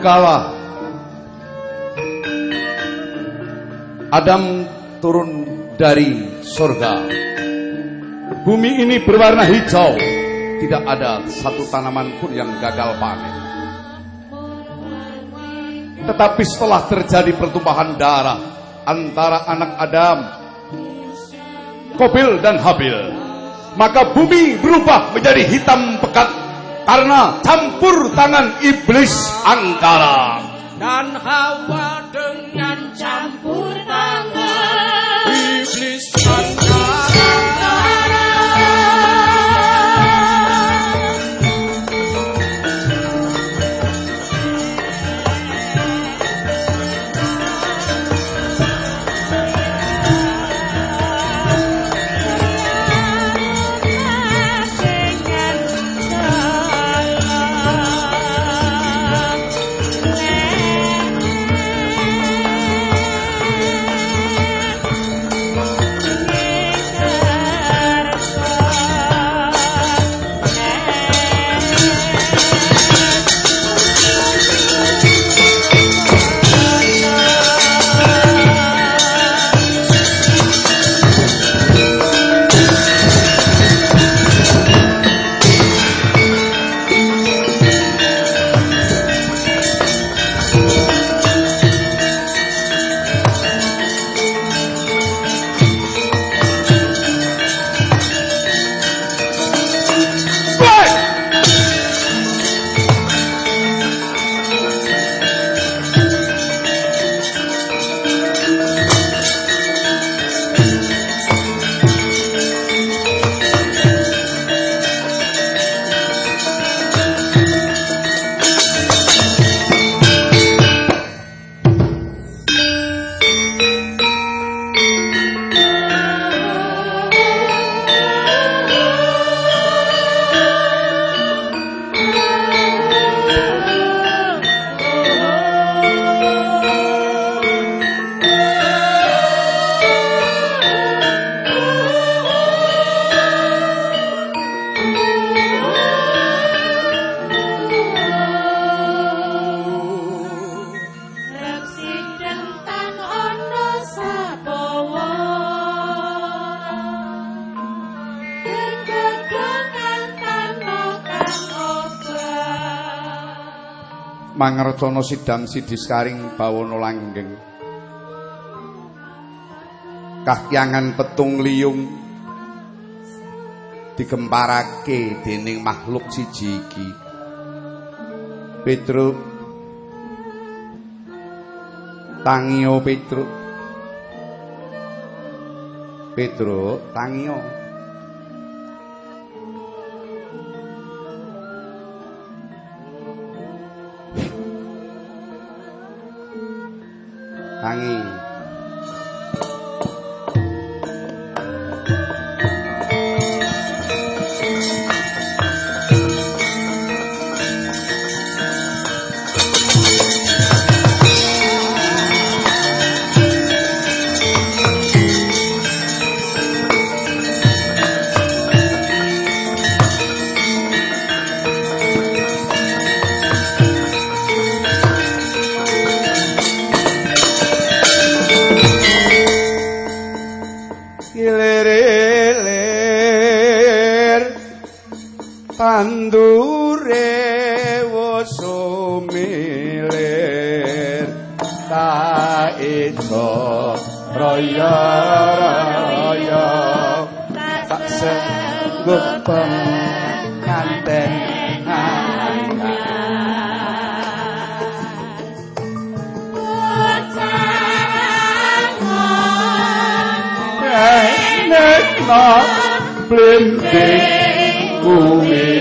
Dahulu kala Adam turun dari surga. Bumi ini berwarna hijau. Tidak ada satu tanaman pun yang gagal panen. Tetapi setelah terjadi pertumpahan darah antara anak Adam, Kobil dan Habil, maka bumi berubah menjadi hitam pekat karena campur tangan iblis angkara. Dan Hawa dengan campur tangan mangercana sidang sidiskaring bawana langgeng. Kahyangan petung liyung digemparake dening makhluk siji iki. Petruk. Tangio Petruk. Petruk Tangio tangi raya raya tak sanggup pengantin Nek nek nek blin blin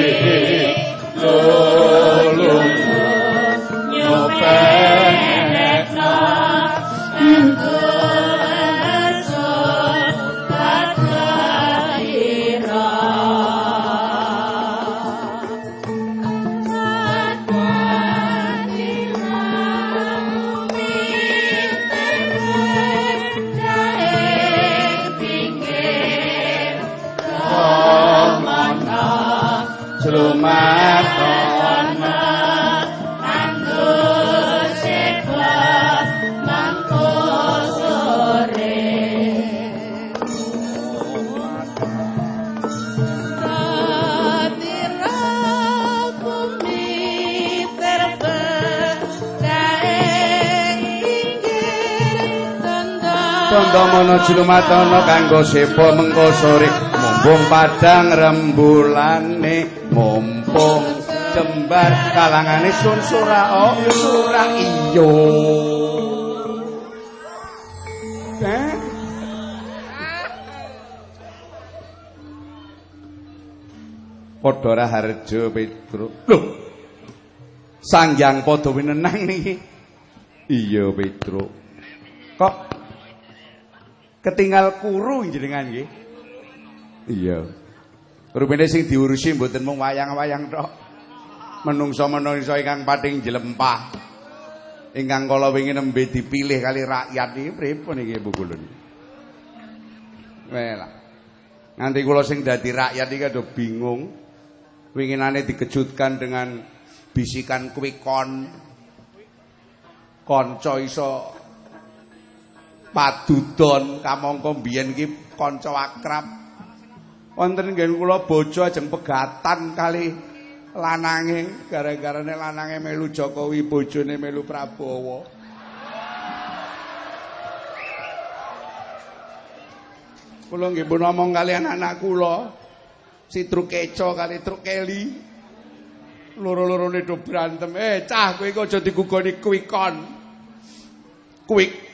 Andamana jlumatana kanggo sepo mengko sore mumpung padang rembulane mumpung jembar kalangane sun sura oh sura iyo Eh? Padha Raharja Petruk. Lho. Sangyang padha winenang niki. Iya Petruk. Kok ketinggal kuru jenengan nggih? Iya. Rupane sing diurusi mboten mung wayang-wayang tok. Menungso-menungso ingkang pating jlempah. Ingkang kala wingi nembe dipilih kali rakyat iki pripun iki Bu Kulun? Welah. Nganti kula sing dadi rakyat iki ado bingung. Winginane dikejutkan dengan bisikan kwikon. Kanca iso padudon kamangka biyen iki kanca akrab. Wonten nggen kula bojo ajeng pegatan kali lanange gara-garane lanange melu Jokowi bojone melu Prabowo. Kula nggih pun ngomong kalian anak kula. Si truk keco kali truk keli. Loro-lorone do berantem. Eh, cah kowe kok aja digugoni kuikon. Kuik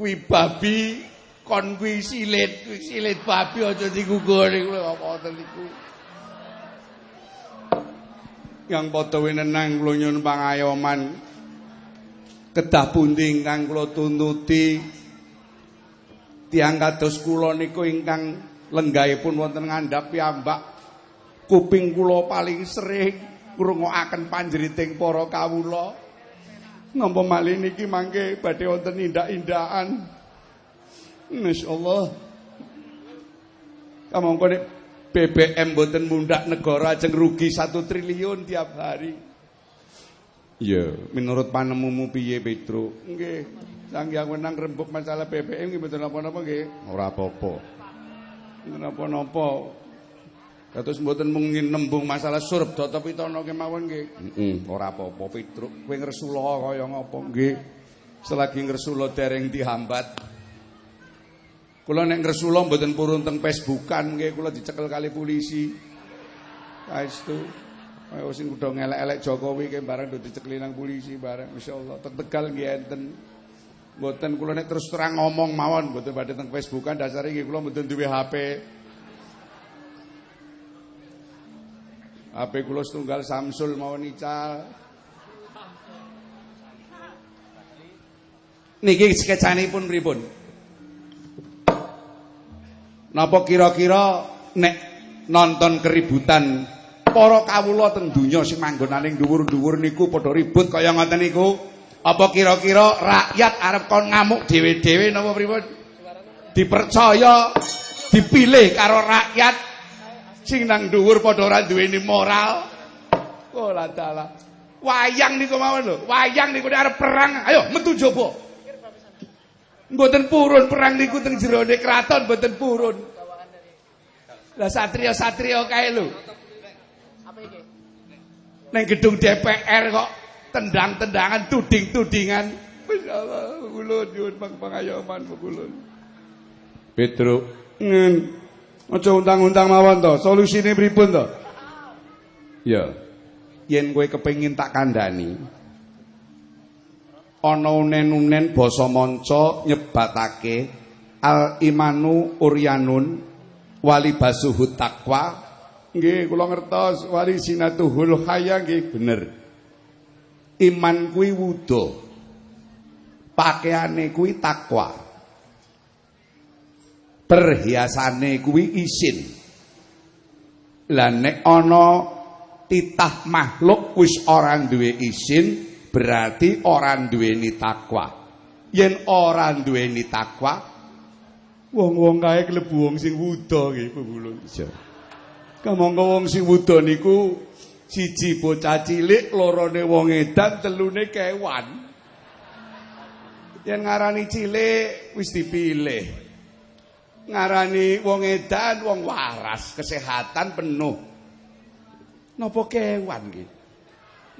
kuwi babi kon kuwi silit, kuwi silit babi aja kula apa wonten niku. Yang padha wenenang kula nyuwun pangayoman. Kedah pundi ingkang kula tuntuti tiang kados kula niku ingkang lenggahipun wonten ngandhap piyambak kuping kula paling sering ngrungokaken panjriting para kawula napa malih niki mangke badhe wonten indak-indakan. Masyaallah kamangka nek BBM mboten mundak negara ajeng rugi satu triliun tiap hari. Iya menurut panemumu piye Petro nggih. Sangyang menang rembuk masalah BBM nggih mboten napa-napa nggih. Ora apa-apa. Napa-napa Kados mboten mungkin nembung masalah surb data pitana kemawon nggih. Heeh, ora apa-apa Petruk. Kowe ngresula kaya ngapa nggih. Selagi ngresula dereng dihambat. Kula nek ngresula mboten purun teng Facebookan nggih, kula dicekel kali polisi. Saestu. Kaya sing kudu ngelek-elek Jokowi ke bareng do dicekeli nang polisi bareng insyaallah. Teng Tegal nggih enten. Mboten kula nek terus terang ngomong mawon mboten badhe teng Facebookan dasare nggih kula mboten duwe HP. HP kula setunggal Samsul mawon ical. Niki skecanipun pripun? Napa kira-kira nek nonton keributan para kawula teng donya sing manggonaning dhuwur-dhuwur niku padha ribut kaya ngoten niku? Apa kira-kira rakyat arep kon ngamuk dhewe-dhewe napa pripun? Dipercaya dipilih karo rakyat sing nang dhuwur padha ora duweni moral. Oh la dalah. Wayang niku mawon lho. Wayang niku arep perang, ayo metu jaba. Mboten purun perang niku teng jerone kraton mboten purun. Lah satria-satria kae lho. Apa iki? Neng gedung DPR kok tendang-tendangan, tuding-tudingan. Masyaallah, kula nyuwun pangayoman kula. Petruk, ngen Aja untang-untang mawon to. Solusine pripun to? Ya. Yen kowe kepengin tak kandhani. Ana unen-unen basa manca nyebatake al imanu uryanun wali basuhu taqwa. Nggih, kula ngertos wali sinatuhul haya nggih bener. Iman kuwi wudo. Pakaiane kuwi takwa. Perhiasane kuwi isin. Lah nek ana titah makhluk wis ora duwe isin, berarti ora duweni takwa. Yen ora duweni takwa, wong-wong kae klebu wong sing wuda nggih pebulung. Kamangka wong sing wuda niku siji bocah cilik, lorone wong edan, telune kewan. Yen ngarani cilik wis dipilih. Ngarani wong edan wong waras kesehatan penuh napa kewan iki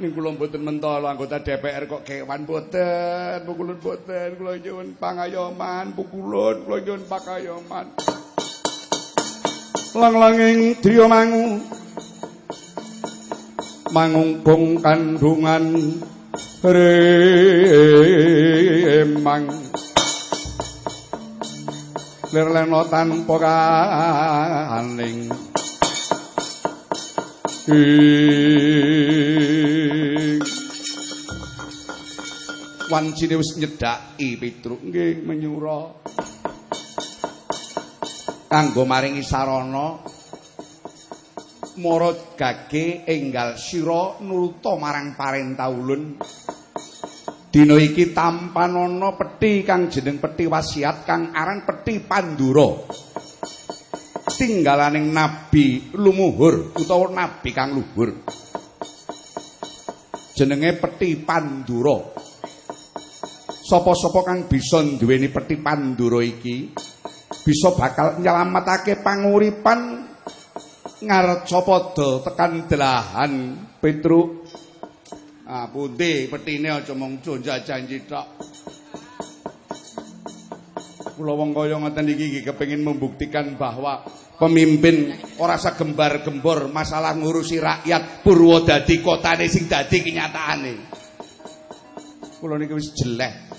Ning kula mboten mentolo anggota DPR kok kewan mboten, pukulun mboten, kula nyuwun pangayoman, pukulun, kula nyuwun pakayoman. Lang-langing driya mangu. Mangungkung kandungan remang. Lirleno tanpa kaning. wancine wis nyedaki Petruk nggih menyura kanggo maringi sarana mara gage enggal sira nuruta marang parentah ulun dina iki tampan ana pethi kang jeneng pethi wasiat kang aran pethi pandura tinggalaning nabi lumuhur utawa nabi kang luhur. Jenenge pethi pandura sapa-sapa kang bisa duweni peti pandura iki bisa bakal nyelametake panguripan ngareca padha tekan delahan Petruk ah pundi petine aja mung janji tok kula wong kaya ngoten iki kepengin membuktikan bahwa pemimpin ora segembar-gembor masalah ngurusi rakyat Purwodadi kotane sing dadi kenyataane. Kula niki wis jelek.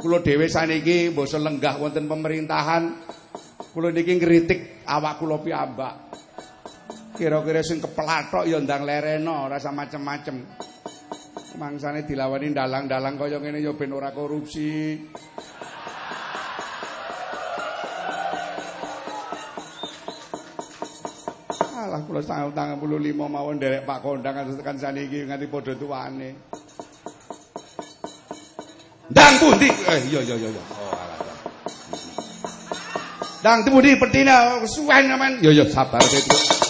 Kula dhewe saniki mbasa lenggah wonten pemerintahan. Kula niki ngritik awak kula piyambak. Kira-kira sing keplathok ya ndang lerena ora macem-macem mangsane dilawani dalang-dalang kaya ngene ya ben ora korupsi Alah kula puluh lima mawon derek Pak Kondang tekan saniki nganti padha tuane. Dang pundi? Eh iya iya iya. Oh alah. Dang pundi petina suwen sampean. Iya iya sabar Petruk.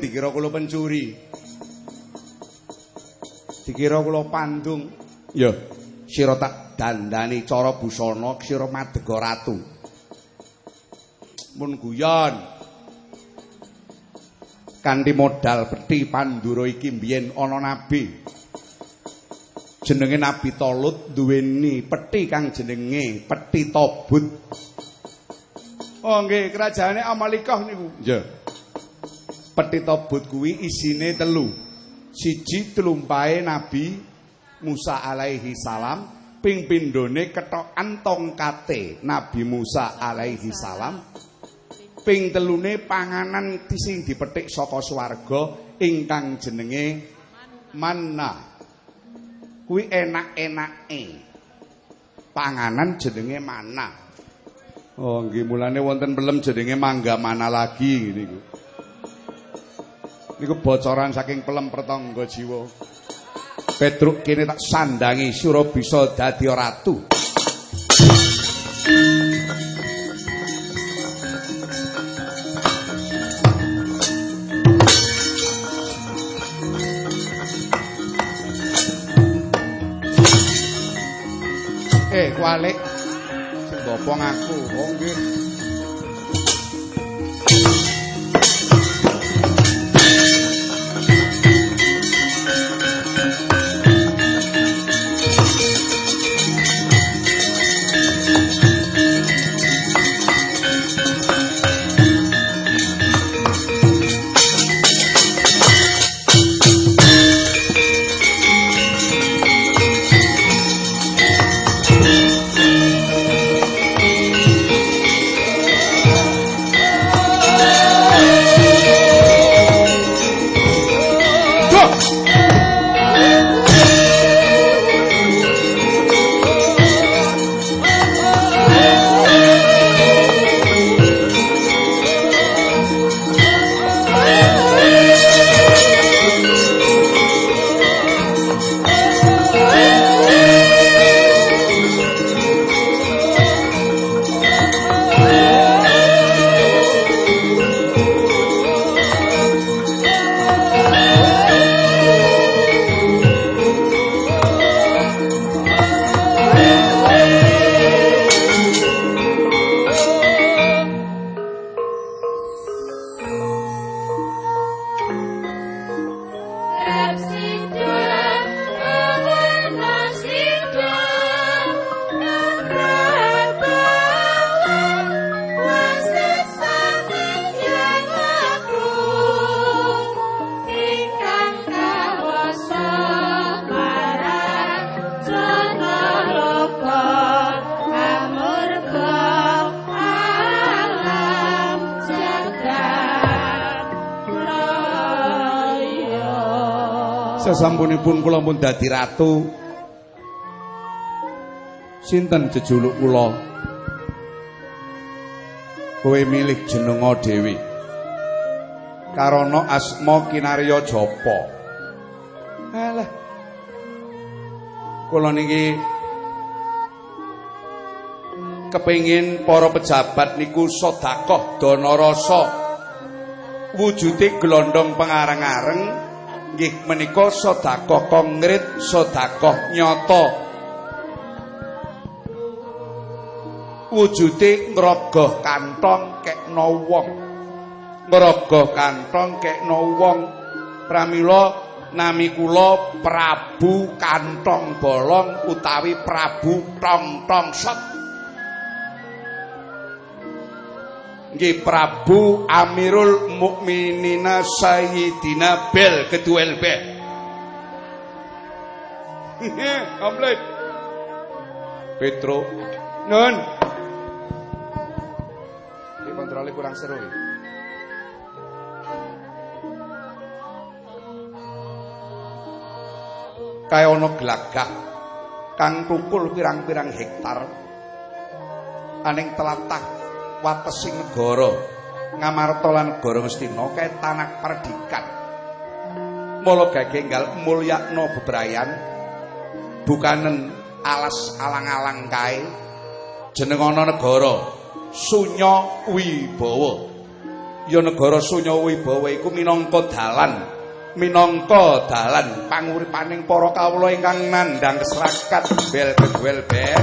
Dikira kula pencuri. Dikira kula pandung. Ya, sira tak dandani cara busana sira madega ratu. Mun guyon. Kanthi modal pethi pandura iki mbiyen ana nabi. Jenenge Nabi Tolut duweni pethi kang jenenge pethi Tobut. Oh nggih, kerajaane Amalikah niku. Nggih. Peti tobut kuwi isine telu. Siji telumpahe Nabi Musa alaihi salam, ping pindhone ketokan tongkate Nabi Musa alaihi salam. Ping telune panganan sing dipetik saka swarga ingkang jenenge manna. Kuwi enak-enake. Panganan jenenge mana. Oh nggih mulane wonten pelem jenenge mangga mana lagi niku. Niku bocoran saking pelem pertangga jiwa. Petruk kene tak sandangi sura bisa dadi ratu. Eh, kualik. Sing bopong aku, oh nggih. Sasampunipun kula pun dadi ratu. Sinten jejuluk kula? Kowe milih jenenga dhewe. Karana asma kinarya japa. Alah. Kula niki kepingin para pejabat niku sedekah dana rasa wujude glondong pengareng-areng nggih menika sedekah konkret sedekah nyata. Wujude ngrogoh kantong kekno wong. Ngrogoh kantong kekno wong. Pramila nami kula Prabu Kantong Bolong utawi Prabu Tong Tong Set nggih Prabu Amirul Mukminina Sayyidina Bel Keduel Bel. Komplit. Petro. Nun. Iki kontrole kurang seru ya. Kaya ana glagah kang tukul pirang-pirang hektar aning telatah watesing negara. Ngamarta lan negara Ngastina kae tanah perdikan. Mula gagenggal mulyakno bebrayan bukanen alas alang-alang kae jeneng ana negara Sunya Wibawa. Ya negara Sunya Wibawa iku minangka dalan minangka dalan panguripaning para kawula ingkang nandhang keserakat bel bel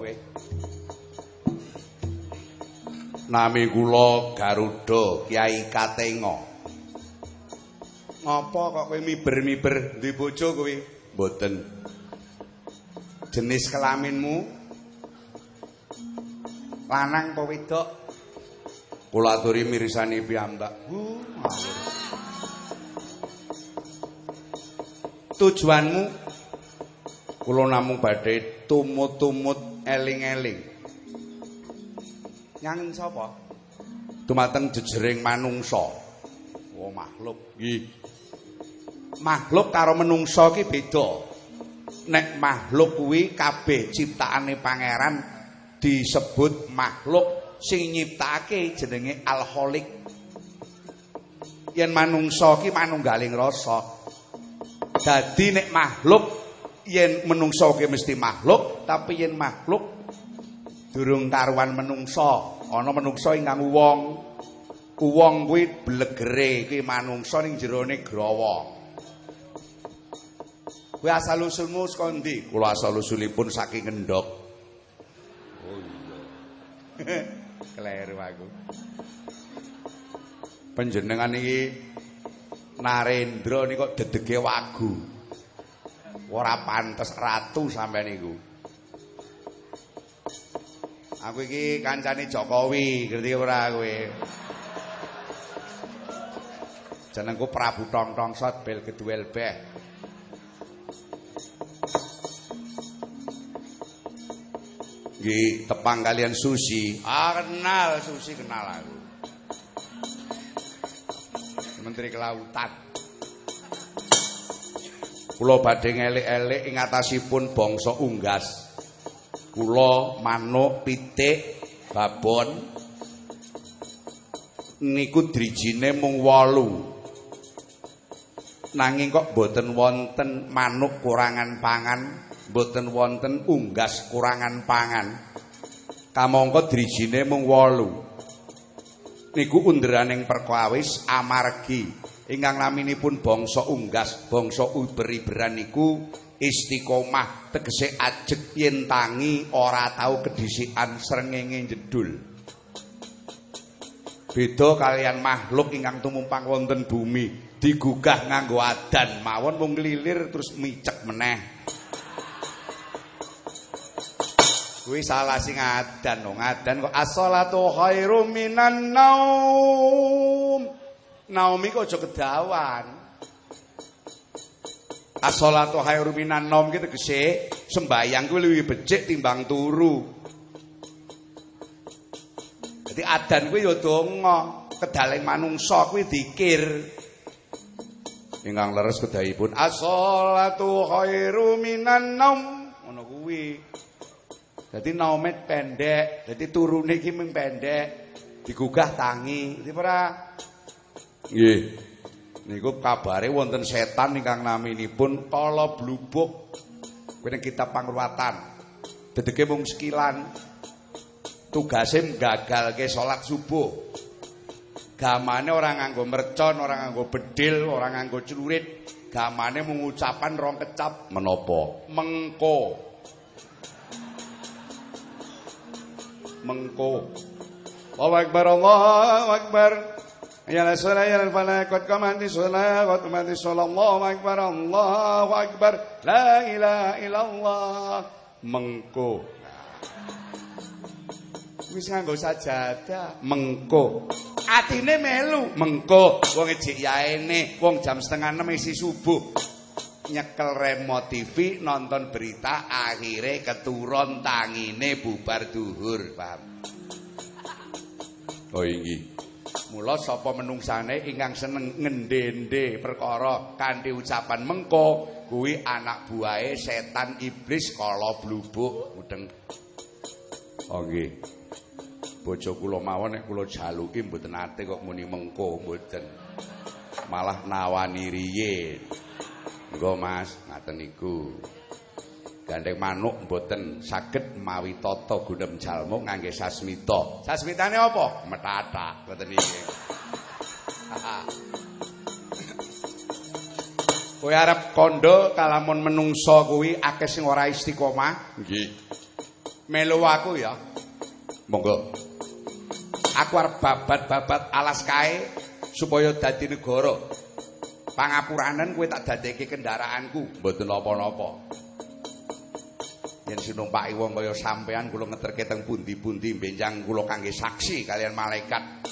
bel nami kula Garuda Kyai Katengo. Ngapa kok kowe miber-miber duwe bojo kowe? Mboten. Jenis kelaminmu lanang apa wedok? Kula aturi mirsani piyambak. Tujuanmu Kula namung badhe tumut-tumut eling-eling. Nyangen sapa? Dumateng jejering manungsa. Oh, makhluk. Nggih. Makhluk karo menungsa ki beda. Nek makhluk kuwi kabeh ciptaane pangeran disebut makhluk sing nyiptake jenenge alholik. Yen manungsa ki manunggaling rasa. Dadi nek makhluk yen menungsa ki mesti makhluk, tapi yen makhluk durung karuan menungsa. Ana menungsa ingkang wong. Wong kuwi blegere kuwi manungsa ning jerone grawa. Kuwi asal usulmu saka ndi? Kula asal usulipun saking Endok. Oh iya. Kleru aku. Panjenengan iki Narendra niku dedege wagu. Ora pantes ratu sampean niku. Aku iki kancane Jokowi, ngerti ora kowe? Jenengku Prabu Tong Tong Sot Bel Keduel Beh. Nggih, tepang kalian Susi. Ah, kenal Susi kenal aku. Menteri Kelautan. Kula badhe ngelik-elik ing atasipun bangsa unggas. Kula manuk, pitik, babon niku drijine mung 8. Nanging kok boten wonten manuk kurangan pangan, boten wonten unggas kurangan pangan. Kamangka drijine mung 8. Niku underaning perkawis amargi ingkang naminipun bangsa unggas, bangsa uber-iberan niku istiqomah tegese ajeg yen tangi ora tau kedhisikan srengenge jedul. Beda kalian makhluk ingkang tumumpang wonten bumi, digugah nganggo adan mawon mung terus micek meneh. Kuwi salah sing adan, wong adan kok as-shalatu khairum minan naum. Naum iku aja kedawan. As-shalatu khairum minan naum ki tegese sembayang kuwi luwih becik timbang turu. Jadi adan kuwi ya donga, kedaling manungsa kuwi dikir. Ingkang leres kedahipun as-shalatu khairum minan naum. Ngono kuwi. Dadi naumet pendek, dadi turune iki mung pendek, digugah tangi. Ngerti ora? Nggih. Niku kabare wonten setan ingkang naminipun Kala Blubuk. Kuwi kitab pangruwatan. Dedeke mung sekilan. Tugase gagalke salat subuh. Gamane ora nganggo mercon, ora nganggo bedil, ora nganggo celurit. Gamane mung ucapan rong kecap menapa? Mengko. mengko. Allahu akbar Allahu akbar. Ya sala ya la fala qad qamati sala qad qamati sala Allahu akbar Allahu akbar. La ilaha illallah. Mengko. Wis nganggo sajadah, mengko. Atine melu, mengko. Wong ejek yaene, wong jam setengah 6 isi subuh. nyekel remote TV nonton berita akhirnya keturun tangine bubar duhur paham oh iki mula sapa menungsane ingkang seneng ngendende perkara kanthi ucapan mengko kuwi anak buahe setan iblis kala blubuk. Mudeng oh nggih. Bojo kula mawon nek kula jaluki mboten ate kok muni mengko mboten. Malah nawani riyin Nggo Mas, ngaten niku. Gandeng manuk mboten saged mawi tata gunem jalmu ngangge sasmita. Sasmitane apa? Metatak ngoten iki. Kowe arep kandha kalamun menungsa kuwi akeh sing ora istiqomah? Nggih. Melu aku ya. Monggo. Aku arep babat-babat alas kae supaya dadi negara. Pangapuranen kowe tak dadekke kendaraanku, mboten napa-napa. Yen sinumpaki wong kaya sampean kula ngeterke teng pundi-pundi benjang kula kangge saksi kalian malaikat.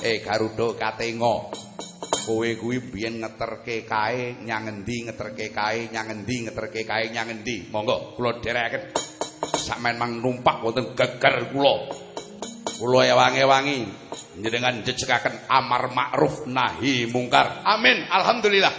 Eh Garuda Katenga. kowe kuwi biyen ngeterke kae nyang endi ngeterke kae nyang endi ngeterke kae nyang endi monggo kula dherekaken. Sampean mang numpak wonten geger kula. Kula ewangi-ewangi njenengan jejekaken amar ma'ruf nahi mungkar. Amin. Alhamdulillah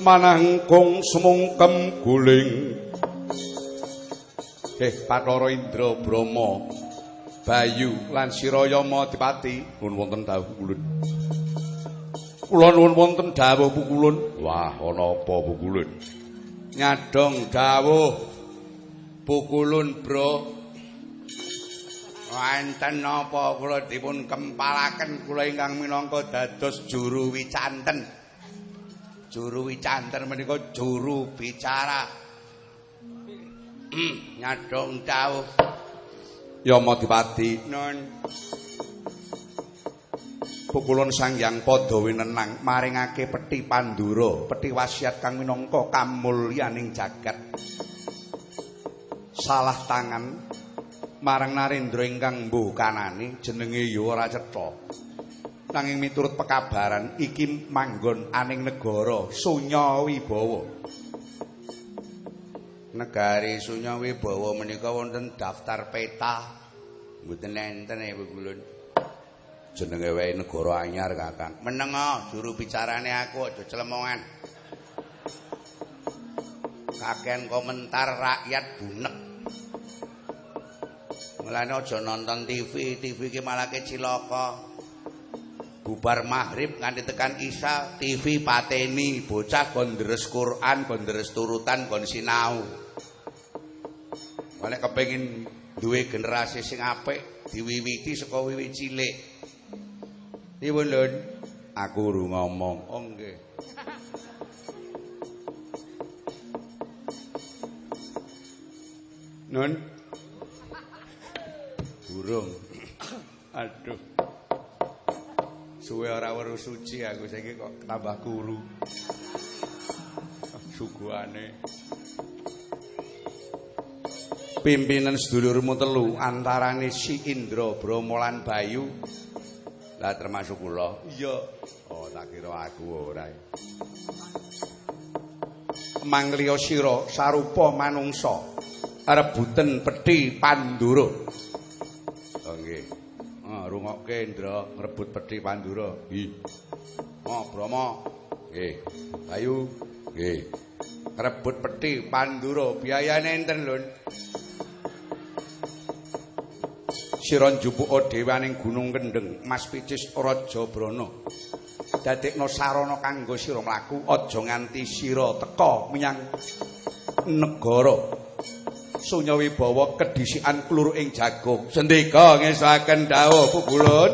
manangkung semungkem guling. Eh Bathara Indra Brahma Bayu lan Sirayama Dipati nuwun wonten dawuh kulun kula nuwun wonten dawuh pukulun. Wah ana apa pukulun? Nyadong dawuh pukulun bro. Wonten napa kula dipun kempalaken kula ingkang minangka dados juru wicanten juru wicanten menika juru bicara nyadong dawuh Yamadipati. Nun. Pukulun Sangyang Padha winenang maringake peti Pandura, peti wasiat kang minangka kamulyaning jagat. Salah tangan marang Narendra ingkang mbuh kanane jenenge ya ora cetha. Nanging miturut pekabaran iki manggon aning negara Sunya Wibawa. Negari Sunya Wibawa menika wonten daftar peta. Mboten enten e Pukulun. jenenge wae negara anyar kakang meneng juru bicarane aku aja celemongan kaken komentar rakyat bunek mulane aja nonton TV TV ki malah cilaka bubar maghrib nganti tekan isya TV pateni bocah gondres Quran gondres turutan gon sinau Nek kepengin duwe generasi sing apik diwiwiti saka wiwit cilik Iwun lho, aku uru ngomong. Oh nggih. Nun. Burung. Aduh. Suwe ora weru suci aku saiki kok tambah kuru. Suguhane. Pimpinan sedulurmu telu antarane Si Indra, Bromo lan Bayu Lah termasuk kula. Iya. Oh, tak kira aku ora. Mangliya sira sarupa manungsa rebuten peti Pandura. Oh nggih. Ah, rungokke Indra ngrebut peti Pandura. Nggih. Oh, Brama. Nggih. Ayu. Nggih. Rebut peti Pandura biayane enten lho. siron jupuka dewaning gunung kendeng mas picis raja brana dadekno sarana kanggo sira mlaku aja nganti sira teka menyang negara sunya wibawa kedhisikan kluru ing jagung. Sendika ngesaken dawuh pupulun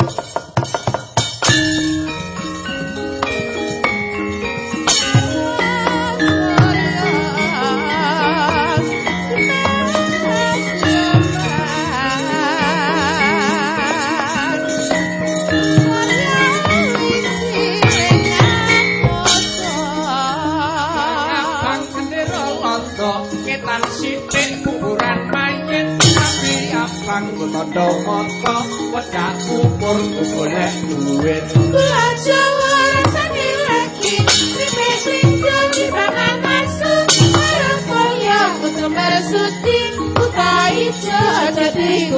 moto wedhak kubur golek duit aja warasane lagi tripes-tripes di bakal masu para koyo putra mersuti utai aja jadi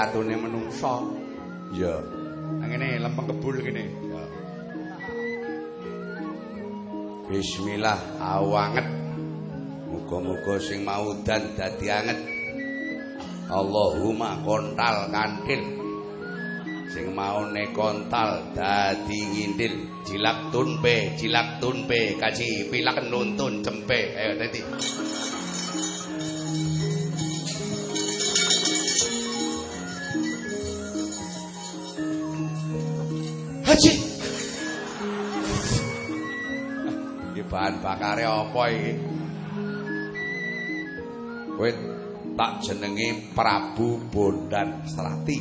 jatune menungso. Iya. Nang ngene lempeng kebul ngene. Ya. Bismillah awanget. Muga-muga sing mau dan dadi anget. Allahumma kontal kantil. Sing mau ne kontal dadi ngintil. Jilak tunpe, jilak tunpe, kaji pilak nuntun cempe. Ayo tadi. Haji. Iki bahan bakare apa iki? Kowe tak jenenge Prabu Bondan Serati.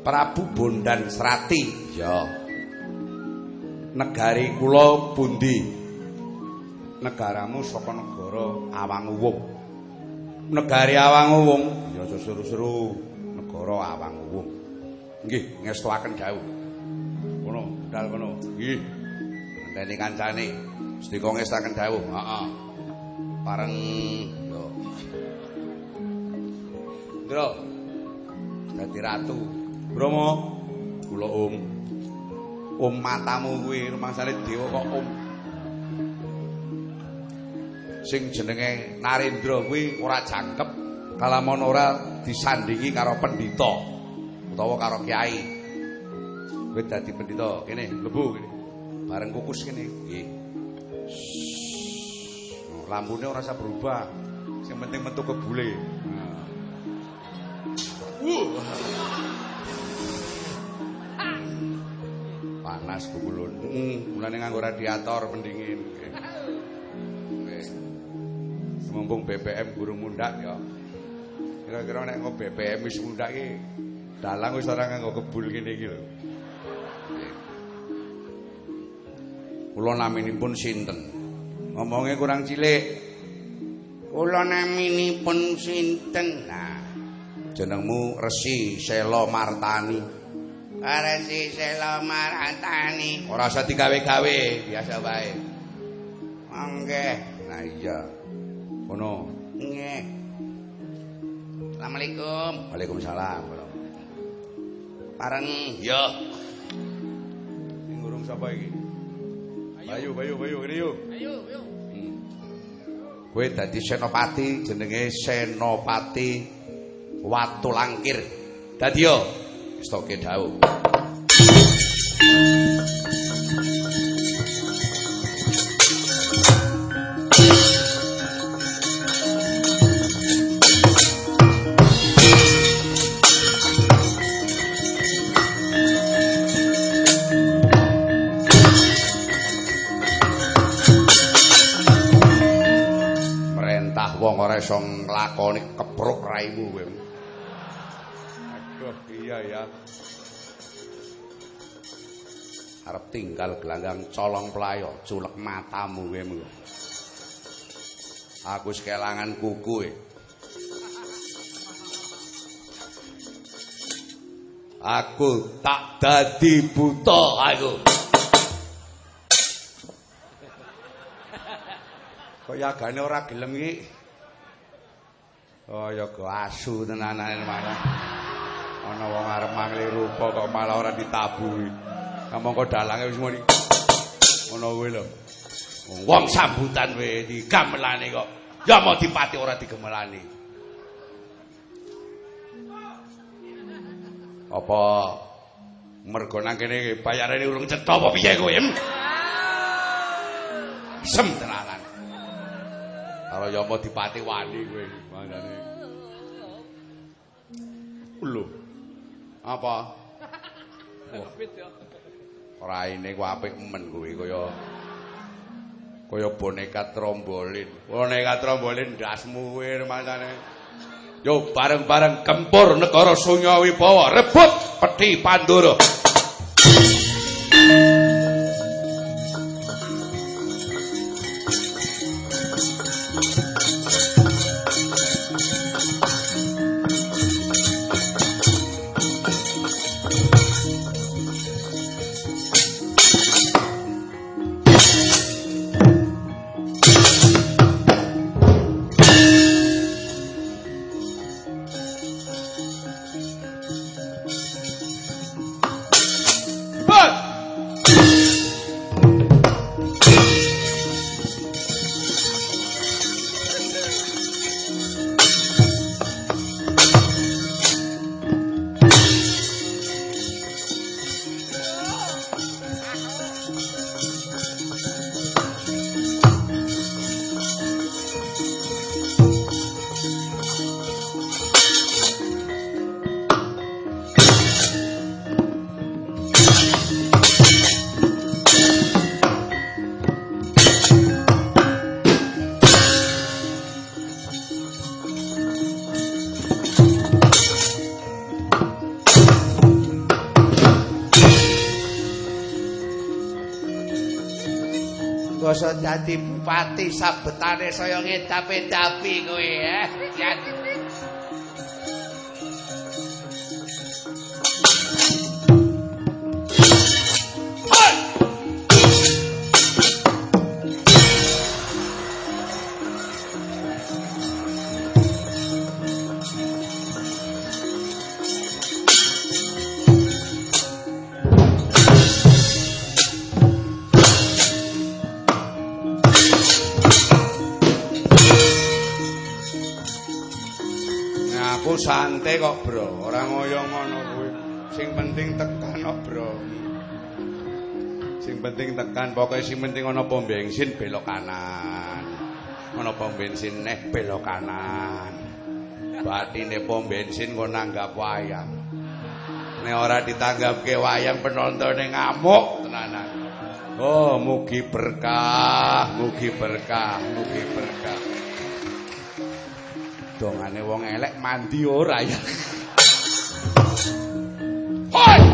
Prabu Bondan Serati. Ya. Negari kula pundi? Negaramu saka negara Awanguwung. Negari Awanguwung. Ya seru-seru negara Awanguwung. Nggih, ngestuaken dawuh. Dal kono. Nggih. Ngenteni kancane. Sedika ngestaken dawuh. Heeh. Pareng yo. Ndro. Dadi ratu. Bromo. Kula Om. Om matamu kuwi rumangsane dewa kok Om. Sing jenenge Narendra kuwi ora jangkep kalamun ora disandingi karo pendhita utawa karo kiai. Kowe dadi pendhita kene mlebu kene. Bareng kukus kene. Nggih. Oh, Lambune ora usah berubah. Sing penting metu kebule. Uh. Panas kukulun. Heeh, mulane nganggo radiator pendingin. Mumpung BBM gurung mundak ya. Kira-kira nek nggo BBM wis mundak iki dalang wis ora nganggo kebul kene iki lho. Kula naminipun sinten? Ngomongnya kurang cilik. Kula naminipun sinten? Nah, jenengmu Resi Sela Martani. Resi Sela Martani. Ora usah digawe-gawe, biasa wae. Mangke. Nah iya. Kono. Nggih. Assalamualaikum. Waalaikumsalam. Pareng ya. Sing ngurung sapa iki? Bayu, Bayu, Bayu, yuk. Ayo, ayo. Kowe dadi senopati jenenge Senopati Watu Langkir. Dadi yo wis toke dawuh. Ora iso nglakoni kepruk raimu kowe. Aduh, iya ya. Arep tinggal gelanggang colong playo, culek matamu kowe. Aku wis kelangan kuku e. Aku tak dadi buta aku. Kaya gane ora gelem iki. Oh ya go asu tenanane malah. Ana wong arep mangli rupa kok malah ora ditabuhi. Kamangka dalange wis muni. Ngono kuwi lho. Wong sambutan we digamelane kok. Ya mau dipati ora digemelani. Apa mergo nang kene bayarane urung cetha apa piye kowe? em? Sem tenanan. Karo Yama dipati wani kowe mangane. Lho. Apa? Ora ini ku apik men kowe kaya kaya boneka trombolin. Boneka trombolin ndasmu kowe mangane. Yo bareng-bareng gempur negara Sunya Wibawa rebut peti Pandura. Dadi bupati sabetane saya ngedapi-dapi kowe ya. santai penting tekan, pokoke sing penting ana pom bensin belok kanan. Ana pom bensin neh belok kanan. Batine pom bensin kok nanggap wayang. Nek ora ditanggapke wayang penontone ngamuk tenanan. Oh, mugi berkah, mugi berkah, mugi berkah. dongane wong elek mandi ora ya. Hoi!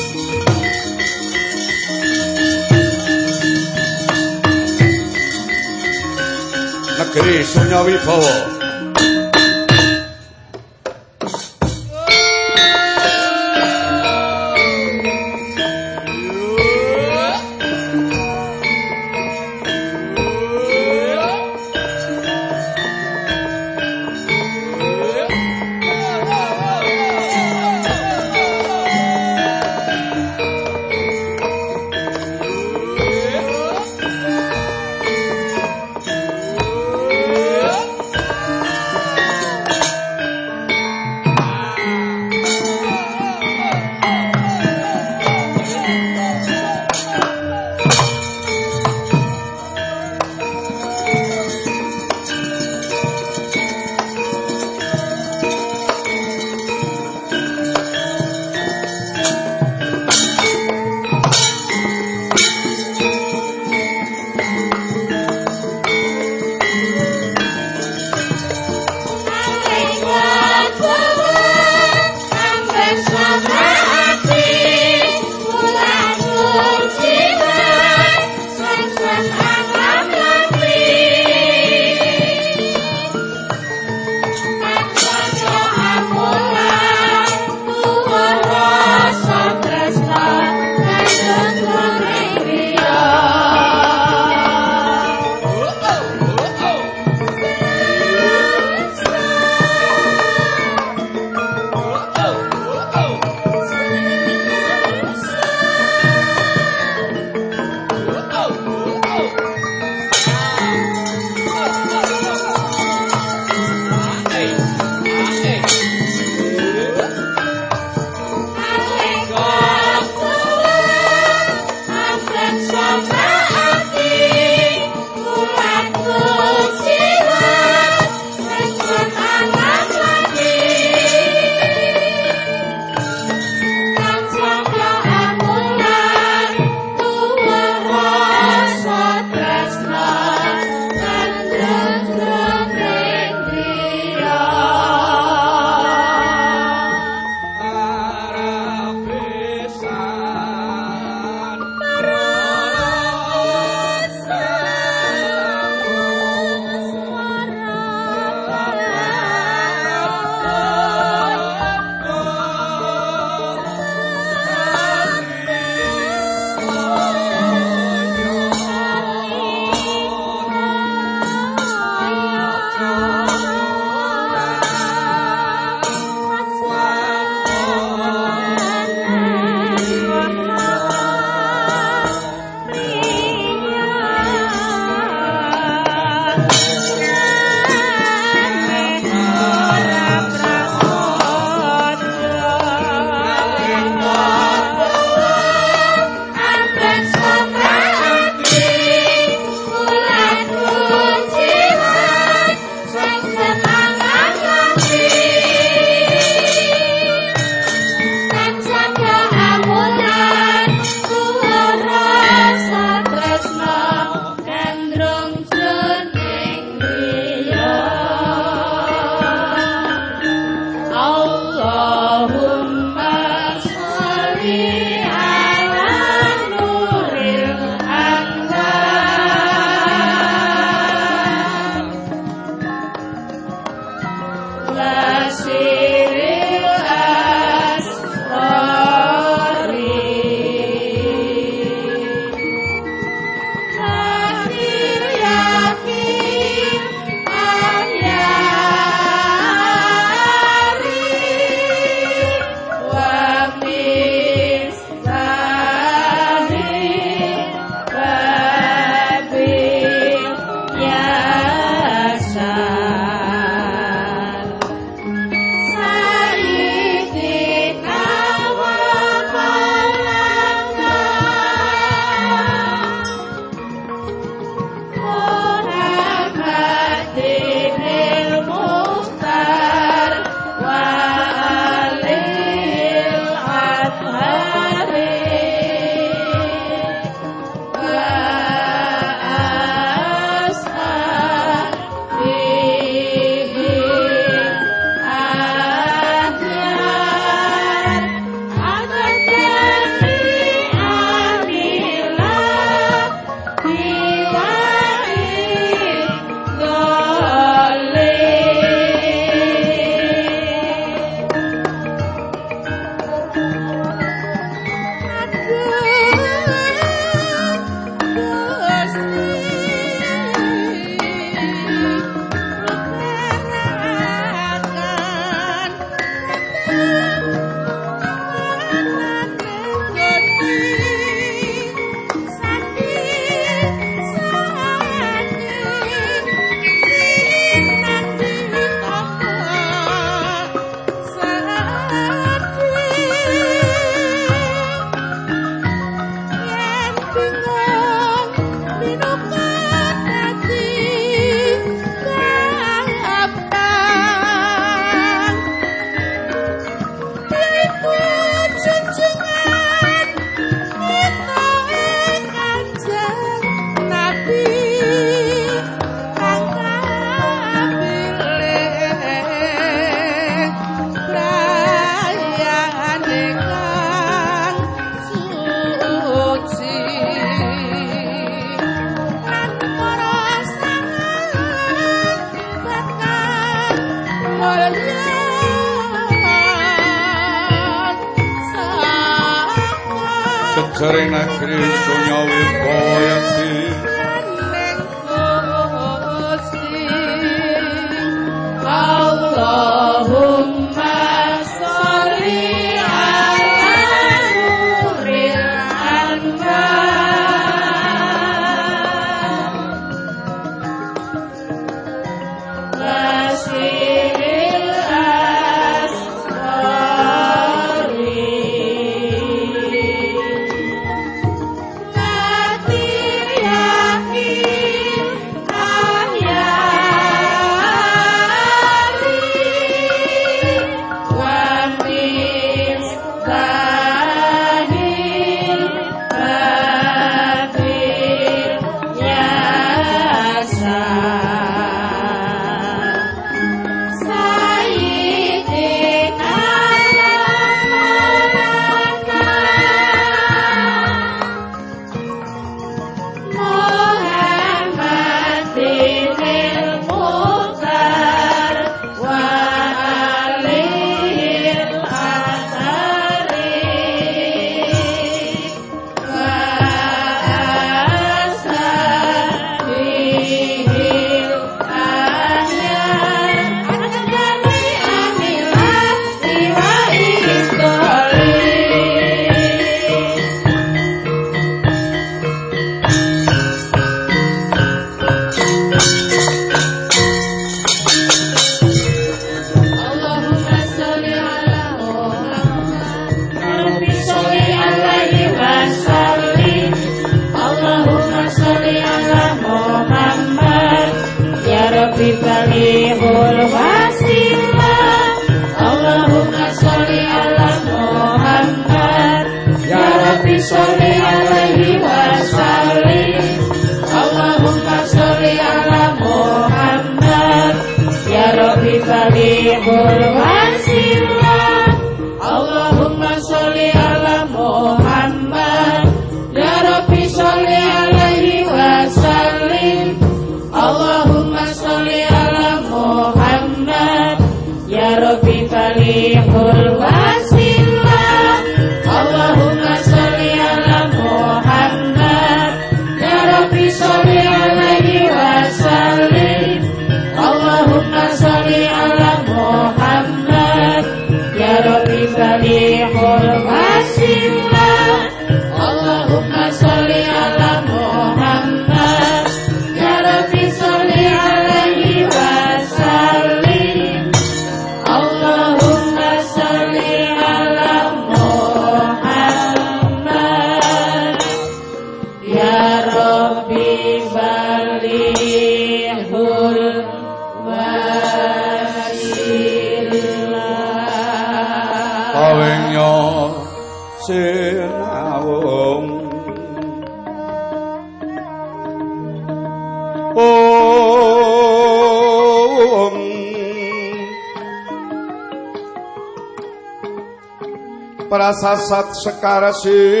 sat sekarasi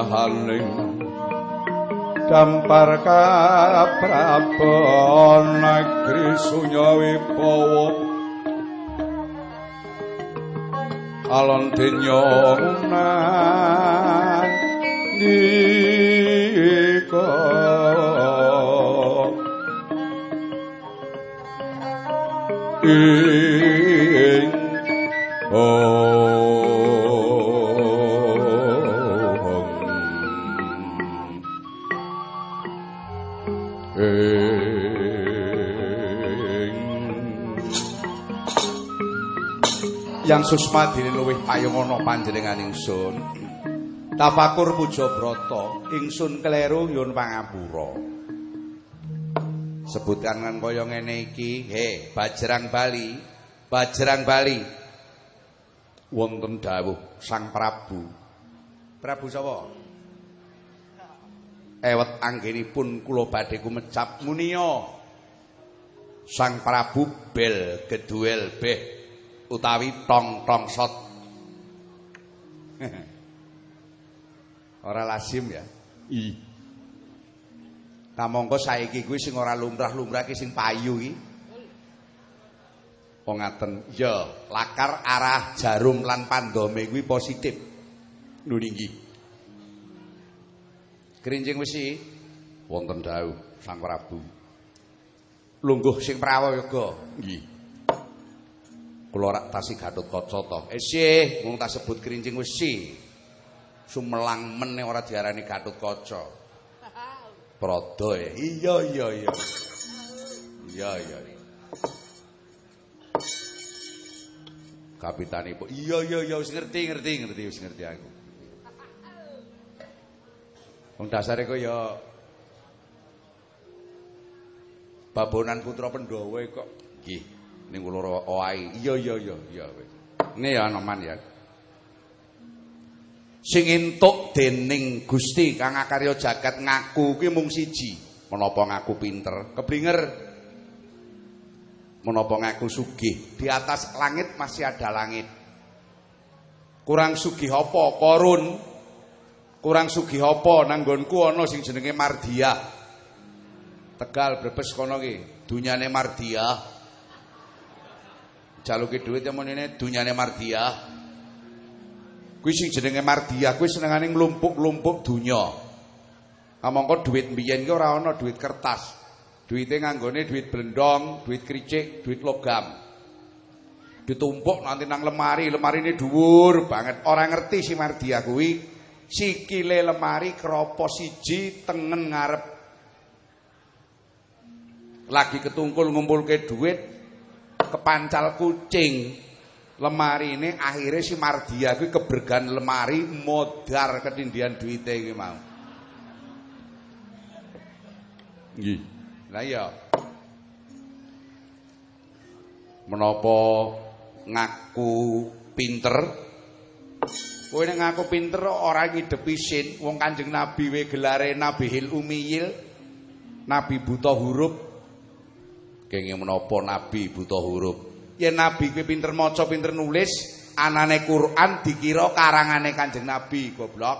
dahaning dampar ka prabana krisunyawi alon denya nan nika. Ing oh Yang susma dene luwih payung ana panjenengan ingsun. Tafakur puja brata, ingsun kleru nyuwun pangapura. Sebutkan kan kaya ngene iki, he, Bajrang Bali, Bajrang Bali. Wonten dawuh Sang Prabu. Prabu sapa? Ewet anggenipun kula badhe kumecap munia. Sang Prabu bel geduel beh utawi tong-tong sot. ora lazim ya. I. Kamangka saiki kuwi sing ora lumrah-lumrah ki sing payu iki. Oh ngaten. Ya, lakar arah jarum lan pandome kuwi positif. Nuninggi. Kerincing wesi wonten dawuh Sang Prabu. Lungguh sing prawoga. Nggih. Kula rak tasi Gatotkaca to. Esih, wong tak sebut kerincing wesi. Sumelang meneh ora diarani Gatotkaca. Prada ya. Iya iya iya. Iya iya. Kapitan Ibu. Iya iya iya wis ngerti ngerti ngerti wis ngerti aku. Wong dasare kok ya Babonan putra Pandhawa kok. Nggih. Ning kula oai. Iya iya iya iya wis. Ini ya Anoman ya. Sing entuk dening Gusti Kang Akarya Jagat ngaku kuwi mung siji. Menapa ngaku pinter? Keblinger. Menapa ngaku sugih? Di atas langit masih ada langit. Kurang sugih apa? Korun. Kurang sugih apa? Nanggonku ana sing jenenge Mardia. Tegal Brebes kono ki, dunyane Mardia. Jaluke dhuwit ya menene dunyane Mardia. Kuwi sing jenenge Mardia kuwi senengane nglumpuk-lumpuk dunya. Kamangka dhuwit mbiyen ki ora ana dhuwit kertas. Duite nganggone dhuwit blendong, dhuwit kricik, dhuwit logam. Ditumpuk nanti nang lemari, lemari ini dhuwur banget. Ora ngerti si Mardia kuwi sikile lemari keropo siji tengen ngarep. Lagi ketungkul ngumpulke dhuwit kepancal kucing. lemari ini akhirnya si Mardia kuwi kebergan lemari modar ketindian duite iki mau. Nggih. Lah iya. Menapa ngaku pinter? Kowe nek ngaku pinter ora ngidepi sin, wong Kanjeng Nabi we gelare Nabihil Umiyil. Nabi buta huruf. Kenging menapa nabi buta huruf? yen nabi kuwi pinter maca pinter nulis anane Quran dikira karangane Kanjeng Nabi goblok.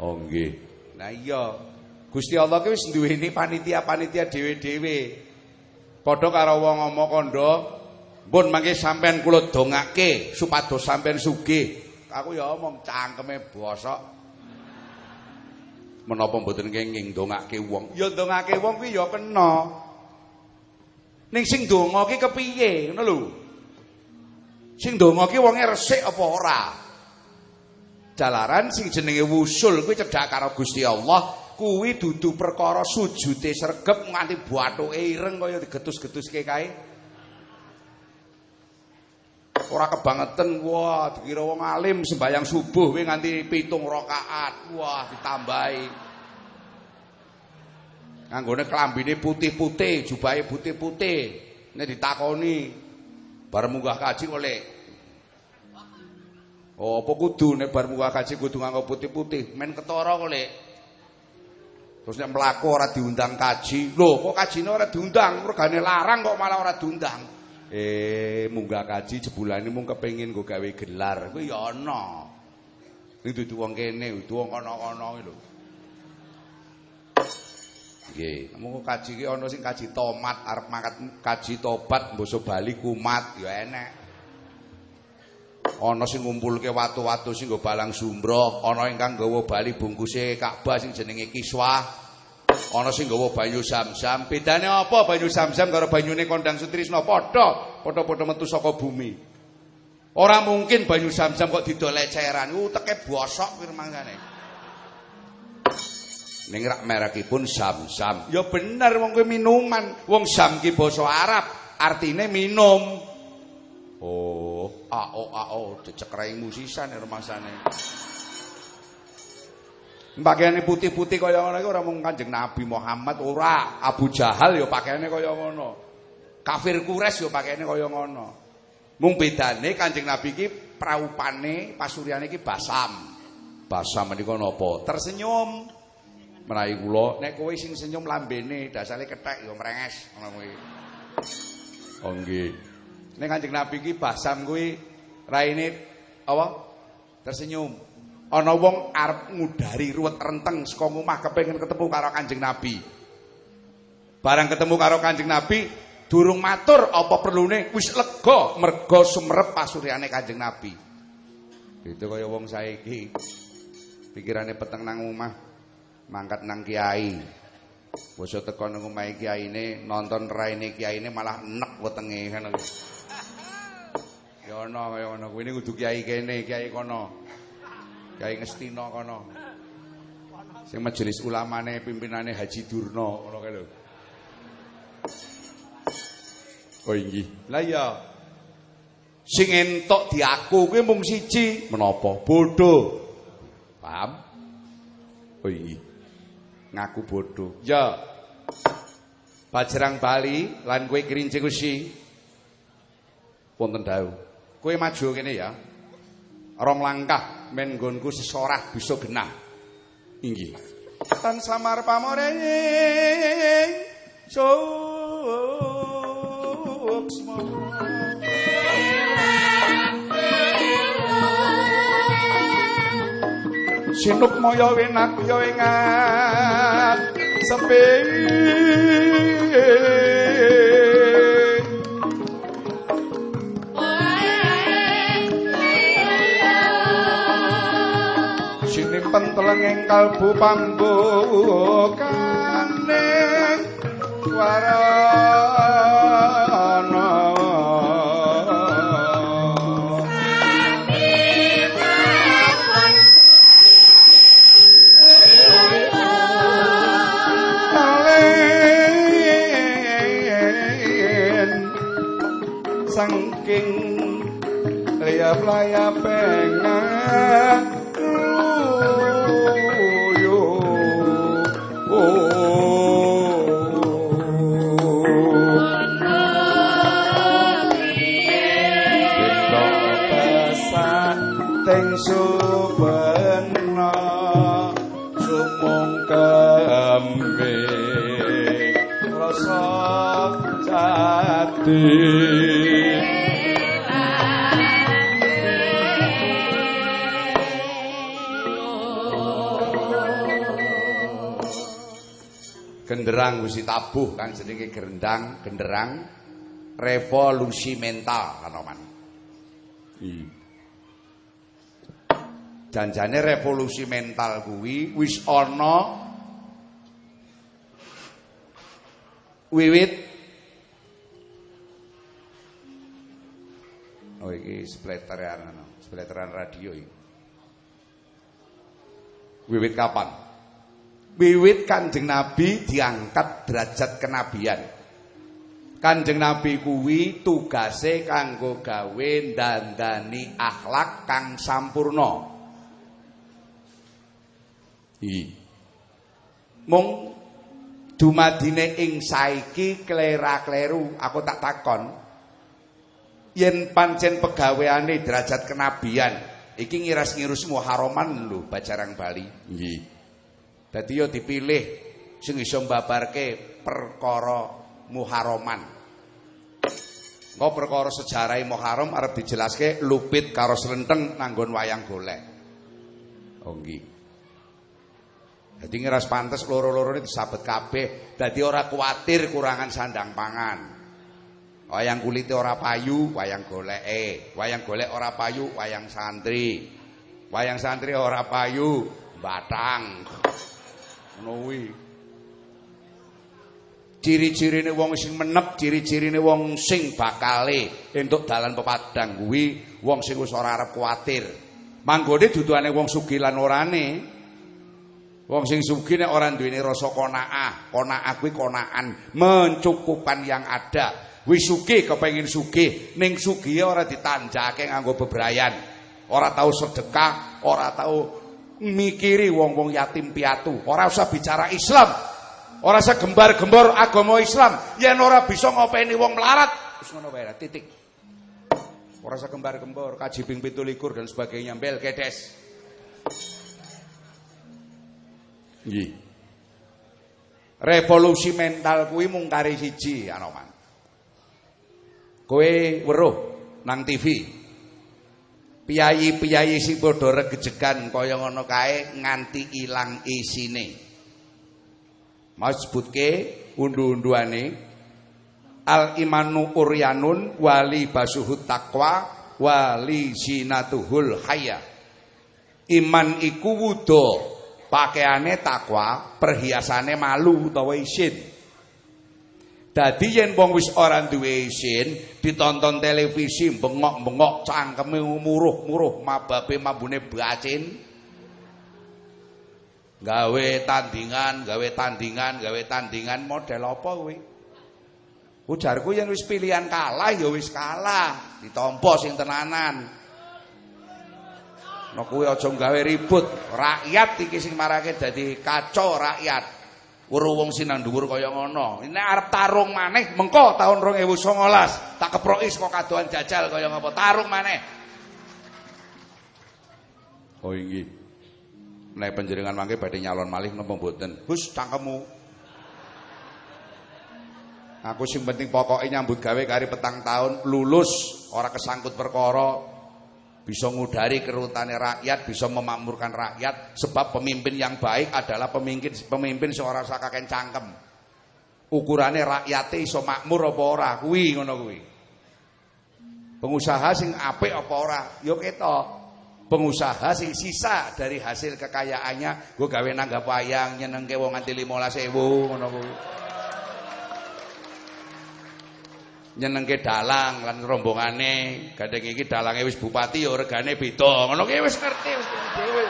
Oh nggih. Nah iya. Gusti Allah kuwi wis duweni panitia-panitia dhewe-dhewe. Padha karo wong ngomong kandha pun mangke sampean kula dongake supados sampean sugih. Aku ya omong cangkeme bosok. Menapa mboten kenging dongake wong? Ya dongake wong kuwi ya kena Ning sing donga ki kepiye, ngono lho. Sing donga ki wonge resik apa ora? Jalaran sing jenenge wusul kuwi cedhak karo Gusti Allah, kuwi dudu perkara sujute sregep nganti bathuke ireng kaya digetus-getuske kae. Ora kebangetan, wah dikira wong alim sembayang subuh kuwi nganti pitung rakaat. Wah, ditambahi. Nganggone klambine putih-putih, jubahe putih-putih. Nek ditakoni bar munggah kaji oleh Oh, apa kudu nek bar munggah kaji kudu nganggo putih-putih, men ketara oleh Terus nek mlaku ora diundang kaji. Lho, kok kajine ora diundang? Regane larang kok malah ora diundang. Eh, munggah kaji jebulane mung kepengin nggo gawe gelar. Kuwi ya ana. Ning dudu wong kene, wong kono-kono lho. Nggih, mung kaji ki ana sing kaji tomat arep mangkat kaji tobat mbasa bali kumat ya enek. Ana sing ngumpulke watu-watu sing nggo balang sumbroh, ana ingkang nggawa bali bungkuse Ka'bah sing jenenge kiswah. Ana sing nggawa banyu Zam-zam. Bedane apa banyu Zam-zam karo banyune kondang Sutrisna? Padha, padha-padha metu saka bumi. Ora mungkin banyu Zam-zam kok didol leceran. Uh teke bosok kuwi mangane. Ning rak merekipun Zam-zam. Ya bener wong kuwi minuman. Wong Zam ki basa Arab, artine minum. Oh. ao ao dicekrai musisan remasane. Pakaiane putih-putih kaya ngono iku ora mung Kanjeng Nabi Muhammad, ora Abu Jahal ya pakaiane kaya ngono. Kafir Quraisy ya pakaiane kaya ngono. Mung bedane Kanjeng Nabi iki praupane pasuryane iki basam. Basam menika napa? Tersenyum. Menawi kula nek kowe sing senyum lambene dasare kethek ya mrenges ngono kuwi. Oh nggih. Nek Kanjeng Nabi iki basam kuwi raine apa? Tersenyum. ana wong arep ngudari ruwet renteng saka omah kepengin ketemu karo Kanjeng Nabi. Barang ketemu karo Kanjeng Nabi, durung matur apa perlune wis lega merga sumerep pasuryane Kanjeng Nabi. Itu kaya wong saiki. Pikirane peteng nang omah, mangkat nang kiai. Basa teko nang omahe kiyaine, nonton raine kiyaine malah enek wetenge ngono. Ya ana kaya ngono kuwi kudu kiai kene, kiai kono. Kyai Ngestina kono. Sing majelis ulamane pimpinane Haji Durna ngono kae lho. Oh inggih. Lah iya. Sing entuk diaku kuwi mung siji, menapa? Bodho. Paham? Oh inggih. Ngaku bodho. Ya. Bajrang Bali lan kowe Kerinci Gusi. Wonten dawuh. Kowe maju kene ya. Rong langkah men nggonku sesorah bisa genah. Inggih. Tan samar pamoreng suksma. sinup moyo winak yo ingat. Sepi simpen teleng ing kalbu pambukane waras genderang wis tabuh kang jenenge gendang genderang revolusi mental kanoman iya. Janjane revolusi mental kuwi wis ana wiwit. Oh iki splatteran ana splatteran radio iki. Wiwit kapan wiwit Kanjeng Nabi diangkat derajat kenabian. Kanjeng Nabi kuwi tugase kanggo gawe dandani akhlak kang sampurno. I. Mung dumadine ing saiki klera-kleru, aku tak takon. Yen pancen pegaweane derajat kenabian, iki ngiras-ngirus Muharraman lho Bajarang Bali. Nggih. Dadi yo dipilih sing iso mbabarke perkara Muharraman. Engko perkara sejarah Muharram arep dijelaske lupit karo slenteng nanggon wayang golek. Oh nggih. Dadi ngeras pantes loro-loro ini disabet kabeh. Dadi ora kuatir kurangan sandang pangan. Wayang kulite ora payu, wayang goleke. Wayang golek ora payu, wayang santri. Wayang santri ora payu, batang. Kuwi ciri-cirine wong sing menep ciri-cirine wong sing bakale entuk dalan pepadang kuwi wong sing wis ora arep kuwatir manggone duduane wong sugih lan orane. Wong sing sugih nek ora duweni rasa qanaah qanaah kuwi konaan mencukupan yang ada. Wis sugih kepengin sugih, ning sugih ora ditanjake nganggo bebrayan. Ora tahu sedekah, ora tahu mikiri wong-wong yatim piatu, ora usah bicara Islam. Ora usah gembar-gembor agama Islam. Yen ora bisa ngopeni wong melarat, wis ngono titik. Ora usah gembar-gembor, kaji ping 17 dan sebagainya, bel kedes. Nggih. Revolusi mental kuwi mung kari siji Anoman. Kowe weruh nang TV. Piyayi-piyayi sing padha regejegan kaya ngono kae nganti ilang isine. Mau sebutke undu-unduane Al imanu uryanun wali basuhut taqwa wali sinatuhul haya. Iman iku wudo, pakaiane takwa, perhiasane malu utawa isin. Dadi yen wong wis ora duwe isin, ditonton televisi bengok-bengok cangkeme muruh-muruh, mababe mabune bacin. Gawe tandingan, gawe tandingan, gawe tandingan model apa kuwi? Ujarku yen wis pilihan kalah ya wis kalah, ditampa sing tenanan. Nek kuwi aja gawe ribut, rakyat iki sing marake dadi kacau rakyat. Weruh wong sinan dhuwur kaya ngono. Nek arep tarung maneh mengko taun 2019 tak keproki saka kadoan jajal kaya ngapa tarung maneh. Oh inggih. Nek panjenengan mangke badhe nyalon malih napa mboten? Hus cangkemmu. Aku sing penting pokoke nyambut gawe kari petang tahun lulus ora kesangkut perkara bisa ngudari kerutane rakyat, bisa memakmurkan rakyat sebab pemimpin yang baik adalah pemimpin pemimpin seorang sakaken cangkem. Ukurane rakyate iso makmur apa ora, kuwi ngono kuwi. Pengusaha sing apik apa ora, ya ketok. Pengusaha sing sisa dari hasil kekayaannya gue gawe nanggap wayang nyenengke wong nganti 15.000 ngono kuwi. Nyenengke dalang lan rombongane. Gandeng iki dalange wis bupati ya regane beda. Ngono ki wis ngerti wis dhewe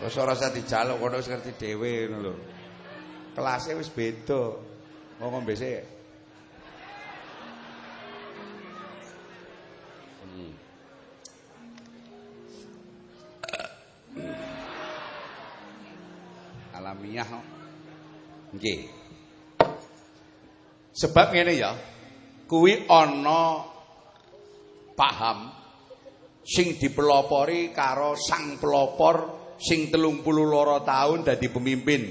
wis. Ora usah dijaluk ngono wis ngerti dhewe ngono lho. Kelase wis beda. Ngomong mbese hmm. alamiah nggih Sebab ngene ya, kuwi ana paham sing dipelopori karo sang pelopor sing telung puluh loro tahun dadi pemimpin.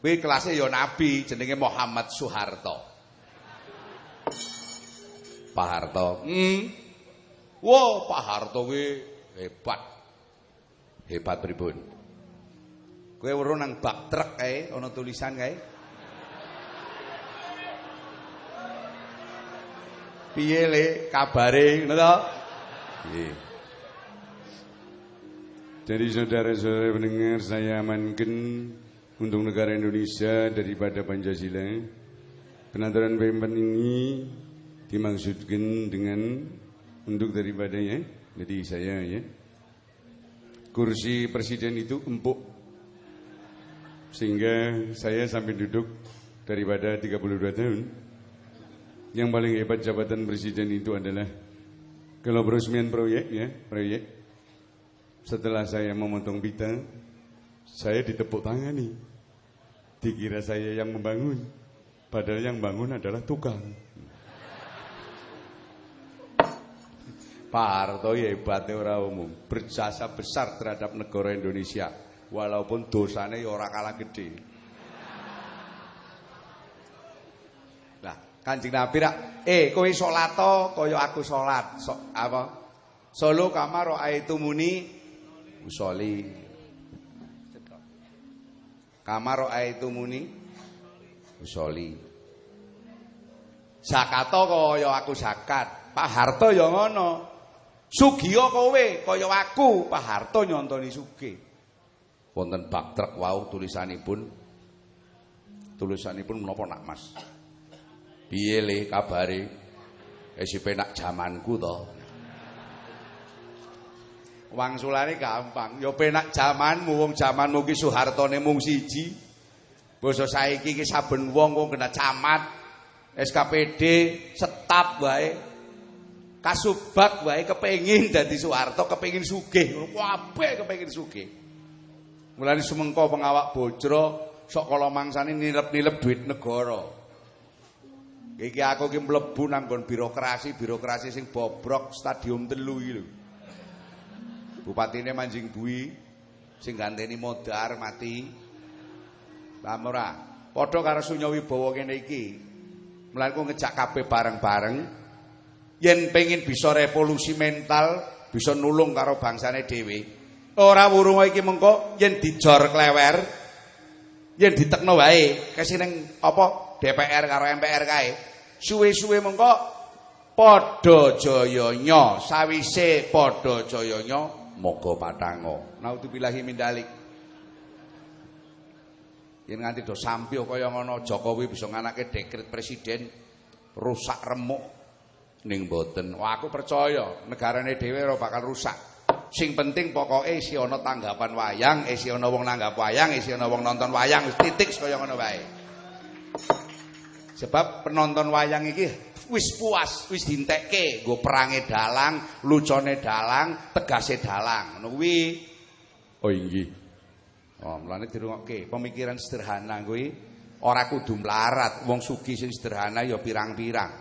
Kuwi kelasnya ya nabi jenenge Muhammad Soeharto. Pak Harto. Hmm. Wow, Pak Harto kuwi hebat. Hebat pripun? Kowe weruh nang bak truk kae tulisan kae. Piye le kabare ngono to? Nggih. Jadi saudara-saudara pendengar saya amankan untuk negara Indonesia daripada Pancasila. Penataran pemban ini dimaksudkan dengan untuk daripadanya. Jadi saya ya. Kursi presiden itu empuk. Sehingga saya sampai duduk daripada 32 tahun. Yang paling hebat jabatan presiden itu adalah kalau peresmian proyek ya, proyek. Setelah saya memotong pita, saya ditepuk tangani. Dikira saya yang membangun, padahal yang bangun adalah tukang. Pak Harto ya hebatnya orang umum, berjasa besar terhadap negara Indonesia, walaupun dosanya ya orang kalah gede. Kanjeng Nabi rak, eh kowe salat kaya aku salat. So, apa? Solo kamar aitu muni usoli. Kamar aitu muni usoli. Zakato kaya aku zakat. Pak Harto ya ngono. Kowe kaya aku, Pak Harto nyontoni sugih. Wonten bak truk wau tulisanipun tulisanipun menapa nak Mas? Piye le kabare? Wis penak jamanku to. Wangsulane gampang, ya penak jamanmu wong jamanmu ki Soehartone mung siji. Basa saiki iki saben wong wong kena camat, SKPD, setap wae. Kasubag wae kepengin dadi Soeharto, kepengin sugih. Kabeh kepengin sugih. Mulane sumengko pengawak bojro sok kala mangsane nilep-nilep duit negara. Iki aku ki mlebu nang birokrasi, birokrasi sing bobrok stadium telu iki lho. Bupatine Manjing Bui sing ganteni modar mati. Paham ora? Padha karo Sunya Wibawa kene iki. Mulane ku ngejak kabeh bareng-bareng yen pengin bisa revolusi mental, bisa nulung karo bangsane dhewe. Ora wurung iki mengko yen dijor klewer, yen ditekno wae kesineng apa DPR karo MPR kae. Suwe-suwe mengko padha jayanya, sawise padha jayanya moga patango. Naudzubillahi min dalik. Yen nganti do sampyo kaya ngono Jokowi bisa nganake dekret presiden rusak remuk ning mboten. Wah aku percaya negarane dhewe ora bakal rusak. Sing penting pokoke isi ana tanggapan wayang, isi ana wong nanggap wayang, isi ana wong nonton wayang titik kaya ngono wae. Sebab penonton wayang iki wis puas, wis dintekke nggo perange dalang, lucone dalang, tegase dalang. Ngono kuwi. Oh inggih. Oh, mulane dirungokke pemikiran sederhana kuwi ora kudu mlarat. Wong sugih sing sederhana ya pirang-pirang.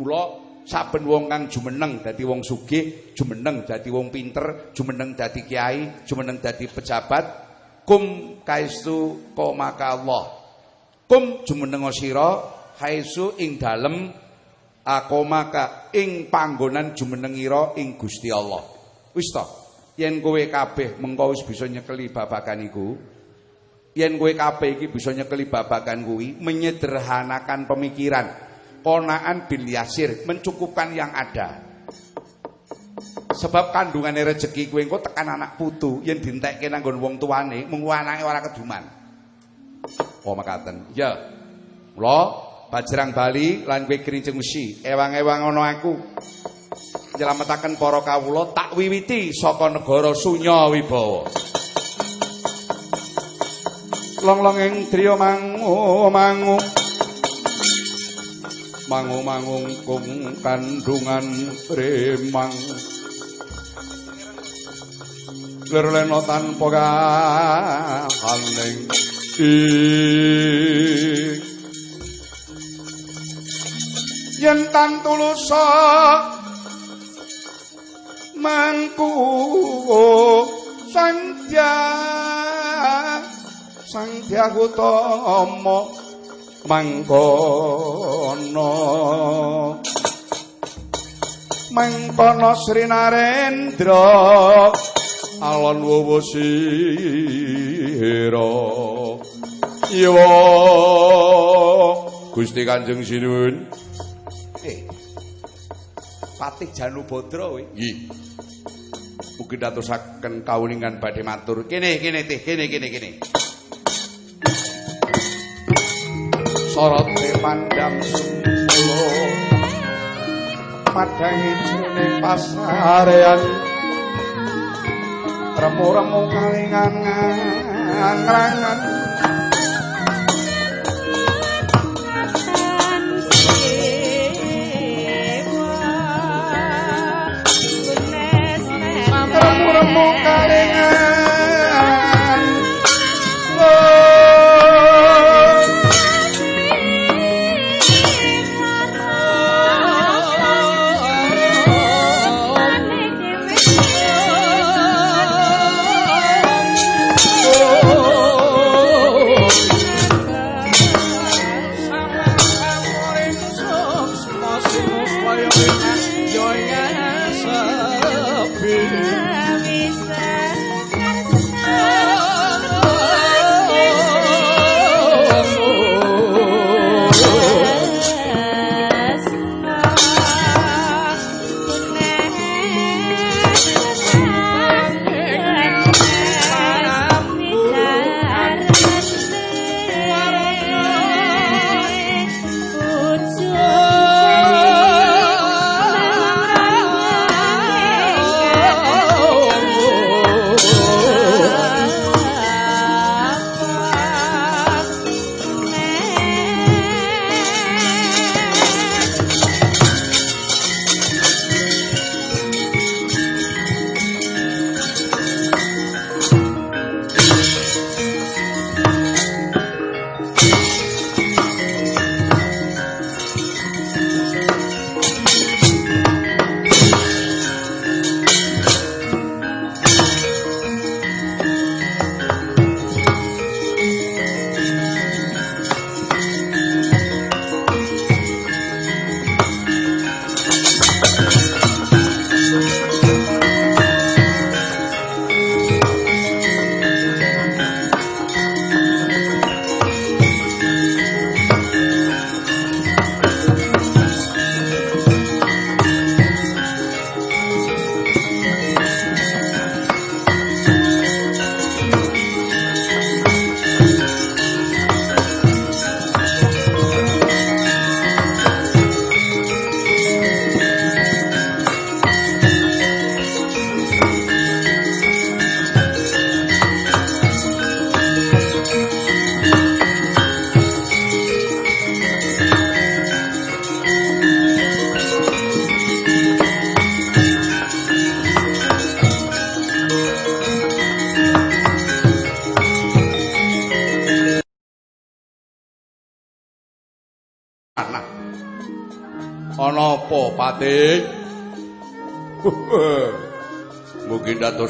Mula saben wong kang jumeneng dadi wong sugih, jumeneng dadi wong pinter, jumeneng dadi kiai, jumeneng dadi pejabat, kum kaistu qomaka Allah. Kum jumeneng sira haisu ing dalem akomaka ing panggonan jumenengira ing Gusti Allah. Wis to. Yen kowe kabeh mengko wis bisa nyekeli babagan iku, yen kowe kabeh iki bisa nyekeli babagan kuwi, menyederhanakan pemikiran, konaan bil yasir, mencukupkan yang ada. Sebab kandungane rezeki kowe engko tekan anak putu, yen dintekke nang wong tuane, mung anake keduman. Oh makaten. Ya. Mula Bajrang Bali lan kowe wesi, ewang-ewang ana aku. Nyelametaken para kawula tak wiwiti saka negara Sunya Wibawa. Long-long ing driya mangu mangu. Mangu mangung kandungan remang. Lerleno tanpa kahaning ing yen tan tulusa mangku sangja sangja utama mangkono. Mangkono Sri Narendra alon wowo sira Iwa Gusti Kanjeng Sinuwun Eh Patih Janubadra kowe nggih. Mugi datusaken kawuningan badhe matur. Kene kene teh kene kene kene. Sorote pandang semula Madangi jroning pasarean Remu-remu kalingan ngangrangan Remu-remu kalingan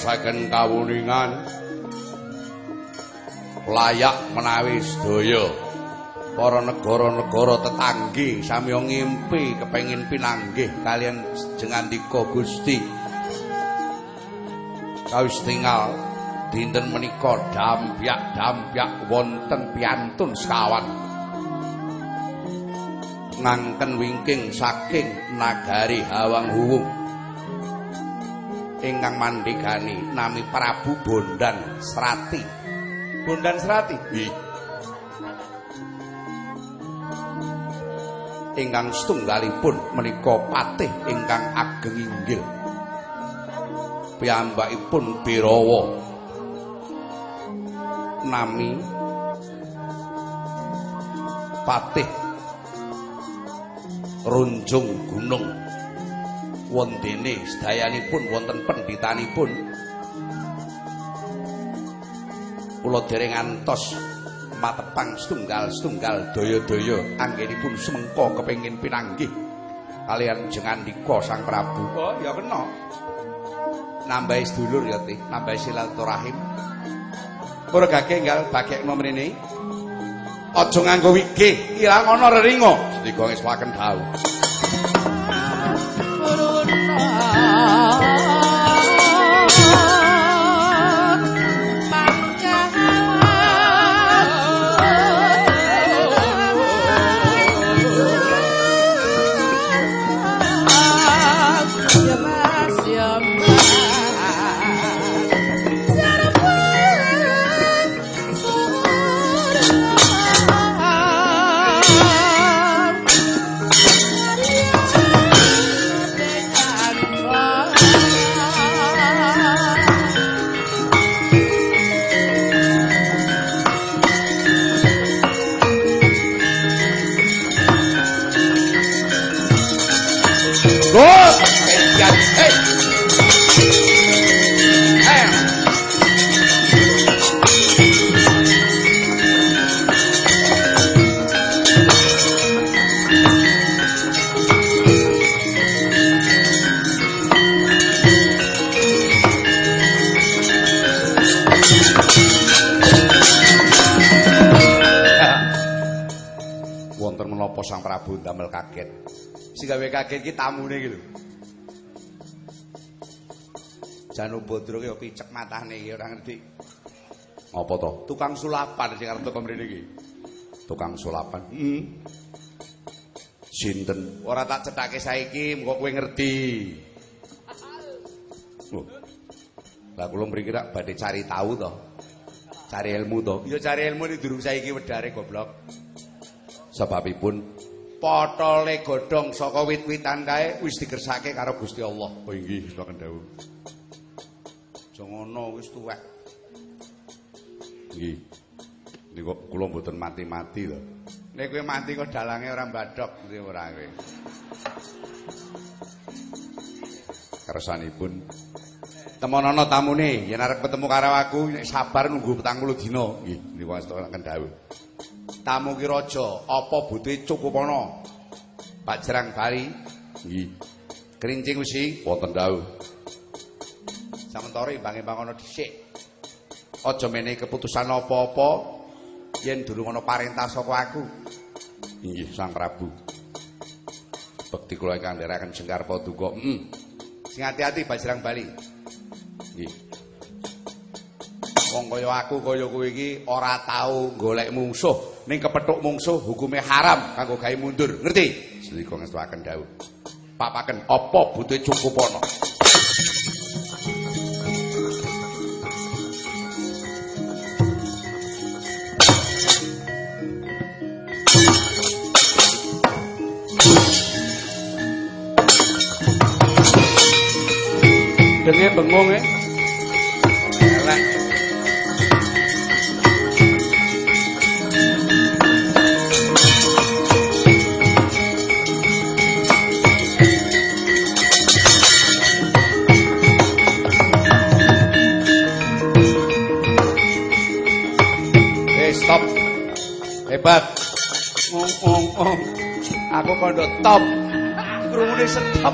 Dadosaken kawuningan layak menawi sedaya para negara-negara tetanggi sami ngimpi kepengin pinanggih kalian jengandika Gusti. Kawis tinggal dinten menika dampyak-dampyak wonten piantun sekawan. Ngangken wingking saking nagari Hawang Huwung ingkang mandhegani nami Prabu Bondan Srati. Bondan Srati? Nggih ingkang setunggalipun menika patih ingkang ageng inggil. Piyambakipun Birawa. Nami patih runjung gunung wontene sedayanipun wonten penditanipun kula dereng antos matepang setunggal-setunggal daya-daya anggenipun semengko kepengin pinanggih kalian jengandika Sang Prabu. Oh, ya kena. Nambahi sedulur ya, Tih, nambahi silaturahim. Ora gage enggal bagekno mrene. Aja nganggo wigih, ilang ana reringa. Sedika ngeswaken dawuh. Prabu ndamel kaget. Sing gawe kaget iki tamune iki lho. Janu Bodro ki picek matane iki ora ngerti. Apa to? Tukang sulapan sing arep teko mrene iki. Tukang sulapan. Heeh. Sinten? Ora tak cethake saiki, mengko kowe ngerti. Oh. Lah kula mriki rak badhe cari tahu to. Cari ilmu to. Ya cari ilmu iki durung saiki wedare goblok. Sebabipun potole godhong saka wit-witan kae wis dikersake karo Gusti Allah. Oh inggih, saken dawuh. Aja ngono wis tuwek. Nggih. Niku kula mboten mati-mati to. Nek kowe mati kok dalange ora mbadhok ngerti ora kowe. Kersanipun temonana tamune yen arep ketemu karo aku sabar nunggu 40 dina. Nggih, niku astaken dawuh. Tamu ki raja, apa butuhe cukupana? Pak Jerang Bali. Nggih. Kerincing wisi wonten dawuh. Samentara imbang-imbang ana dhisik. Aja menehi keputusan apa-apa yen durung ana parentah saka aku. Inggih, Sang Prabu. Bekti kula ingkang ndherekaken Jengkar Paduka. Heeh. Sing ati-ati Bajrang Bali. Nggih. Wong kaya aku kaya kowe iki ora tau golek mungsuh, ning kepethuk mungsuh hukume haram kanggo gawe mundur. Ngerti? Sedika ngestuaken dawuh. Papaken apa butuhe cukupana? Dene bengong e. Hebat. Ong ong ong. Aku kondo top. Krungune setop.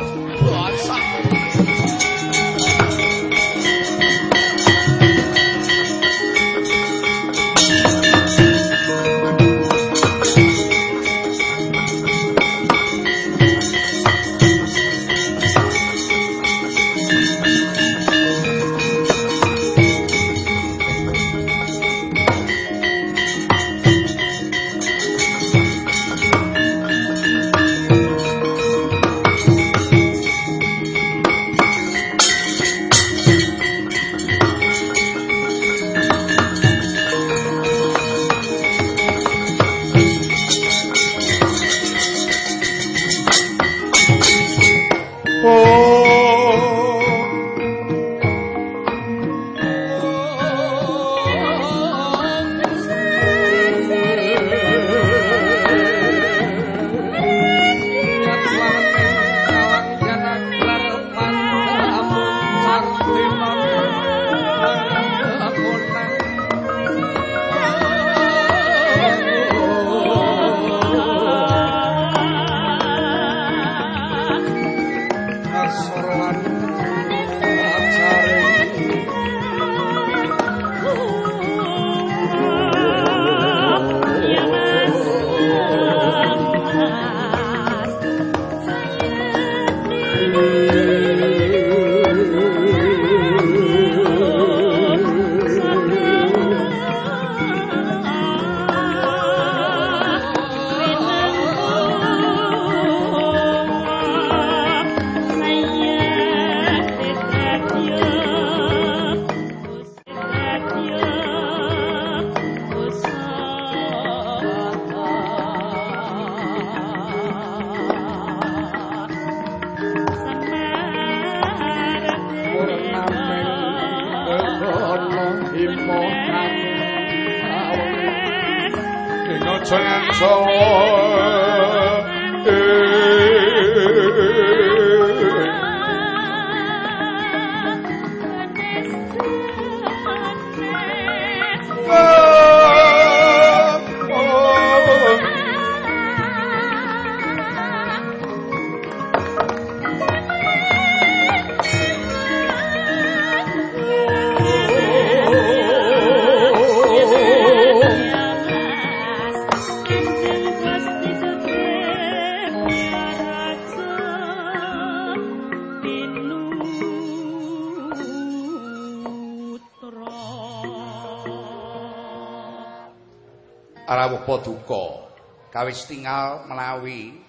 Kawis tinggal menawi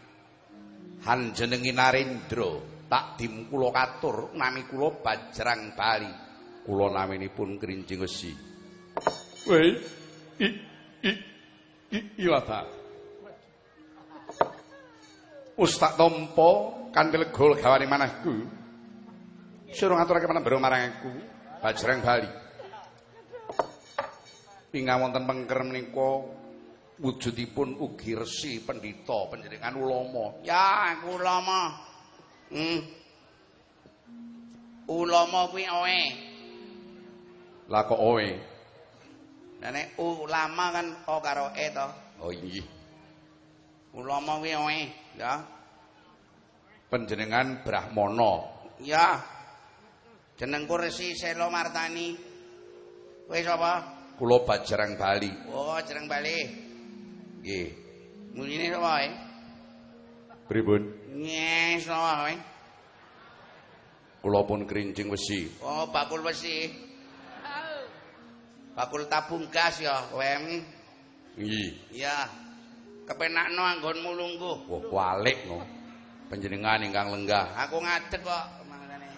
han jenengi Narendra. Tak dim kula katur nami kula Bajrang Bali. Kula naminipun Krinjing Wesi Wei i i i ilata Ustak tampa kanthi lega legawani manahku Suruh ngaturake panembara marang aku Bajrang Bali. Pinga wonten pengker menika wujudipun ugi resi pendhita panjenengan ulama. Ya, aku ulama. Hmm. Ulama kuwi oe. Lah kok oe? Nek ulama kan o karo e to. Oh inggih. Ulama kuwi oe, ya. Panjenengan Brahmana. Ya. Jenengku Resi Selo Martani. Kowe sapa? Kula Bajrang Bali. Oh, Bajrang Bali. Nggih. Muline sapa wae? Pripun? Nyes sapa wae? Kula pun Krinjing Wesi. Oh, bakul besi. Bakul tabung gas ya, wem. Nggih. Ya. Kepenakno anggonmu lungguh. Wah, kualik no. Panjenengan ingkang lenggah. Aku ngadeg kok mangane.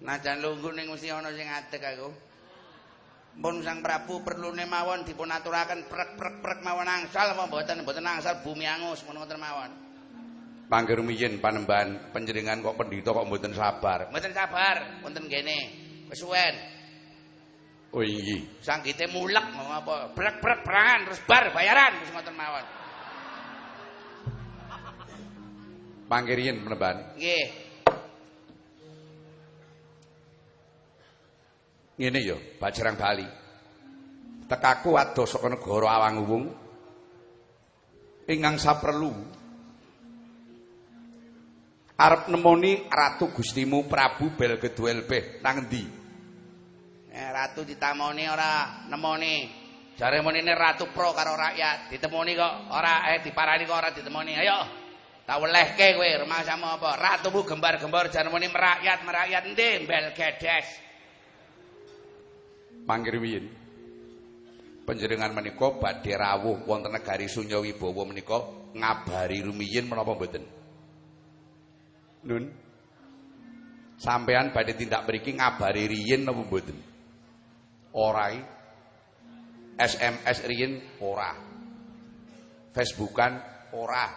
Najan lungguh ning mesti ana sing ngadeg aku. Pun Sang Prabu perlune mawon dipun aturaken prek-prek-prek mawon angsal apa mboten mboten angsal bumi angus wonten mawon. Panggih rumiyin panembahan panjenengan kok pendhita kok mboten sabar. Mboten sabar wonten kene. Wis suwen. Oh inggih. Sanggite mulek mau apa brek-brek perangan terus bar bayaran wis ngoten mawon. Panggih riyin panembahan. Nggih. Ngene ya, Bajrang Bali. Tekaku adoh saka negara Awanguwung. Ingkang saperlu arep nemoni ratu Gustimu Prabu Belgeduelbeh nang endi? Eh ratu ditamoni ora nemoni. Jare menine ratu pro karo rakyat, ditemoni kok ora eh diparani kok ora ditemoni. Ayo. Tak welehke kowe rumasamu apa? Ratumu gembar-gembar jare muni merakyat, merakyat endi Belgedes. Mangkir wiyin. Panjenengan menika badhe rawuh wonten negari Sunya Wibawa menika ngabari rumiyin menapa mboten? Nun. Sampean badhe tindak mriki ngabari riyin napa mboten? Ora SMS riyin ora. Facebookan ora.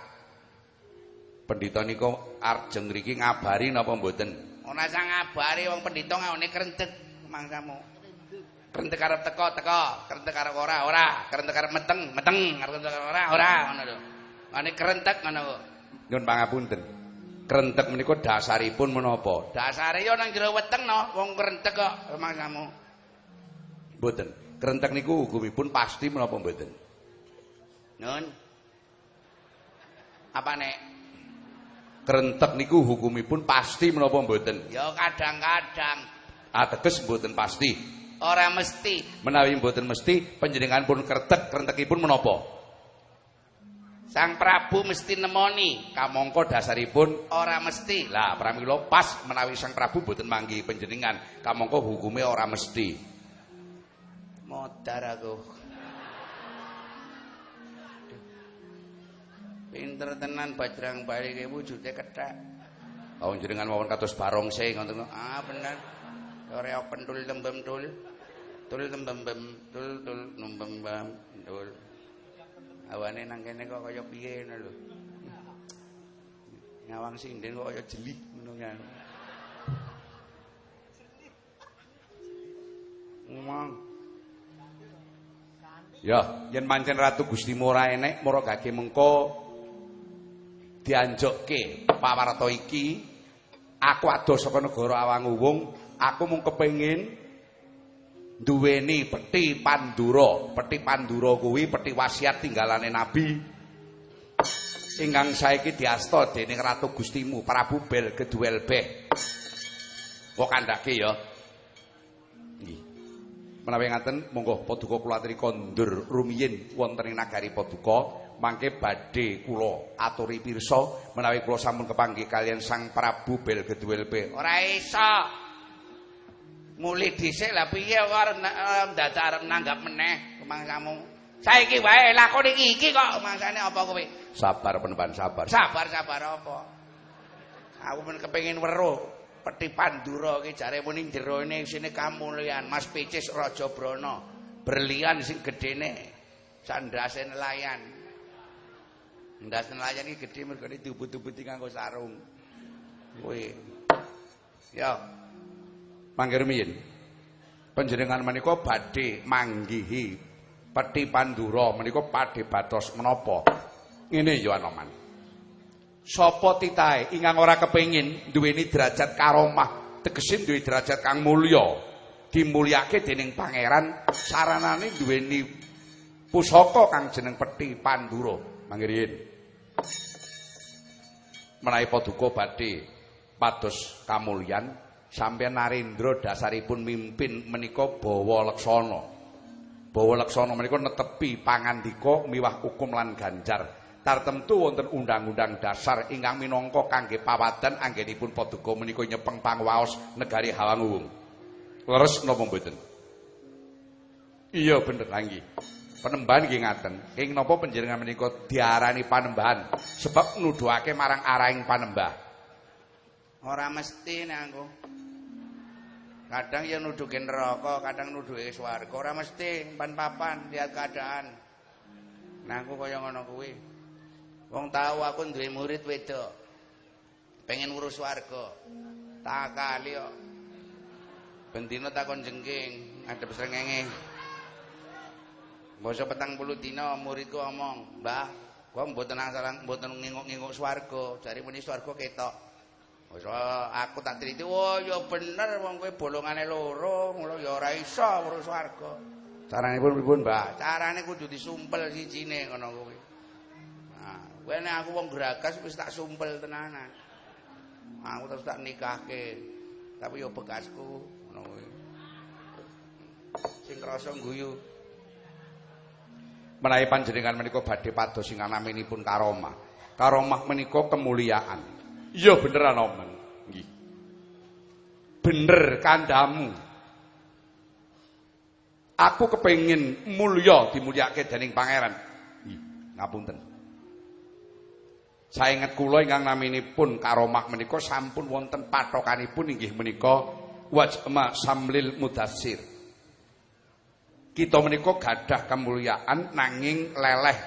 Pendhita nika arjeng mriki ngabari napa mboten? Ora sang ngabari wong pendhita ngene krentek mangsamu. Krentek arep teko teko, krentek arep ora ora, krentek arep meteng meteng, arep teko ora ora ngono lho. Ngene krentek ngono kok. Nyun pangapunten. Krentek menika dasaripun menapa? Dasare yo nang jero weteng no, wong krentek kok mangsamu. Mboten. Krentek niku hukumipun pasti menapa mboten? Nun. Apa nek? Krentek niku hukumipun pasti menapa mboten? Yo kadang-kadang Ateges mboten pasti. Ora mesti. Menawi mboten mesti panjenengan pun kretek, krentekipun menapa? Sang Prabu mesti nemoni, Kamangka dasaripun ora mesti. lah pramila pas menawi Sang Prabu mboten manggi panjenengan, kamangka hukume ora mesti. Modar aku. Pinter tenan Bajrang Bali ki wujude kethek. Awon jenengan mawon kados barongse ngoten. Ah bener. Ora pentul tembem tul. Tul tembem bem tul tul numbem bam tul. Awane nang kene kok kaya piye ngono lho. Ngawang sinden kok kaya jeli ngono kan. Ngomong. Ya, yen pancen Ratu Gusti ora enek, mara gage mengko dianjokke pawarta iki aku adoh saka negara Awanguwung, aku mung kepengin duweni peti Pandura. Peti Pandura kuwi peti wasiat tinggalane Nabi. Ingkang saiki diasta dening Ratu Gustimu Prabu Belgeduelbeh. Kok kandhake ya. Menawi ngaten monggo paduka kula aturi kondur rumiyin wonten ing nagari paduka mangke badhe kula aturi pirsa menawi kula sampun kepanggih kalian Sang Prabu Belgeduelbeh. Ora iso. Muli dhisik lah piye kok arep na- dadak arep nanggap meneh kemangsamu. Saiki wae lakon iki iki kok mangsane apa kowe? Sabar penemban sabar. Sabar sabar apa? Aku men kepengin weruh peti Pandura iki jare muni jero ini sine kamulyan Mas Picis Raja Brana. Berlian sing gedene sandase nelayan. Ndas nelayan iki gedhe mergo diubut-ubuti kanggo sarung. Kuwi. Ya, Mangke rumiyin. Panjenengan menika badhe manggihi peti Pandura menika padhe batos menapa? Ngene ya Anoman. Sapa titahe ingkang ora kepengin duweni derajat karomah, tegese duwe derajat kang mulya, dimulyake dening pangeran, saranane duweni pusaka kang jeneng peti Pandura. Mangke riyin. Menawi paduka badhe pados kamulyan sampeyan Narendra dasaripun mimpin menika bawa leksana. Bawa leksana menika netepi pangandika miwah hukum lan ganjar. Tartemtu wonten undang-undang dasar ingkang minangka kangge pawadan anggenipun paduka menika nyepeng pangwaos negari Hawanguwung. Leres napa mboten? Iya bener nggih. Penembahan nggih ngaten. Ing napa panjenengan menika diarani panembahan sebab nuduhake marang araing panembah. ora mesti aku. Kadang ya nuduhke neraka, kadang nuduhke swarga, ora mesti pan-papan lihat keadaan. Nah aku kaya ngono kuwi. Wong tahu aku duwe murid wedok. Pengen urus swarga. Tak kali kok. Bendina takon jengking, adep srengenge. Basa petang puluh dina muridku omong, "Mbah, kok mboten asal mboten nginguk-nginguk swarga, jare muni swarga ketok." Wis aku tak triti, "Oh, ya bener wong kowe bolongane loro, mulo ya ora iso urus swarga." Caranipun pripun, Mbah? Carane kudu disumpel sijine ngono kuwi. Nah, kowe nek aku wong geragas wis tak sumpel tenanan. Aku terus tak nikahke. Tapi yo bekasku ngono kuwi. Sing krasa guyu. Menawi panjenengan menika badhe pados sing naminipun karomah. Karomah menika kemuliaan. Iya beneran omen. Nggih. Bener kandamu. Aku kepengin mulya dimulyake dening pangeran. Nggih, ngapunten. Saenget kula ingkang naminipun karomah menika sampun wonten patokanipun inggih menika wajma samlil mudassir. Kita menika gadah kemuliaan nanging leleh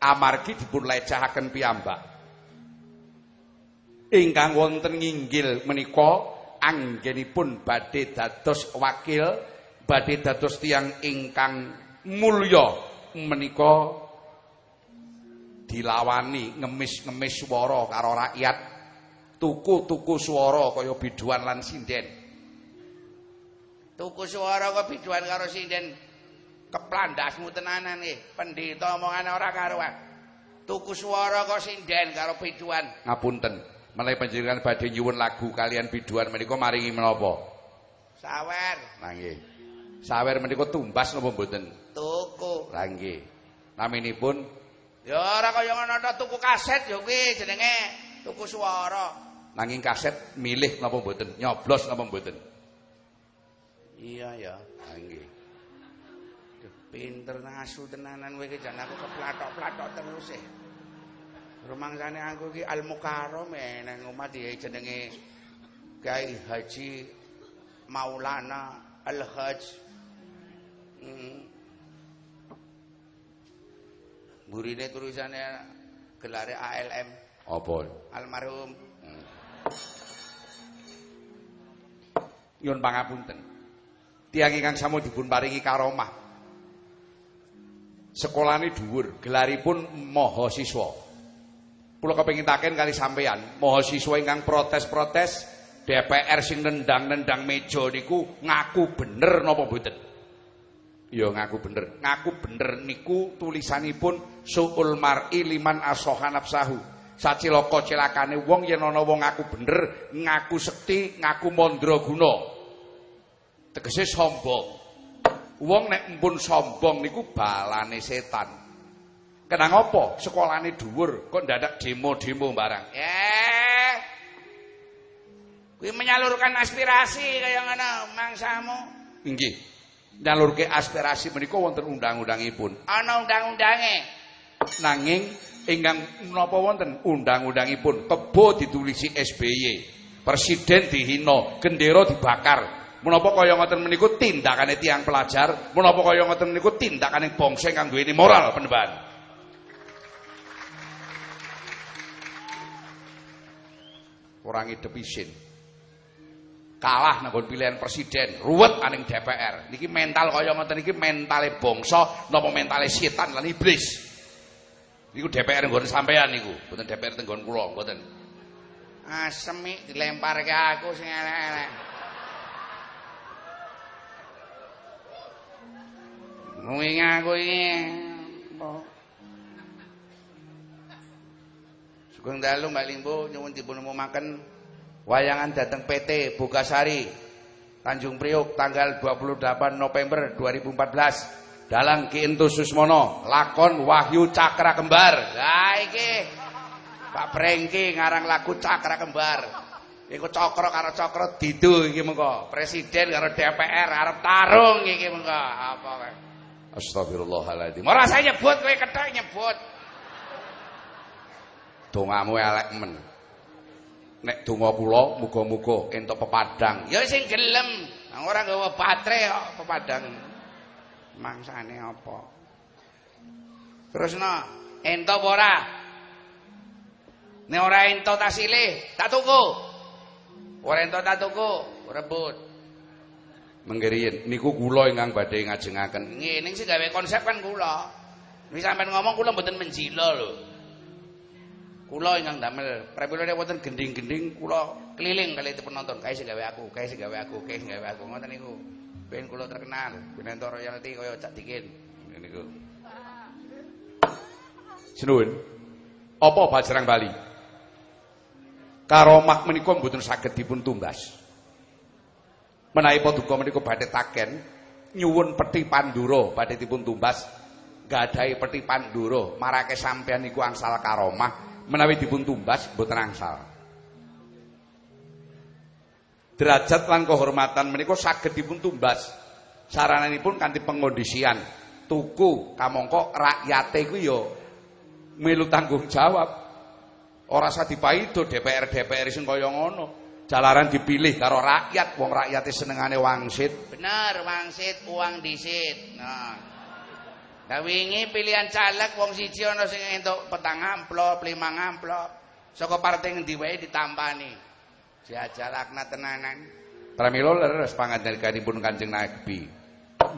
amargi dipun lecehaken piyambak. Ingkang wonten nginggil menika anggenipun badhe dados wakil, badhe dados tiang ingkang mulya menika dilawani ngemis-ngemis swara karo rakyat tuku-tuku swara kaya biduan lan sinden Tuku swara kok biduan karo sinden keplandasmu tenanan nggih. Pendhita omongane ora karuan. Tuku swara kok sinden karo biduan. ngapunten menawi panjenengan badhe nyuwun lagu kalian biduan menika maringi menapa? Sawer, Lah nggih. Sawer menika tumbas napa mboten? Tuku. Lah nggih. Naminipun? Ya ora kaya ngono to tuku kaset ya kuwi jenenge tuku swara. nanging kaset milih napa mboten? Nyoblos napa mboten? Iya ya. Lah nggih. Pinter ngasu tenanan kowe iki jan. Aku keplatok-platok terus e. Rumangsane aku iki Al Mukarram e nang omah jenenge Kiai Haji Maulana Al Haj. Hmm. Burine tulisannya gelare ALM apa almarhum. nyuwun pangapunten tiyang ingkang sampun dipun paringi karomah sekolahane dhuwur gelaripun mahasiswa kula kepengin taken kali sampeyan mahasiswa ingkang protes-protes DPR sing nendang-nendang meja niku ngaku bener napa mboten? Ya ngaku bener. Ngaku bener niku tulisanipun suul mar'i liman asoha nafsahu. Sacilaka cilakane wong yen ana wong ngaku bener ngaku sekti ngaku mandraguna tegese sombong. Wong nek empun sombong niku balane setan kenang apa sekolahane dhuwur. Kok ndadak demo-demo barang? Eh. Kuwi menyalurkan aspirasi kaya ngono mangsamu. nggih. Nyalurke aspirasi menika wonten undang-undangipun. Ana undang-undange. nanging ingkang menapa wonten undang-undangipun? Kebo ditulisi SBY presiden dihina gendera dibakar. Menapa kaya ngoten meniku tindakane tiang pelajar? Menapa kaya ngoten meniku tindakane bangsa ingkang duweni moral penembahan orang ngidep isin kalah nanggon pilihan presiden ruwet aning DPR niki mental kaya ngoten niki mentale bangsa napa mentale setan lan iblis. Niku DPR nggon sampean niku. Mboten DPR tenggon kula mboten. Asemi dilemparke aku sing elek-elek. Nuwing aku iki. Sugeng dalu Mbak Limbo nyuwun umumaken wayangan dateng PT Bogasari Tanjung Priok tanggal 28 November 2014 dalang Ki Susmono lakon Wahyu Cakra Kembar. Lah iki Pak Brengki ngarang lagu Cakra Kembar. Iku cokro karo cokro didu iki mengko. Presiden karo DPR arep tarung iki mengko. Apa kae? astagfirullahaladzim Ora saya nyebut kowe kethek nyebut. Dongamu elek men nek donga kula muga-muga entuk pepadang Ya sing gelem. Ora nggawa baterai kok pepadang. Mangsane apa? Terusno, apa ora? Nek ora ento tak silih, tak tuku. Ora ento tak tuku, rebut. menggeriyen niku kula ingkang badhe ngajengaken Nggih, ning sing gawe konsep kan kula. Nek sampean ngomong kula mboten menjila lho. Kula ingkang damel prepilane wonten gending-gending kula keliling kali itu penonton, kae sing gawe aku, kae sing gawe aku, kae sing gawe aku. Ngoten niku. Ben kula terkenal, ben entuk royalti kaya Cak Dikin. Niku. Sinuwun apa Bajrang Bali Karomah menika mboten saged dipun tumbas. Menawi paduka menika badhe taken nyuwun peti pandura badhe dipun tumbas gadahi peti pandura marake sampeyan niku angsal karomah menawi dipun tumbas mboten angsal. Derajat lan kehormatan menika saged dipun tumbas. Sarananipun kanthi pengondisian tuku kamangka rakyate iku ya melu tanggung jawab. Ora usah dipaido DPR-DPR sing kaya ngono. Jalaran dipilih karo rakyat, wong rakyate senengane wangsit. Bener, wangsit uang disit. Nah. Nah wingi pilihan caleg wong siji ana sing entuk petang amplop, limang amplop. Saka partai ngendi wae ditampani. Diajalakna tenanan. Pramila leres pangandikanipun Kanjeng Nabi.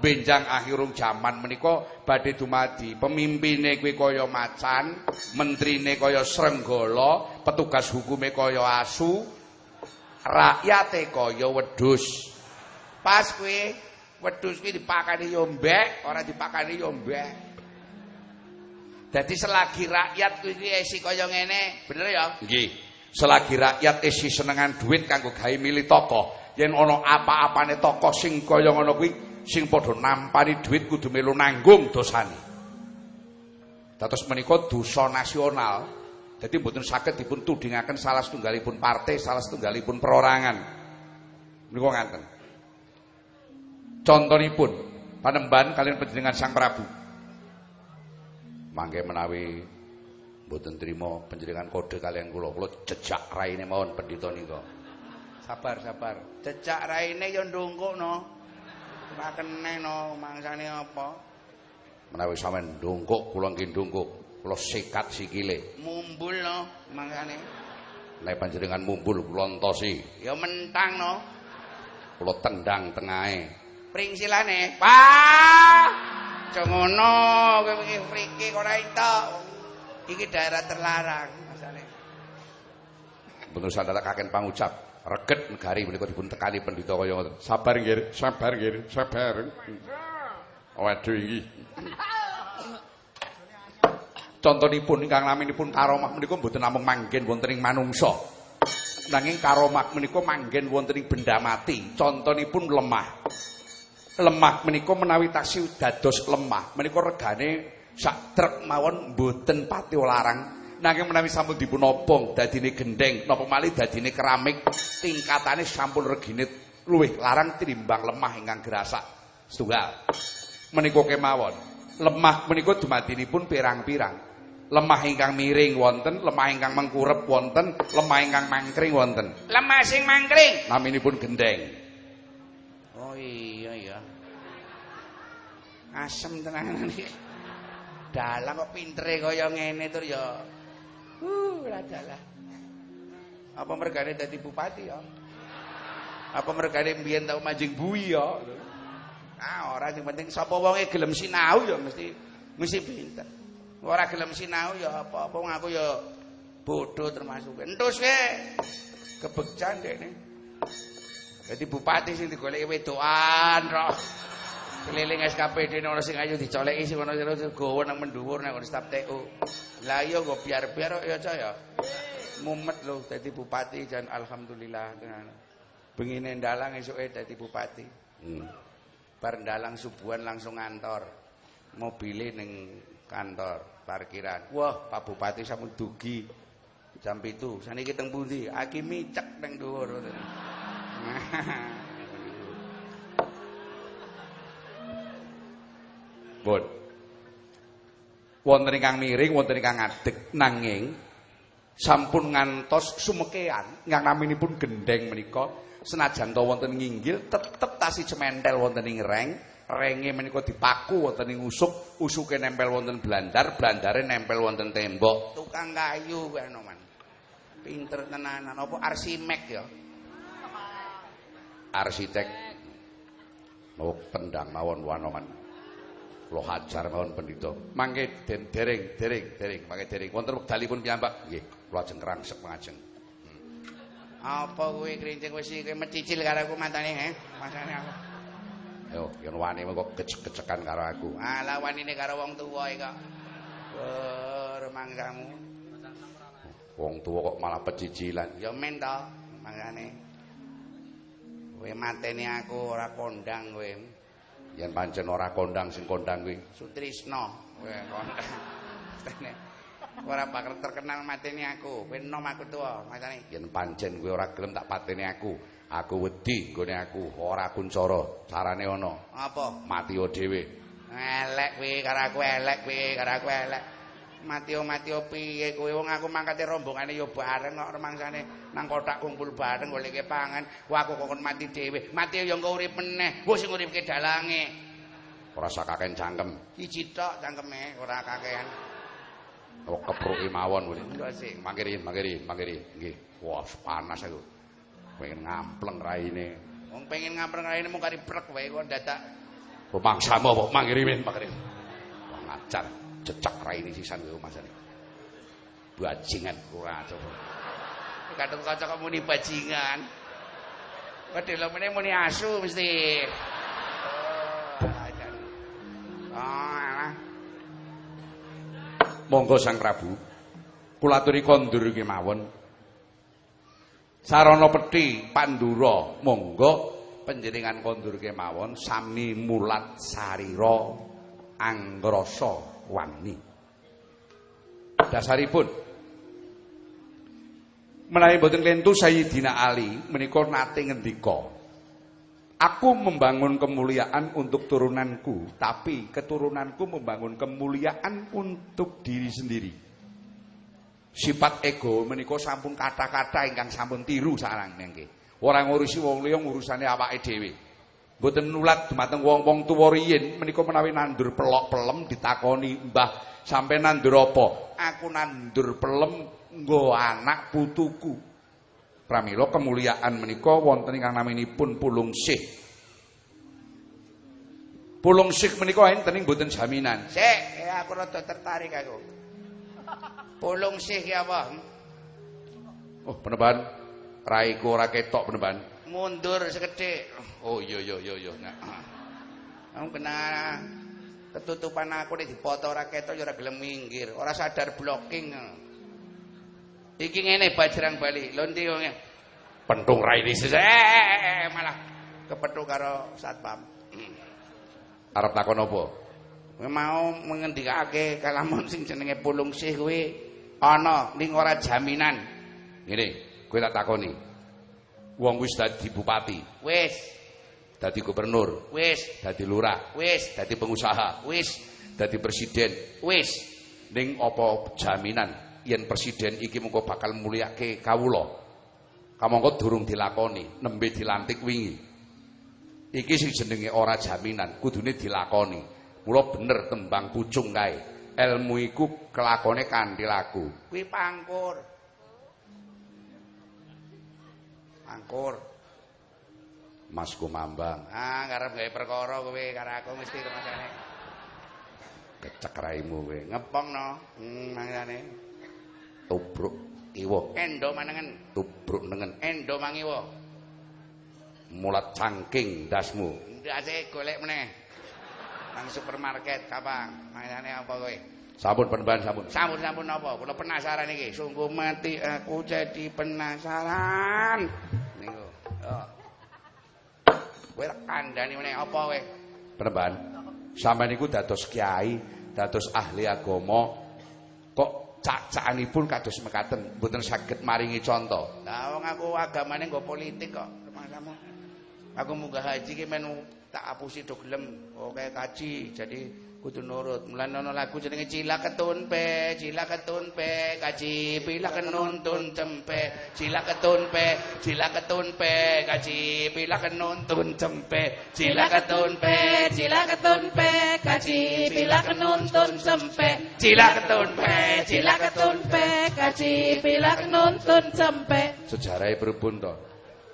Benjang akhirung jaman menika badhe dumadi pemimpine kuwi kaya macan, menterine kaya srenggala, petugas hukume kaya asu, rakyate kaya wedhus. Pas kuwi wedhus kuwi dipakani yo mbek, ora dipakani yo mbek. Dadi selagi rakyat kuwi esi kaya ngene, bener ya? Nggih. Selagi rakyat isi senengan duit kanggo gawe milih tokoh, yen ana apa-apane tokoh sing kaya ngono kuwi sing padha nampani duit kudu melu nanggung dosane. Dados menika dosa nasional. Dadi mboten saged dipun tudingaken salah setunggalipun partai, salah setunggalipun perorangan. Menika ngaten. Contonipun panemban kalian panjenengan Sang Prabu. Mangke menawi mboten trima panjenengan kode kalian kula, kula jejak raine mawon pendhita nika. Sabar, sabar. Cecak raine yo ndungkukno. Ora keneh no mangsane apa? Menawi sampean ndungkuk kula nggih ndungkuk, kula sikat sikile. Mumbul no mangsane. Nek panjenengan mumbul kula entosi, Ya mentang no. kula tendang tengahe. Pringsilane. Pak. Aja ngono, kowe iki friki kok ora. Iki daerah terlarang masane. Bener sadara kaken pangucap. Reget negari menika dipun tekani pendhita kaya ngoten. Sabar nggih, sabar nggih, sabar. Waduh iki. Contonipun ingkang naminipun karomah menika mboten namung manggen wonten ing manungsa. Nanging karomah menika manggen wonten ing benda mati. Contonipun lemah. Lemah menika menawi taksih dados lemah, menika regane sak truk mawon mboten pati larang. Nanging menawi sampun dipun obong dadine gendeng, napa malih dadine keramik, tingkatane sampun regine luwih larang tinimbang lemah ingkang gerasak. Setunggal. Menika kemawon. Lemah menika dumadinipun pirang-pirang. Lemah ingkang miring wonten, lemah ingkang mengkurep wonten, lemah ingkang mangkring wonten. Lemah sing mangkring. Naminipun gendeng. Oh iya ya. Asem tenanan iki. Dalang kok pintere kaya ngene tur ya. Uh, dalah. Apa mergane dadi bupati ya? Apa mergane mbiyen tau manjing bui ya? Ah, ora sing penting sapa wonge gelem sinau ya mesti mesti pinter. Ora gelem sinau ya apa-apa aku ya bodoh termasuk. Entus ke. Kebegjan dekne. Jadi bupati sing digoleki wedokan roh. Keliling SKPD ana sing ayu dicoleki sing ana sing gowo nang mendhuwur nang staf TU. Lah iya biar-biar ya cah ya. Mumet lho dadi bupati jan alhamdulillah tenan. Bengine ndalang esuke dadi bupati. Hmm. Bar ndalang subuhan langsung ngantor. Mobile ning kantor parkiran. Wah, Pak Bupati sampun dugi. Jam 7. Saniki teng pundi? Hakimi cek ning dhuwur. Pun. Wonten ingkang miring, wonten ingkang ngadeg nanging sampun ngantos sumekean ingkang naminipun gendeng menika senajan to wonten nginggil tetep tasih cementel wonten ing reng, renge menika dipaku wonten ing usuk, usuke nempel wonten blandar, blandare nempel wonten tembok. Tukang kayu kuwi man. Pinter tenanan apa arsimek ya. Arsitek mau pendang mawon wanoman. Kula hajar mawon pendhita. Mangke den dereng, dereng, dereng, mangke dereng. Wonten wekdalipun piyambak. Nggih, kula ajeng rangsek pangajeng. Apa kuwi krincing wis iki mecicil karo aku mantane he? Masane aku. Yo, yen wani kok kecek-kecekan karo aku. Alah wanine karo wong tuwa iki kok. Wer mangsamu. Wong tuwa kok malah pecicilan. Ya men to, mangane. Kowe mateni aku ora kondang kowe. Yen pancen ora kondang sing kondang kuwi. Sutrisno, kowe kondang. Ora bakal terkenal mateni aku. Kowe nom aku tuwa, matane. Yen pancen kowe ora gelem tak pateni aku. Aku wedi nggone aku ora kuncara. Carane ana. Apa? Mati dhewe. Elek kowe karo aku elek kowe karo aku elek. Matio matio piye kowe wong aku mangkate rombongane ya bareng kok remangsane nang kotak kumpul bareng goleke pangan. Wah aku kok mati dhewe. Mati ya engko urip meneh. Wis sing uripke dalange. Ora sak kaken cangkem. Siji tok cangkeme ora kakean. Kok kepruki mawon kuwi. Sing Mangkiri, mangkiri, mangkiri. Nggih. Wah, panas aku. Pengen ngampleng raine. wong pengen ngampreng raine mung kari prek wae kok dadak Pemangsamu apa mangkiri men, mangkiri. Ngajar cecak raine sisan kowe masane. Bajingan ora coba. kadung kanca kok muni bajingan. Wedhe lho meneh muni asu mesti. Oh. Oh. Monggo Sang Prabu. Kula aturi kondur iki mawon. Sarana pethi Pandura, monggo panjenengan kondur kemawon sami mulat sarira angrasa wani. Dasaripun menawi boten klentu Sayyidina Ali menika nate ngendika Aku membangun kemuliaan untuk turunanku, tapi keturunanku membangun kemuliaan untuk diri sendiri. Sifat ego menika sampun kata-kata ingkang sampun tiru sarang mengke. Ora ngurusi wong liya ngurusane awake dhewe. Mboten nulat dumateng wong-wong tuwa riyin menika menawi nandur pelok pelem ditakoni, "Mbah, sampe nandur apa?" Aku nandur pelem nggo anak putuku. Pramila kemuliaan menika wonten ingkang naminipun pulungsih. Pulungsih menika enten ing boten jaminan. Sik, ya aku rada tertarik aku. Pulung sih ya apa? Oh, peneban raiku ora ketok peneban. Mundur sekedhik. Oh iya iya iya iya. Nah. Aku kena ketutupan aku nek dipoto ora ketok ya ora gelem minggir, ora sadar blocking. Iki ngene Bajrang Bali. Lho ndi wong Pentung raine sesek. Eh, malah kepethuk karo satpam. Arep takon apa? Mau mengendikake kalamun sing jenenge pulung sih kuwi ana ning ora jaminan. Ngene, kowe tak takoni. Wong wis dadi bupati, Wis, dadi gubernur, wis, dadi lurah, wis, dadi pengusaha, wis, dadi presiden. wis. Ning apa jaminan yen presiden iki mengko bakal mulyake kawula? Kamangka durung dilakoni, nembe dilantik wingi. Iki sing jenenge ora jaminan, kudune dilakoni. Mula bener tembang pucung kae. Ilmu iku kelakone kanthi laku. Kuwi pangkur. Pangkur. Mas Kumambang, Ah, ngarep gawe perkara kowe karo aku mesti rumasane. kecek raimu kowe. Ngepong no. Hmm, mangane. Tubruk kiwa, Endo manengen. tubruk nengen. Endo mangiwa. Mulat cangking dasmu. Ndase golek meneh. Nang supermarket kapang. Mangane apa kowe? Sampun penemban sampun. Sampun-sampun apa? Kula penasaran iki. Sungguh mati aku jadi penasaran. Niku. Oh. Kowe kandhani meneh apa kowe? Penemban. Sampeyan niku dados kiai, dados ahli agama. Kok cak-cakanipun kados mekaten, mboten saged maringi contoh. Lah wong aku agamane nggo politik kok. Rumangsamu. Aku munggah haji ki men tak apusi do gelem. Oke kaji jadi kudu nurut. Mulane ana lagu jenenge Cilak ketun pe, cilak ketun pe, kaji pilak nuntun cempe, cilak ketun pe, cilak ketun pe, kaji pilak nuntun cempe, cilak ketun pe, cilak ketun pe, kaji pilak nuntun cempe, cilak ketun pe, cilak ketun pe, kaji pilak nuntun cempe. Sejarahé pripun to?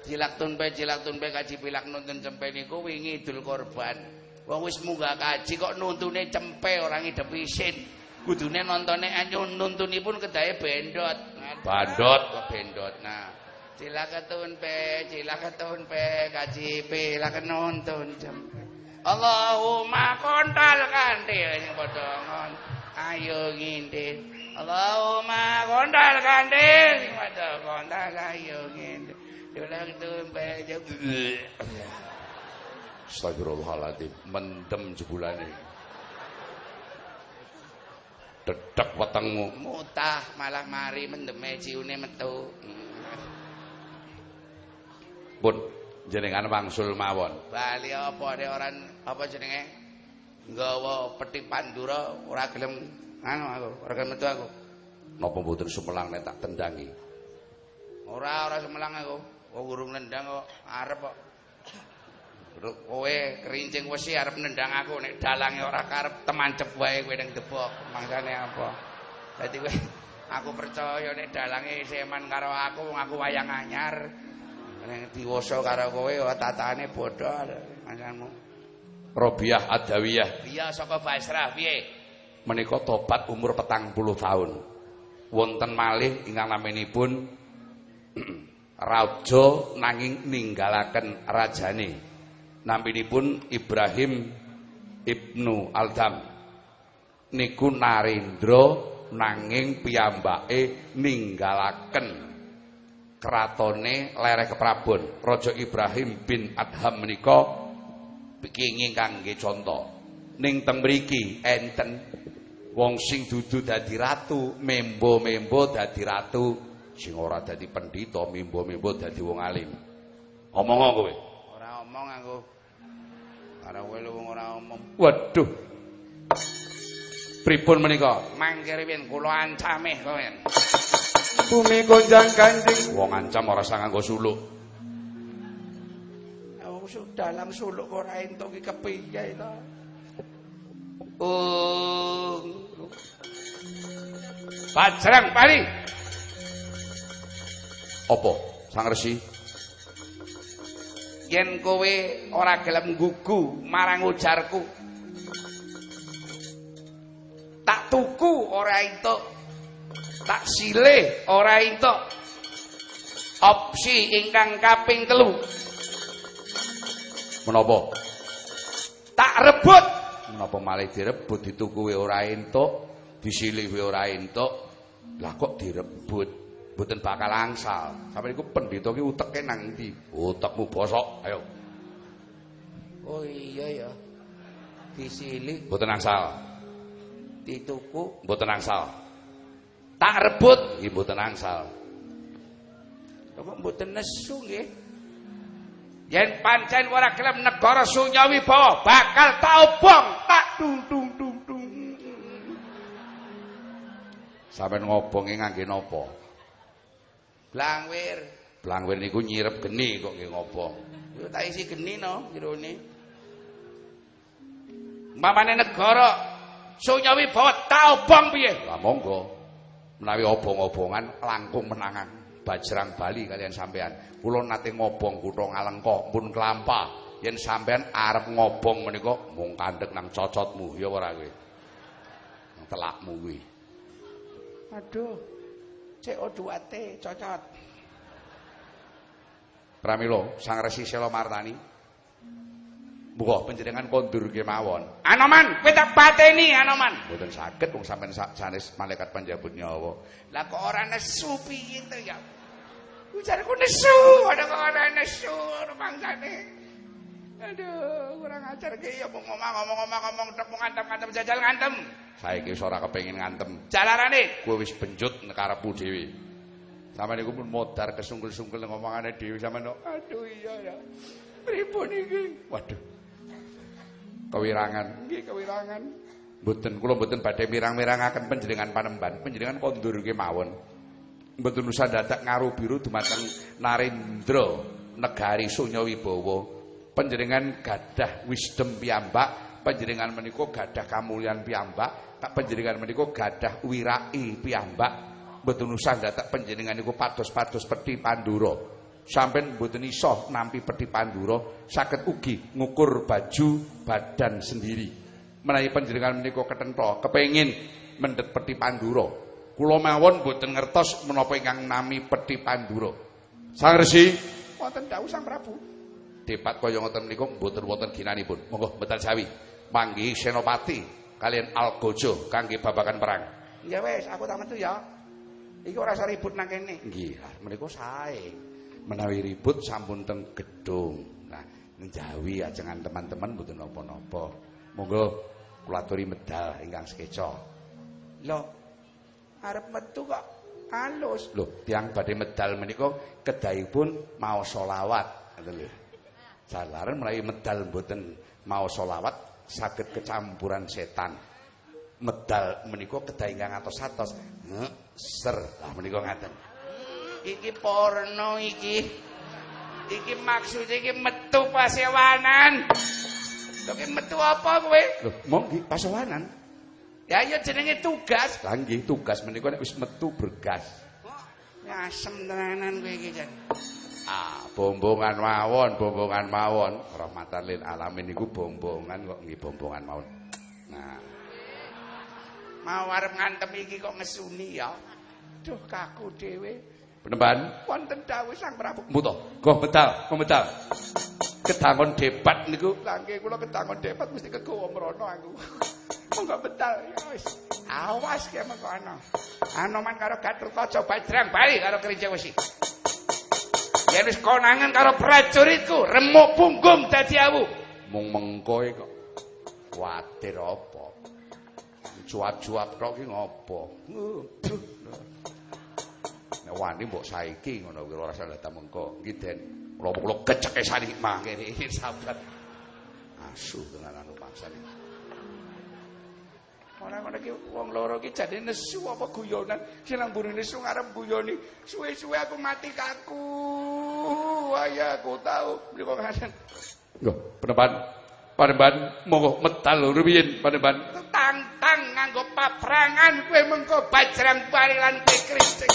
Cilak tunpe, cilak tunpe, kaji pilak nuntun cempe niku wingi idul korban. Wong wis munggah kaji kok nuntune cempe orang ngidep isin. Kudune nontone anyun nuntunipun kedahe bendot. Bandot. kok bendot. Nah, cilak tunpe, cilak tunpe, kaji pilak nuntun cempe. Allahumma kontal kanthi sing padha ngon. Ayo ngintil. Allahumma kondal kandil. Waduh kondal ayo ngintil. Dulang tumpah Astagfirullahaladzim, mendem jebulane. Dedek wetengmu. Mutah malah mari mendeme ciune metu. Pun jenengan wangsul mawon. Bali apa de orang apa jenenge? Nggawa peti pandura ora gelem anu aku, ora gelem metu aku. Napa mboten sumelang nek tak tendangi? Ora ora semelang aku. Kok urung nendang kok arep kok. Ruk kowe kerincing wesi arep nendang aku nek dalange ora karep temancep wae kowe ning debok. Mangsane apa? Dadi kowe aku percaya nek dalange seman karo aku aku wayang anyar. Nek diwasa karo kowe oh, tatane bodho mangsane. Robiah Adawiyah Iya saka Basrah piye? menika tobat umur petang puluh tahun. Wonten malih ingkang naminipun raja nanging ninggalaken rajane. Naminipun Ibrahim Ibnu Aldam. Niku Narendra nanging piyambake ninggalaken kratone lereh keprabon. Raja Ibrahim bin Adham menika kenging kangge contoh. Ning teng mriki enten wong sing dudu dadi ratu, membo-membo dadi ratu, sing ora dadi pendhita, membo-membo dadi wong alim. Omong kowe. Ora omong aku. Lu wong ora. Waduh. Pripun menika? Mangkir piyen kula ancame kowe. Bumi gonjang ganjing Wong ancam ora sang nganggo suluk. Oh, sudah lang suluk ora entuk iki kepiye to? Oh. Bajrang pali. Apa? Sang Resi Yen kowe ora gelem gugu marang ujarku. Tak tuku ora entuk. Tak silih ora entuk. Opsi ingkang kaping telu. menapa? Tak rebut. Menapa malih direbut dituku ora entuk, disilih ora entuk. Lah kok direbut? Mboten bakal angsal. Sampe niku pendhita ki uteke nang ndi? Utekmu bosok. Ayo, Oh iya ya. Disilih, mboten angsal. dituku, Mboten angsal. tak rebut. Nggih mboten angsal. Kok mboten nesu nggih. Yen pancen ora gelem negara Sunya Wibawa bakal tak obong, tak dung dung dung dung. Sampeyan ngobonge ngangge napa? Blangwir. Blangwir niku nyirep geni kok nggih ngobong. Yo tak isi geni no jerone. Mamane negara Sunya Wibawa tak obong piye? Lah monggo. Menawi obong-obongan langkung menangan Bajrang Bali kalian sampean. Kula nate ngobong kutha Ngalengka pun Klampa. Yen sampean arep ngobong menika mung kandhek nang cocotmu ya ora kowe. Nang telakmu kuwi. Aduh. CO2T cocot. Pramila Sang Resi Sela Martani. Muga panjenengan kondur kemawon. Anoman, kowe tak pateni Anoman. Mboten saged wong sampean sak sanes malaikat panjabut nyawa. Lah kok ora nesu piye to ya? Ujarku nesu, ada kok ora nesu rumangsane. Aduh, kurang ajar ki ya ngomong ngomong ngomong ngomong tek ngantem-ngantem jajal ngantem. Saiki wis ora kepengin ngantem. Jalarane Kowe wis benjut nek karepmu dhewe. Sampeyan iku pun modar kesungkul-sungkul ngomongane dhewe sampeyan. aduh iya ya. Pripun iki? Waduh. Kewirangan. Nggih kewirangan. Mboten kula mboten badhe mirang-mirangaken panjenengan panemban. Panjenengan kondur kemawon. Mboten usah dadak ngaru biru dumateng Narendra negari Sunya Wibawa. Panjenengan gadah wisdom piyambak, panjenengan menika gadah kamulyan piyambak, tak panjenengan menika gadah wirai piyambak. Mboten usah dadak panjenengan niku pados-pados peti Pandura. Sampeyan mboten iso nampi peti Pandura, saged ugi ngukur baju badan sendiri. menawi panjenengan menika ketentho kepengin mendhet peti Pandura. Kula mawon boten ngertos menapa ingkang nami peti Pandura. Sang Resi, Wonten dawuh Sang Prabu. Depat kaya ngoten menika mboten wonten ginanipun. Monggo mbetal Jawi. Manggihi senopati kalian Algojo kangge babakan perang. Ya wis, aku tak metu ya. Iki ora usah ribut nang kene. Nggih, menika sae. Menawi ribut sampun teng gedung. Nah, njawi ajengan teman-teman mboten napa-napa. Monggo kula aturi medal ingkang sekeca. Lho, arep metu kok halus. Lho, tiang badhe medal menika kedahipun maos selawat, ngoten lho. Jalaran menawi medal mboten maos selawat saged kecampuran setan. Medal menika kedah ingkang atos-atos. Ser. Lah menika ngaten. Iki porno iki. Iki maksud iki metu pasewanan. Ki metu apa kowe? Lho, mong nggih pasowanan. Ya iya jenenge tugas. Lah nggih tugas menika nek wis metu bergas. Asem tenanan kowe iki jan. Ah, bombongan mawon, bombongan mawon. Rahmatan lil alamin niku bombongan kok nggih bombongan mawon. Nah, Mau arep ngantem iki kok ngesuni ya. Duh kaku dhewe. penemban Wonten dawuh Sang Prabu. muto, goh medal, goh medal. Kedangon debat niku Lah nggih kula ketangon depat mesti kegawa mrono aku. Monggo betal ya wis. Awas ki mengko ana. Anoman karo Gatotkaca Bajrang bali karo Kerinci Wesi. Yen wis konangan karo prajuritku, remuk punggung dadi awu. mung mengko kok. Kuwatir apa? Cuap-cuap tok ki ngopo? Nek wani mbok saiki ngono kuwi ora salah ta mengko. Nggih Den. Kula kula geceke sari mangkene sabar. Asu tenan anu pangsane. Ora ngono iki wong loro iki jane nesu apa guyonan. Sing nang mburi nesu ngarep guyoni. Suwe-suwe aku mati kaku. Ayah aku tahu. Mriko ngaten. Lho, penemban. Panemban monggo medal rumiyin panemban. Tantang nganggo paprangan kowe mengko Bajrang Bali lan kowe Kerinci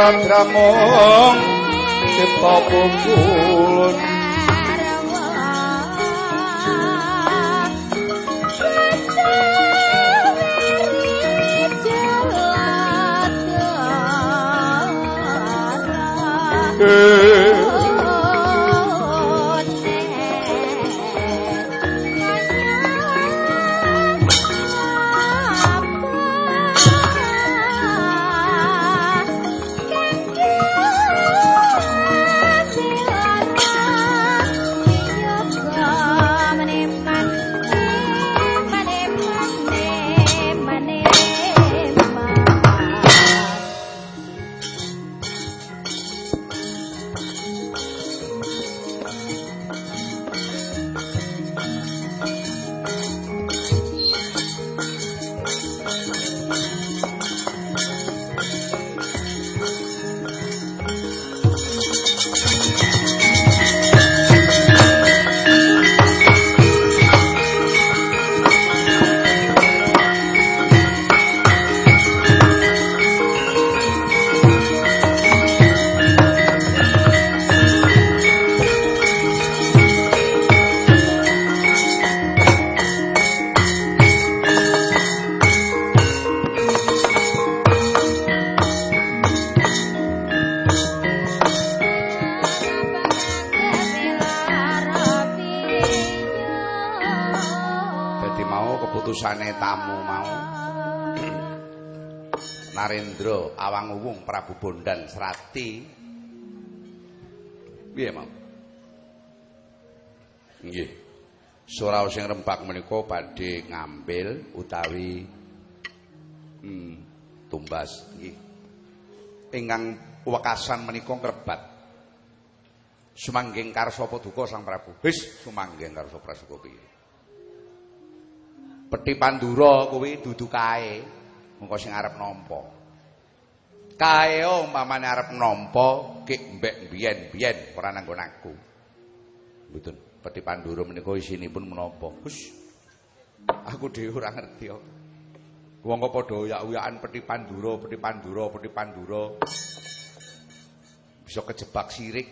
lan gramong cipta pungkulun Thank Serati. Piye mau? Nggih. Surau sing rembak menika badhe ngambil utawi hmm, tumbas nggih. Ingkang wekasan menika ngrebat. Sumangging karsa apa duka Sang Prabu? Wis sumangging karsa prasuka piye. Peti Pandura kuwi dudu kae, mengko sing arep nampa. Kae umpamane arep nampa kik mbek biyen-biyen ora nanggon aku. Mboten. Peti Pandura menika isinipun menapa? Hus. Aku dhewe ora ngerti kok. Wong kok padha oyak-oyakan Peti Pandura, Peti Pandura, Peti Pandura. Bisa kejebak sirik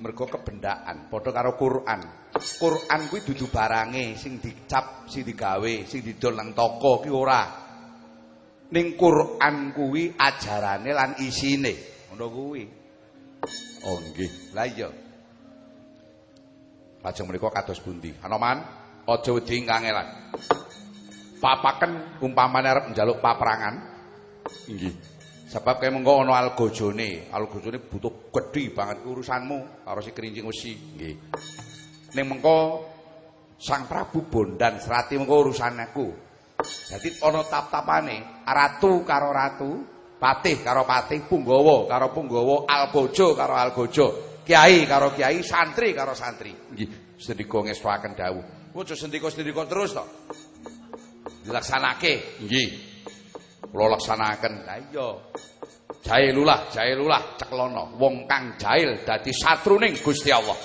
mergo kebendaan padha karo Quran. Quran kuwi dudu barange sing dicap, sing digawe, sing didol nang toko ki ora. Ning Quran kuwi ajarane lan isine. Ngono kuwi. Oh nggih. Lah iya. Lajeng menika kados pundi? Anoman, aja wedi kangelan. Papaken umpamane arep njaluk paperangan. Nggih. Sebab kaya mengko ana algojone, algojone butuh gedhi banget urusanmu karo si kerincing wesi, nggih. Ning mengko Sang Prabu Bondan Serati mengko urusan aku. Dadi ana tap-tapane, ratu karo ratu, patih karo patih, punggawa karo punggawa, albojo karo albojo, kiai karo kiai, santri karo santri. Nggih, sendika ngestuaken dawuh. Aja sendika-sendika terus to. Dilaksanake, nggih. Kula laksanaken. Lah iya. Jahe lulah, jahe lulah ceklono. Wong kang jahil dadi satruning Gusti Allah.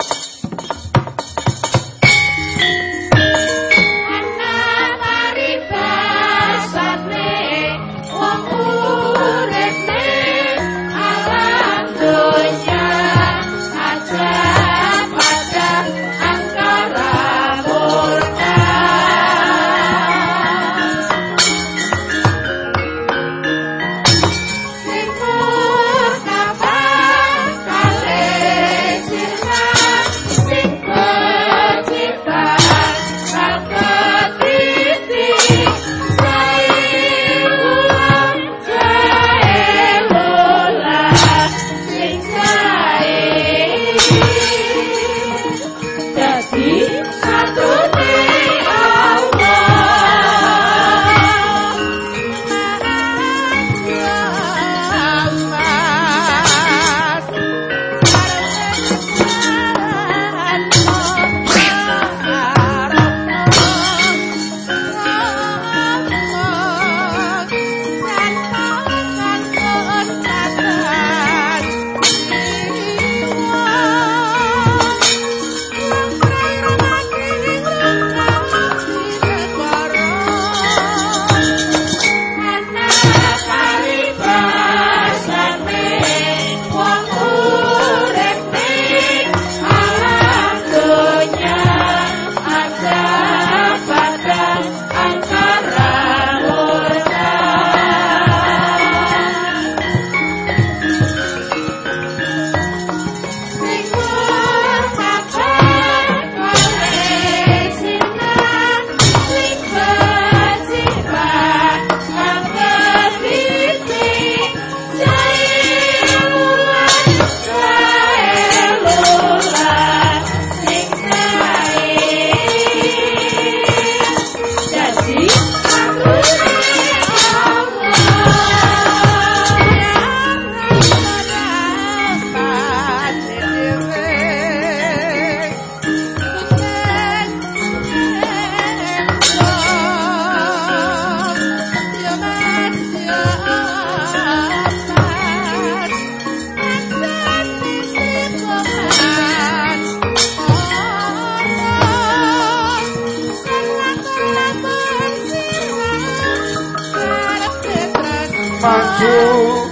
Maju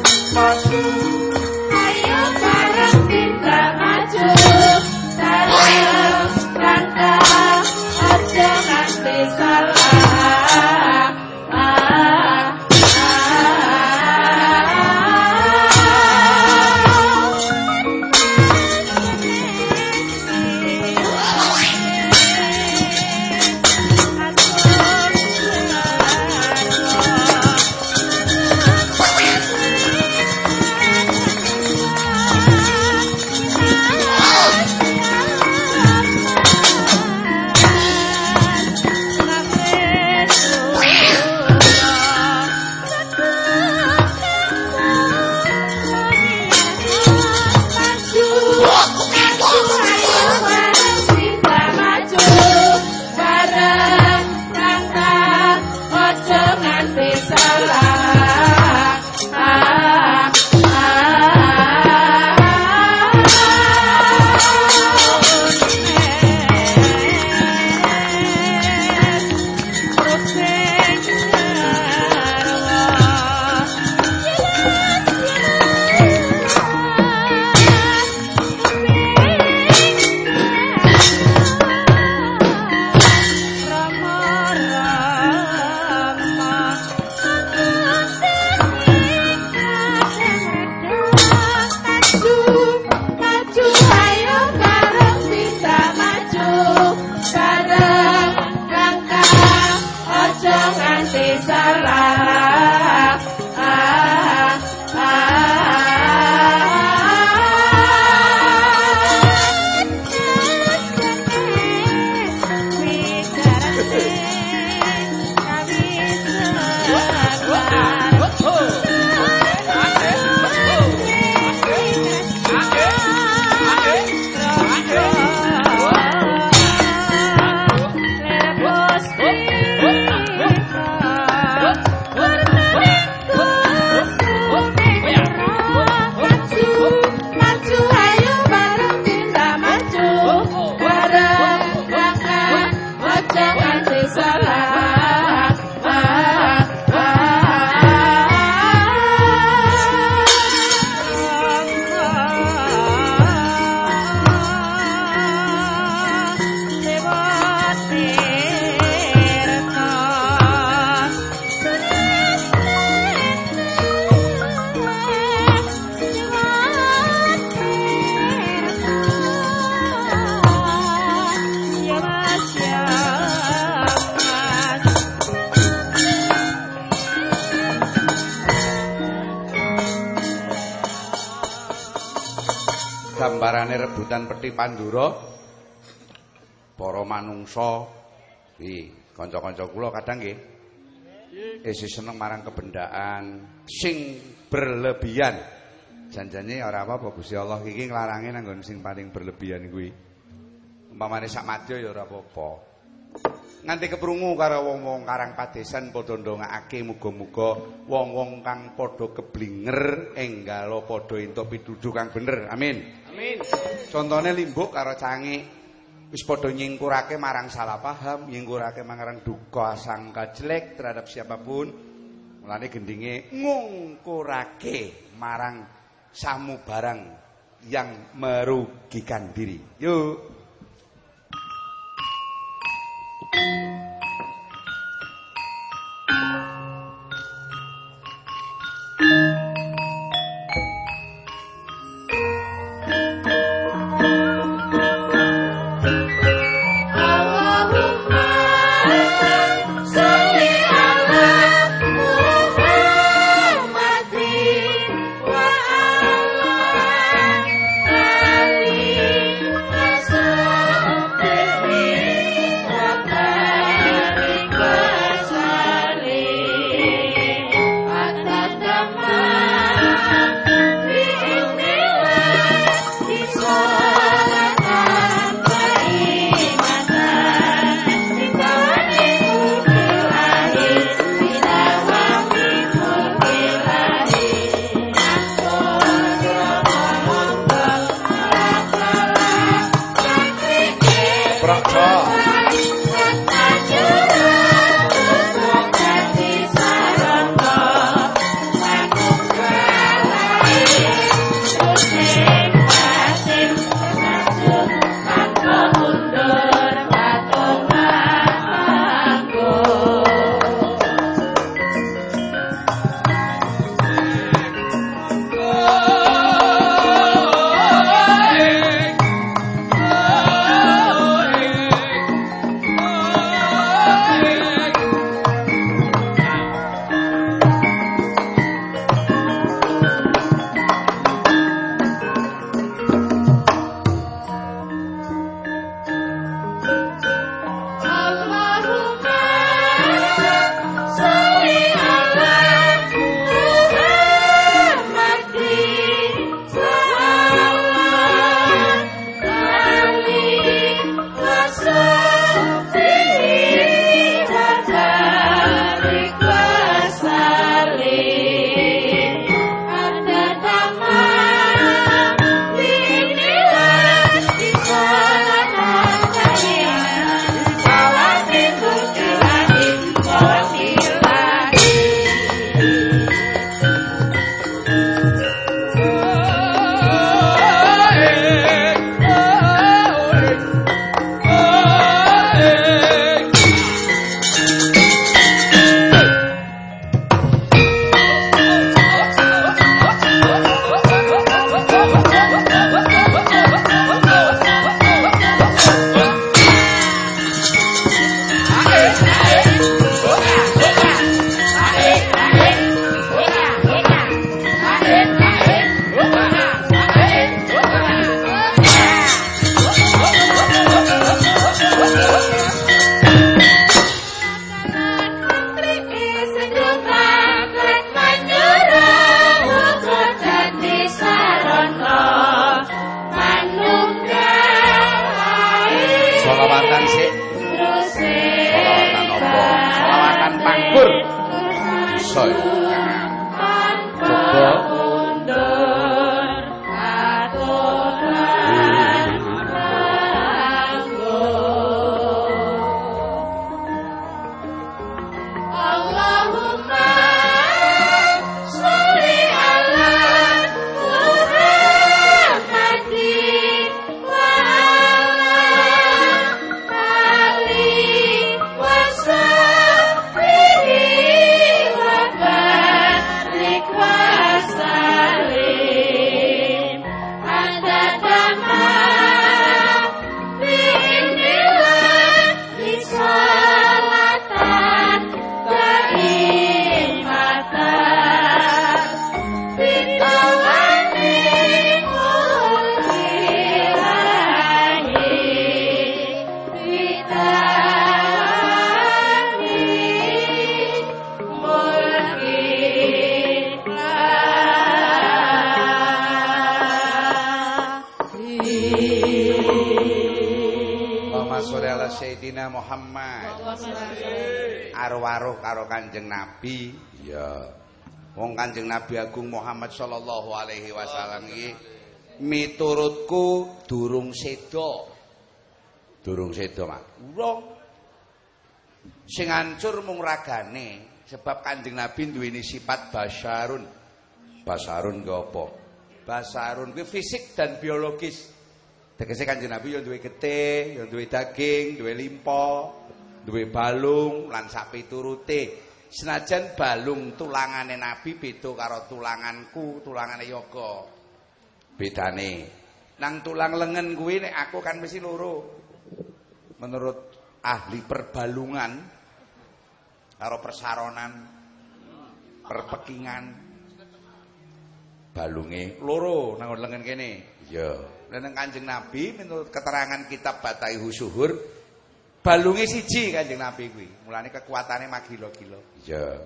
isih seneng marang kebendaan. Sing berlebihan. Janjane ora apa-apa Gusti Allah. Iki nglarange nang sing paling berlebihan kuwi. Umpamane sak madya ya ora apa-apa. Nganti keprungu karo wong-wong karang padesan padha ndongaake muga-muga wong-wong kang padha keblinger enggalo padha entuk pituduh kang bener. Amin. Amin. Contone limbuk karo cangik wis padha nyingkurake marang salah paham, nyingkurake marang duka sangka jelek terhadap siapa pun. Mulane gendinge ngungkurake marang samu barang yang merugikan diri. Yuk. Allahumma Muhammad sallallahu alaihi wasallam iki miturutku durung seda. Durung seda, Mak. Urung. Sing hancur mung ragane sebab Kanjeng Nabi duweni sifat basyarun. Basarun ki apa? Basarun kuwi fisik dan biologis. Tegese Kanjeng Nabi ya duwe getih, ya duwe daging, duwe limpa, duwe balung lan sak piturute. Senajan balung tulangane Nabi beda karo tulanganku, tulangane Yoga. Bedane. Nang tulang lengen kuwi nek aku kan mesti loro. Menurut ahli perbalungan karo persaronan perpekingan balunge loro nang lengen kene. Iya. Dan nang Kanjeng Nabi menurut keterangan kitab Bataihu Suhur balunge siji Kanjeng Nabi kuwi. Mulane kekuatannya magilo-gilo. Iya.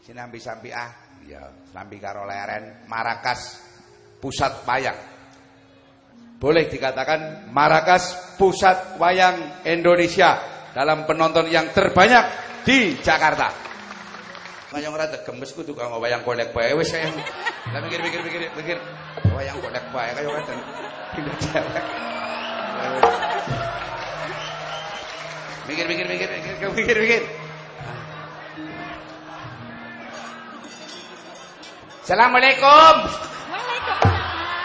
Sinambi sampi ah, iya, sampi karo leren Marakas pusat wayang. Boleh dikatakan Marakas pusat wayang Indonesia dalam penonton yang terbanyak di Jakarta. Kaya ora gemes kudu kanggo wayang kolek bae wis kaya. Lah mikir mikir mikir mikir wayang kolek bae kaya ngoten. Pindah cewek. Mikir mikir mikir mikir mikir mikir. Assalamualaikum.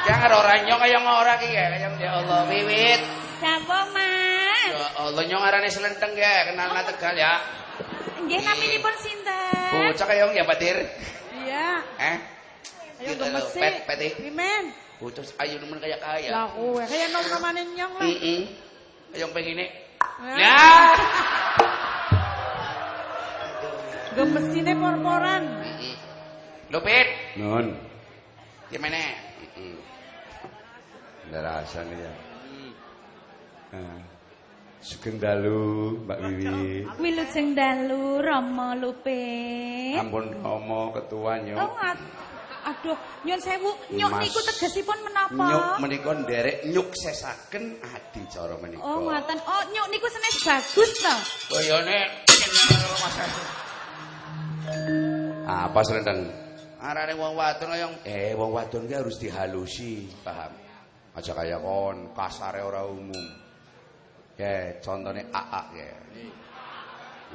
Jangan orang nyong kaya ora ki ya kaya ya Allah wiwit. Sapa, Mas? Ya Allah nyong arane selenteng ya kenal na Tegal ya. Nggih naminipun sinten? Bocah kaya yang batir. Iya. Eh? Ayo Gitu, gemes sih. pet peti. Pimen. Bocah ayo nemen kaya kaya. Lah kowe kaya nom-nomane nyong lah. Heeh. Ayo pengine. Ya. Ya. Gemesine por-poran. Lupit. Nun. Gimana? Heeh. Ndak rasane ya. Sugeng dalu, Mbak Wiwi. Wilujeng dalu Rama Lupit. Ampun Rama ketua Oh, nyok. ngat- aduh, nyun sewu, nyuk Mas. niku tegesipun menapa? Nyuk menika nderek nyuk sesaken adi cara menika. Oh, ngoten. Oh, nyuk niku senes bagus to. Koyone Apa selendang? arane wong wadon yang Eh, wong wadon ki harus dihalusi, paham? Aja kaya kon, kasare ora umum. Ya, contohnya AA ya.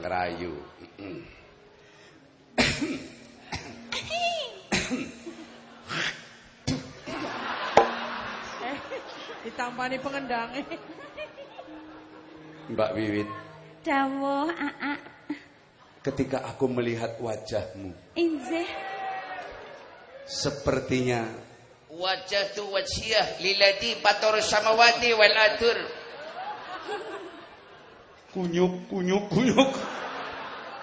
Ngerayu. Mm-mm. Ditampani pengendange. Mbak Wiwit, Dawuh, Aa. ketika aku melihat wajahmu, wajah sepertinya tu wajhiyah lilladhi batar samawati wal adur. kunyuk, kunyuk, kunyuk.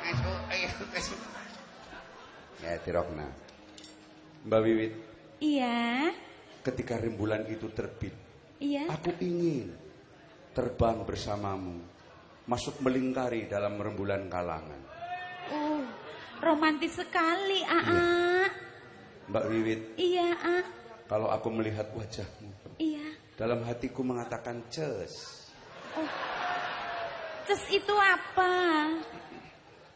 Ayo ayo ayo. Ya, Tirokna. Mbak Wiwit, Iya. ketika rembulan itu terbit, Iya. aku ingin terbang bersamamu, masuk melingkari dalam rembulan kalangan. Oh, romantis sekali, Aa. Mbak Wiwit, Iya, A. kalau aku melihat wajahmu, Iya. dalam hatiku mengatakan ces. Ces itu apa?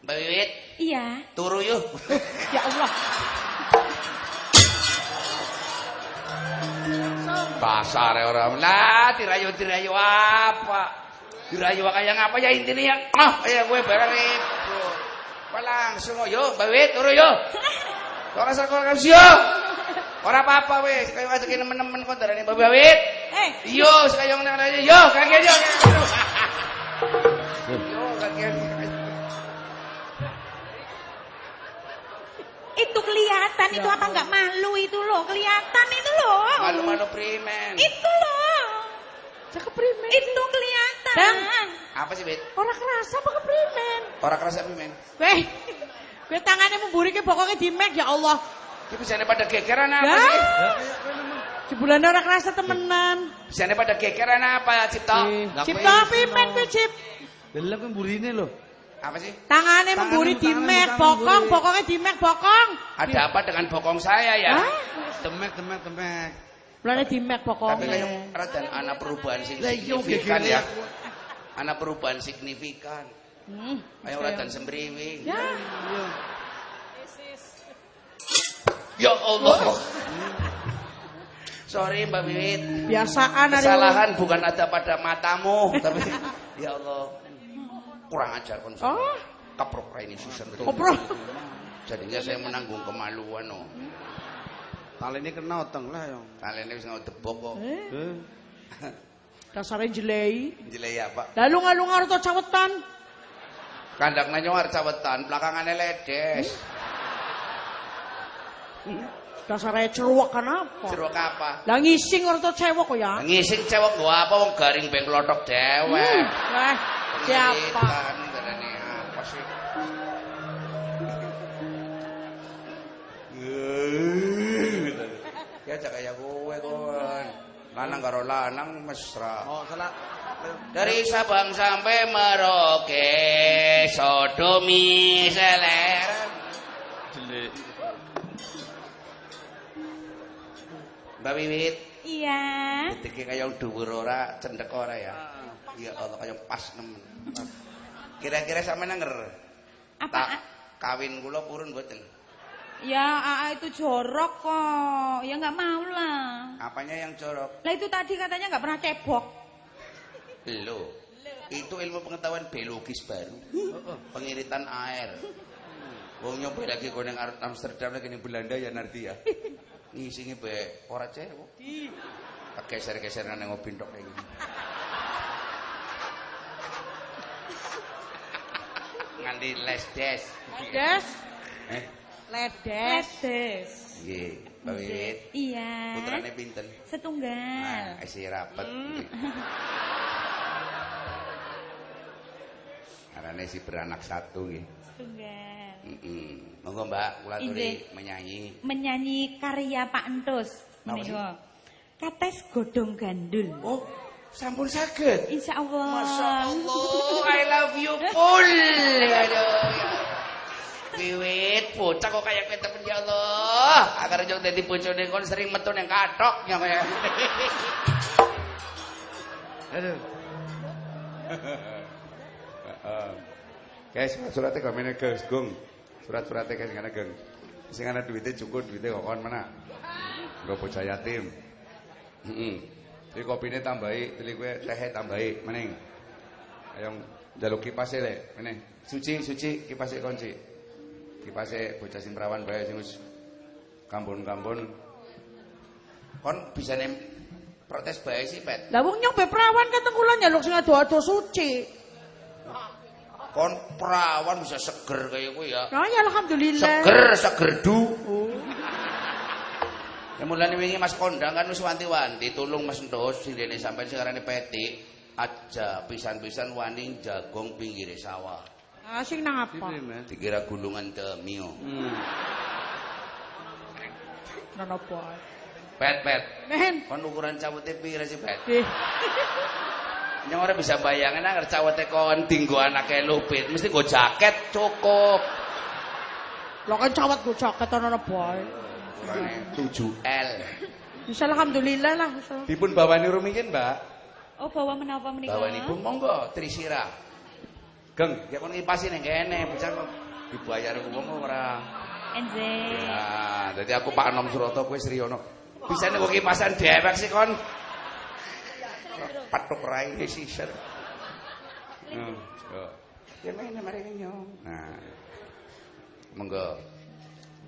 Mbak Wiwit, Iya. turu yuk. Ya Allah. Pasar orang lah dirayu dirayu apa? Dirayu kayak ngapa ya intinya ya? Ah, kayak gue barang itu. Langsung yo, Mbak Wiwit turu yo. Kok rasa kok kasih yo. Ora apa-apa wis, kaya ngajakin temen-temen kok darane Mbak Wiwit. Eh, Yo, sekaya ngene aja. Yo, yo. Yo, Itu kelihatan itu apa enggak malu itu loh, kelihatan itu loh. Malu-malu primen. Itu loh. cakep primen. Itu kelihatan. Dang. Apa sih, Bet? Ora kerasa apa keprimen? Ora kerasa primen. Weh. Kowe tangane memburi ke pokoknya di mek ya Allah. Ki bisane pada gegeran apa Ya. sih? Jebulane ora kerasa temenan. Bisane pada gegeran apa, Cipto? Cip tapi men kowe cip. Delok kan burine lho. Apa sih? Tangane Tangan, memburi di mek bokong, pokoknya di mek bokong. Ada apa dengan bokong saya ya? Hah? Temek temek temek. Mulane di mek Tapi pokoknya. kayak radan anak perubahan Lah iya signifikan gegere ya. Anak perubahan signifikan. Hmm. Kayak radan sembriwi. Ya. Ya Allah. Sorry Mbak Wiwit. Biasaan hari Kesalahan bukan ada pada matamu, tapi ya Allah. Kurang ajar kon. Oh. Kaprok ini. Kopro. Jadinya saya menanggung kemaluan oh. Tali ini kena oteng lah yang. Kalian wis ngedebok kok. Eh. Dasare jelei. Jelek ya, Pak. Lalu ngalungar to cawetan. Kandak nyawar cawetan, belakangannya ledes. Dasare ceruak kenapa? Jeruk apa? Lah ngising ora to cewek kok ya. Ngising cewek gua apa wong garing beng lotok dewek. Lah, siapa? Apa sih? Ya cak kayak kowe kon. Lanang karo lanang mesra. Oh salah. Dari Sabang sampai Merauke, sodomi selera. Jelek. Mbak Wiwit, Iya. Detik kayak dhuwur ora, cendek ora ya. Ya Allah kayak pas nemen. Kira-kira sama nenger. Apa? Tak kawin kula purun mboten. Ya, AA itu jorok kok. Ya nggak mau lah. Apanya yang jorok? Lah itu tadi katanya nggak pernah cebok. Lo. Itu ilmu pengetahuan biologis baru. Pengiritan air. Wong nyoba lagi kau nang Amsterdam lagi ning Belanda ya nanti ya. Ngisingi be ora cewek. Geser-geser nang ngopi tok kayak gini. Nganti les des. Des, Eh, ledes. Ledes. nggih, Mbak Wiwit. Iya. Putrane pinten? Setunggal. Nah, isi rapet. nggih. Arane si beranak satu nggih. Setunggal. Heeh. Monggo Mbak, kula Inggih. menyanyi. Menyanyi karya Pak Entus. Menika. Kates godong gandul. Oh, sampun saged. Insya Allah. Masya Allah, I love you full. Aduh. Wiwit, bocah kok kayak kita ya Allah. Agar jauh dadi bojone kon sering metu nang kathok ya kaya. Aduh. Guys, suratnya kok meneh guys, Gung. Surat-suratnya guys ngene, Gung. Sing ana duwite cukup, duwite kok kon mana? Nggo bocah yatim. Heeh. Iki kopine tambahi, teli kowe tehe tambahi meneng. Ayo njaluk kipase lek, meneh. Suci, suci kipase kunci. Kipase bocah sing perawan bae sing wis kambon-kambon. Kon bisa nem protes bae sih, Pet. Lah wong nyong perawan kateng kula nyaluk sing ado-ado suci. Kon perawan bisa seger kayak kowe ya. Nah, ya alhamdulillah. Seger, segerdu. Ya mulane wingi Mas Kondang kan wis wanti-wanti tulung Mas Ndos sing dene sampean sing arane Petik aja pisan-pisan wani jagong pinggire sawah. Ah, sing nang apa? Dikira gulungan temio. Hmm. Nang apa? Pet, pet. Men. Kon ukuran cawete pira sih, Pet? Yang ora bisa bayangin anger cawete kon dinggo anake lupit, mesti go jaket cukup. Lah kan cawat go jaket ana apa? Ukurane 7L. Bisa alhamdulillah lah. Dipun bawani rumiyin, Mbak. Oh bawa menapa menika? Bawa niku monggo Trisira. Geng. Ya kon ngipasi ning kene, bocah kok dibayar wong ora. Enze. Nah, dadi aku Pak Anom Surata kowe Sriyono. Bisa nek kipasan dewek sih kon. Patuk raine sisir. Hmm. yo. Ya mene mari nyong. Nah. Monggo.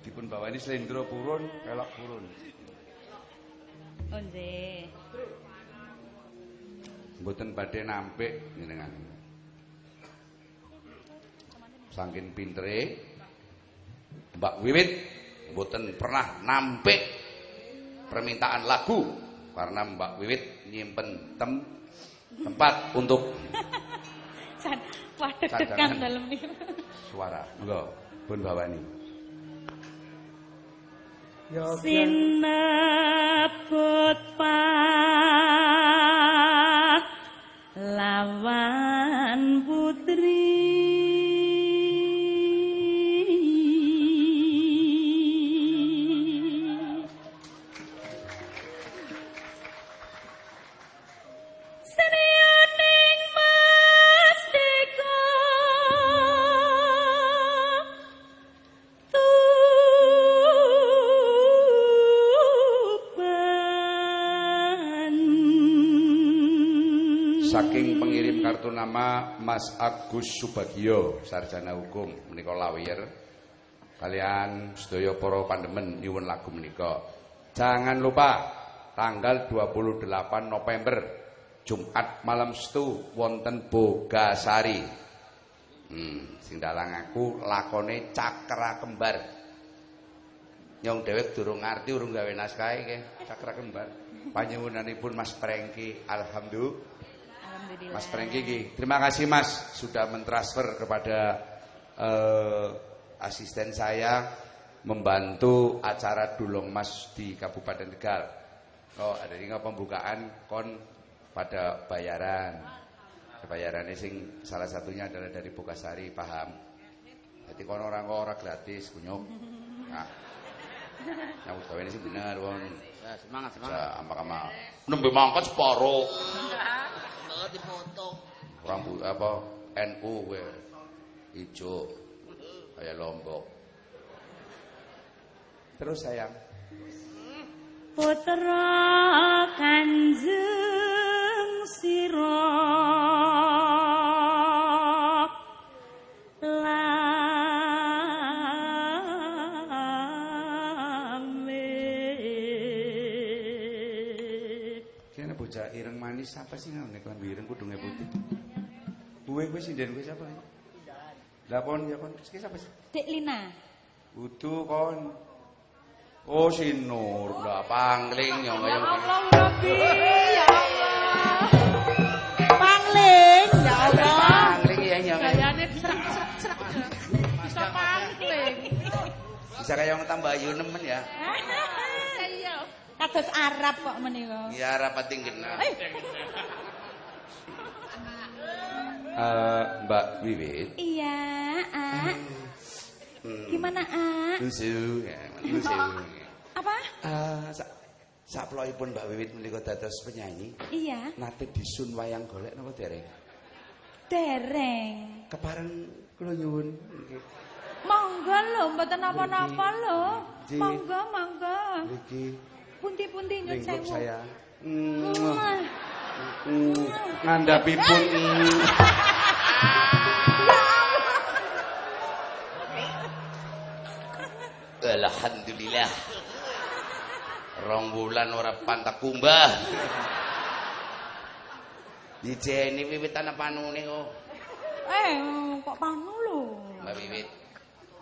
Dipun bawani slendro purun, kelok purun. Enze. Mboten badhe nampik jenengan. Saking pintere Mbak Wiwit mboten pernah nampik permintaan lagu karena Mbak Wiwit nyimpen tem tempat untuk deg-degan Cadangan. dalam suara. Monggo, pun bawani. sinebut pa lawan putri. Nama Mas Agus Subagio, sarjana hukum menika lawyer. Kalian sedaya para pandemen nyuwun lagu menika. Jangan lupa tanggal 28 November Jumat malam setu wonten Bogasari. Hmm, sing dalang aku lakone Cakra Kembar. Nyong dhewek durung ngerti urung gawe naskah iki Cakra Kembar. Panyuwunanipun Mas Prengki, alhamdulillah. Alhamdulillah. Mas Prengki Ki. Terima kasih Mas sudah mentransfer kepada eh, asisten saya membantu acara Dulung Mas di Kabupaten Tegal. Oh, ada ini pembukaan kon pada bayaran. Bayarannya sing salah satunya adalah dari Bukasari, paham? Jadi kon orang kok ora gratis, kunyuk. Nah. Gawe ini sih bener, wong. Ya, semangat semangat. Bisa ama-ama. Nembe mangkat separo. Banget dipoto. rambut apa? NU gue hijau kayak lombok. Terus sayang? Putra Kanjeng Sira Gue gue sinden gue siapa ya? Lah pon ya pon iki siapa sih? Dek Lina Udu kon. Oh si Nur, lah pangling yang Ya kaya Allah, Rabbi. Ya Allah. Pangling. Ya Allah. Pangling ya nyong. Gayane serak serak serak. Bisa pangling. Bisa kaya wong tambah ayu nemen ya. Iya. Kados Arab kok menika Ya rapat tinggenah. Eh, Mbak Wiwit. Iya A Hmm. Gimana A? Nusu, ya, nusu. Apa? Ah, sak saplokipun Mbak Wiwit menika dados penyanyi. Iya Nate disun wayang golek napa dereng? Dereng Kepareng kula nyuwun. Monggo lho, mboten napa-napa lho. Monggo, monggo. Niki Pundi-pundi nyun sewu. saya. Mm, ngandhapipun mm, Alhamdulillah. Rong wulan ora pantak kumbah. Dijeni wiwitan panune kok. Eh, kok panu lho. Mbak Wiwit.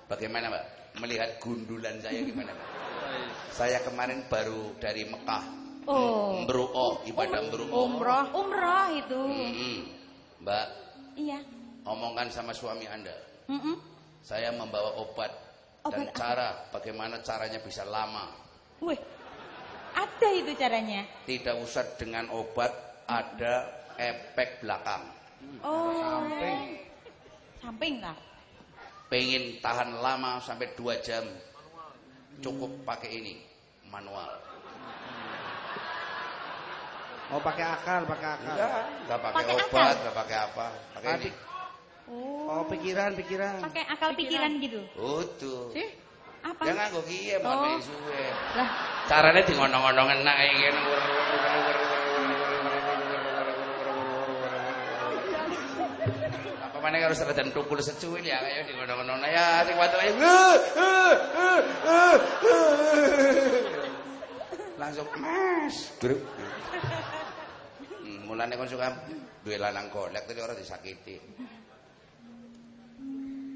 Bagaimana, Mbak? Melihat gundulan saya gimana, Mbak? Saya kemarin baru dari Mekah. Oh. Mbru'o, ibadah mbru'o. Umroh, umroh itu. Mm-mm. Mbak, Iya. omongkan sama suami Anda. Mm-mm. Saya membawa obat, dan Obat apa? cara bagaimana caranya bisa lama. Wih, ada itu caranya. Tidak usah dengan obat, ada efek belakang. Oh. Samping kah? Pengen tahan lama sampai 2 jam, cukup pakai ini, manual. Oh pakai akal, pakai akal. Enggak, enggak pakai Pakai obat, enggak pakai apa. Pakai ini. Oh. Oh, pikiran, pikiran. Pakai akal pikiran gitu. Utuh. Sih? Apa? Ya nganggo kiye Oh. mau suwe. Lah, Carane di ngono-ngono enak iki ngene. Apa maneh harus redan tukul secuil ya kaya di ngono-ngono ya sing watu ae. Langsung Mas, grup. Mulane kon suka duwe lanang golek tapi ora disakiti.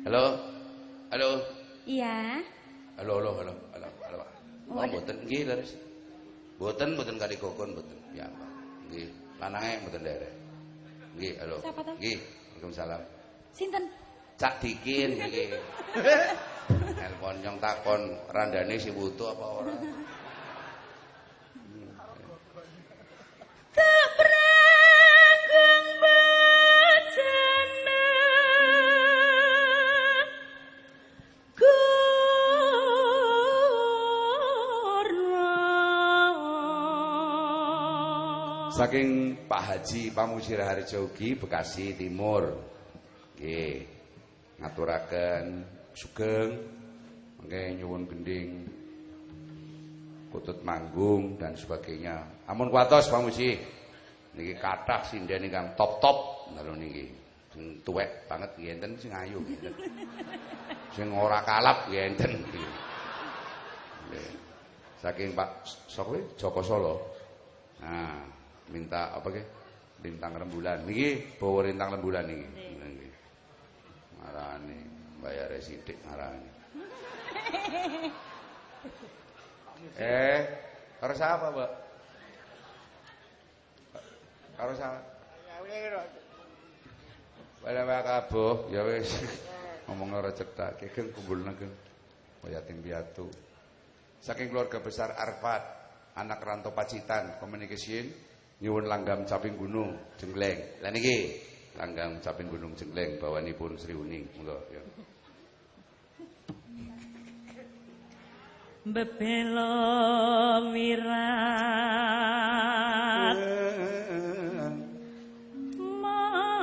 Halo? Halo? iya. Halo, halo, halo, halo, halo. Oh, Oh, ada. mboten nggih, Leres. Mboten, mboten kali kokon mboten. Ya, Pak. Nggih, lanange mboten derek. Nggih, halo. Nggih, Waalaikumsalam. Sinten? Cak Dikin iki. Nelpon nyong takon randane si butuh apa ora? Saking Pak Haji Pamusir Harjo ugi Bekasi Timur. Nggih. Ngaturaken sugeng mengke nyuwun gending kutut manggung dan sebagainya. Amun kuatos Pak Muji. Niki kathah sinden ingkang top-top lho niki. Sing tuwek banget nggih enten sing ayu nggih. Sing ora kalap nggih enten. Saking Pak sapa kuwi? Joko Solo. Nah, minta apa ke? Lintang rembulan. Niki bawa lintang rembulan niki. Niki. Marani bayar sithik marani. eh, karo siapa, Mbak? Karo siapa? Wala wae kabuh, ya wis. Ngomong ora cetak, kegeng kumpulna geng. Yatim piatu. Saking keluarga besar Arfat, anak rantau Pacitan, Communication, nyuwun langgam caping gunung Jengleng. Lah niki langgam caping gunung Jengleng bawanipun Sri Uning. Monggo ya. Bebelo wirat maya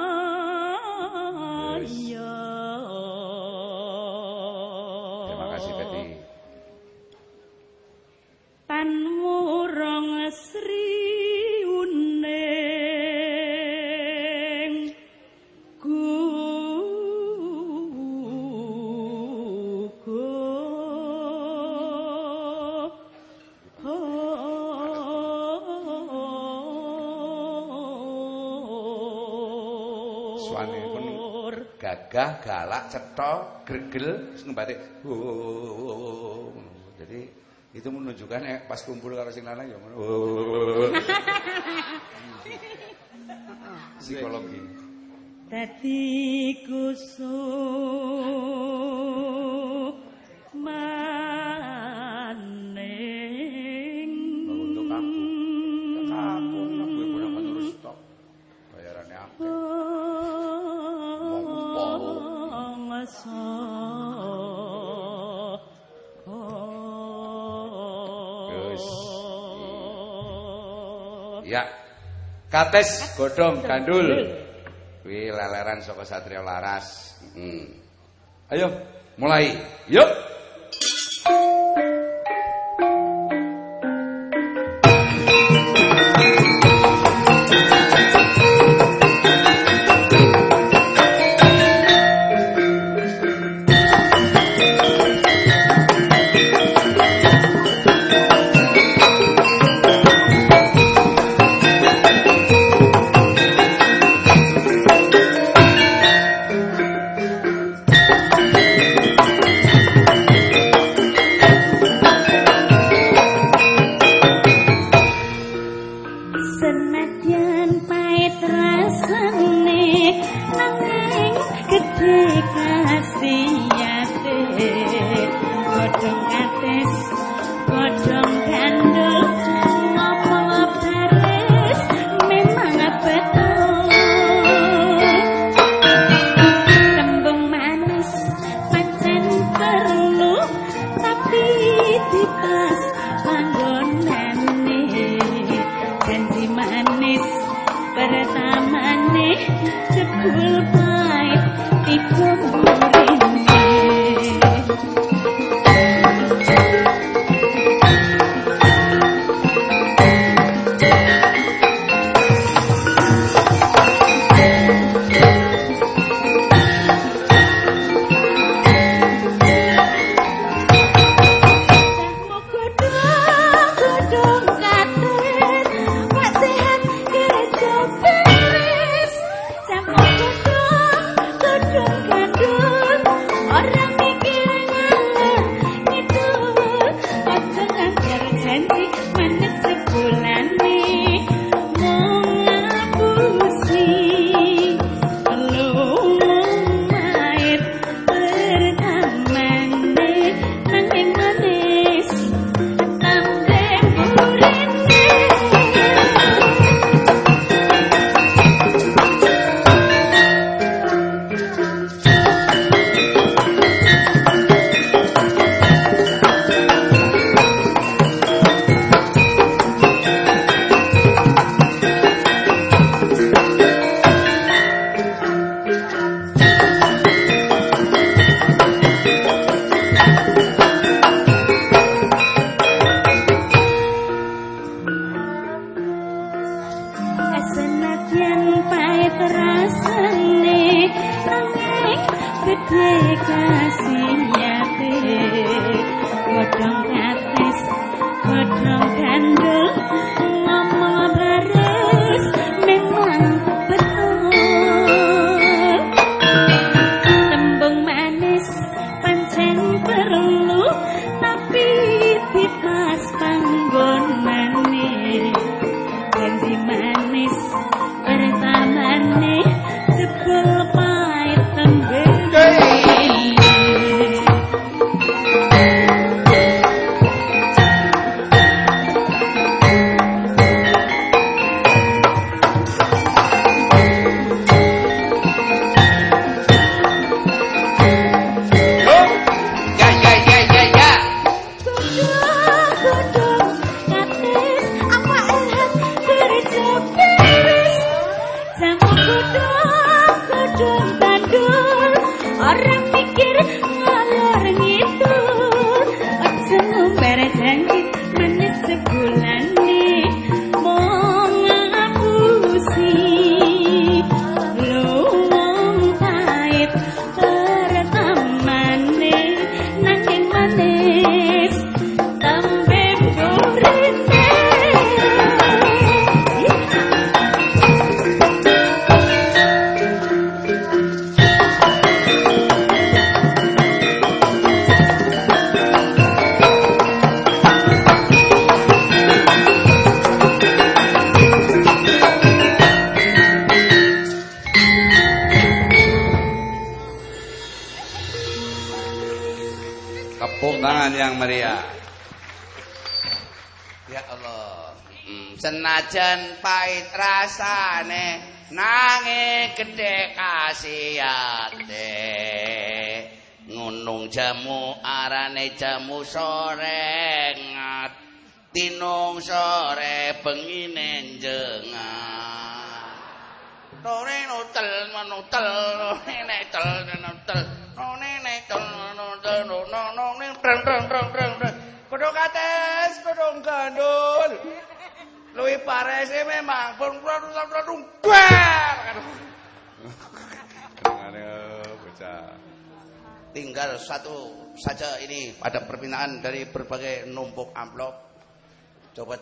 Terima kasih Betty. Pan murong Sri gagah, galak, cetha, gregel, batik. Jadi itu menunjukkan ya pas kumpul karo sing lanang ya ngono. Psikologi. Dadi kusuk Kates godhong gandul. Kuwi leleran saka Satria Laras. Hmm. Ayo, mulai. Yuk.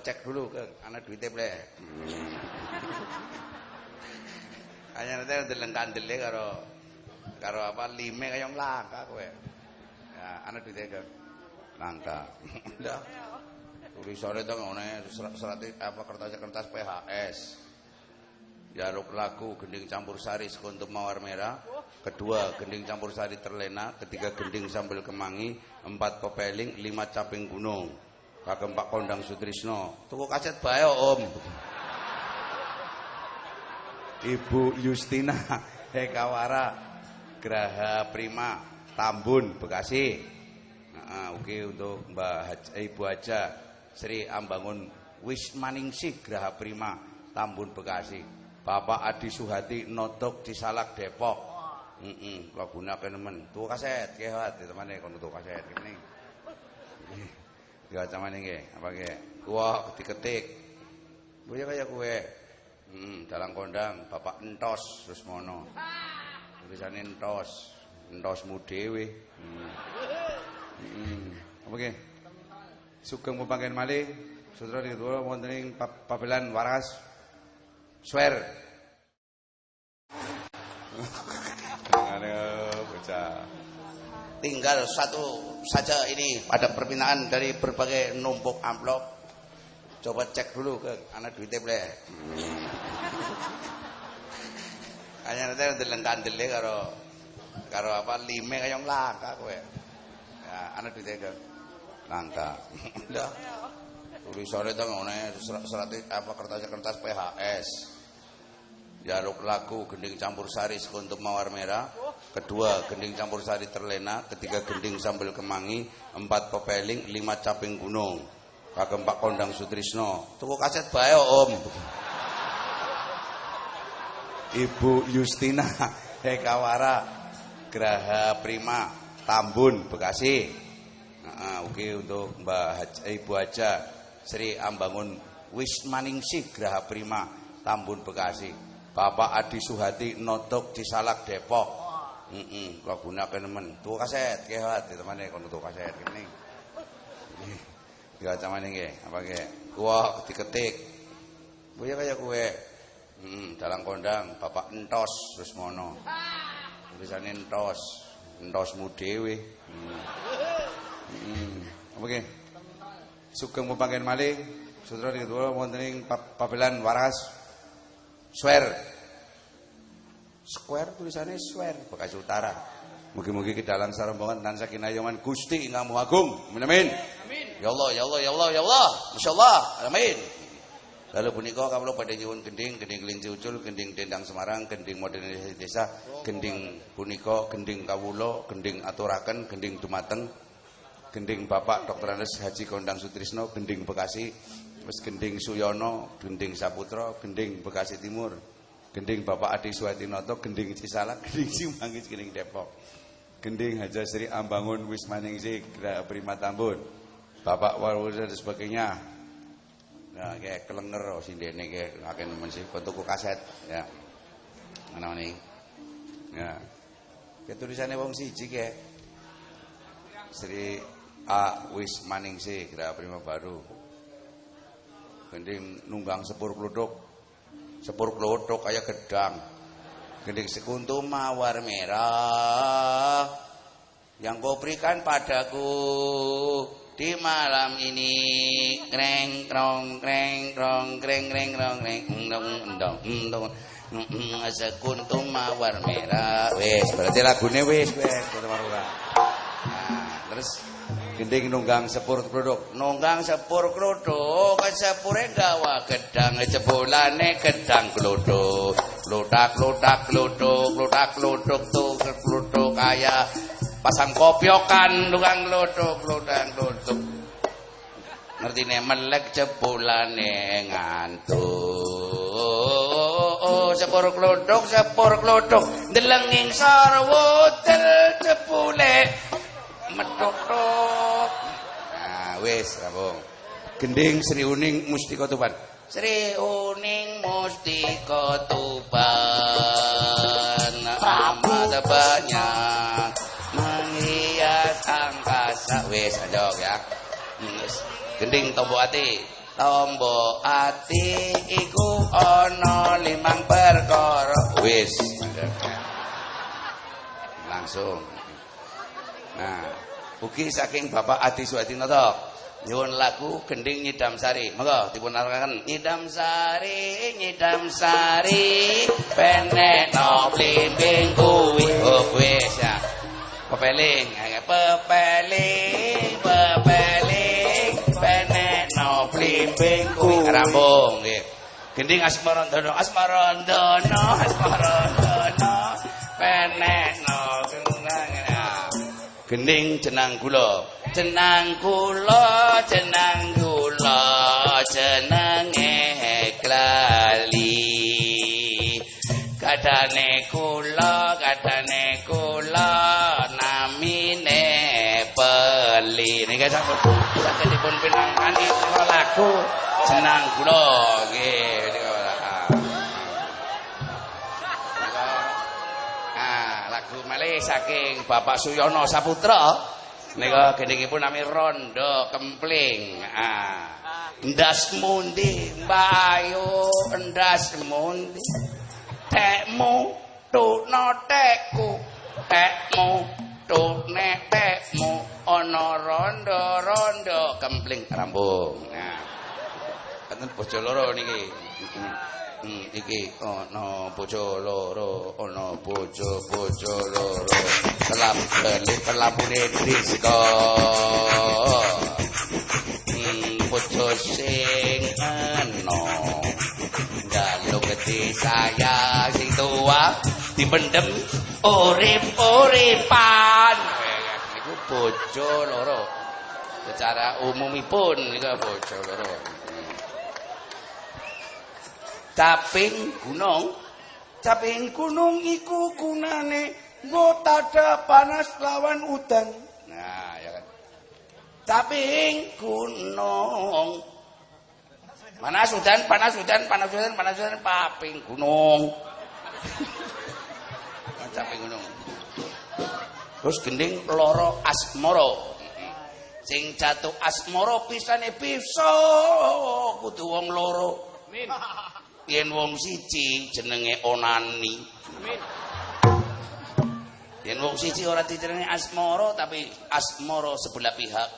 Cek dulu ke anak duitnya ble. Hanya nanti deleng kandele karo karo apa lime kaya langka kowe. Ya, anak duitnya ke langka. Udah. Tulisannya itu ngene serat apa kertas-kertas PHS. Jaluk laku gending campur sari sekuntum mawar merah. Kedua gending campur sari terlena. Ketiga gending sambal kemangi. Empat pepeling. Lima caping gunung. Kagem Pak Kondang Sutrisno. Tuku kaset bae Om. Ibu Yustina Hekawara Graha Prima Tambun Bekasi. Nah, oke untuk Mbak Haj- eh, Ibu Haja Sri Ambangun Wismaningsih Graha Prima Tambun Bekasi. Bapak Adi Suhati Notok Cisalak Depok. Heeh, kula gunakan nemen. Tuh kaset kehat temane kono tuh kaset kene. Ya camane nggih, apa nggih? Kuwa diketik. Kuwi kaya kowe. Hmm, dalang kondang Bapak Entos Susmono. Tulisane Entos. Entosmu dhewe. Hmm. Hmm. Apa nggih? Sugeng pepanggen malih Sutra diketua wonten ing pa- pabelan waras. Swear. bocah. Tinggal satu saja ini pada permintaan dari berbagai numpuk amplop. Coba cek dulu ke anak duitnya ble. Hanya nanti deleng kandele karo karo apa lime kaya langka kowe. Ya, anak duitnya ke langka. Udah. Tulisannya itu ngene serat apa kertas-kertas PHS. Jaluk laku gending campur sari sekuntum mawar merah. Kedua gending campur sari terlena. Ketiga gending sambal kemangi. Empat pepeling. Lima caping gunung. Kagem Pak Kondang Sutrisno. Tuku kaset bae Om. Ibu Yustina Hekawara Graha Prima Tambun Bekasi. Nah, oke untuk Mbak Haj- eh, Ibu Haja Sri Ambangun Wismaningsih Graha Prima Tambun Bekasi. Bapak Adi Suhati Notok Cisalak Depok. Heeh, kula gunakan nemen. Tuku kaset kehat temane kono tuku kaset kene. Ya camane nggih, apa nggih? Wah, diketik. Kuwi kaya kowe. Hmm, dalang kondang Bapak entos terus ngono. Tulisane entos. Entosmu dhewe. Hmm. Hmm. Apa nggih? Sugeng pepanggen malih. Sutra kedua wonten ing pabelan waras. Swear. Square tulisannya swear Bekasi Utara. Mugi-mugi kedalang sarombongan dan sakinayoman Gusti ingkang Agung. Amin amin. Ya Allah, ya Allah, ya Allah, ya Allah. Masyaallah. Amin. Lalu punika kawula pada nyuwun gending, gending kelinci ucul, gending dendang Semarang, gending modernisasi desa, gending punika, gending kawula, gending aturaken, gending dumateng, gending Bapak Dr. Andes Haji Kondang Sutrisno, gending Bekasi, wis gending Suyono, gending Saputra, gending Bekasi Timur, gending Bapak Adi Suwatinoto, gending Cisalak, gending Simangis, gending Depok. Gending Haja Sri Ambangun Wismaningsi Prima Tambun. Bapak Warwuda dan sebagainya. Nah, kayak kelenger oh, sindene kayak akan mensih tuku kaset ya. Mana nih? Ya. Kayak tulisannya wong siji kayak Sri A Wis Maningsi Gera Prima Baru. Gending nunggang sepur kluduk. Sepur kluduk kayak gedang. Gending sekuntum mawar merah. Yang kau berikan padaku di malam ini. Kreng krong kreng krong kreng kreng krong kreng. Endong endong endong sekuntum mawar merah. Wes berarti lagunya wes wes. Nah, terus gending nunggang sepur kluduk nunggang sepur kluduk sepure gawa gedang. Jebulane gedang kluduk kludak kludak kluduk kludak kluduk tuh kluduk kaya pasang kopiokan tukang kluduk kludang kluduk ngertine melek jebulane ngantuk. Sepur kluduk sepur kluduk ndelenging sarwa del jebule medhok nah wis rampung gending Sri Uning Mustika Tuban. Sri Uning Mustika Tuban. Amat banyak menghias angkasa. Wis adok ya. Wis. Gending tombo ati. Tombo ati iku ana limang perkara. Wis langsung. Nah ugi saking Bapak Adi Suwadinata nyuwun lagu gending nyidam sari. Monggo arekaken nyidam sari nyidam sari. Penek no blimbing kuwi oh wis ya pepeling pepeling pepeling. Penek no blimbing kuwi. Rambung nggih. Gending asmarandana asmarandana asmarandana. Penek no gending jenang kula jenang kula jenang kula jenenge klali kadane kula kadane kula namine peli. Niki sampun saged dipun pinangani kula lagu jenang kula nggih saking Bapak Suyono Saputra nika gendingipun nami rondo kempling. Ah. Ndas mundi mbayu ndas mundi tekmu tukno tekku tekmu tukne tekmu ana rondo-rondo kempling rambung. Nah. Enten bojo loro niki. Iki ana bojo loro, ana bojo-bojo loro. Kelap beli pelapune disko. Hmm, bojo sing ana. Jaluk gede saya sing tua dipendem urip-uripan. Niku bojo loro. Secara umumipun niku bojo loro. Caping gunung. Caping gunung iku gunane nggo tada panas lawan udan nah ya kan. Caping gunung. Panas udan panas udan panas udan panas udan paping gunung. Caping gunung. Terus gending loro asmoro. Sing jatuh asmara pisane bisa kudu wong loro. Amin. Yen wong siji jenenge onani. Yen wong siji ora dijenenge asmara tapi asmara sebelah pihak.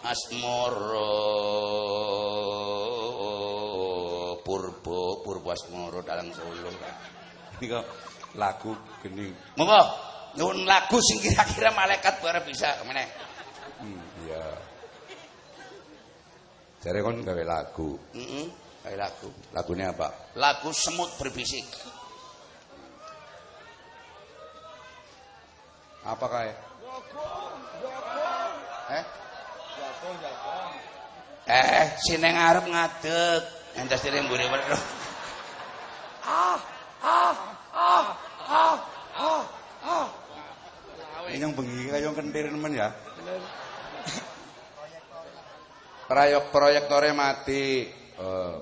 Asmara purba purba asmara dalang Solo. Nika lagu gening. Monggo nyuwun lagu sing kira-kira malaikat bare bisa meneh. Hmm, iya. Jare kon gawe lagu. Heeh. Kayak lagu. Lagune apa? Lagu semut berbisik. Apa kae? Eh? Eh, sing nang arep ngadeg, entas dire mburi weruh. Yang bengi kaya kentir nemen ya. Proyek proyektore mati. Eh,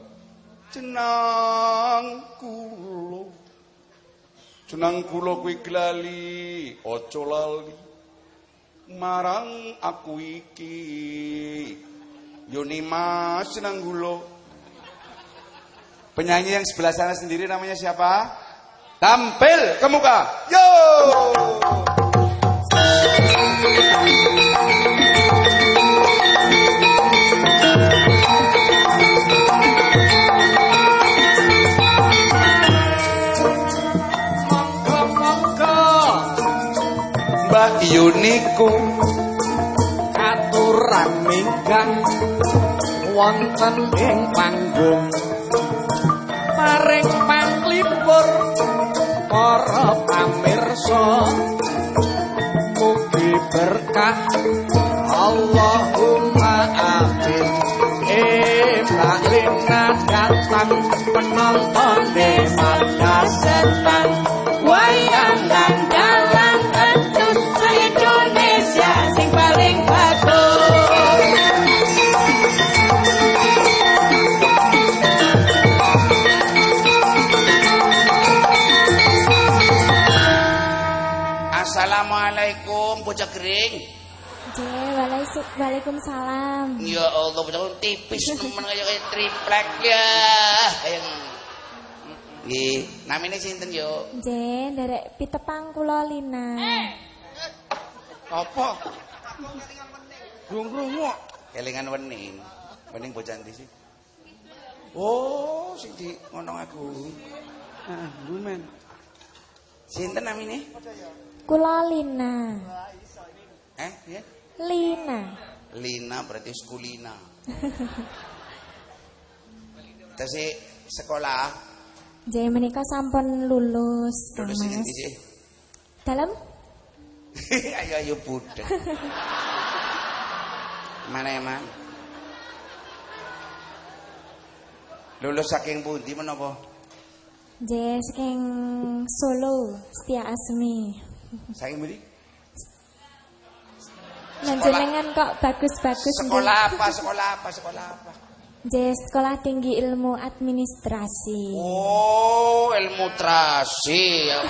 Jenang kula. Jenang kula kuwi glali, aja lali. Marang aku iki. Yoni Mas jenang kula. Penyanyi yang sebelah sana sendiri namanya siapa? Tampil ke muka. Yo! Yuniku aturan minggang wonten ing panggung. Paring panglipur para pamirsa mugi berkah. Allahumma amin. Mbak Lina datang penonton di mata setan waalaikumsalam. Ya Allah bocah kering tipis nemen kaya kaya triplek ya. Kayak Nggih, namine sinten yo? Je, derek pitepang kula Lina. Apa? Grung-grungu. Kelingan wening. Wening bocah ndi sih? Oh, sing di ngono aku. Ah, lumen. Sinten namine? Kula Lina. Eh, ya? Lina. Lina berarti skulina. Tesih sekolah Je, menika sampun lulus, lulus endi sih? Dalam? ayo ayo budek. Mana emang? Lulus saking pundi menapa? Je, saking Solo, Setia Asmi. Saking pundi? Lanjenengan kok bagus-bagus nggih. Sekolah apa? Sekolah apa? Sekolah apa? Je, Sekolah Tinggi Ilmu Administrasi. Oh, ilmu trasi ya.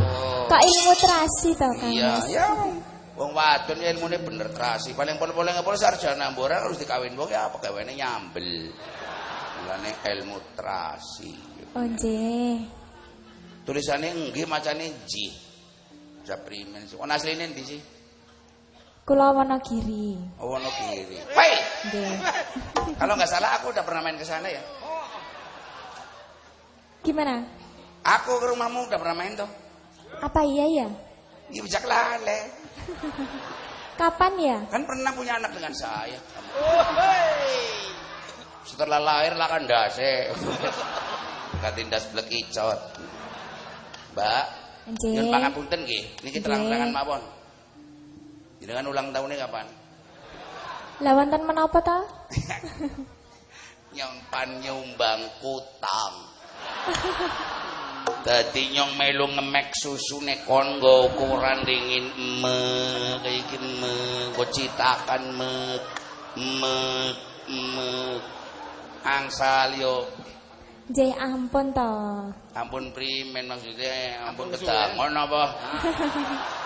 Oh. Kok ilmu terasi to, Kang Iya, ya. Wong wadon ya ilmune bener trasi. Paling pol-pol ngapol sarjana mbora harus dikawin wong ya apa gaweane nyambel. Mulane ilmu trasi. Oh, je. Tulisannya nggih macane ji. Japrimen. Ono asline ndi sih? Kula Wonogiri. Oh. Woi, Nggih. kalau nggak salah aku udah pernah main ke sana ya. Gimana? Aku ke rumahmu udah pernah main tuh. Apa iya ya? Iya bisa lale. Kapan ya? Kan pernah punya anak dengan saya. Setelah lahir lah kan dase. Katindas blek icot. Mbak, nyun pangapunten nggih. Niki terang-terangan mawon. Jenengan ulang tahunnya kapan? Lah wonten menapa ta? Nyong nyumbang kutang. Dadi nyong melu ngemek susune kon nggo ukuran dingin me kaya iki me nggo citakan me me me angsal yo Nggih ampun to. ampun primen maksudnya ampun kedangon apa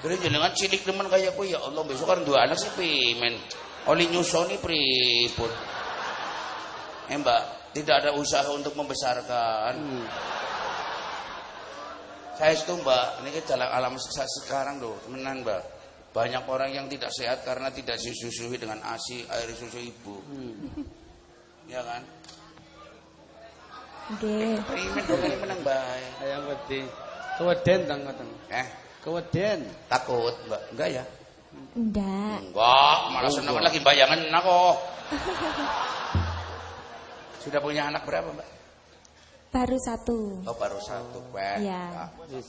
Jadi jenengan cilik temen kayak aku ya Allah besok kan dua anak sih pimen. Oli nyusoni pripun. Eh mbak, tidak ada usaha untuk membesarkan. Saya itu mbak, ini kita jalan alam se- sekarang loh, temenan mbak. Banyak orang yang tidak sehat karena tidak disusui dengan ASI air susu ibu. Ya kan? Nggih. Primen ini menang baik. Ayang wedi. Keweden tang ngoten. Eh, Keweden. takut mbak? Enggak ya? Ndak. Enggak, malah seneng lagi bayangan aku. Sudah punya anak berapa mbak? Baru satu. Oh baru satu, Weh. Iya. Wis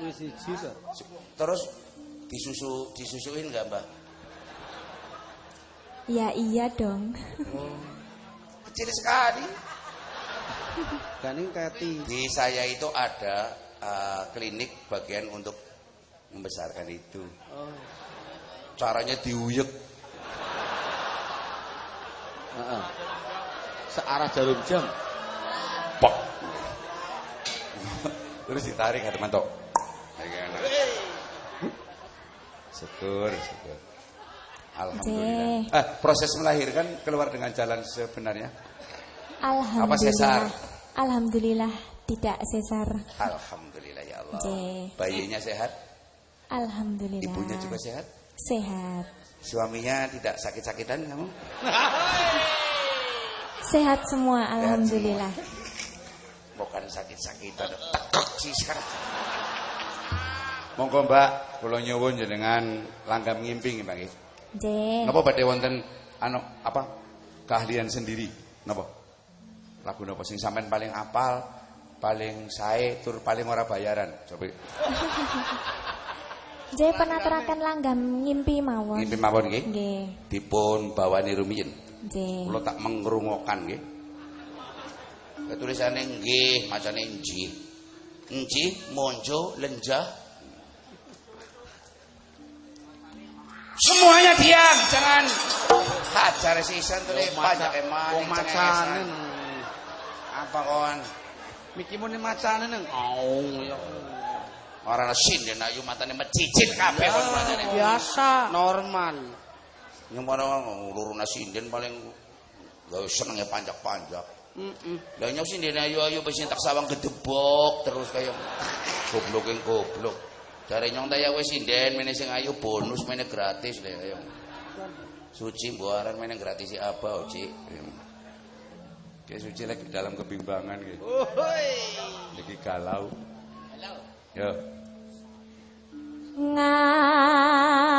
wis siji to. Terus disusu disusuin nggak mbak? Ya iya dong. Kecil sekali. Ganing kati. Di saya itu ada eh, klinik bagian untuk membesarkan itu. Oh. Caranya diuyek. Heeh. Searah jarum jam. Pok. Terus ditarik ke teman tok. Syukur, syukur. Alhamdulillah. Eh, proses melahirkan keluar dengan jalan sebenarnya. Alhamdulillah. sesar? Alhamdulillah tidak sesar. Alhamdulillah ya Allah. J. Bayinya sehat, Alhamdulillah. ibunya juga sehat, Sehat. suaminya tidak sakit-sakitan kamu? Sehat semua alhamdulillah. Bukan sakit-sakitan, tekek sih sekarang. Monggo Mbak, kula nyuwun jenengan langgam ngimpi nggih Mbak nggih. Napa badhe wonten anu apa keahlian sendiri? Napa? Lagu napa sing sampean paling apal, paling sae tur paling ora bayaran? Coba J penaturaken langgam ngimpi mawon. ngimpi mawon nggih. Nggih. Dipun bawani rumiyin. J. Kula tak mengrungokan nggih. Tulisane nggih, macane nggih. Nggih, monjo, lenjah. Semuanya diam, jangan hajar sisan tulis pajak eman. Wong macane. Apa kawan? Miki muni macane nang. Au ya. Orang sinden ayu matane mecicit kabeh kon macane. Biasa. Normal. Nyemara luruna sinden paling gak senenge panjak-panjak. Heeh. Lah nyok sinden ayu-ayu wis tak sawang gedebok terus kaya goblok yang goblok. Jare nyong ta ya wis sinden mene sing ayu bonus mene gratis deh ayo. Suci mbuaran mene gratis apa Uci? Kayak suci lagi dalam kebimbangan gitu. Lagi galau. Yo. Ngambara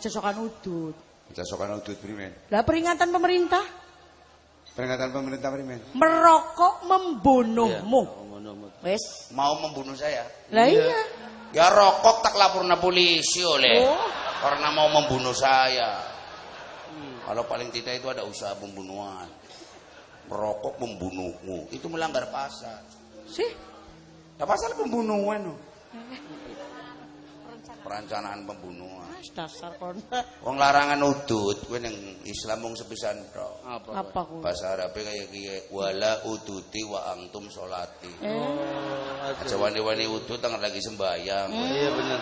aja sokan udut. jasokan udut primen. Lah peringatan pemerintah Peringatan pemerintah primen. merokok membunuhmu. Wis. Mau membunuh saya. Lah iya. Ya rokok tak laporna polisi oleh Oh. karena mau membunuh saya. Kalau paling tidak itu ada usaha pembunuhan. Merokok membunuhmu, itu melanggar pasal. Sih. Ya pasal pembunuhan. Perencanaan pembunuhan. Dasar kon. Wong larangan udut, kuwi ning Islam mung sepisan tok. Apa? Apa ku? Bahasa Arabe kaya kiye wala uduti wa antum solati. Eh. Oh, Aja wani-wani udut tengah lagi sembahyang. Iya bener.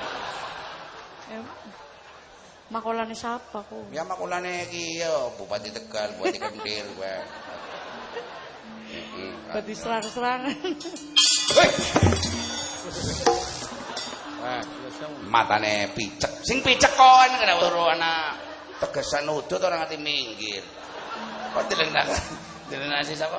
Makolane siapa ku? Ya makulane iki yo Bupati Tegal, Bupati Kendir kowe. Iki. Berarti serang-serangan. Wah, matane picek. Sing picek kon kena weruh ana tegesan udut ora nganti minggir. Kok dilendak. Dilendak siapa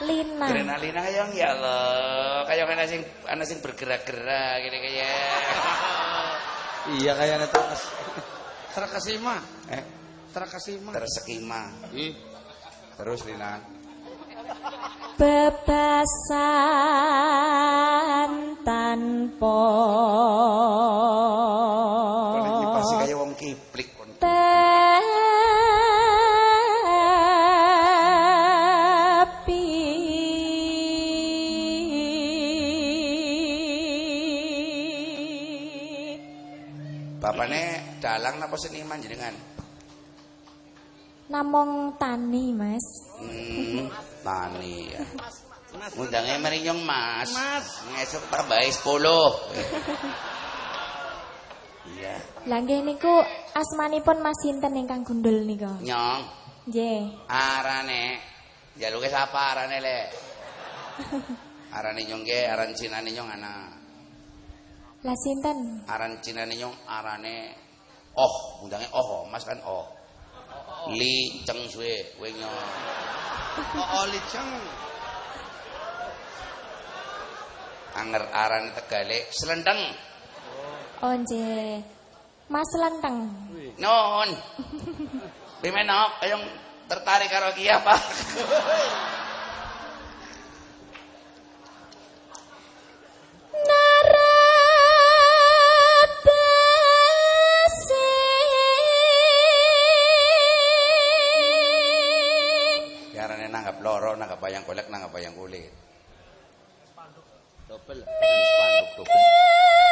Lina. Adrenalina yang ya Allah, kayak ana sing ana sing bergerak-gerak gini kayak. Iya kayaknya terkes. Terkesima. Eh, Terkesima. tersekima. Ih. Terus Lina. bebasan tanpa apa seniman jenengan? Namong tani, Mas. Hmm, tani ya. Undangnya merinyong mas. Mas. Ngesuk tambahi 10. Iya. Lah nggih niku asmanipun Mas sinten ingkang gundul nika? Nyong. Nggih. Arane. Jaluke sapa arane le? Arane nyong ge, aran cinane nyong ana. Lah sinten? Aran cinane nyong arane Oh, undangnya Oh, Mas kan Oh. Li Ceng Suwe, kowe nyong. Oh, Li Ceng. Anger arane Tegale Slendeng. Oh nggih. Mas Lenteng. Non. Pimenok, kayong tertarik karo ki apa? Yarane nanggap loro, nanggap bayang golek, nanggap bayang kulit. 秘密。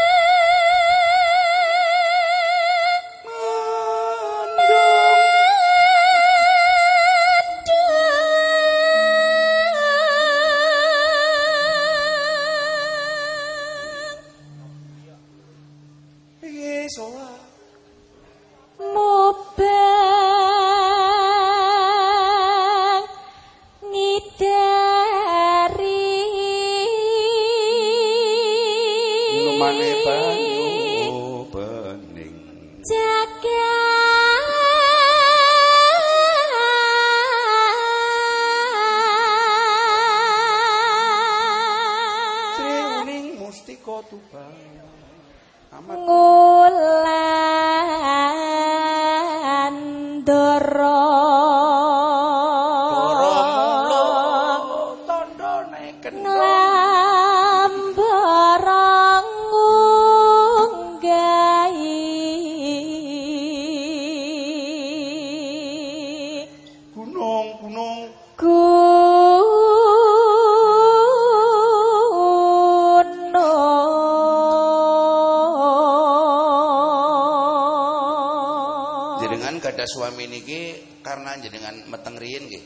Suami niki karena jenengan meteng riyin nggih.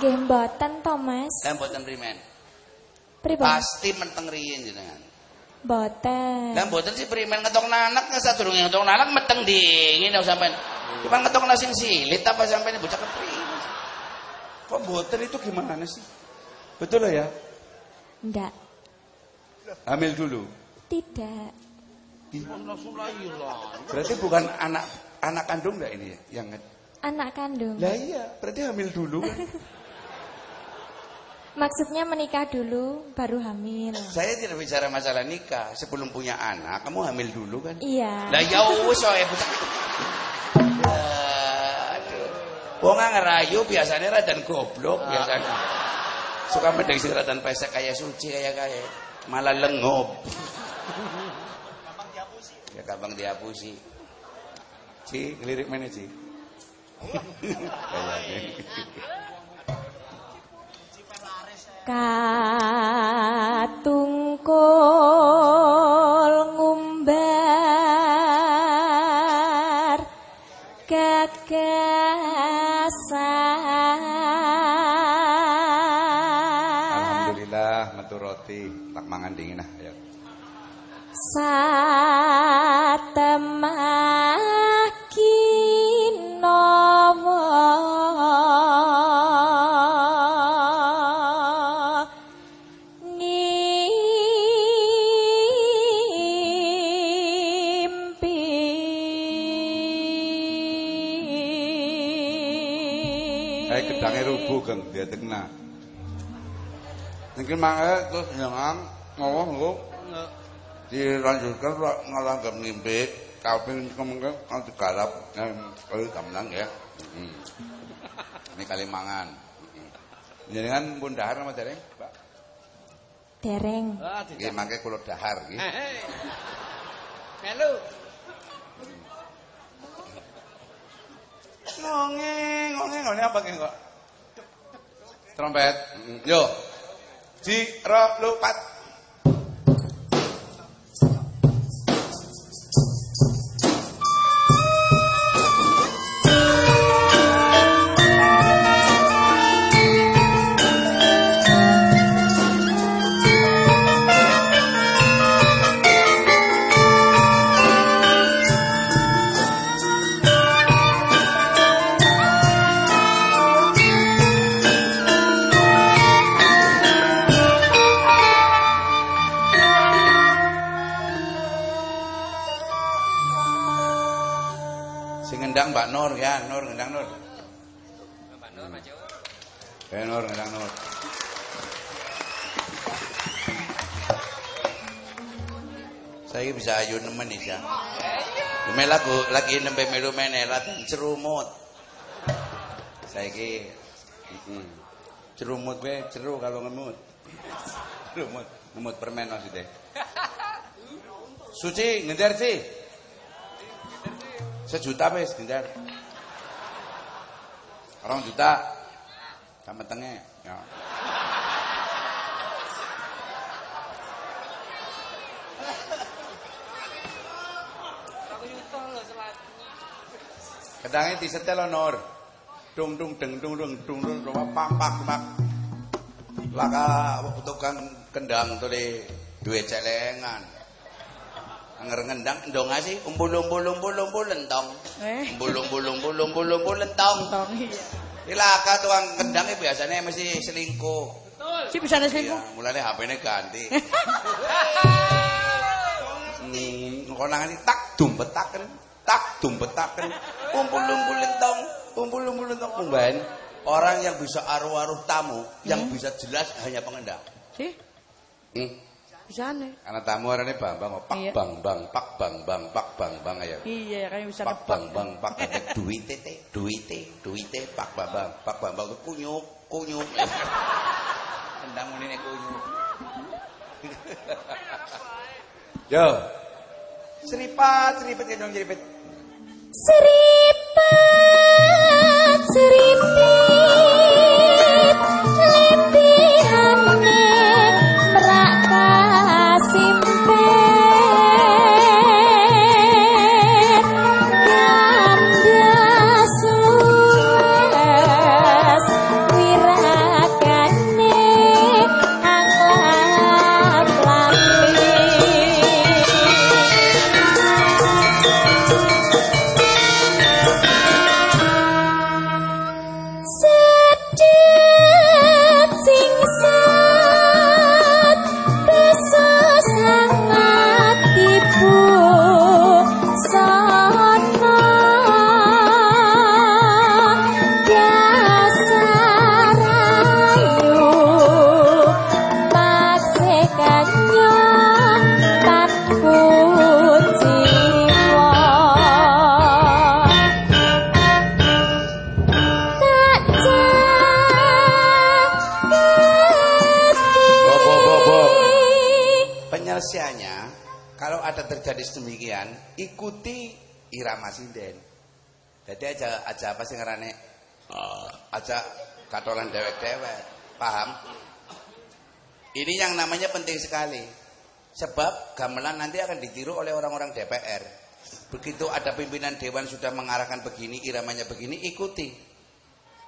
Nggih mboten to, Mas. Lah mboten primen. Pripun? Pasti meteng riyin jenengan. Mboten. Lah mboten sih primen ngetok anak nggak sadurunge ngetok anak meteng dingin tau sampean. Cuma ngetok sing silit apa sampean bocah keprimen. Kok mboten itu gimana sih? Betul ya? Ndak. Hamil dulu. Tidak. Berarti bukan anak anak kandung enggak ini ya? yang Anak kandung. Lah iya, berarti hamil dulu kan. Maksudnya menikah dulu baru hamil. Saya tidak bicara masalah nikah, sebelum punya anak kamu hamil dulu kan? Iya. Lah ya wis wae bocah. Aduh. Wong ngerayu biasanya radan goblok biasanya. Suka mendeng sing radan pesek kayak suci kayak kayak malah lengob. Ya gampang dihapusi. Ci, ngelirik mana Ci? Katungkul ngumbar gagasan Alhamdulillah metu roti, tak mangan dingin ah. Ayo. satemaki Mungkin mangga terus jangan ngomong lu dilanjutkan Pak ngalah gak ngimpi kaping kemungkinan nanti galap yang kali gamelan ya. Hmm. Ini kalimangan. Jadi kan pun dahar sama dereng, Pak. dereng Nggih mangke kula dahar nggih. Hei. Melu. Ngonge, ngonge, ngonge apa kok? Trompet. Yo. Ji, ro, lu, Demi lagu lagi nembe melu menelat cerumut. Saya ki cerumut be ceru kalau ngemut. Cerumut, ngemut permen maksudnya. Suci ngender sih. Sejuta wis ngender. Orang juta sama tengah. Ya. Kedangnya disetel onor. Dung dung deng dung dung dung dung dung pak pak pak. Laka tukang kendang tuh di duit celengan. Anger ngendang ndong sih umbul umbul umbul umbul lentong. Eh. Umbul umbul umbul umbul umbul lentong. Tong iya. Ilaka tukang kendangnya biasanya mesti selingkuh. Si bisa ada Iya, selingkuh. mulane HP-ne ganti. Hmm, konangan tak dumbetaken, tak dumbetaken. Umpul-umpul lentong, umpul-umpul lentong kumban. Orang yang bisa aruh-aruh tamu, yang bisa jelas hanya pengendang. Si, Hmm. bisa aneh. Karena tamu orangnya bambang, oh, pak Iya. bang bang, pak bang bang, pak bang bang ayo. Iya, kayak bisa Pak bang bang, pak ada duite te, duite, duite, pak bang bang, pak bang bang itu kunyuk, kunyuk. Kendang ini kunyuk. Yo. Seripat, seripat ya dong seripat. Sripa seripet ikuti irama sinden. Jadi aja aja apa sih ngarane? Eh, aja katolan dewek-dewek. Paham? Ini yang namanya penting sekali. Sebab gamelan nanti akan ditiru oleh orang-orang DPR. Begitu ada pimpinan dewan sudah mengarahkan begini, iramanya begini, ikuti.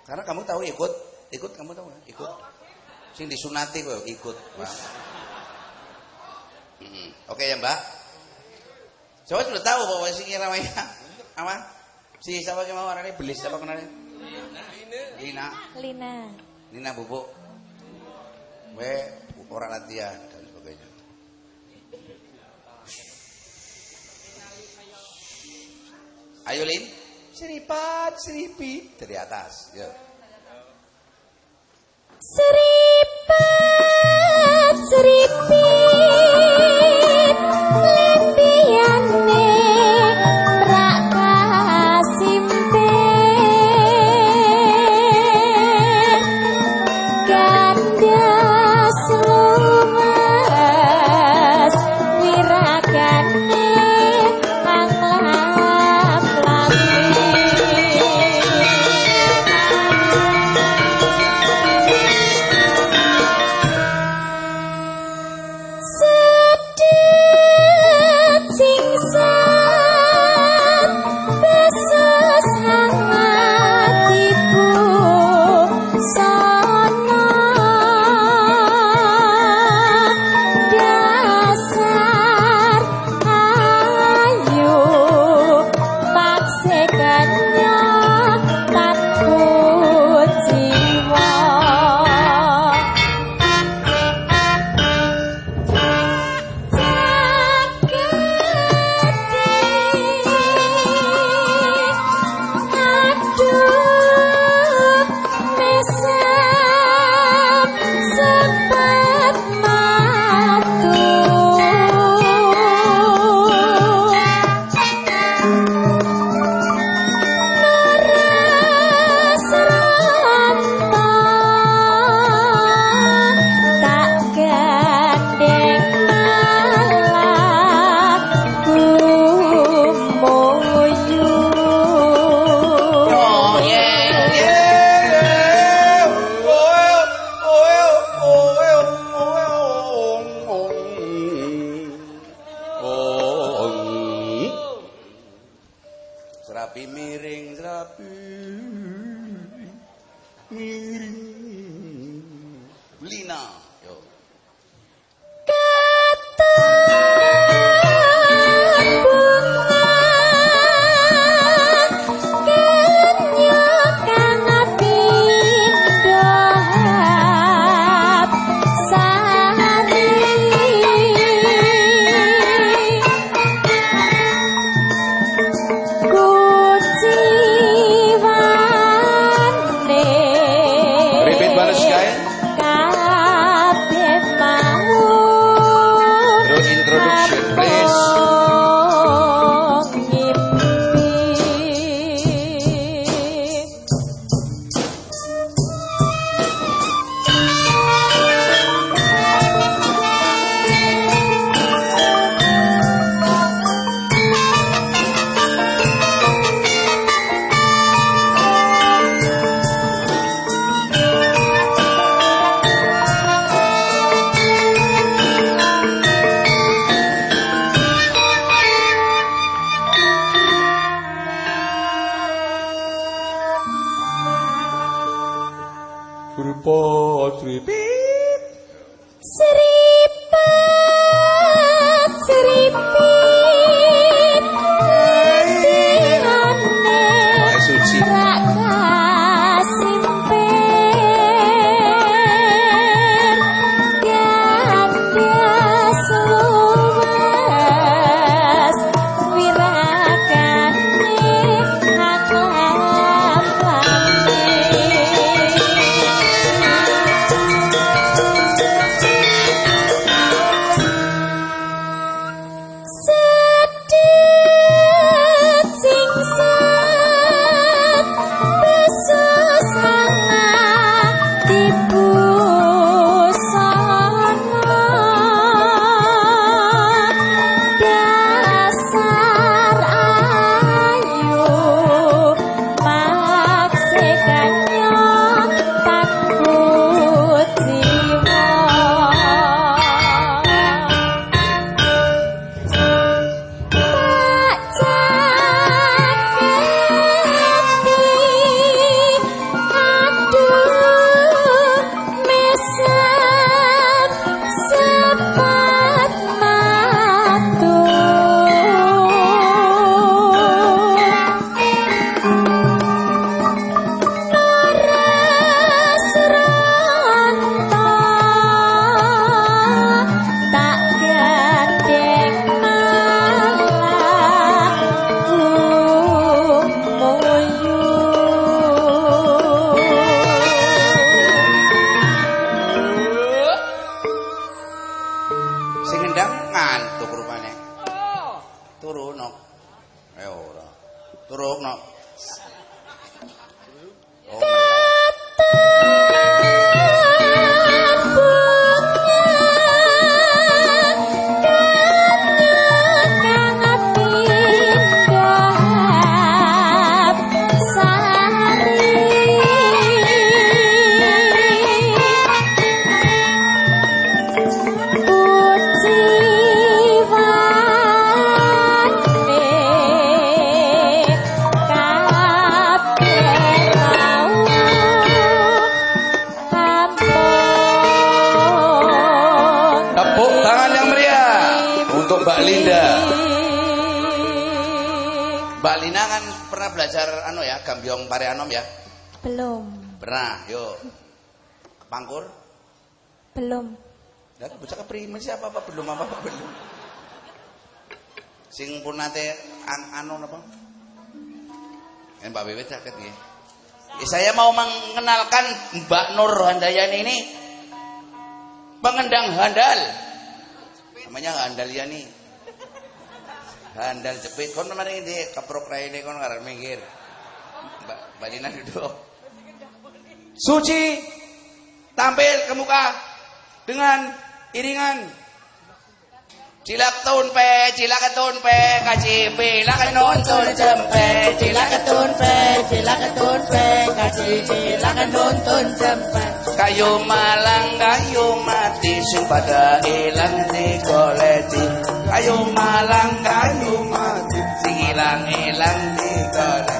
Karena kamu tahu ikut, ikut kamu tahu ikut. Sing disunati kok ikut. Wah. Mm, Oke ya Mbak. Coba sudah tahu bahwa si namanya apa? Si siapa yang mau orangnya beli siapa kenalnya? Lina. Lina Lina bubuk. We orang latihan dan sebagainya. Ayo Lin. Seripat, seripit dari atas. Yo. Seripat, seripit, Jepit kon kemarin di keprok raine kon ngaran minggir. Mbak Mbak Lina duduk. Suci tampil ke muka dengan iringan Cilak tun pe, cilak ketun pe, kaci pilak nonton jempe, cilak ketun pe, cilak ketun pe, kaci pilak nonton jempe. Kayu malang, kayu mati, sing pada ilang digoleti. Kayu malang, kayu mati, ilang ilang digoleti.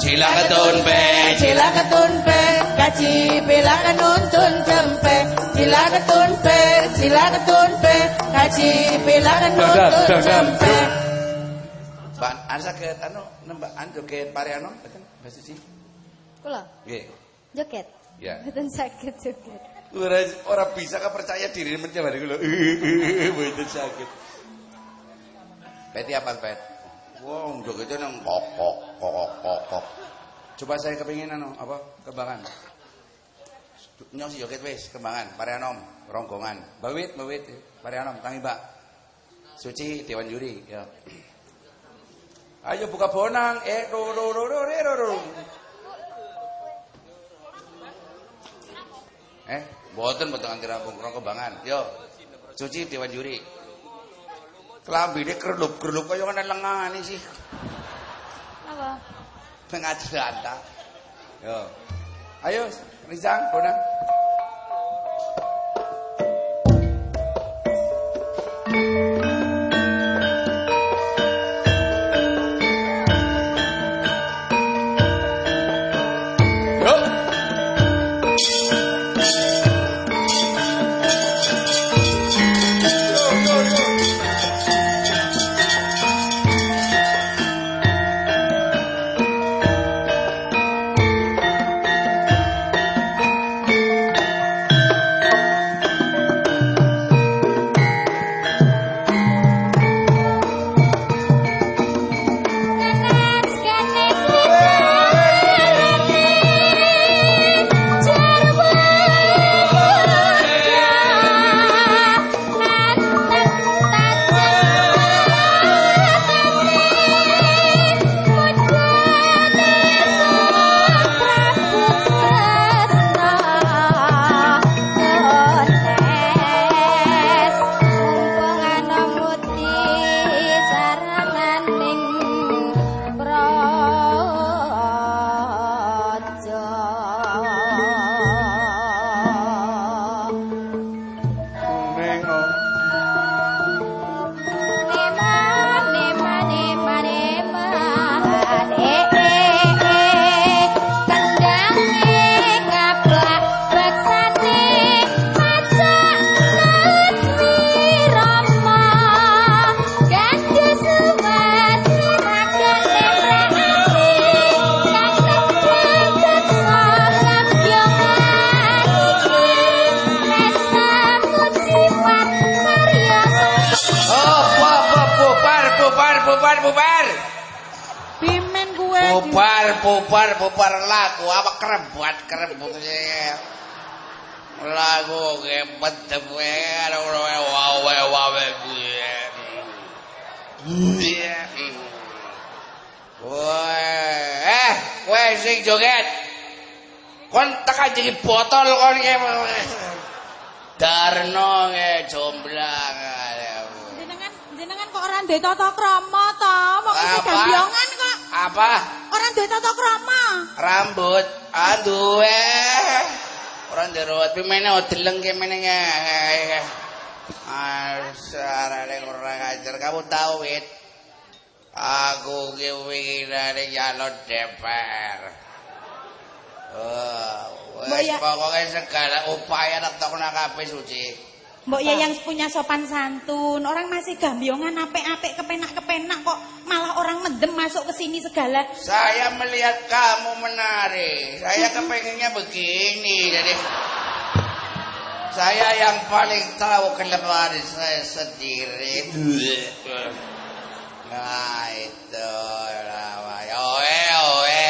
Cilak ketun pe, cilak ketun pe, kaci pilak nonton jempe. Cilak ketun pe, cilak ketun pe, kaci Dadang, dadang. jempe. Mbak, anu saged anu nembak anu joget pareano mboten Mbak Suci? Kula Nggih. joget. Ya. Mboten sakit joget. Ora ora bisa kepercaya diri mencet hari kula. Mboten sakit. Peti apa pet? Wow, jogetnya nang kok kok kok kok kok. Coba saya kepingin anu apa kembangan. Nyos joget wis kembangan pareanom ronggongan. Bawit bawit pareanom tangi Mbak. Suci Dewan Juri ya. Ayo buka bonang eh ro ro ro ro ro ro. Eh, mboten nganti rampung rong kembangan. Yo. Suci Dewan Juri. Klambine krelup-krelup kaya ana lengane sih. Apa? Pengajanta. Yo. Ayo, Rizang, bonang. Yo. Kerebat, kerebut. Lagu ada orang wow, wow, wow, Wah, eh, kowe sing joget. Kon tekan jadi botol kon iki. Darno nge jomblang. Jenengan jenengan kok ora duwe tata krama ta? Wong isih Apa? gambiongan kok. Apa? Ora duwe tata krama. Rambut aduwe. Ora nderot pimene odeleng ki meneng. Asarane ora ngajar kamu tahu wit. Aku ki winginane nyalon DPR. Oh, wis ya- pokoke segala upaya netokna kabeh suci. Mbok ya yang punya sopan santun, orang masih gambiongan apik-apik kepenak-kepenak kok malah orang mendem masuk ke sini segala. Saya melihat kamu menari. Saya kepengennya begini. Jadi saya yang paling tahu kelemahan saya sendiri. Nah itu namanya. Oe oe.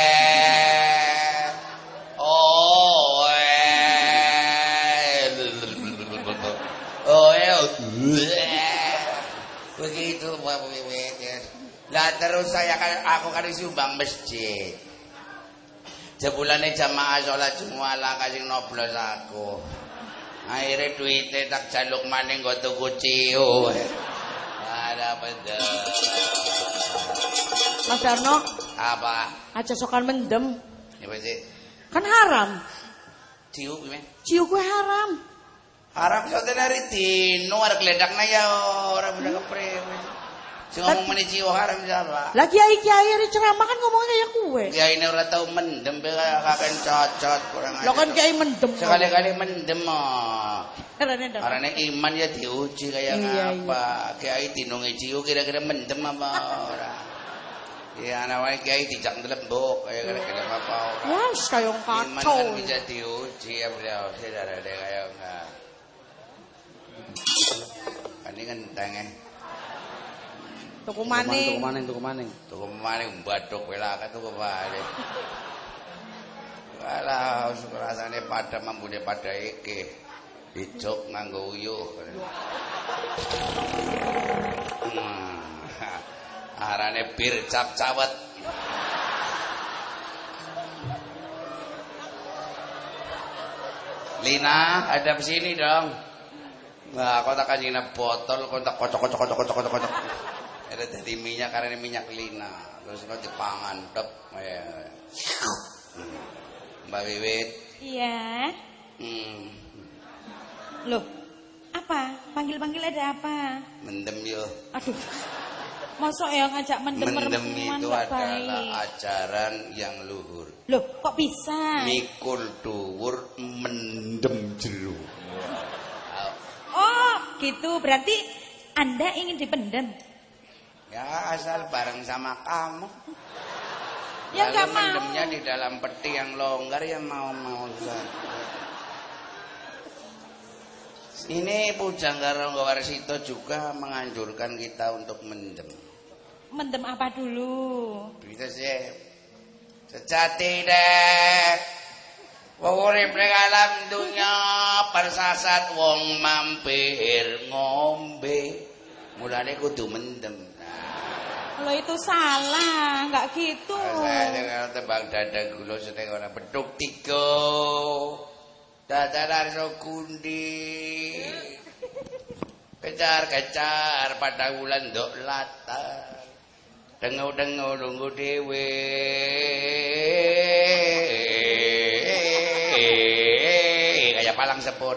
Oe. Oe. Begitu Pak Wiwit. ya. Lah terus saya kan aku kan sumbang masjid. Jebulane jamaah sholat Jumat lah kasih noblos aku. Akhirnya duitnya tak jaluk maning nggo tuku ciu. Ada bener. Mas Darno, Apa? aja sokan mendem. Apa sih? Kan haram. Ciu gimana? Ciu gue haram. Harap sote dari tino ada geledaknya ya orang udah keprewe. Si ngomong meni ciu haram siapa? Lah kiai-kiai di ceramah kan ngomongnya kayak kue. Ya ini orang tahu mendem bela kakek cocot kurang Lo kan kiai mendem. Sekali-kali mendem oh. Karena iman ya diuji kayak Iya, apa. Kiai tinungi ciu kira-kira mendem apa ora. Ya namanya kiai dijak lembok kayak kira-kira apa ora. Kayak Iman kacau. kan bisa diuji ya beliau. Ada kayak enggak. Ini kan tengah. Tuku maning. maning, tuku maning. Tuku maning baduk welaka tuku balik. Walah, rasane pada mambune pada iki. Dicuk nganggo uyuh. Hmm. Arane bir cap cawet. Lina, ada di sini dong. Nah, kau tak kasih botol, kau tak kocok kocok kocok kocok kocok kocok. Ada jadi minyak karena minyak lina. Terus kau dipangan, dep. Ya. Hmm. Mbak Wiwit. Iya. Hmm. Loh, apa? Panggil-panggil ada apa? Mendem yo. Aduh. Mosok ya ngajak mendem Mendem itu adalah ajaran yang luhur. Loh, kok bisa? Mikul dhuwur mendem jelu. Oh, gitu. Berarti Anda ingin dipendem? Ya asal bareng sama kamu. Ya Lalu mendemnya di dalam peti yang longgar ya mau-mau saja. Ini Pujanggara Warsito juga menganjurkan kita untuk mendem. Mendem apa dulu? Bisa sih. Sejati deh. Wong urip ning alam dunya persasat wong mampir ngombe. Mulane kudu mendem. Lo itu salah, nggak gitu. saya dengan tebang dada gula sedeng ora beduk tiga. Dadaran so kundi. Kejar-kejar pada wulan ndok latar. Dengu-dengu lunggu dhewe. Kayak palang sepur.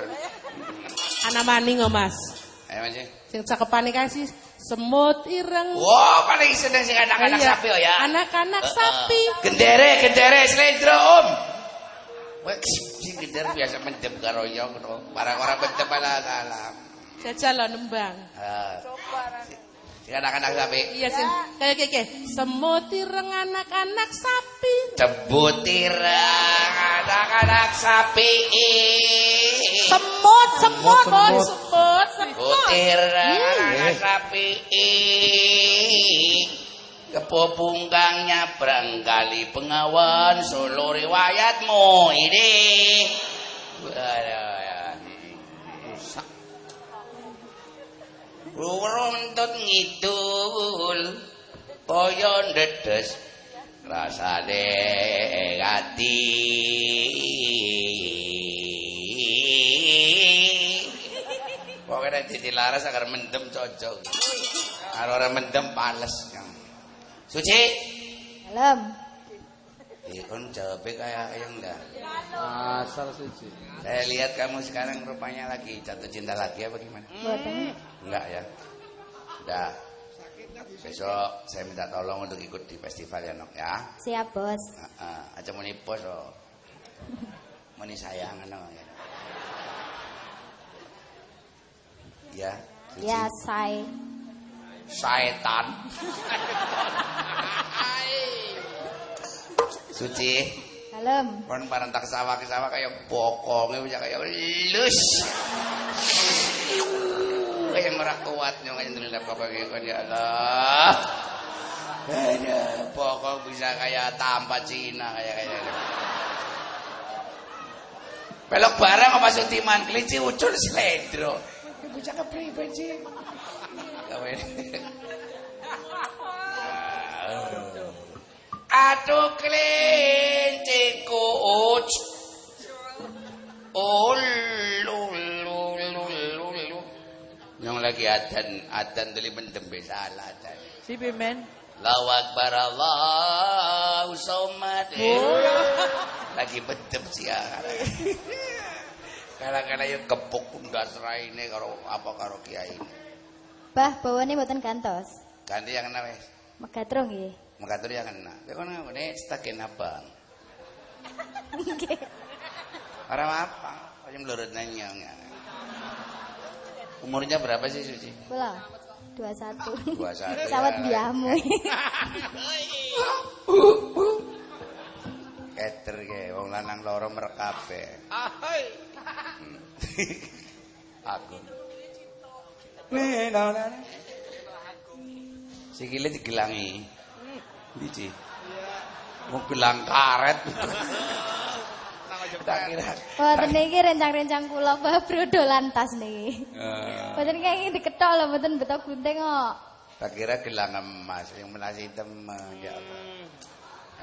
Anak maning kok mas. Ayo Mas. Sing cakepane kasih semut ireng. Wah, paling seneng sing anak-anak Iya, sapi oh ya. Anak-anak sapi. Gendere, gendere slendro om. Wah, sing gendere biasa mendem karo yo ngono. Barang ora mendem ala salam. Jajal lo nembang. Ah. Sing anak-anak sapi. Iya sih. Kayak kayak kayak. Semut ireng anak-anak sapi. Cebutirang anak-anak sapi. Semut, semut, semut, semut, semut. Iya. anak sapi. Bebungkang nyabrang kali pengawan solo riwayatmu ini. Rusak. Runtut ngidul kaya ndedes rasane ati. Pokoke nek dilaras agar mendem cocok. Karo ora mendem pales. Suci. Dalam. Eh, kon jawabnya kayak yang enggak. Asal suci. Saya lihat kamu sekarang rupanya lagi jatuh cinta lagi apa gimana? Boten. Enggak ya. Udah. Besok saya minta tolong untuk ikut di festival ya, Nok ya. Siap, Bos. Heeh, aja muni bos oh. Muni sayang ngono ya. Ya. Suci. Ya, say. Syaitan. Suci. Dalam. Kon bareng tak sawah ke sawah kayak bokonge bisa kayak lus. Kayak merah kuat nyong laptop kayak kon ya Allah. Ada bokong bisa kayak tampa Cina kayak kayak. Pelok barang apa sutiman kelinci ucul slendro. Bisa kepriben sih. Kamu ini. Aduh kelinci kuc. Ulululululu. Yang lagi adan, adan tuli mendem salah adan. Si Pimen. Allahu Akbar Allahu Somad. Eh, Lagi mendem siang. Kala-kala yo kepuk ndas raine karo apa karo kiai. Bah, bawane boten gantos. Ganti yang kena wis. Megatrung nggih. Makatur yang kena. Kowe kono ngene stakin abang. Nggih. Ora apa, kaya mlurut nanyong ya. Umurnya berapa sih Suci? Kula 21. 21, Sawet ya. biamu. Keter ke, wong lanang loro merek kabeh. Ahai. Aku. Sikile digelangi. Biji. Mau gelang karet. Tak kira. Boten niki rencang-rencang kula bah brodolan tas niki. Eh, Boten kaya diketok lho, boten betok gunting kok. tak kira gelang emas yang melasi temen ya Allah.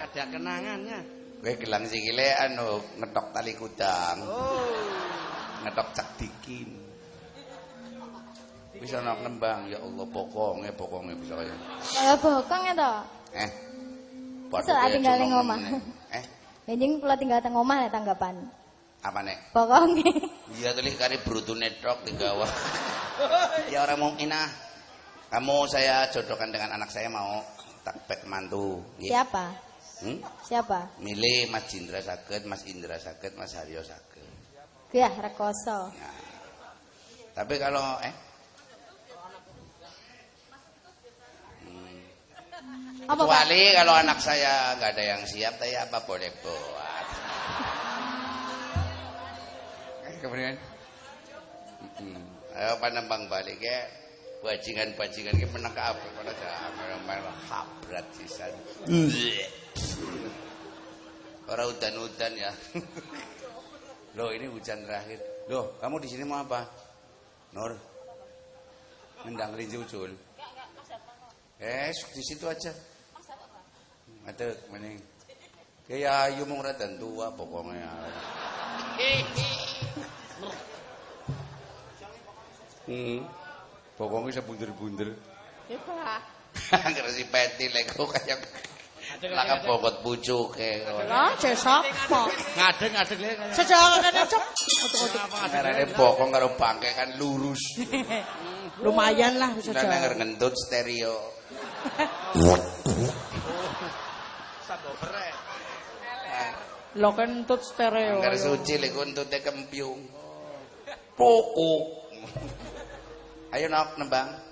Ada kenangannya. Kowe gelang sikile anu ngetok tali kudang, Oh. ngetok cak dikin. Bisa nak nembang ya Allah pokoknya pokoknya bisa kaya. Kaya bokong ya to. Eh. Iso tak tinggal ning omah. Eh, Mending kula tinggal teng omah nek tanggapan. apa nek? Bokonge. Iya tulis kari brutune tok di gawah. ya orang mungkin ah. Kamu saya jodohkan dengan anak saya mau tak bek mantu. Siapa? Hmm? Siapa? Milih Mas Indra sakit, Mas Indra sakit, Mas Haryo sakit. Ya, rekoso. Tapi kalau eh Apa, Pak? kecuali kalau anak saya nggak ada yang siap, saya apa boleh buat. Eh, Kemudian, ayo panembang balik ya, bajingan-bajingan ini menang ke apa? Kalau ada main habrat sisan. Orang udan-udan ya. Loh ini hujan terakhir. Loh kamu di sini mau apa? Nur, nendang kelinci ucul. Eh, di situ aja. Ada mending. Kayak ayu mau dan tua pokoknya. Hmm. Pokoknya bisa bunder-bunder. Karena si peti lego kayak laka bokot pucuk kayak. Lah, cesok kok. Ngadeng ngadeng le. Sejak kene cok. Karena bokong karo bangke kan lurus. Lumayan lah Dan sejak. denger ngentut stereo. Lo kentut stereo. Anggar suci lek untute kempiung. Pokok. Ayo nok nembang.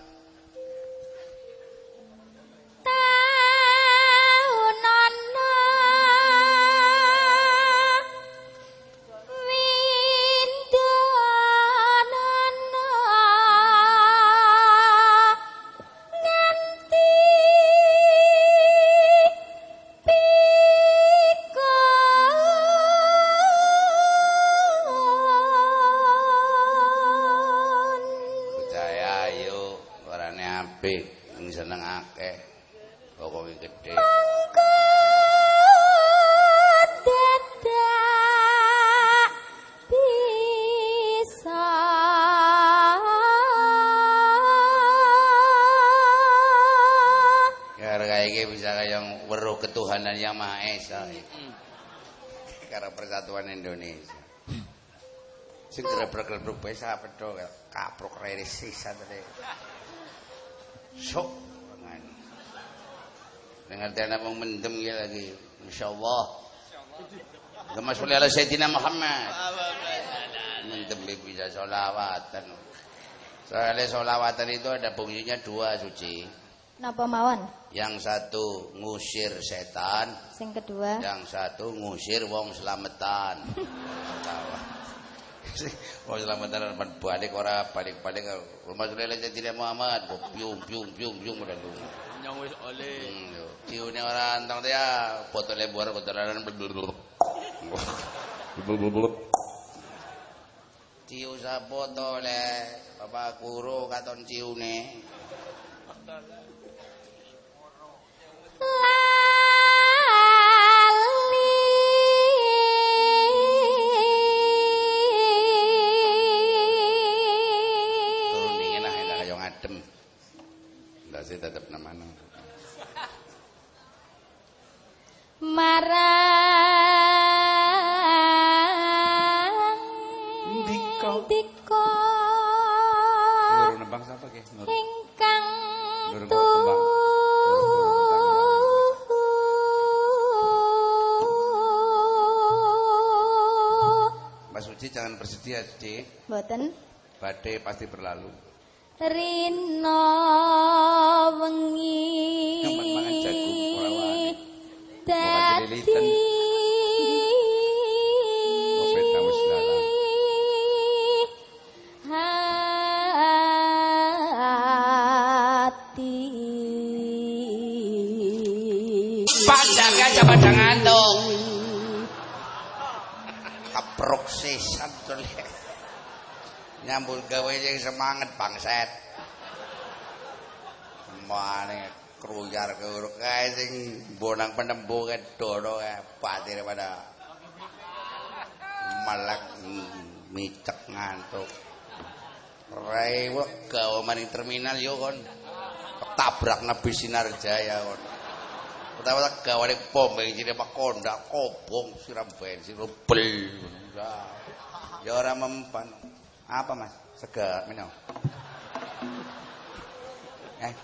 Persatuan Indonesia. Sing grebrek-grebrek bisa pedho kaprok rere sisa tadi. Sok ngene. Dengar dana mung mendem iki lagi. Insyaallah. Kama sholli ala Sayyidina Muhammad. Mendem bisa sholawatan. Soalnya sholawatan itu ada fungsinya dua suci. Napa mawon Yang satu ngusir setan, sing kedua yang satu ngusir wong selametan. wong selametan depan balik ora balik-balik rumah sulele jadi Muhammad, kok piung piung piung piung udah lu. Nyong wis oleh. Hmm, yo. Ciune ora antang teh ya, botole buar kotoran blululul. Ciu sapa to le? Bapak guru katon ciune. Turun Badai pasti berlalu. rino wengi. Dadi. Nyambut gawe yang semangat bangset. Mane kruyar keuruk kae sing bonang penembu ke dono kae patire pada malak micek ngantuk. Rewo gawe maning terminal yo kon. Tabrak nabi sinar jaya kon. Utawa gawane pom bensin apa kondak kobong siram bensin rubel. Ya ora mempan. Apa Mas? Segar minum. Eh.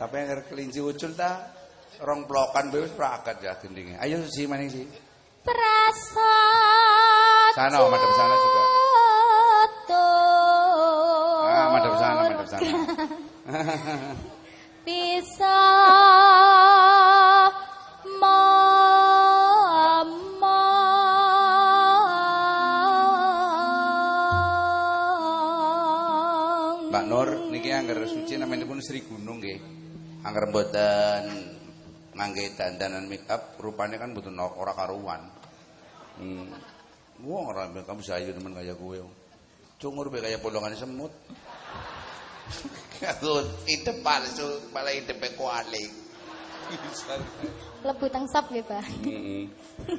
Tapi yang kelinci ucul ta rong blokan bae wis prakat ya gendinge. Ayo si maning si. Prasa Sana, oh, madep sana juga. Ah, madep sana, madep sana. Bisa niki angger suci namanipun Sri Gunung nggih. Angger mboten ngangge dandanan make up rupane kan mboten ora karuan. Hmm. Wong ora kamu sayu temen kaya kowe. Cungur be kaya bolongan semut. Aku ide palsu, malah ide kuali. Lebu tengsap ya, Pak. Heeh.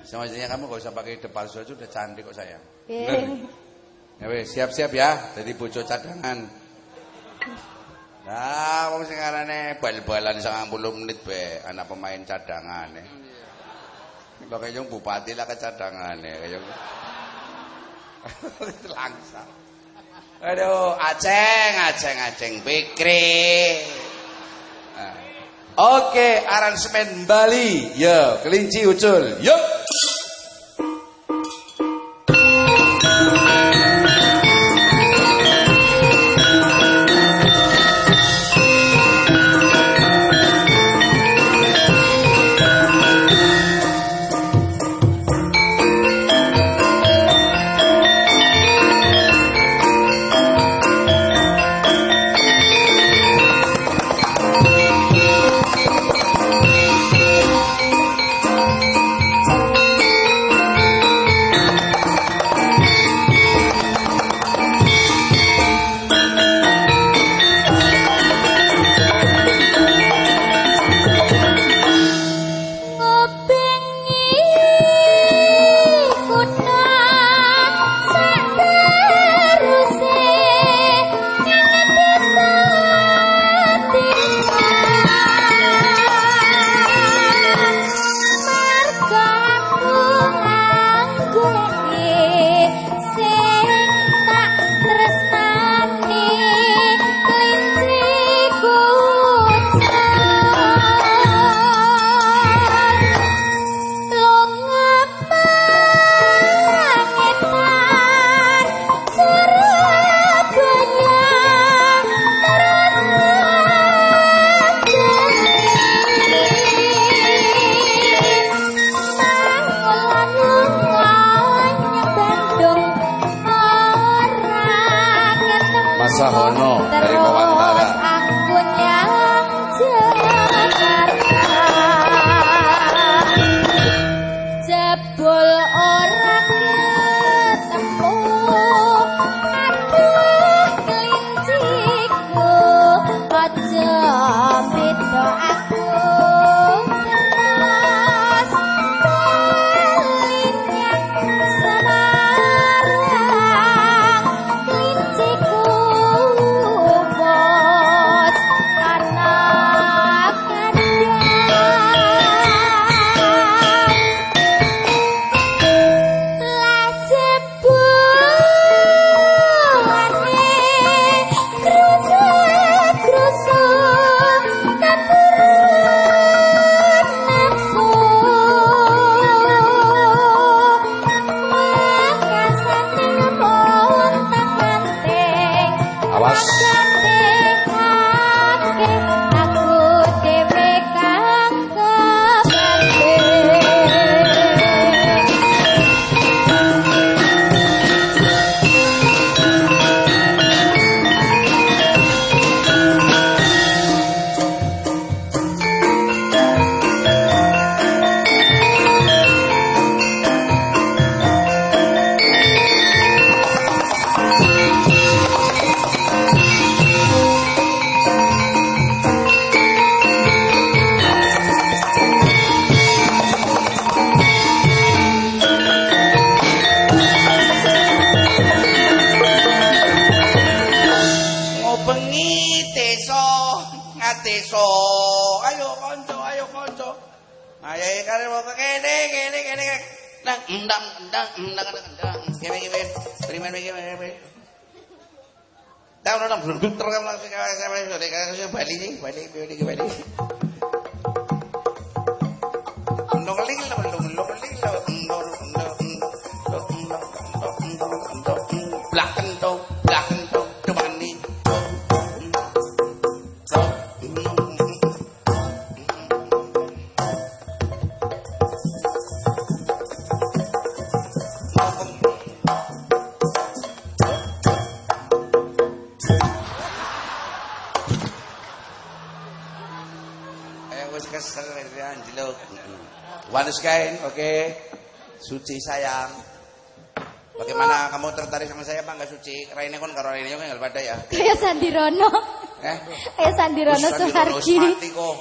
Semestinya kamu gak usah pakai ide palsu aja udah cantik kok sayang. Nggih. Ya wis, siap-siap ya jadi bojo cadangan. Nah, wong sing arane bal-balan 90 menit be anak pemain cadangan ya. Kok kaya bupati lah ke cadangan ya, kaya langsung. Aduh, aceng, aceng, aceng, pikri. Nah. Oke, aransemen Bali. Yo, kelinci ucul. Yuk. Suci sayang. Bagaimana kamu tertarik sama saya Pak Gak Suci? Raine kon karo Raine yo enggak pada ya. Kayak Sandirono. Eh? Kayak Sandirono Suhardi. Mati kok.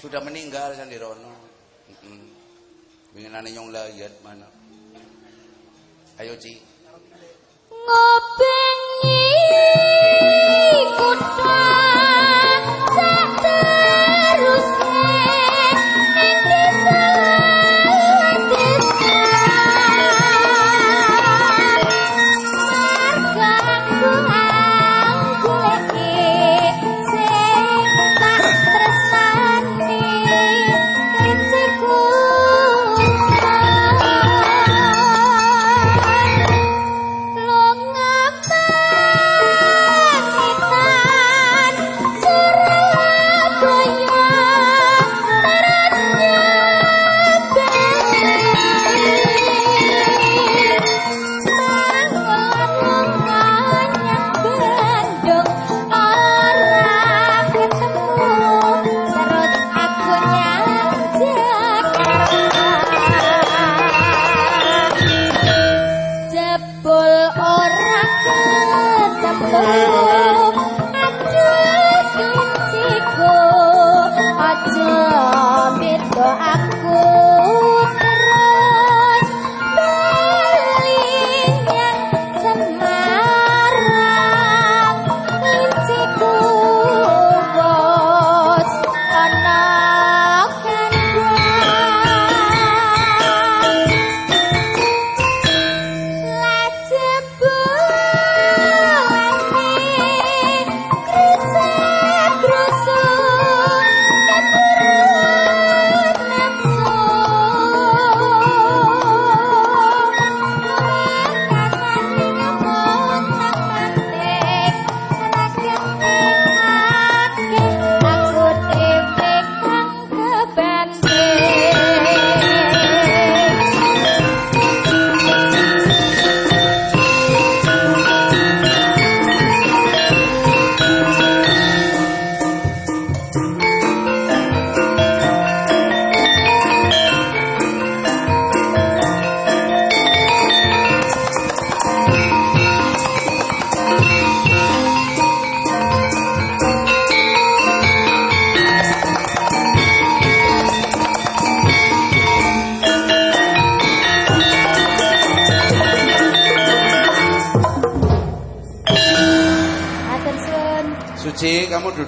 Sudah meninggal Sandirono. Rono. Mm -mm. Winginane nyong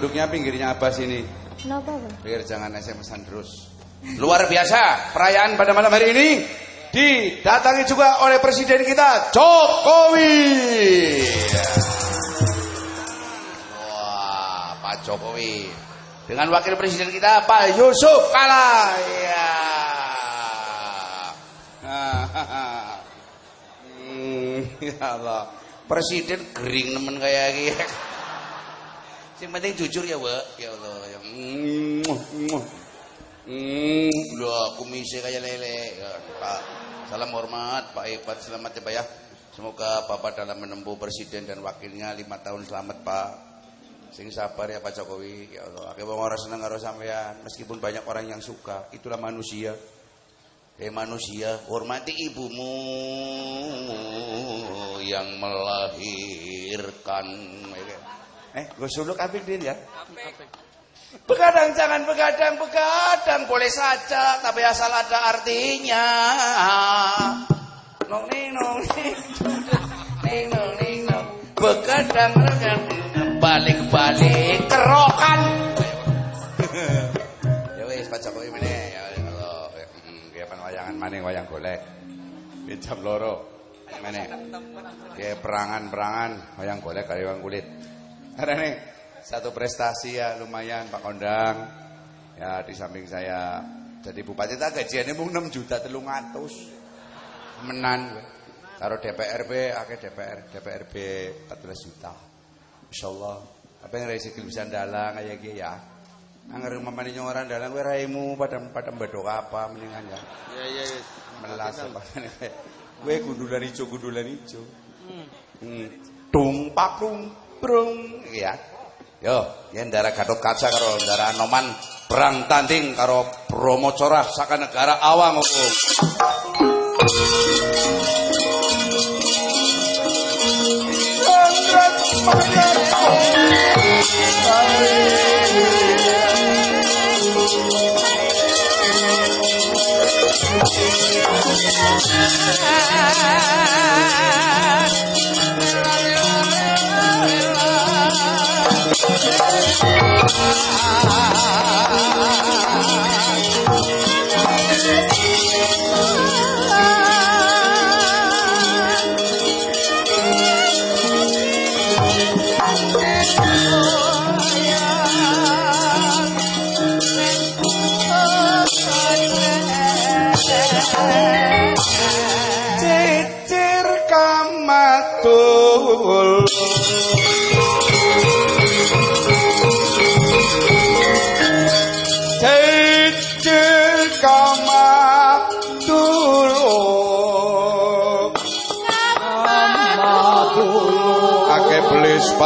duduknya pinggirnya Abbas ini. Kenapa, Bang? Biar jangan SMS-an terus. Luar biasa perayaan pada malam hari ini didatangi juga oleh presiden kita Jokowi. Wah, Pak Jokowi. Dengan wakil presiden kita Pak Yusuf Kala. Ya. Hmm, ya Allah. Presiden gering nemen kayak gini. Yang penting jujur ya, Wak. Ya Allah. Ya. Hmm, udah kumisnya kayak lele. Ya, Pak. Salam hormat, Pak Hebat. Selamat ya, Pak ya. Semoga Bapak dalam menempuh presiden dan wakilnya lima tahun selamat, Pak. Sing sabar ya Pak Jokowi. Ya Allah, akeh wong ora seneng karo sampean, meskipun banyak orang yang suka. Itulah manusia. Hei manusia, hormati ibumu yang melahirkan. Eh, gue suluk apik din ya. Begadang jangan begadang, begadang boleh saja, tapi asal ada artinya. Nong ning nong ning. Nong ning nong. Begadang balik-balik kerokan. ya wis Pak Jokowi meneh ya kalau ya pan wayangan maning wayang golek. Jam loro. Meneh. Ya perangan-perangan wayang golek kali wayang kulit. Nih satu prestasi ya lumayan Pak Kondang. Ya di samping saya jadi bupati tak gajiannya mung 6 juta telung atus. Menan gue. Karo DPRB akeh DPR DPRB 14 juta. Insyaallah. Apa yang rezeki bisa dalang kayak gitu ya. Angger mamane orang dalang kowe raimu pada pada mbedok apa mendingan ya. Iya iya iya. Melas apa Kowe gundulan ijo gundulan ijo. Hmm. Tumpak tumprung ya. Yo, yen darah Gatot Kaca karo darah Anoman perang tanding karo Bromo Corah saka negara awang hukum. Thank you.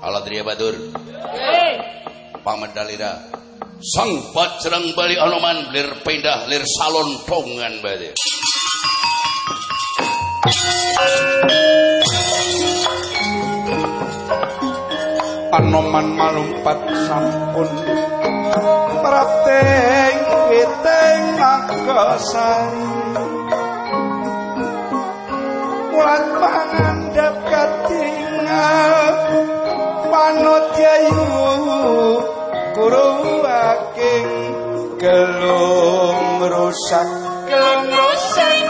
Aladria Badur Pamedalira. Sang Bajrang Bali Anoman lir pindah lir salon tongan bade Anoman malumpat sampun. Prapteng witeng makasari Mulat pangandap katingal Panut yayu Kuru aking Gelung rusak. Rusak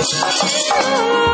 啊。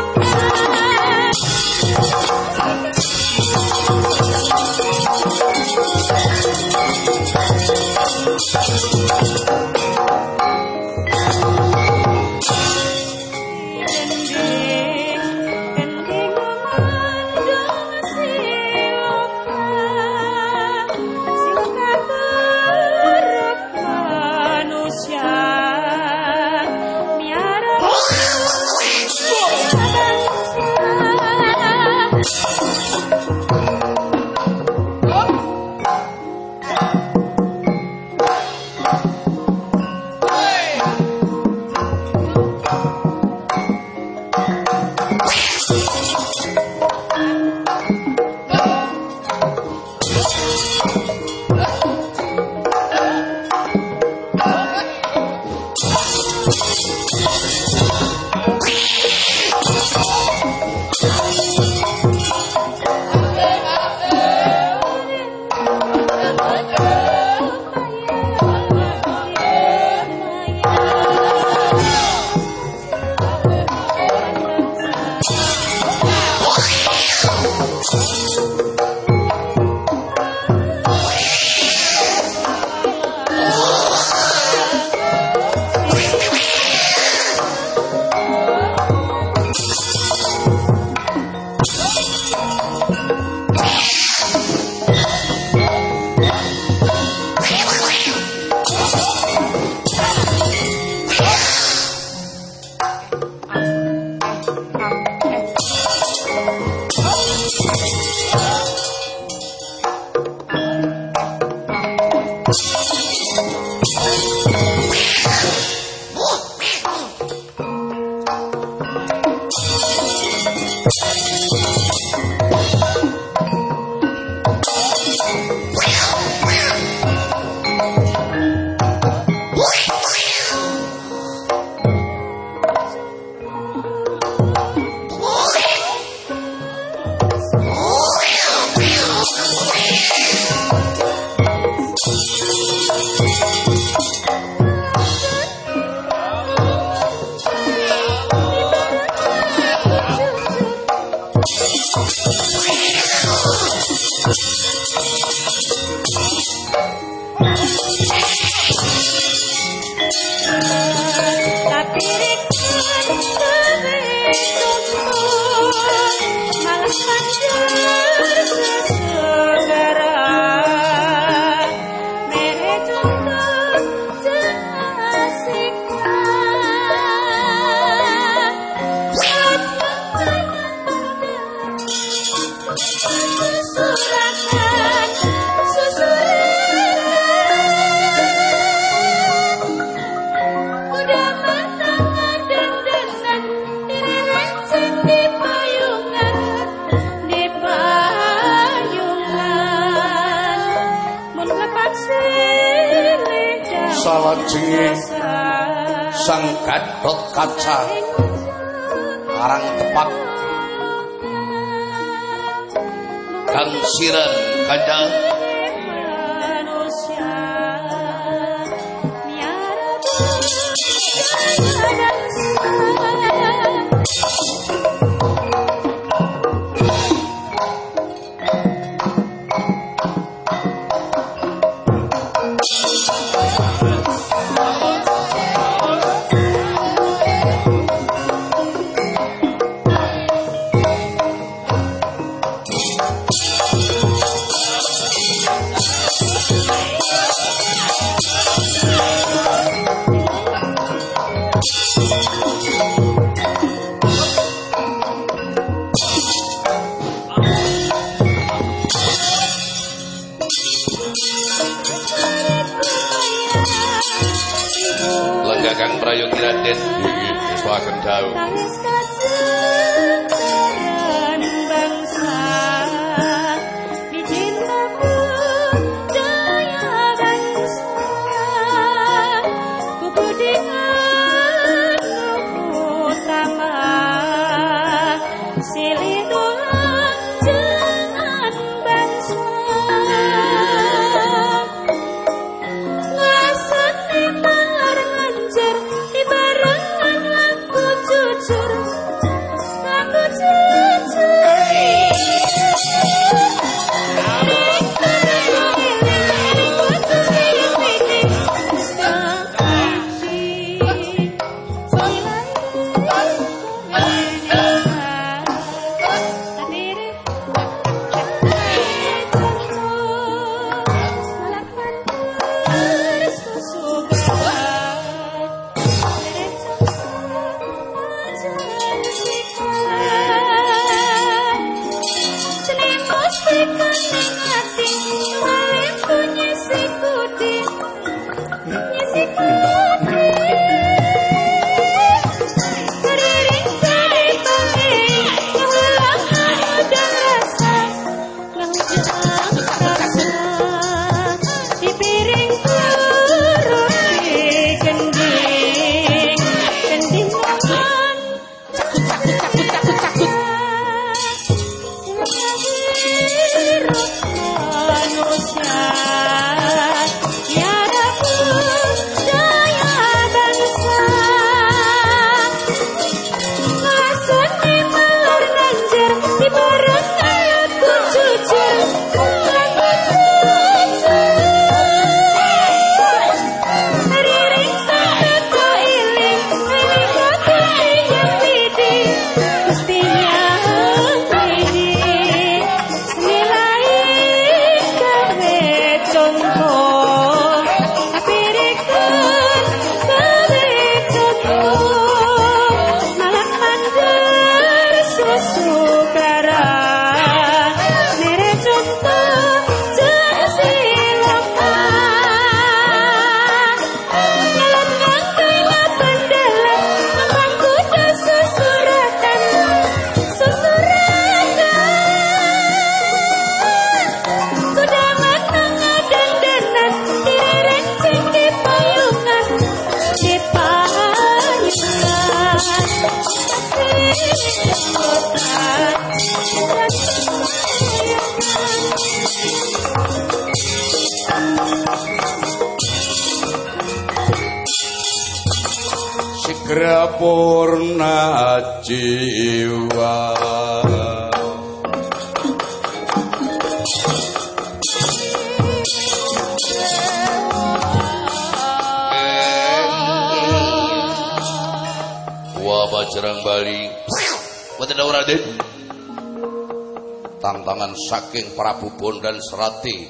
Bondan Serati.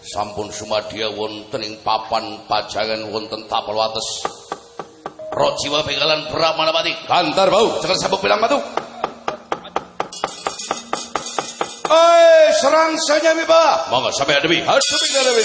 Sampun sumadya wonten ing papan pajangan wonten tapel wates. Rojiwa Bengkalan Brahmanapati. Kantar bau Jangan sabuk bilang batu. Eh serang saja Miba Monggo sampai adepi Adepi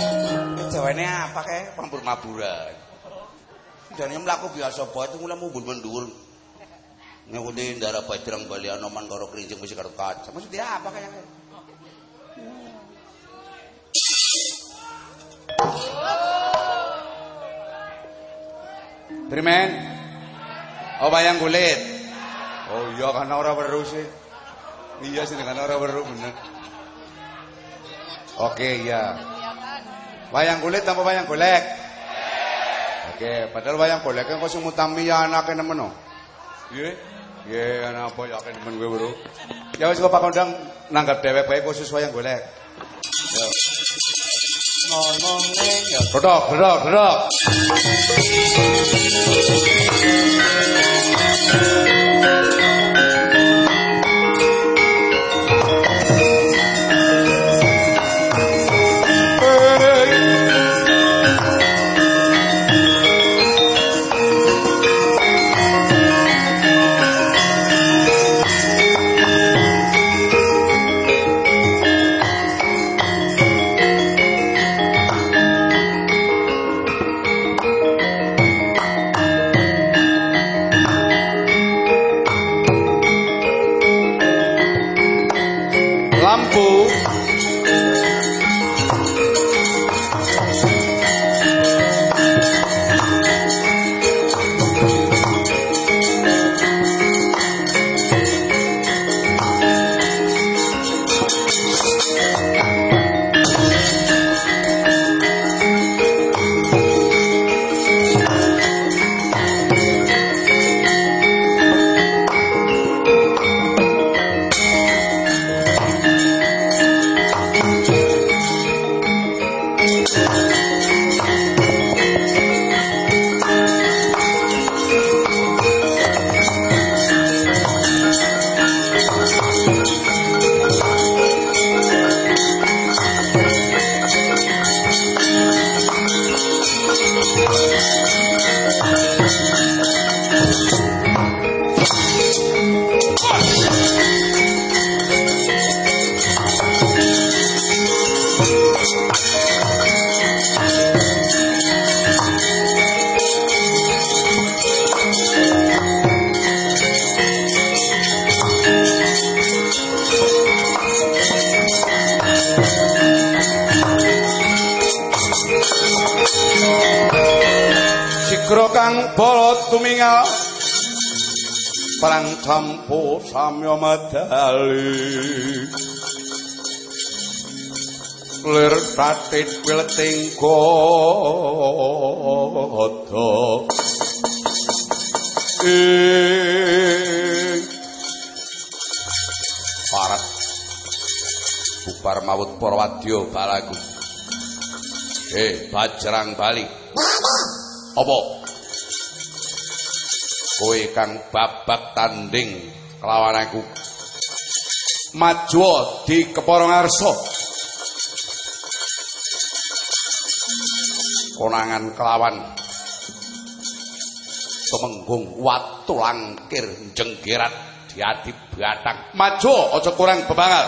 Jawane apa kae? Pambur-maburan. Jane mlaku biasa bae itu mulai mumbul mendur. Ngikuti ndara badrang bali anoman karo krinjing mesti karo kaca. Maksudnya apa kae? Trimen Oh wayang kulit Oh iya karena ora weruh sih Iya sih karena ora weruh bener Oke iya Wayang kulit tanpa wayang golek. Oke padahal wayang golek kan kok sing mutami ya anake nemen no? Iya Iya anak apa ya kan nemen gue bro? Ya wis kok Pak nanggap dewek bae khusus wayang golek. Yo ngomong ning ya. Dodok dodok dodok samya medali lir tatit pileting godo ing. Parat bubar mawut para wadya balaku eh bajrang bali. Apa? Kowe kang babak tanding kelawan aku. Maju di kepara ngarsa konangan kelawan. Temenggung watu langkir jenggerat diadi batang. Maju aja kurang bebangal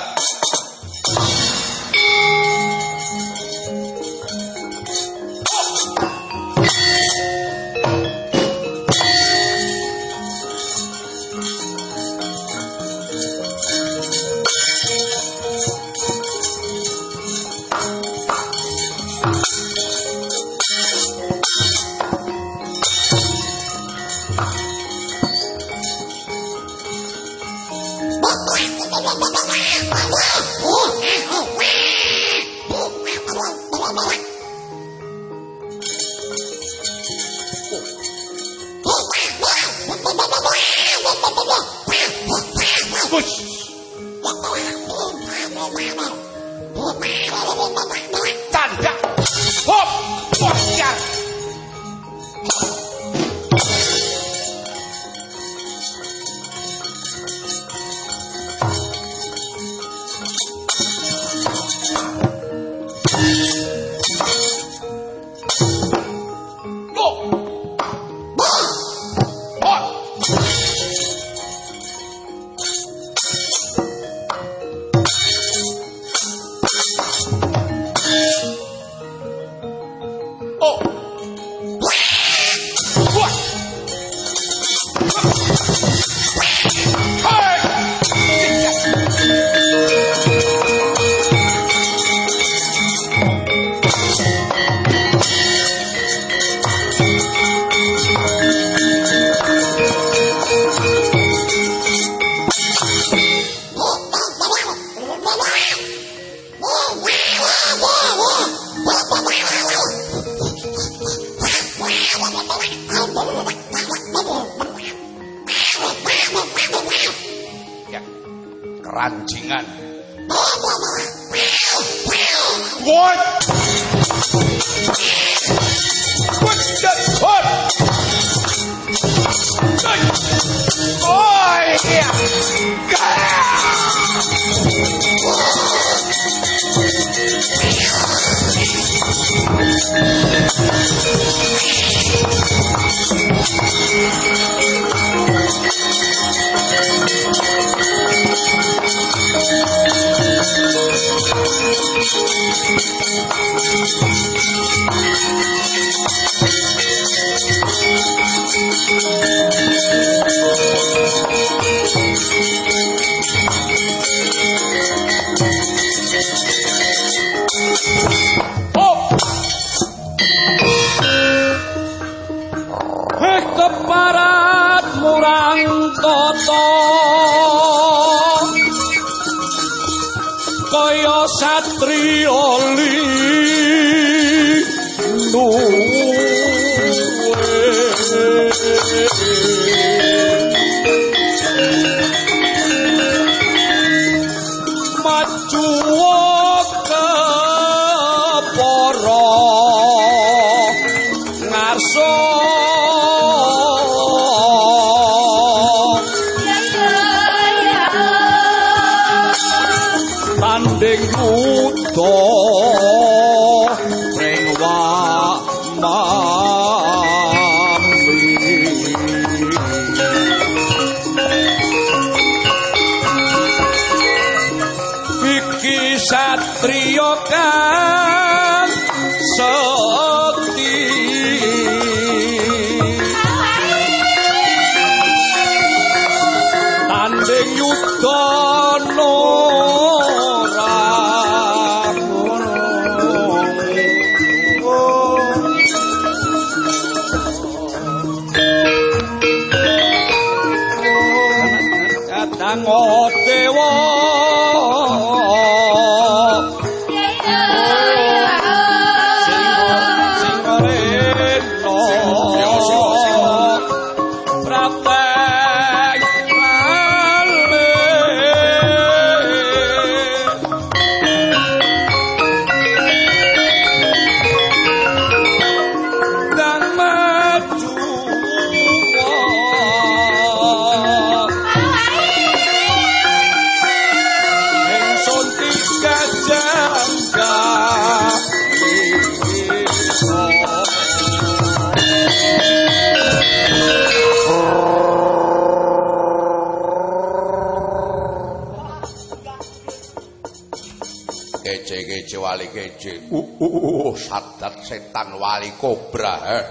setan wali kobra eh.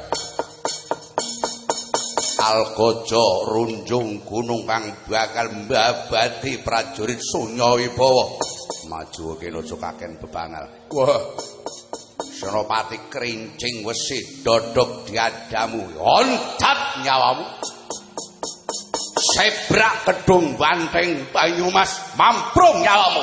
Algojo runjung gunung kang bakal mbabati prajurit Sunya Wibawa. Maju kene aja kaken bebangal. Wah. Senopati kerincing wesi dodok diadamu. Oncat nyawamu. Sebrak kedung banteng Banyumas mamprung nyawamu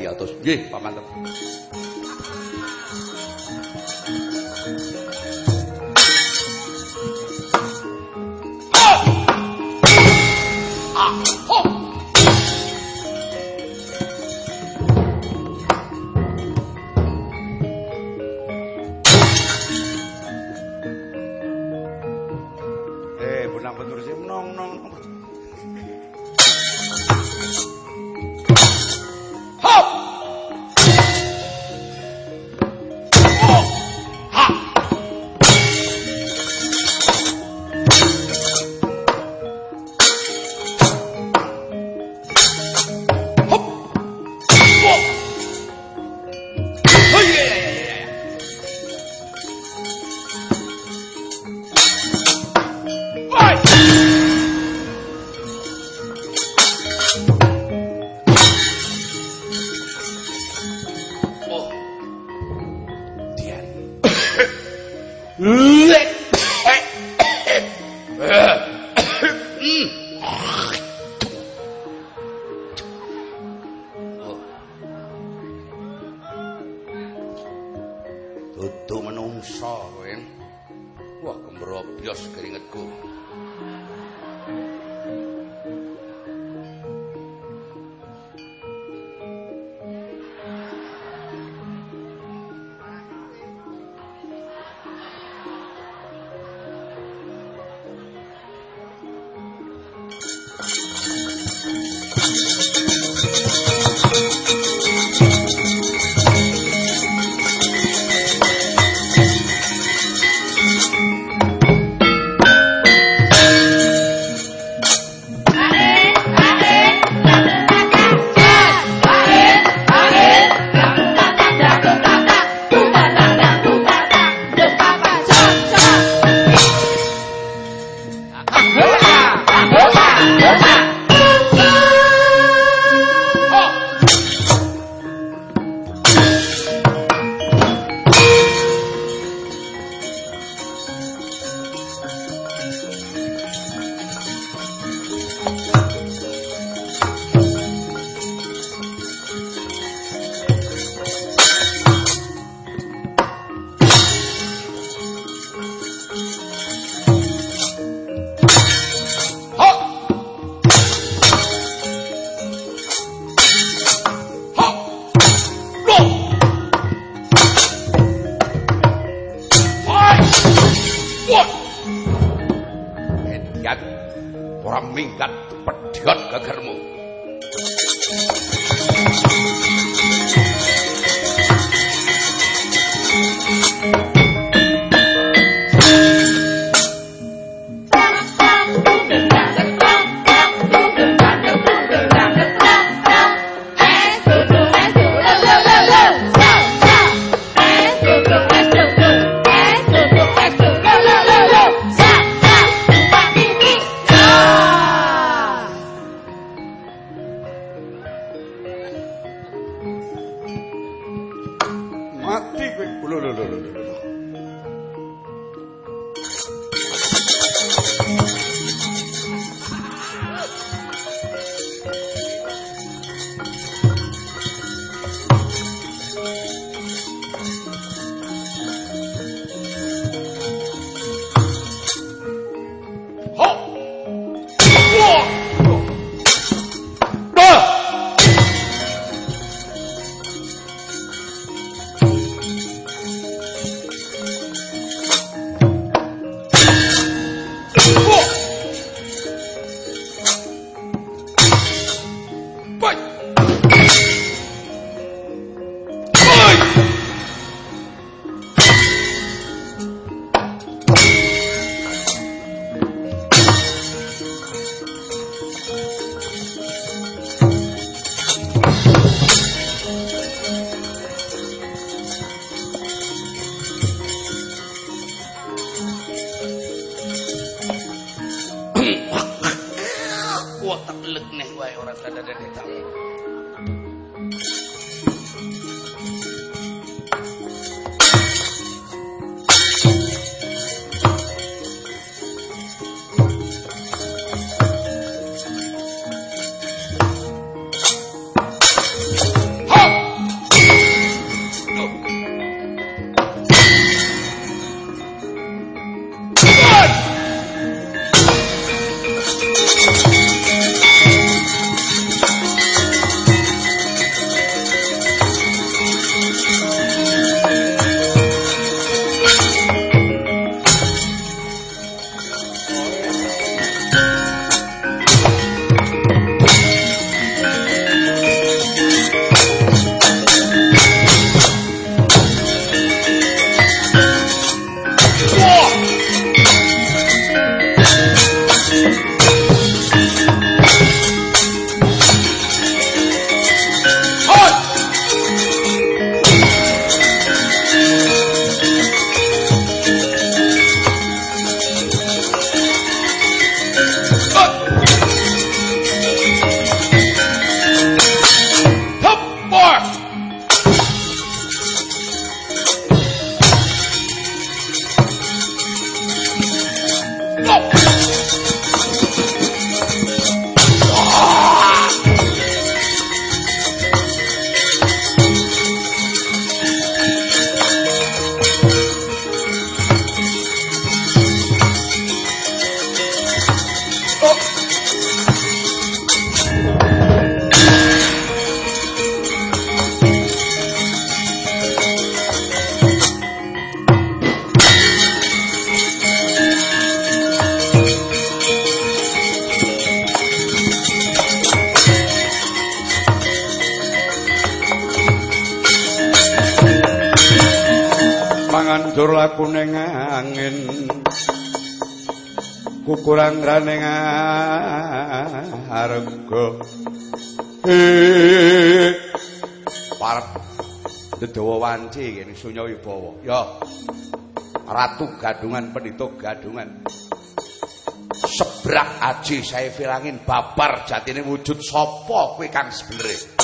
Iya, atau nggih paman Wibawa. Ya. Ratu Gadungan Pendito Gadungan. Sebrak aji saya filangin babar jatine wujud sopok kowe kang sebenere.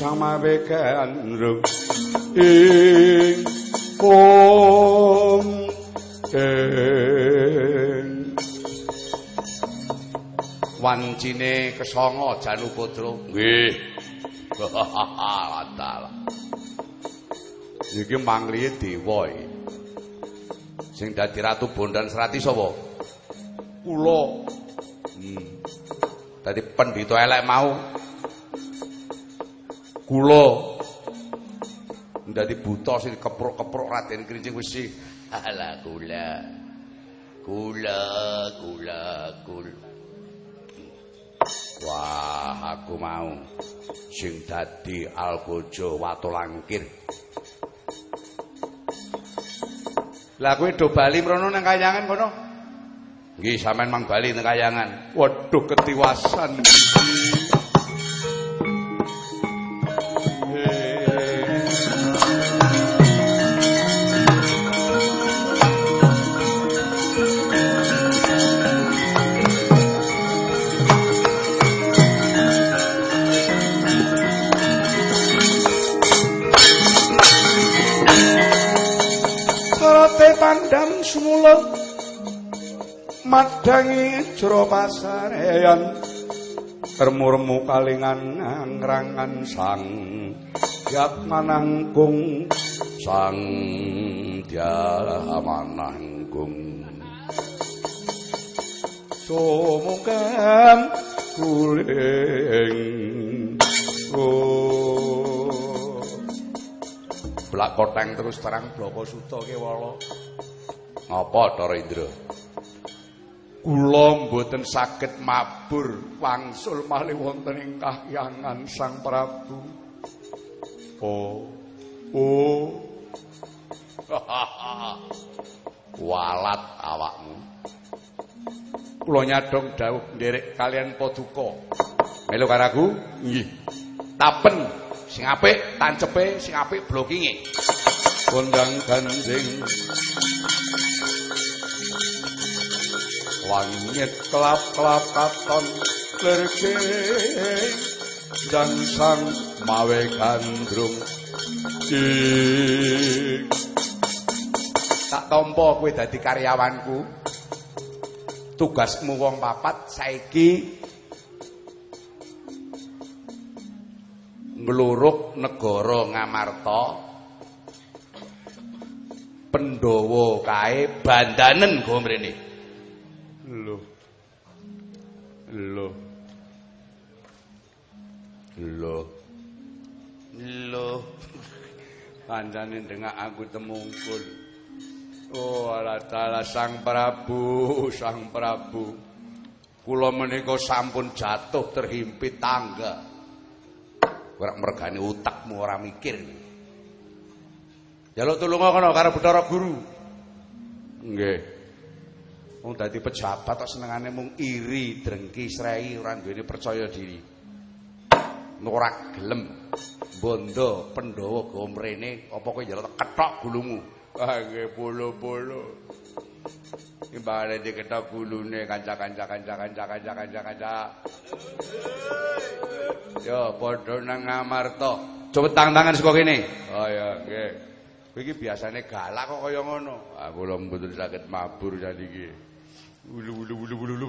Samawe gandrung ing kum ing wancine kesanga Januputra nggih. Latala iki manglihe dewa sing dadi ratu bondan serati sapa? Kula. Hmm. dadi pendhita elek mau buta sing kepruk-kepruk Raden Krincing wis ala kula kula kula kula wah aku mau sing dadi albojo watulangkir Lah kowe do bali mrono nang kayangan kono? Nggih, sampean mang bali nang kayangan. Waduh ketiwasan. Semula madangi jero pasarean termurmu kalingan ngrangan sang yat manangkung sang dia manangkung sumukam kuling oh blak koteng terus terang bloko suto kewala Ngapa Tara Indra? Kula mboten saged mabur wangsul malih wonten ing kahyangan Sang Prabu. Oh. Oh. Walat awakmu. Kula nyadong dawuh nderek kalian Paduka. Melu karaku? Nggih. Tapen sing apik tancepe sing apik blokinge. Kondang ganjing Wangit kelap-kelap katon lerke dan sang mawe gandrung tak tompo kowe dadi karyawanku. Tugasmu wong papat saiki ngluruk negara ngamarta Pandhawa kae bandanen go mrene Lho. Lho. Lho. Lho. Kancane dengak aku temungkul. Oh, ala taala Sang Prabu, Sang Prabu. Kula menika sampun jatuh terhimpit tangga. Ora mergani utakmu ora mikir. Jaluk tulunga kono karo Bathara Guru. Nggih. Wong dadi pejabat kok senengane mung iri, drengki, srei, ora duweni percaya diri. Ora gelem bondo Pandhawa gawa mrene apa kowe njaluk kethok gulumu. Ah nggih bolo-bolo. Imbare diketok gulune kanca-kanca kanca-kanca kanca-kanca kanca. Yo padha nang Ngamarta. Coba tangan-tangan saka kene. Oh ya nggih. Kowe iki biasane galak kok kaya ngono. Ah kula mboten saged mabur saniki. Ulu ulu ulu ulu ulu.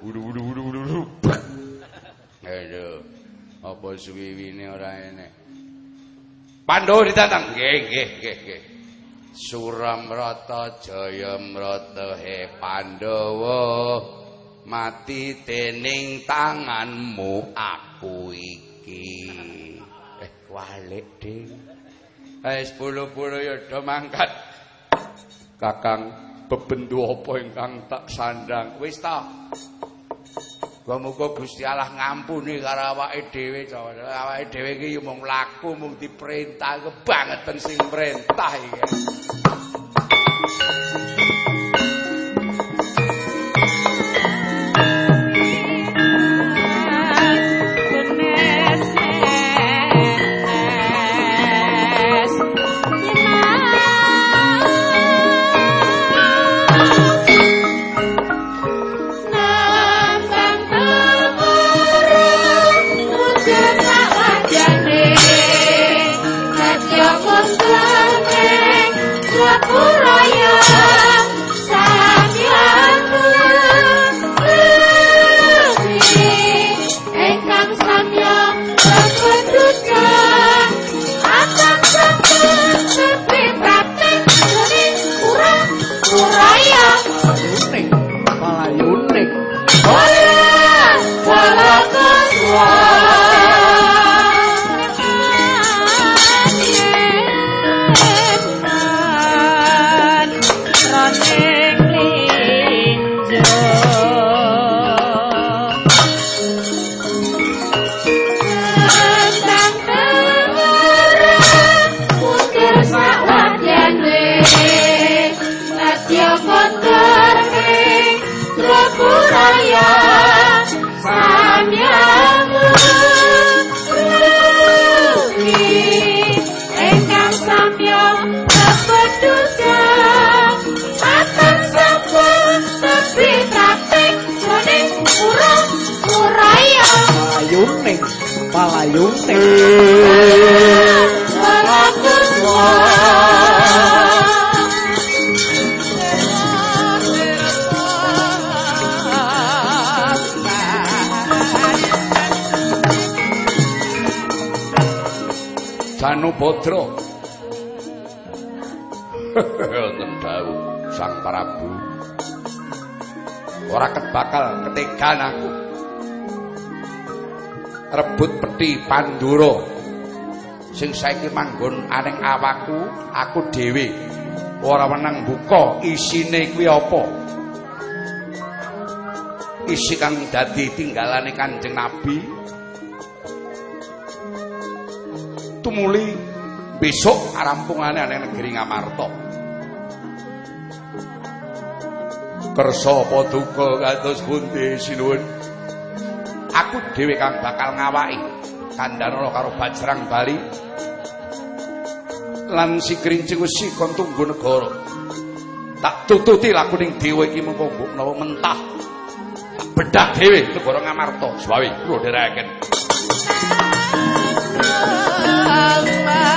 Ulu ulu ulu ulu ulu. Aduh. Apa suwiwine ora enek. Pandhawa ditantang. Nggih, nggih, nggih, nggih. Suramrata Jayamrata he Pandhawa mati dening tanganmu aku iki. Eh, walik, Ding. Eh, 10-10 ya do mangkat. Kakang bebendo apa ingkang tak sandang. Wis ta. Muga-muga Gusti Allah ngampuni karo awake dhewe awake dhewe iki mung laku mung diperintah. Kebangetan sing perintah iki palayung Janu Bodro dawuh Sang Prabu. Ora bakal ketegan aku rebut peti Pandura sing saiki manggon aning awakku aku dhewe. Ora menang buka isine kuwi apa? Isi kang dadi tinggalane Kanjeng Nabi. Tumuli besok arampungane aning negeri Ngamarta. Kersa paduka kados pundi sinuwun aku dhewe kang bakal ngawaki kandhana karo Bajrang Bali. Lan si krincing wesi kon tunggu negara. Tak tututi laku ning dewa iki mengko mbok menawa mentah. Bedah dhewe negara Ngamarta. Suwawi kula dherekaken. Ya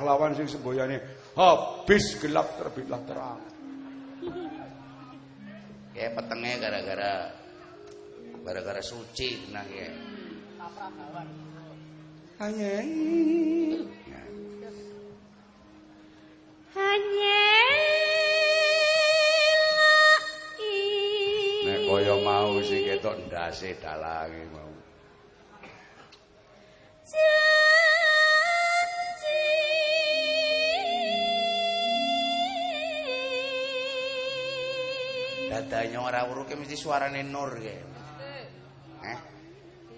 pahlawan sing semboyane habis gelap terbitlah terang. Ya petenge gara-gara gara-gara suci tenang ya. Hanya Hanya nek kaya mau sing ketok ndase dalange mau. Dadanya ora uruke mesti suarane nur ke. Eh?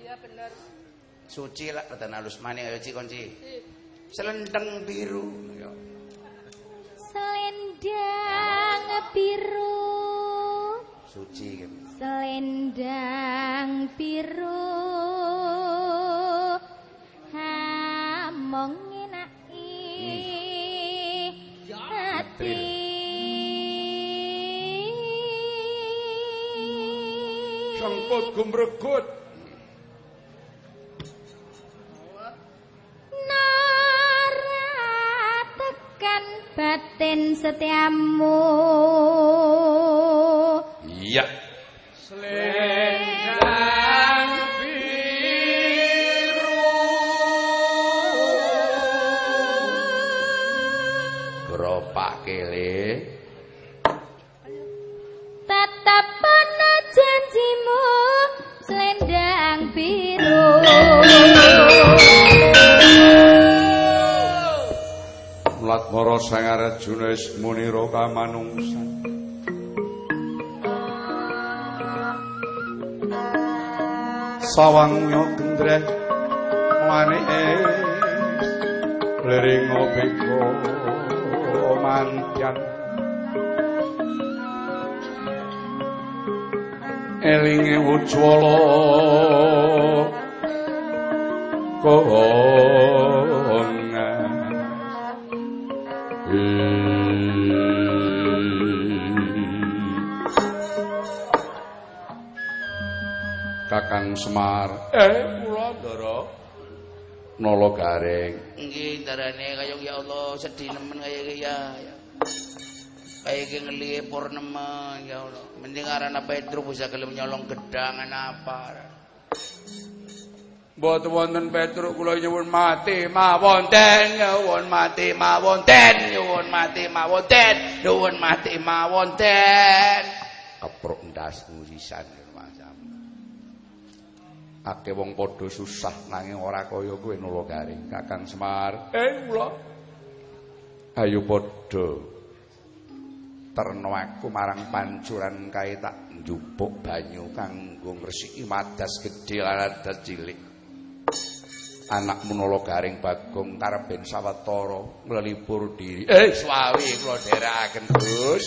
Iya bener. Suci lah rada halus maning ayo Ci konci. Selendeng biru. Selendang biru Suci ke. selendang biru hamong Sangkut gumregut. Nara tekan batin setiamu Iya. Selendang cimu selendang biru. Mlat para sang arjuna ismuni roka manungsa Sawangya gendreh manik lering ngopi ko mantian. Elinge ujwala kongan Kakang Semar. Eh kula ndara nala garing Nggih darane kaya ya Allah sedih nemen kaya iki ya. Ya. Kaya iki ngelihe purnama ya Allah. Mending arana Petrus bisa gelem nyolong gedangan apa. Mboten wonten Petruk kula nyuwun mati mawonten nyuwun mati mawonten nyuwun mati mawonten nyuwun mati mawonten kepruk ndas musisan macam Ake wong padha susah nanging ora kaya kowe nula garing Kakang Semar eh kula ayo padha terno aku marang pancuran kae tak njupuk banyu kanggo ngresiki madas gedhe lan cilik anak menolo garing bagong karben sawetara nglelipur diri eh swawi kula dherekaken Gus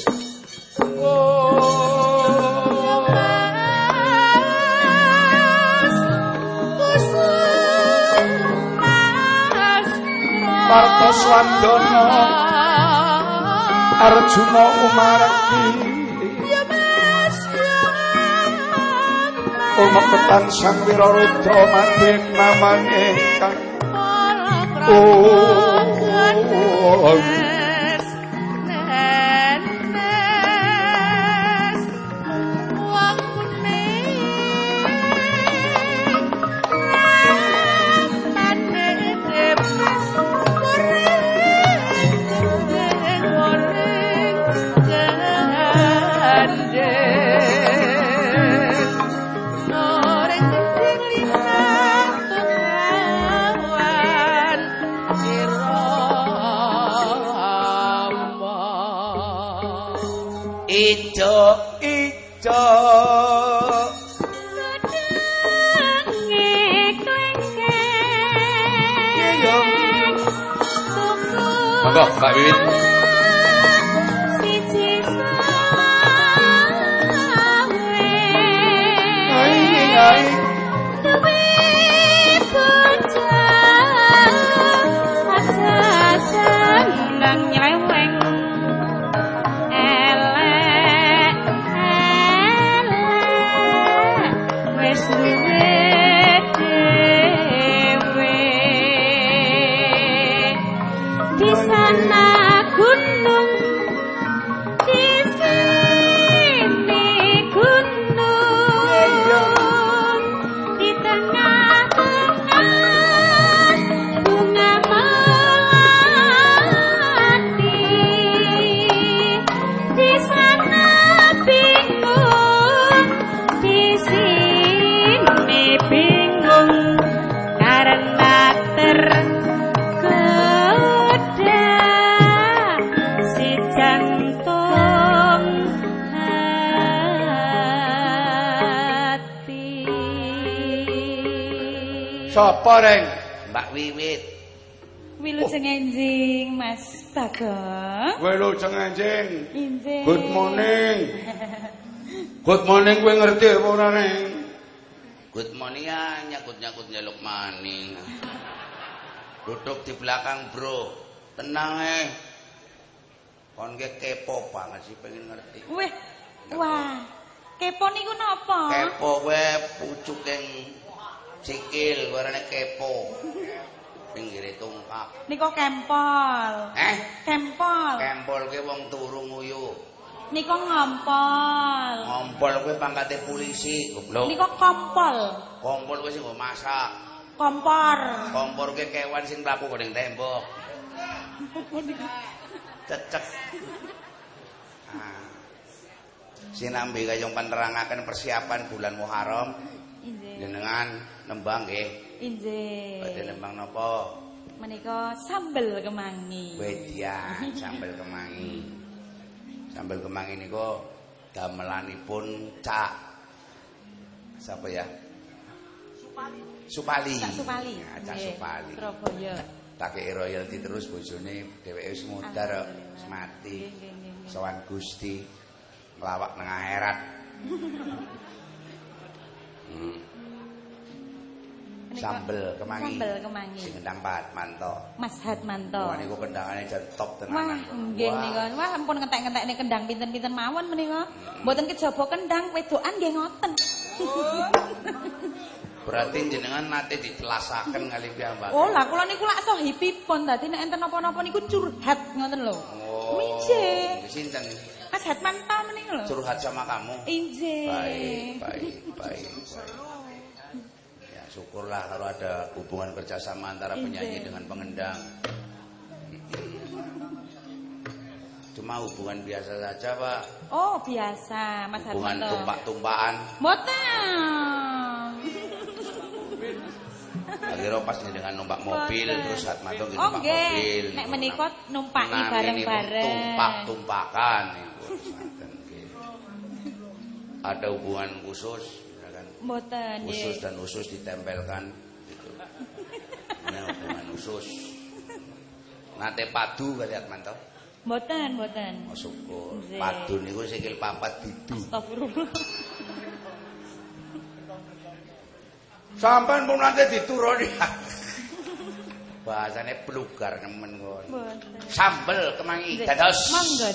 Martoswandana Arjuna Umar. Ya Mas Umat sang wira rudra mati namane. Kang oh, oh, oh, oh. Monggo Mbak Sopo, Reng? Mbak Wiwit. Wilujeng enjing Mas Bagong. Wilujeng enjing. Injing. Good morning. Good morning kowe ngerti apa ora, Reng? Good morning ya, nyakut-nyakut nyeluk maning. Duduk di belakang, Bro. Tenang eh. Kon ke kepo banget sih pengen ngerti. Wih. Wah. Kepo niku napa? Kepo kowe pucuk yang sikil, warnanya kepo. Pinggire tungkap. Niko kempol. Eh, Kempol. kempol ke wong turu nguyu. Niko ngompol. Ngompol kowe pangkate polisi, goblok. Niko kompol. Kompol kowe sing nggo masak. Kompor. Kompor ke kewan sing mlaku ning tembok. Cecek. Ah. Sinambi kayong penerangaken persiapan bulan Muharram jenengan nembang nggih. Injing. Badhe nembang napa? Menika sambel kemangi. Wedian sambel kemangi. Sambel kemangi niku gamelanipun Cak Sapa ya? Supali. Cak Supali. Ya, Cak Supali. Surabaya. Take royalti terus bojone dheweke wis mudar kok, wis mati. Nggih, nggih, nggih. Sowan Gusti nglawak nang akhirat. Hmm. Sambel kemangi. Sambel kemangi. Sing ngendang Pak Manto. Mas Hatmanto. Wah niku kendangane jan top Wah, tenanan. nggih nika. Wah, ampun ngentek-ngentekne kendang pinten-pinten mawon menika. Mboten kejaba kendang wedokan nggih ngoten. Berarti jenengan nate ditelasaken kali piyambak. Oh, lah kula niku lak sohipipun dadi nek enten napa-napa niku curhat ngoten lho. Oh. Injih. Sinten? Mas Hatmanto menika lho. Curhat sama kamu. Injih. Baik, baik, baik. Ya, syukurlah kalau ada hubungan kerjasama antara penyanyi Injih. dengan pengendang. Cuma hubungan biasa saja, Pak. Oh, biasa Mas Hubungan tumpak-tumpakan. Mboten. Akhirnya pas dengan numpak mobil, Mboten. terus nggih Oh, numpak nggih. mobil. Nek Nah, ini bareng-bareng. Tumpak-tumpakan. Ada hubungan khusus, Mboten, usus dan usus ditempelkan gitu. Ini hubungan usus. Nate padu kali Atmanto. Mboten, mboten. Oh syukur. Padu niku sikil papat didu. Astagfirullah. Sampai pun nate dituruni. Bahasane plugar nemen kon. Sambel kemangi dados. Mangga,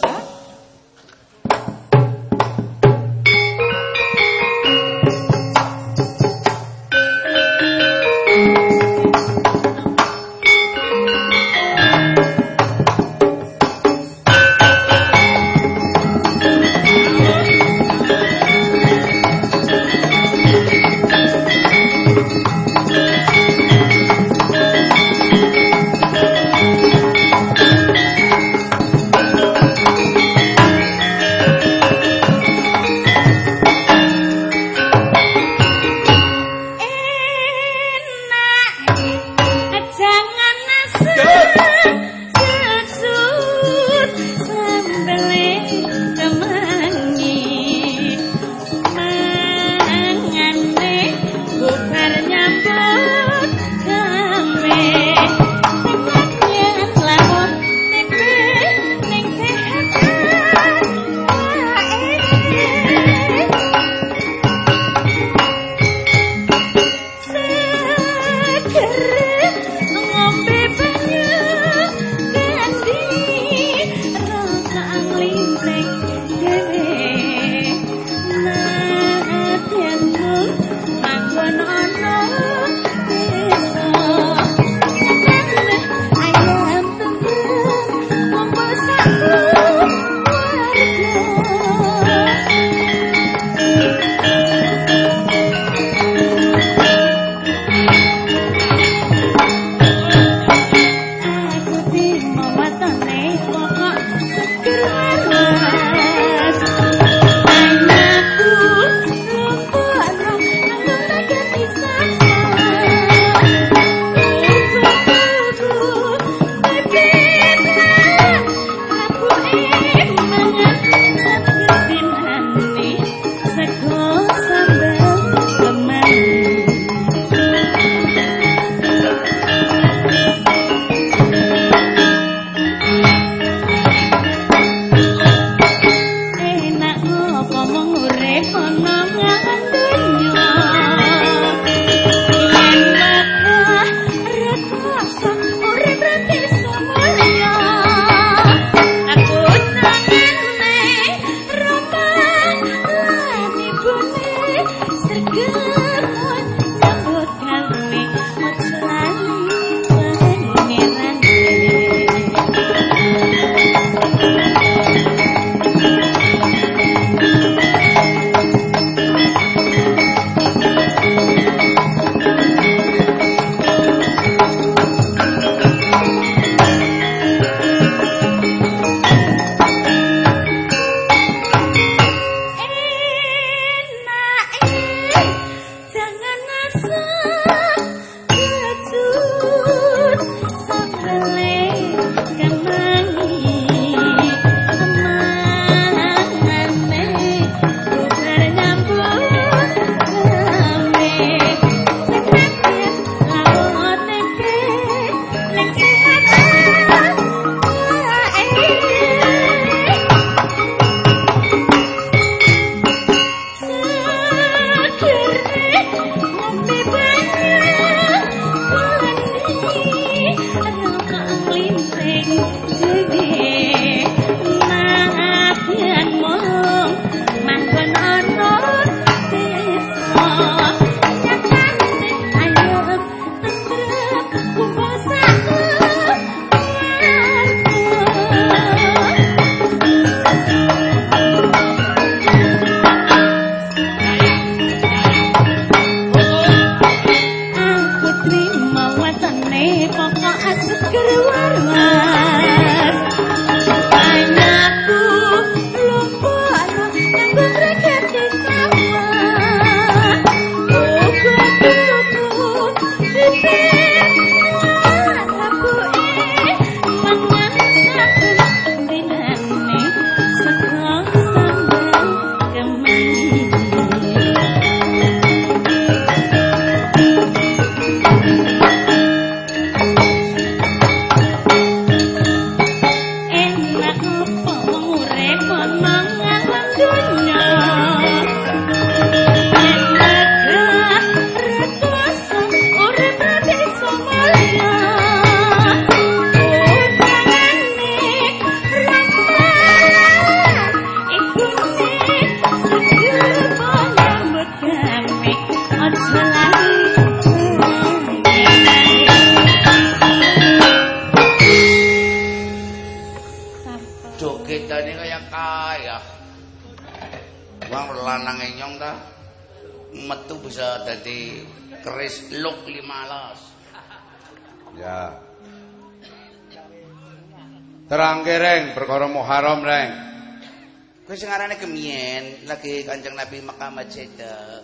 Mekah Jeddah.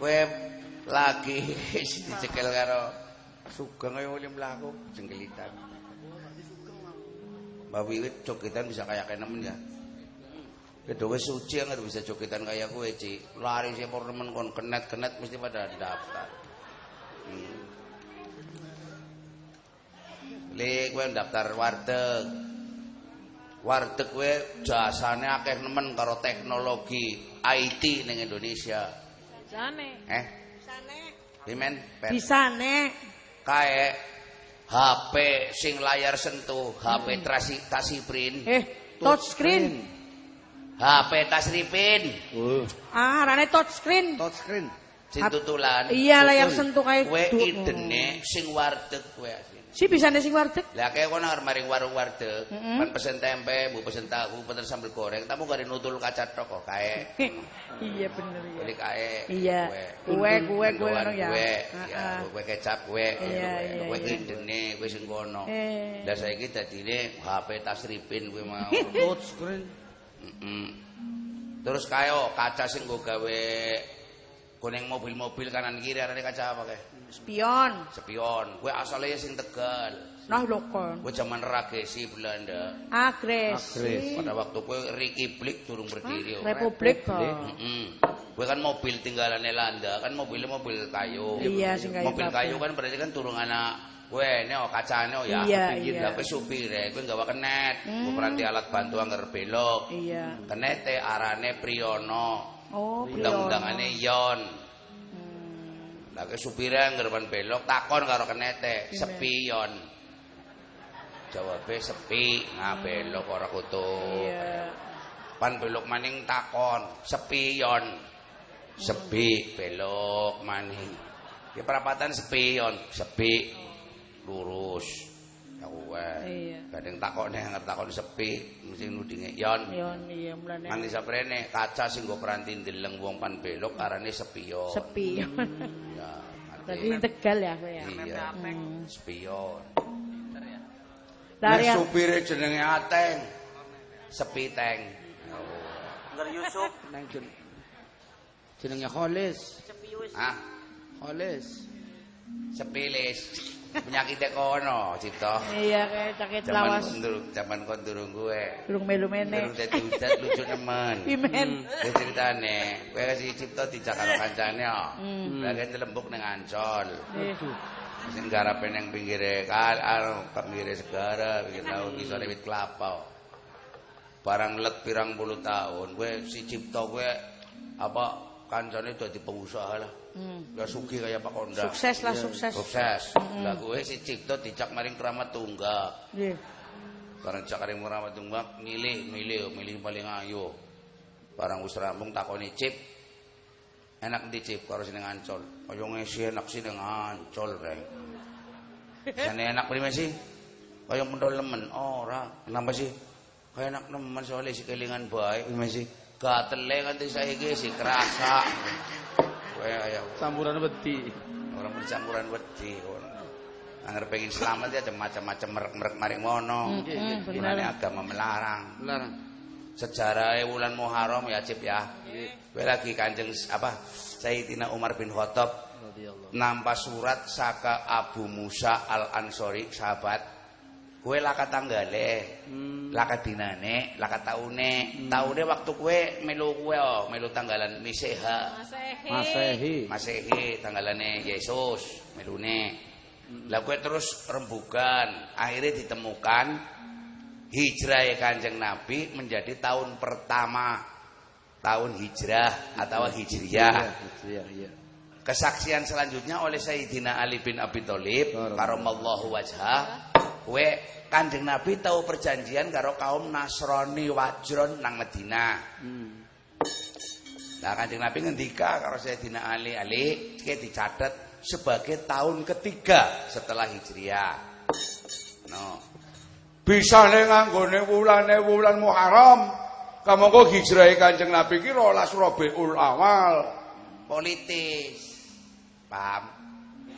Kowe lagi dicekel karo sugeng kaya wali mlaku jenggelitan. Mbak Wiwit jogetan bisa kayak kaya nemen ya. Kedo wis suci nggak bisa jogetan kayak kowe, Ci. Lari sih por nemen kon kenet-kenet mesti pada daftar. Hmm. Le daftar warteg. Warteg kowe jasane akeh nemen karo teknologi IT ning Indonesia. Jane. Eh? Bisane. Pen. Bisane. Kae HP sing layar sentuh, HP trasi tasiprin, Eh, touchscreen. HP tasripin, Ah, arane touchscreen. Touchscreen. sing tutulan. Iya, layar sentuh Kowe du- idene sing warteg kowe. Si bisane sing warteg. Lah kaya kono arep maring warung warteg, pan pesen tempe, bu pesen tahu, pesen sambel goreng, tamu gak nutul kaca tok kok kae. Iya bener ya. Beli kae. Iya. Kue, kue, kue ngono ya. Kue, Heeh. ya, kue kecap kue. Iya, iya, Kue iya. idene, kue sing kono. Eh. Lah saiki dadine HP tasripin kuwi mau. Touchscreen. Mm-mm. Terus kayo kaca sing nggo gawe kuning mobil-mobil kanan kiri arane kaca apa kae? Spion. Spion. Kuwi asale sing Tegal. Nah lho kon. Kuwi zaman Ragesi Belanda. Agresif. Pada waktu kuwi Republik durung berdiri. ora. Republik kok. Heeh. Kuwi kan mobil tinggalane Landa, kan mobilnya mobil kayu. Iya, sing kayu Mobil kayu kan berarti kan turun anak Kowe ini oh kacane oh ya Iya, pinggir lah kowe supire, kowe nggawa kenet, kowe peranti alat bantu anggar belok. Iya. Kenete arane Priyono. Oh, Undang-undangane Yon. Hmm. Lah kowe supire anggar ban belok takon karo kenete, sepi Yon. Jawabe sepi, nah belok ora kutu. Iya. Pan belok maning takon, sepi yon. Sepi belok maning. Ya perapatan sepi yon, sepi lurus. Ya kuwe. Iya. Kadang takone ngerti takon sepi, mesti nudinge yon. Yon iya mulane Nganti saprene kaca sing nggo peranti ndeleng wong pan belok arane sepion. sepi. Ya, Tadi ngerti. Tegal ya kowe ya. Iya. Sepion. Lah Nek ya. supire jenenge Ateng. Sepi teng. Nang jen. Jenenge Kholis. Hah? Kholis. Sepilis. Penyakitnya kono, Cipto. Iya kayak sakit Zaman lawas. kondurung, zaman kondurung gue. Durung melu Durung meneh. dadi udat lucu nemen. Pimen. Kuwi ceritane, kowe kasih Cipto dijak karo kancane yo. Hmm. Lagi telembuk ning Ancol. Eh, Sing garape ning pinggire kal, anu pinggire segara, pinggir laut isore wit kelapa. Barang let pirang puluh tahun, kowe si Cipto kowe apa kancane dadi pengusaha lah. hmm. Ya sugih kaya Pak Konda. Sukses lah sukses. Sukses. Lah kowe si Cipto dicak maring keramat tunggak. Nggih. Barang cak maring keramat tunggak milih, milih, milih paling ayu. Barang wis rampung takoni Cip. Enak ndi Cip karo sing Ancol. Kaya ngisi enak sih ning Ancol, Reng. Jane enak prime sih? Kaya pentol lemen. Ora, kenapa sih? Kaya enak nemen soalnya si kelingan baik, prime sih. Gatele nganti saiki si kerasa. Kowe kaya Samburan wedi. orang bercampuran wedi ngono. Angger pengen selamat ya macam-macam merek-merek maring mono. Gunane bener. agama melarang. Larang. Sejarah bulan Muharram ya Cip ya. Kowe lagi Kanjeng apa Sayyidina Umar bin Khattab Radhiyallahu. nampa surat saka Abu Musa Al Ansori sahabat. Kowe laka tanggale, Hmm. laka dinane, laka taune. Taune waktu kowe melu kowe oh, melu tanggalan Miseha. Masehi. Masehi tanggalane Yesus melune. Lah kowe terus rembugan, akhirnya ditemukan hijrah Kanjeng Nabi menjadi tahun pertama tahun hijrah atau hijriyah. Iya, iya. Kesaksian selanjutnya oleh Sayyidina Ali bin Abi Thalib karamallahu wajhah. Kowe Kanjeng Nabi tahu perjanjian karo kaum Nasrani Wajron nang Madinah. Nah Kanjeng Nabi ngendika karo Sayyidina Ali, Ali iki dicatat sebagai tahun ketiga setelah Hijriah. No. Bisane nganggone wulane wulan Muharram Kamangka hijrahe Kanjeng Nabi ki 12 Rabiul Awal. Politis. Paham?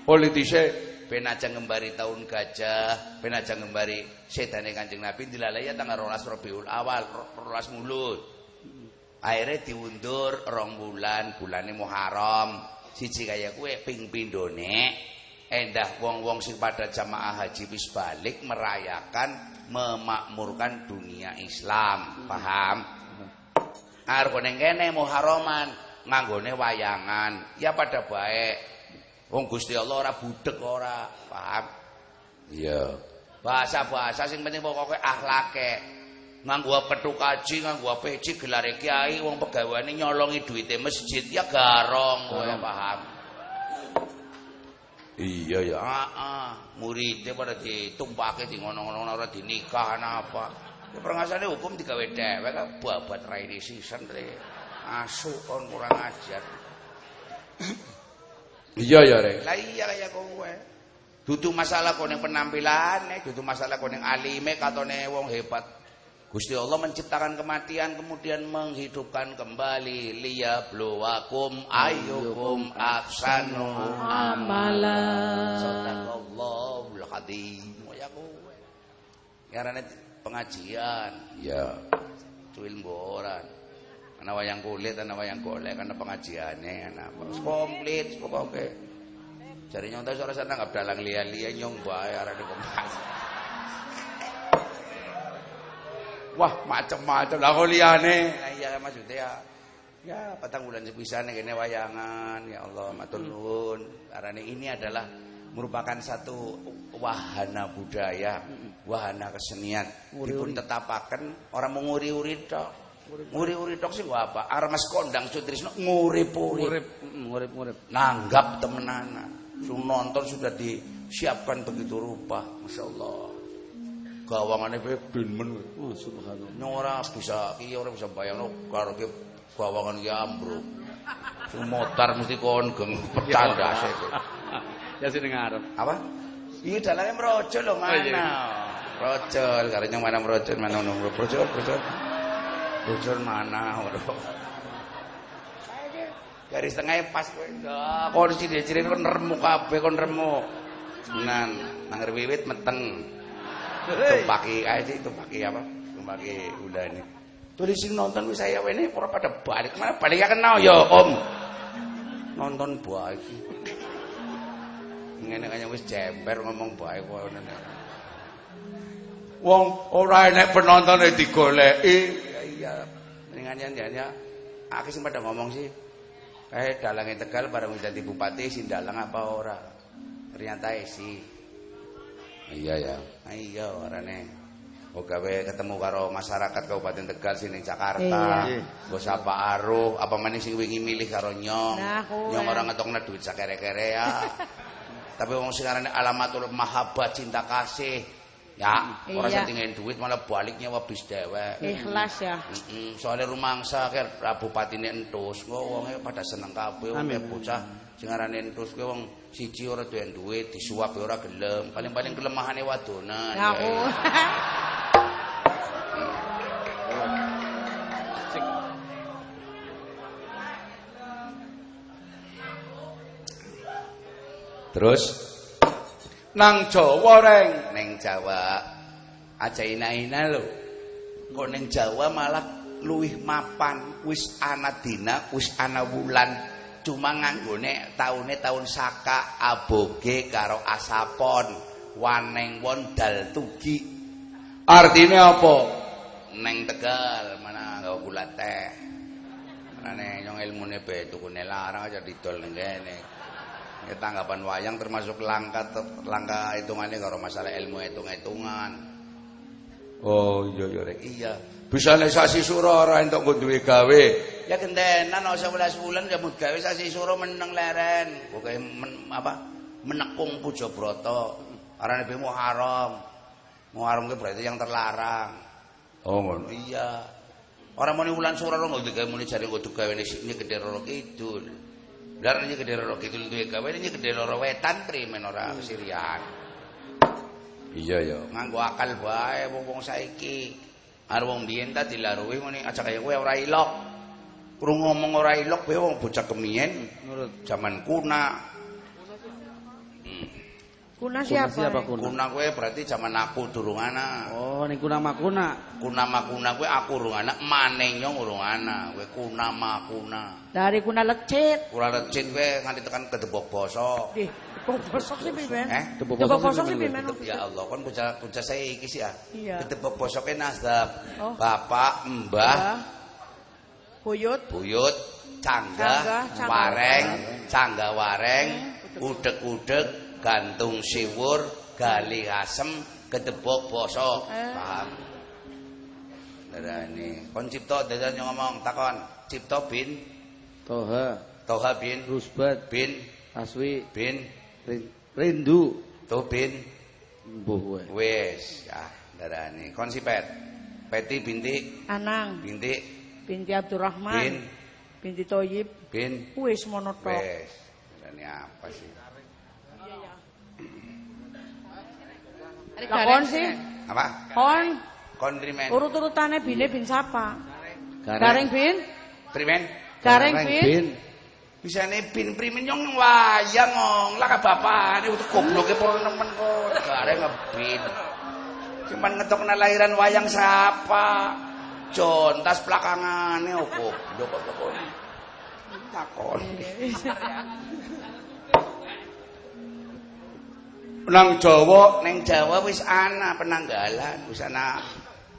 Politise Ben aja ngembari tahun gajah, ben aja ngembari sedane Kanjeng Nabi dilalai ya tanggal 12 Rabiul Awal, 12 mulut. Akhirnya diundur rong bulan, bulane Muharram. Siji kaya kue ping pindone endah wong-wong sing pada jamaah haji wis balik merayakan memakmurkan dunia Islam. Paham? Arep kene Muharraman nganggone wayangan. Ya pada baik. Wong Gusti Allah ora budek ora, paham? Iya. Bahasa-bahasa sing penting pokoke akhlake. Nganggo petu kaji, nganggo peci gelare kiai, wong pegaweane nyolongi duite masjid ya garong kowe paham. Iya ya. Heeh, muridé pada ditumpake di ngono-ngono ora dinikah apa. Ya prengasane hukum digawe dhewek kan babat raine season re. Asuk kon kurang ajar. Iya ya, Rek. Lah iya kaya kowe. Dudu masalah kene penampilane, dudu masalah kene alime katone wong hebat. Gusti Allah menciptakan kematian kemudian menghidupkan kembali liyabluwakum ayyukum ahsanu Amala. Sadaqallahul azim. Ya kowe. Karena pengajian, Ya. cuil mboran. Ana wayang kulit, ana wayang golek, ana pengajiane, ana apa. Komplit pokoke. Jare nyontek ora sana nggak dalang liya-liya nyong bae arane kemas. Wah, macem-macem. Lah kok liyane iya maksudnya ya. Ya, patang bulan sepisan kene wayangan, ya Allah matur nuwun. Karena ini adalah merupakan satu wahana budaya, wahana kesenian. Dipun tetapaken orang menguri-uri tok. Nguri-uri tok sing apa? Arep Mas Kondang Sutrisno ngurip-urip. Urip, mm, urip, urip. Nanggap temenanan. Su nonton sudah disiapkan begitu rupa, Masya Allah. Gawangannya pe ben men. Oh, subhanallah. Nyong ora bisa iki ora bisa bayangno karo ki gawangan ki ambruk. Sumotar mesti kon geng petandase iki. Ya sing ngarep. Apa? Iya dalane mrojol lho Oh, iya. mana. Mrojol karo nyong mana mrojol mana ono mrojol mrojol. Mrojol mana ora. Garis tengahnya pas kowe. Kon ciri-ciri kon remu kabeh kon remu. Nan, nang wiwit meteng. Tumpaki ae sih, tumpaki apa? Tumpaki udane. Tulis sing nonton wis saya wene ora pada balik. Mana balik kena ya, Om. Nonton bae iki. Ngene kaya wis jember ngomong bae kok ngene. wong ora enek penontone digoleki. Iya iya. Dengan yan ya. Aku sing pada ngomong sih. Eh dalangnya Tegal bareng dadi bupati sing dalang apa ora? Ternyata isi. Iya ya. Nah, iya orane. Oh gawe ketemu karo masyarakat Kabupaten Tegal sini Jakarta. Iya. Nggo sapa aruh, apa maning sing wingi milih karo nyong. Nah, nyong ora ngetokna duit sakere-kere ya. Tapi wong sing alamatul mahabbah cinta kasih. Ya, ora Iya. setingin duit malah baliknya wabis dewek. Ikhlas ya. Mm-mm, soalnya rumangsa ker bupatine entus, kok wonge pada seneng kabeh wong bocah sing arane entus kuwi wong siji ora duwe duit, disuap ya ora gelem. Paling-paling kelemahane wadonan. Ya ya. Terus Nang Jawa reng. Neng Jawa aja ina-ina lho. Kok neng Jawa malah luwih mapan, wis ana dina, wis ana wulan. Cuma nganggone taune tahun saka aboge karo asapon. Waneng won dal tugi Artinya apa? neng Tegal mana gak gula teh. Karena nyong ilmune be tukune larang aja didol ning kene. Ya tanggapan wayang termasuk langka langka hitungannya karo masalah ilmu hitung-hitungan. Oh iya iya. Iya. Bisa nek sasi sura ora entuk nggo duwe gawe. Ya gentenan ora 11 bulan ya mut gawe sasi suruh meneng leren. Pokoke men, apa? Menekung puja brata. Arane be Muharram. Muharram ku berarti yang terlarang. Oh ngono. Iya. Orang mau wulan sura ora nggo gawe muni jare nggo gawe ini gede roro kidul. Ini gede roro kidul duwe gawe ini gede roro wetan primen ora kesirian. iya ya. Nganggo akal bae wong saiki. Are wong biyen ta dilaruhi ngene aja kaya kowe ora ilok. Krungu ngomong ora ilok kowe wong bocah kemiyen Nurut. zaman kuna. Kuna Kuna siapa? siapa kuna? Kuna kowe berarti zaman aku durung ana. Oh, ning kuna makuna. Kuna makuna kowe aku urung ana, manenyo urung ana. Kowe kuna makuna. Dari kuna lecit. Ora recit kowe nganti tekan kedebok basa. Ih, kok bosok sih pimen? Eh? Coba bosok bosok sih pimen. Ya Allah, kan bocah bocah saya iki sih ya. Iya. Kedebok bosoknya nasdaq. Oh. Bapak, Mbah. Buyut. buyut, cangga, Cangga, cangga wareng, wareng. cangga wareng, udek-udek, gantung siwur, gali asem, kedebok bosok. Eh. Paham? Darani, kon cipta dadan yang ngomong takon, cipta bin, Toha, toha bin, Rusbat, bin, Aswi, bin, Rin- Rindu. to bin, Mbuh kowe. wis, ya, darani. Kon sipet. Peti binti, Anang. binti, Binti Abdurrahman. bin, Binti Toyib. bin, Wis mono tok. wis. Darani apa sih? Lah kon sih. Apa? Kon Kontrimen. urut-urutane bine bin sapa? Gareng bin? Primen. Gareng bin? Bisane bin primen nyong wayang ngong. Lah ka bapane utuk gobloke para nemen kok. Gareng ngebin. Cuman ngetokna lahiran wayang siapa? Jontas belakangane opo. Goblok kok. Takon. Nang Jawa Neng Jawa wis ana penanggalan, wis ana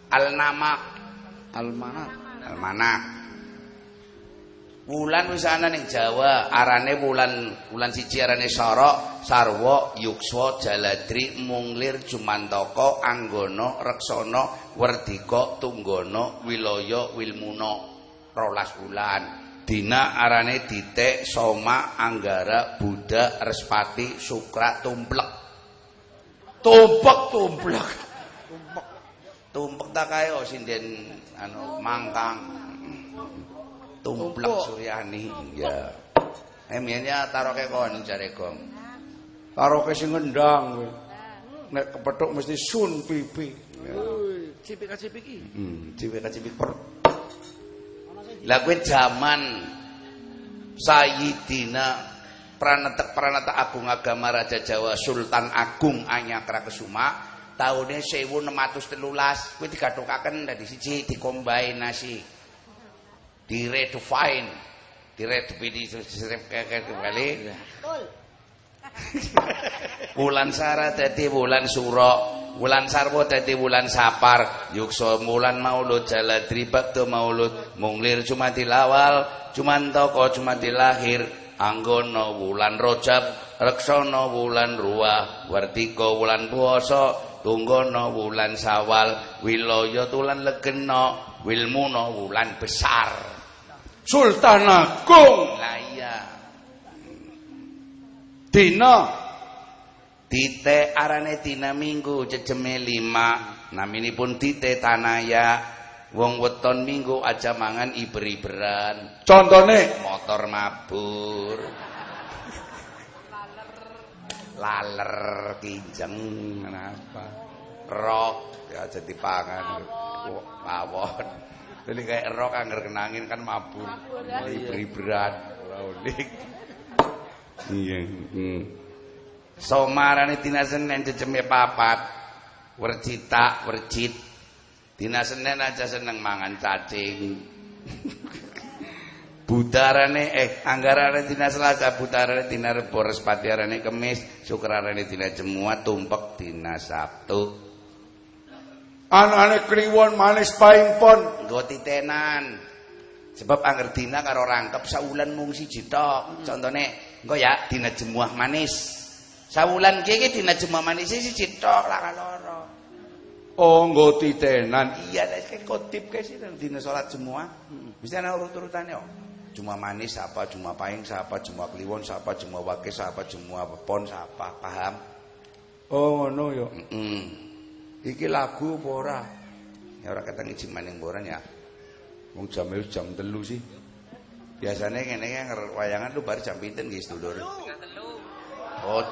alnamak, Almanat. almanak. Wulan wis ana ning Jawa, arane wulan wulan siji arane Sara, Sarwa, Yukswa, Jaladri, Munglir, Jumantaka, Anggana, Reksana, Werdika, Tunggana, Wilaya, Wilmuna. 12 wulan. Dina arane Ditik, Soma, Anggara, Buddha, Respati, Sukra, Tumplek. Tumpek, tumplek. Tumpek. Tumpek tak kae kok sinden anu mangkang. Tumplek Suryani. Ya. Eh miyennya taroke kon jare gong. taroke sing ngendang kowe. Nek kepethuk mesti sun pipi. Cipik-cipik iki. Hmm, cipik-cipik per. Lah kowe jaman Sayyidina Pranatek Pranata Agung Agama Raja Jawa Sultan Agung Anyakra Kesuma tahunnya 1613 kowe digathukaken dadi siji dikombinasi diredefine diredefine kembali. Wulan Sara dadi wulan Sura, wulan Sarwa dadi wulan Sapar, yuksa wulan Maulud Jaladri Bakto Maulud, Munglir cuma dilawal, Jumantaka cuma dilahir, Anggana wulan Rajab, Reksana wulan Ruah, Wartika wulan Puasa, Tunggana wulan Sawal, Wilaya tulan Legena, Wilmuna wulan besar. Sultan Agung Lah iya. dina Dite arane dina minggu jejeme lima naminipun dite tanaya wong weton minggu aja mangan iber-iberan. Contone motor mabur. Laler kinjeng kenapa? Rok ya aja dipangan mawon. Jadi kayak rok angger kenangin kan mabur. Iber-iberan. Iya hmm. Somarane dina Senin jejeme papat. Wercita, wercit. Dina Senin aja seneng mangan cacing. Budarane eh anggarane dina Selasa, budarane dina Rebo, Respatiarane Kemis, Sukrarane dina Jemuat, tumpek dina Sabtu. anane kliwon manis paimpon Nggo titenan. Sebab angger dina karo rangkep saulan mung siji tok. Contone engko ya dina Jemuah manis. Sawulan ki iki dina Jemuah manis siji tok lah loro. Oh nggo titenan Iya, nek kotip kayak sih dina salat semua. Mesti ana urut-urutannya kok. Cuma manis apa, cuma pahing siapa, cuma kliwon siapa, cuma wakis siapa, cuma pon siapa, paham? oh ngono ya Mm. Iki lagu apa ora? Ya ora keteng iji maning boran ya. wong jam jam telu sih Biasanya anger wayangan lu baru jam pinten nggih sedulur. Oh.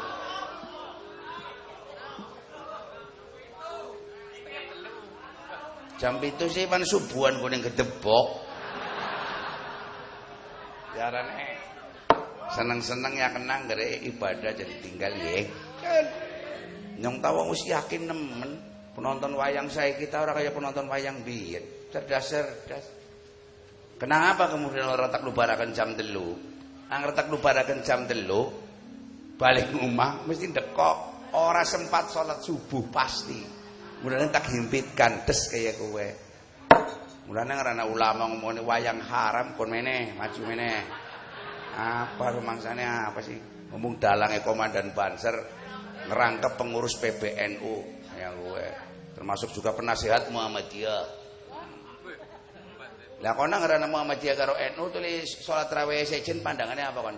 Jam itu sih pan subuhan kuning gedebok. Jarane seneng-seneng ya kenang gere ibadah jadi tinggal ya. Nyong tahu wis yakin nemen penonton wayang saya kita orang kayak penonton wayang biyen. Cerdas cerdas. Kenapa kemudian orang tak lubarakan jam telu? Ang retak lubarakan jam telu balik rumah mesti dekok ora sempat sholat subuh pasti. Mulane tak himpitkan des kayak kowe. Mulane ngarana ulama ngomongin wayang haram kon meneh, maju meneh. Apa rumangsane apa sih? Ngomong dalangnya komandan Banser ngerangkep pengurus PBNU ya gue. Termasuk juga penasihat Muhammadiyah. Lah kono ngerana Muhammadiyah karo NU tulis salat tarawih sejen pandangannya apa kon?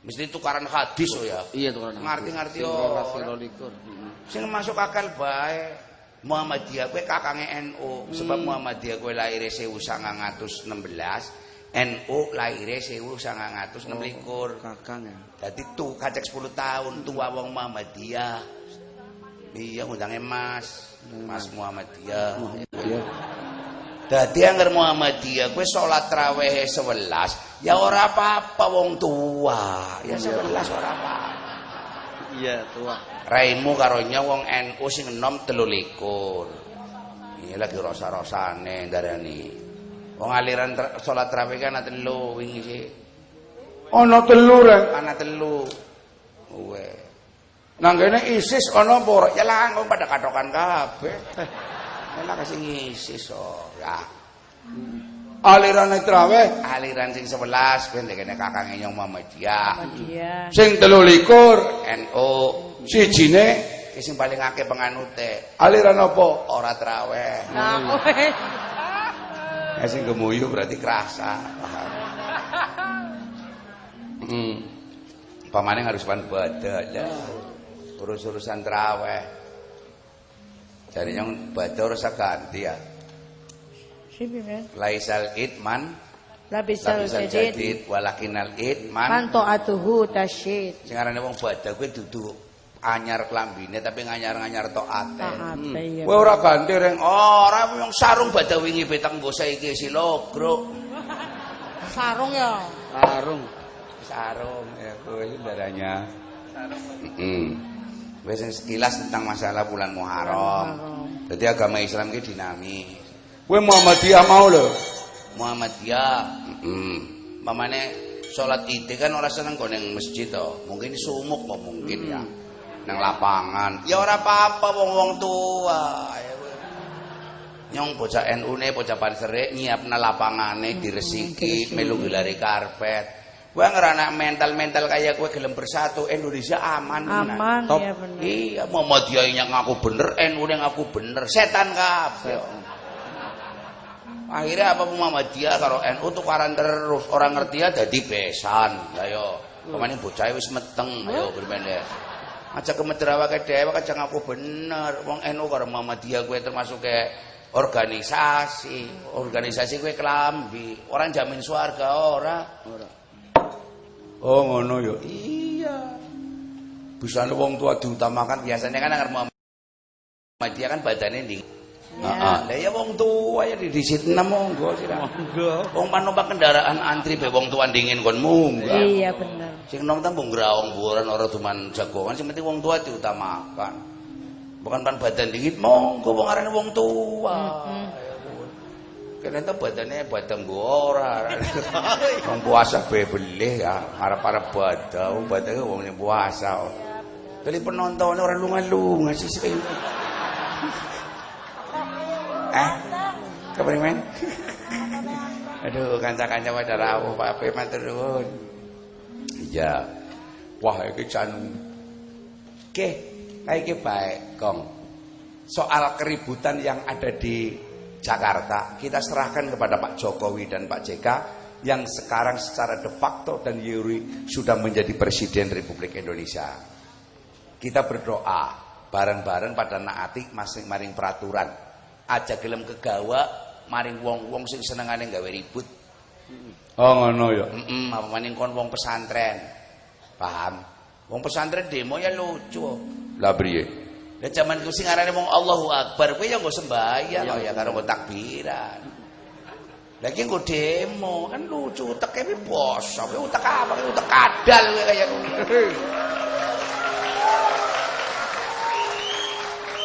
Mesti tukaran hadis oh ya. Iya tukaran. Ngerti-ngerti oh. Sing masuk akal bae. Muhammadiyah kowe kakange NU sebab Muhammadiyah kowe lahir 1916 NU atus enam likur. Kakang ya? Jadi tuh kacek 10 tahun tua wong Muhammadiyah. Iya undangnya mas. Mas Muhammadiyah. Iya Dadi anggar Muhammadiyah kowe salat tarawih 11 ya ora apa-apa wong tua ya 11 ora apa iya tua raimu karo wong NU sing enom 23 ini lagi rosa-rosane darani Wong aliran salat tarawih kan ana telu wingi sih. Ana telu rek. Ana telu. Uwe. Nang kene ISIS ana apa ora? Ya langkung pada katokan kabeh. Enak kasih ISIS oh. Ya. Aliran tarawih Aliran sing 11 ben kene kakange nyong Muhammadiyah. Iya. sing 23 NU sijine sing paling akeh penganute. aliran apa? Ora traweh. Nah, Ya sing gemuyu berarti kerasa. Hmm. Pamane harus pan badak ya. Urus-urusan traweh. Jadi yang harus ganti ya. Men. Laisal itman Labisal jadid. walakinal itman. Manto atuhu tasyid. Sing arane wong badak kuwi dudu anyar klambine tapi nganyar-nganyar taate. Taat iya. Kowe ora ganti reng. Ora wong sarung badak wingi betang mbok saiki si logro. Sarung ya. sarung sarung ya kowe darahnya heeh wis sekilas tentang masalah bulan Muharram. Jadi agama Islam ki dinamis. Kowe Muhammadiyah mau lho. Muhammadiyah. Heeh mamane salat Id kan ora seneng kok ning masjid to. Mungkin sumuk mau mungkin ya. Nang lapangan. Ya ora apa-apa wong-wong tua. Ya nyong bocah NU ne bocah pansere nyiapna lapangane diresiki melu gelare karpet Kowe ngerana mental-mental kayak kowe gelem bersatu Indonesia aman. Aman Top. ya bener. Iya, yang ngaku bener, NU yang ngaku bener, setan kabeh. Akhirnya apa Muhammadiyah karo NU tukaran terus, orang ngerti ya dadi besan. Ayo, ke mana bocah wis meteng, ayo bermene. Aja kemederawa ke dewa aja ngaku bener. Wong NU karo Muhammadiyah kowe termasuk ke organisasi, organisasi kowe kelambi, orang jamin swarga ora. Oh ngono ya. Iya. Busane wong tua diutamakan biasanya kan agar Muhammadiyah kan badannya di Heeh. Lah ya wong tua ya di disit monggo sira. monggo Wong panumpak kendaraan antri be wong tua dingin kon munggah. Iya bener. Sing nom tambung grawong buaran ora cuman jagongan sing penting wong tua diutamakan. Bukan pan badan dingin monggo wong arane wong tua. Kene ta badane badan gua ora. Wong puasa be belih ya, arep-arep badau, badane wong ning puasa. Kali penonton ora lunga-lunga sih sih. Eh? Keprimen? Aduh, kanca-kanca pada rawuh Pak Ape matur nuwun. Iya. Wah iki jan Oke, kayak baik, Kong. Soal keributan yang ada di Jakarta, kita serahkan kepada Pak Jokowi dan Pak JK yang sekarang secara de facto dan Yuri sudah menjadi Presiden Republik Indonesia. Kita berdoa bareng-bareng pada naati masing-masing peraturan. Aja gelem kegawa maring wong-wong sing senengane gawe ribut. Oh ngono ya. Heeh, apa maning kon wong pesantren. Paham? Wong pesantren demo ya lucu. Lah priye? Lah jaman ku sing arane wong Allahu Akbar kuwi ya nggo sembahyang kok ya karo nggo takbiran. Lagi nggo demo kan lucu uteke pi poso, kuwi utek apa? Kuwi utek kadal kuwi kaya kuwi.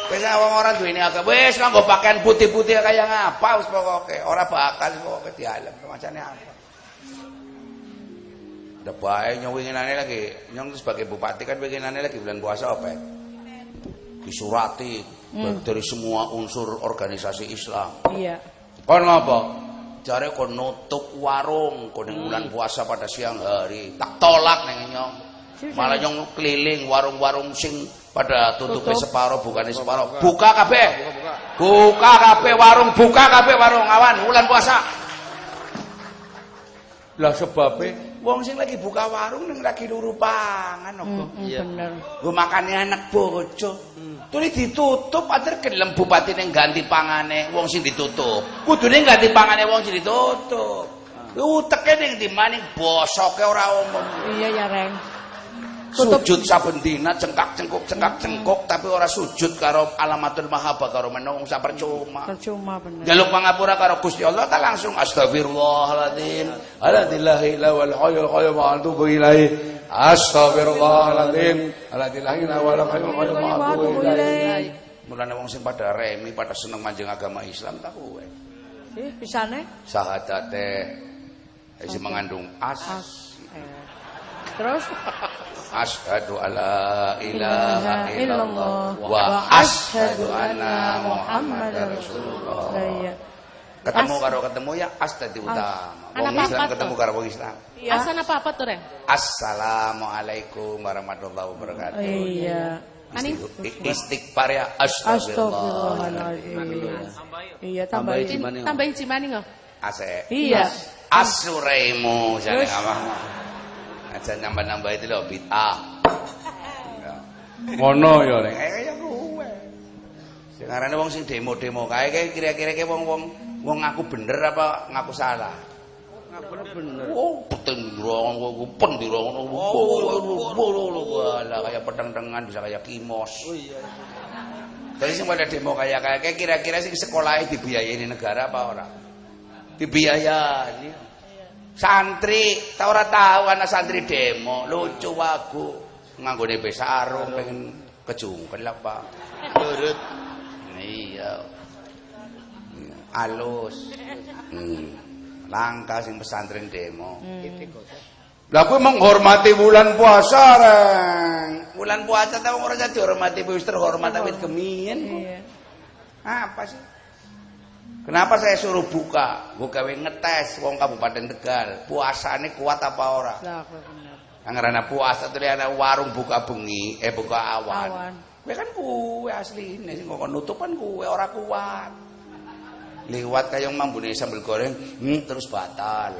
Wis wong ora duweni agama, wis nggo pakaian putih-putih kaya ngapa wis pokoke, ora bakal pokoke dialem macane apa. Udah bae nyowinginane lagi, nyong sebagai bupati kan winginane lagi bulan puasa apa? ya? Disurati dari semua unsur organisasi Islam. Iya. Kon ngapa? Jare kon nutup warung kon ning bulan puasa pada siang hari. Tak tolak neng nyong. Malah nyong keliling warung-warung sing pada tutup separo bukane separo. Buka kabeh. Buka kabeh warung, buka kabeh warung awan bulan puasa. Lah sebabnya wong sing lagi buka warung ning lagi luru pangan kok. Iya bener. Gue makannya anak bojo. Tuli ditutup atur gelem bupati ning ganti pangane wong sing ditutup. Kudune ganti pangane wong sing ditutup. Uteke ning di maning bosoke ora omong. Iya ya Reng. Sujud saben dina cengkak-cengkuk cengkak-cengkuk tapi ora sujud karo alamatul mahabbah karo menung sak percuma. Percuma bener. Jaluk pangapura karo Gusti Allah ta langsung astagfirullahaladzim. Alhamdulillah wal hayyul qayyum wa atubu ilaih. Astagfirullahaladzim. Alhamdulillah wal hayyul qayyum wa atubu. Mulane wong sing pada remi pada seneng manjing agama Islam tak kowe. Ih, pisane? Sahadate isi mengandung as. Eh. Terus Asyhadu alla ilaha illallah wa asyhadu anna Muhammadar Rasulullah. Lah iya. Ketemu karo ketemu ya as tadi utama. Wong Islam ketemu karo wong Islam. Asan apa apa tuh, Ren? Assalamualaikum warahmatullahi wabarakatuh. Iya. Ani I- Istighfar ya astagfirullah. Astagfirullahaladzim. Iya, tambahin. Cimani. tambahin cimani nggak? Ase. Iya. Asuraimu Terus? apa? Aja nambah-nambah itu lho bid'ah. Ngono ya nek kaya kowe. Sing arane wong sing demo-demo kae kira-kira ke wong-wong wong ngaku bener apa ngaku salah? Ngaku bener. Oh, petendrong, oh, pendirong, oh, lah kayak pedang-dengan bisa kayak kimos. Oh iya. Jadi sing pada demo kayak kayak kira-kira sing sekolahnya dibiayai negara apa ora? Dibiayai. Santri, tau ora tahu anak santri demo, lucu wagu. Nganggone besarung pengen kejungkel apa. Turut. Iya. Alus. Hmm. Langka sing pesantren demo. Lah kuwi menghormati bulan puasa, Reng. Bulan puasa ta wong ora jadi hormati wis terhormat awit kemien. Iya. Apa sih? Kenapa saya suruh buka? Gue gawe ngetes wong Kabupaten Tegal. Puasane kuat apa ora? Lah, bener. Angarana puasa tuh ana warung buka bengi, eh buka awan. Awan. Kowe kan kuwe asline sing kok nutupan kuwe ora kuat. Liwat kaya mambune sambel goreng, hmm, terus batal.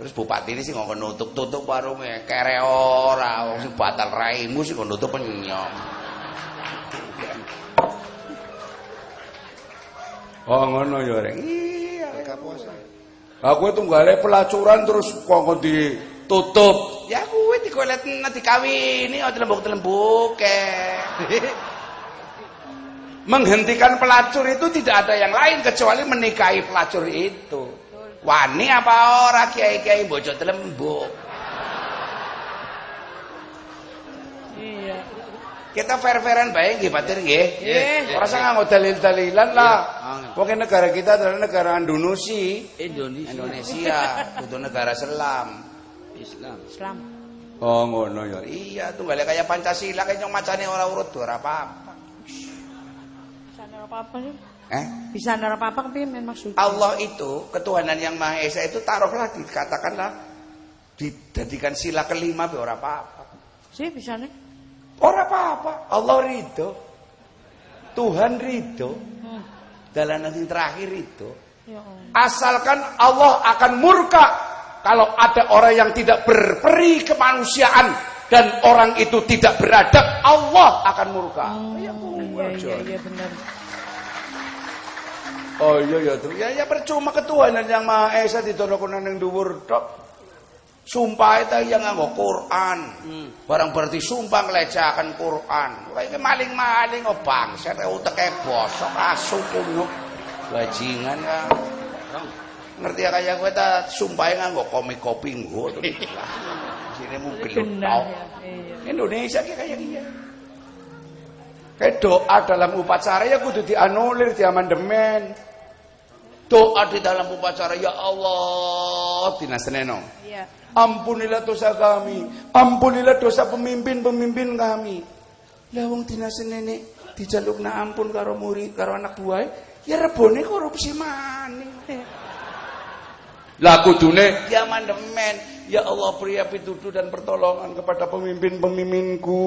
Terus bupati ini sih ngomong nutup tutup warungnya kere ora wong sing batal raimu sih kok nutup penyong. Oh ngono ya reng. Iya, gak puasa. Aku itu tunggale pelacuran terus kok ditutup. Ya kuwi digolet dikawini aja lembuk-lembuk Menghentikan pelacur itu tidak ada yang lain kecuali menikahi pelacur itu. Wani apa ora kiai-kiai bocah lembuk. Iya. Kita fair-fairan bae nggih Batir nggih. Nggih. Ora usah nganggo dalil-dalilan lah. Pokoknya negara kita adalah negara Indonesia. Indonesia. Indonesia itu negara Islam. Islam. Islam. Oh ngono ya. Iya, tunggale kayak Pancasila kayak nyong macane ora urut ora apa-apa. Bisa nara apa-apa sih? Eh? Bisa nara apa-apa memang maksudnya. Allah itu ketuhanan yang Maha Esa itu taruhlah dikatakanlah dijadikan sila kelima be ora apa-apa. Sih bisa nih. Ora apa-apa. Allah ridho. Tuhan ridho. Dalam yang terakhir itu Ya asalkan Allah akan murka kalau ada orang yang tidak berperi kemanusiaan dan orang itu tidak beradab Allah akan murka. Iya iya iya benar. Oh iya ya tuh. Ya ya percuma ketuhanan yang Maha Esa ditolokno ning dhuwur tok. Sumpah itu yang nganggo Quran. Barang berarti sumpah ngelecehakan Quran. Kowe iki maling-maling oh bangset uteke bosok asu kuno. Bajingan ka. Ngerti ya kaya kowe ta sumpah nganggo komik kopi nggo. Ya. Iya. Indonesia ki kayak iya. Kayak doa dalam upacara ya kudu dianulir, diamandemen. Doa di dalam upacara ya Allah dinaseneno. Ampunilah dosa kami, ampunilah dosa pemimpin-pemimpin kami. Lah wong dinasenene dijalukna ampun karo murid, karo anak buah, ya rebone korupsi maning. Lah kudune Ya mandemen, ya Allah beri pituduh dan pertolongan kepada pemimpin-pemimpinku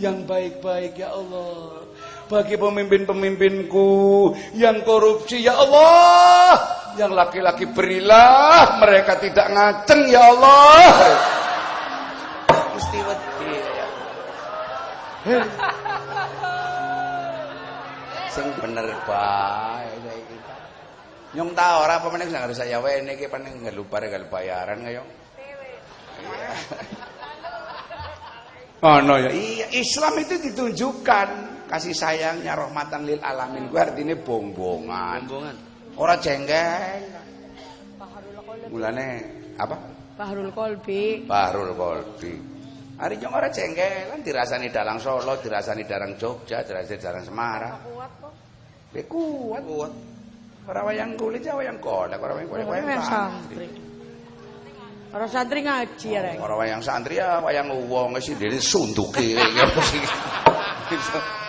yang baik-baik ya Allah. Bagi pemimpin-pemimpinku yang korupsi ya Allah, yang laki-laki berilah mereka tidak ngaceng ya Allah. Mesti wedi ya. Sing bener bae saiki. Nyong ta ora apa meneh harus saya wene iki paling ngelubar gak bayaran kaya. ana ya. Iya, Islam itu ditunjukkan kasih sayangnya rahmatan lil alamin. Kuwi artine bongbongan. Ora jengkel. Mulane apa? Bahrul Kolbi. Bahrul Kolbi. Hari nyong ora jengkelan dirasani dalang Solo, dirasani dalang Jogja, dirasani dalang Semarang. Kuat kok. Kuwi kuat. Kuat. Ora wayang kulit ya wayang kolek, ora wayang kolek Orang wayang yang santri. Orang santri ngaji ya, Reng. Ora wayang santri ya wayang wong wis dene suntuke ya mesti.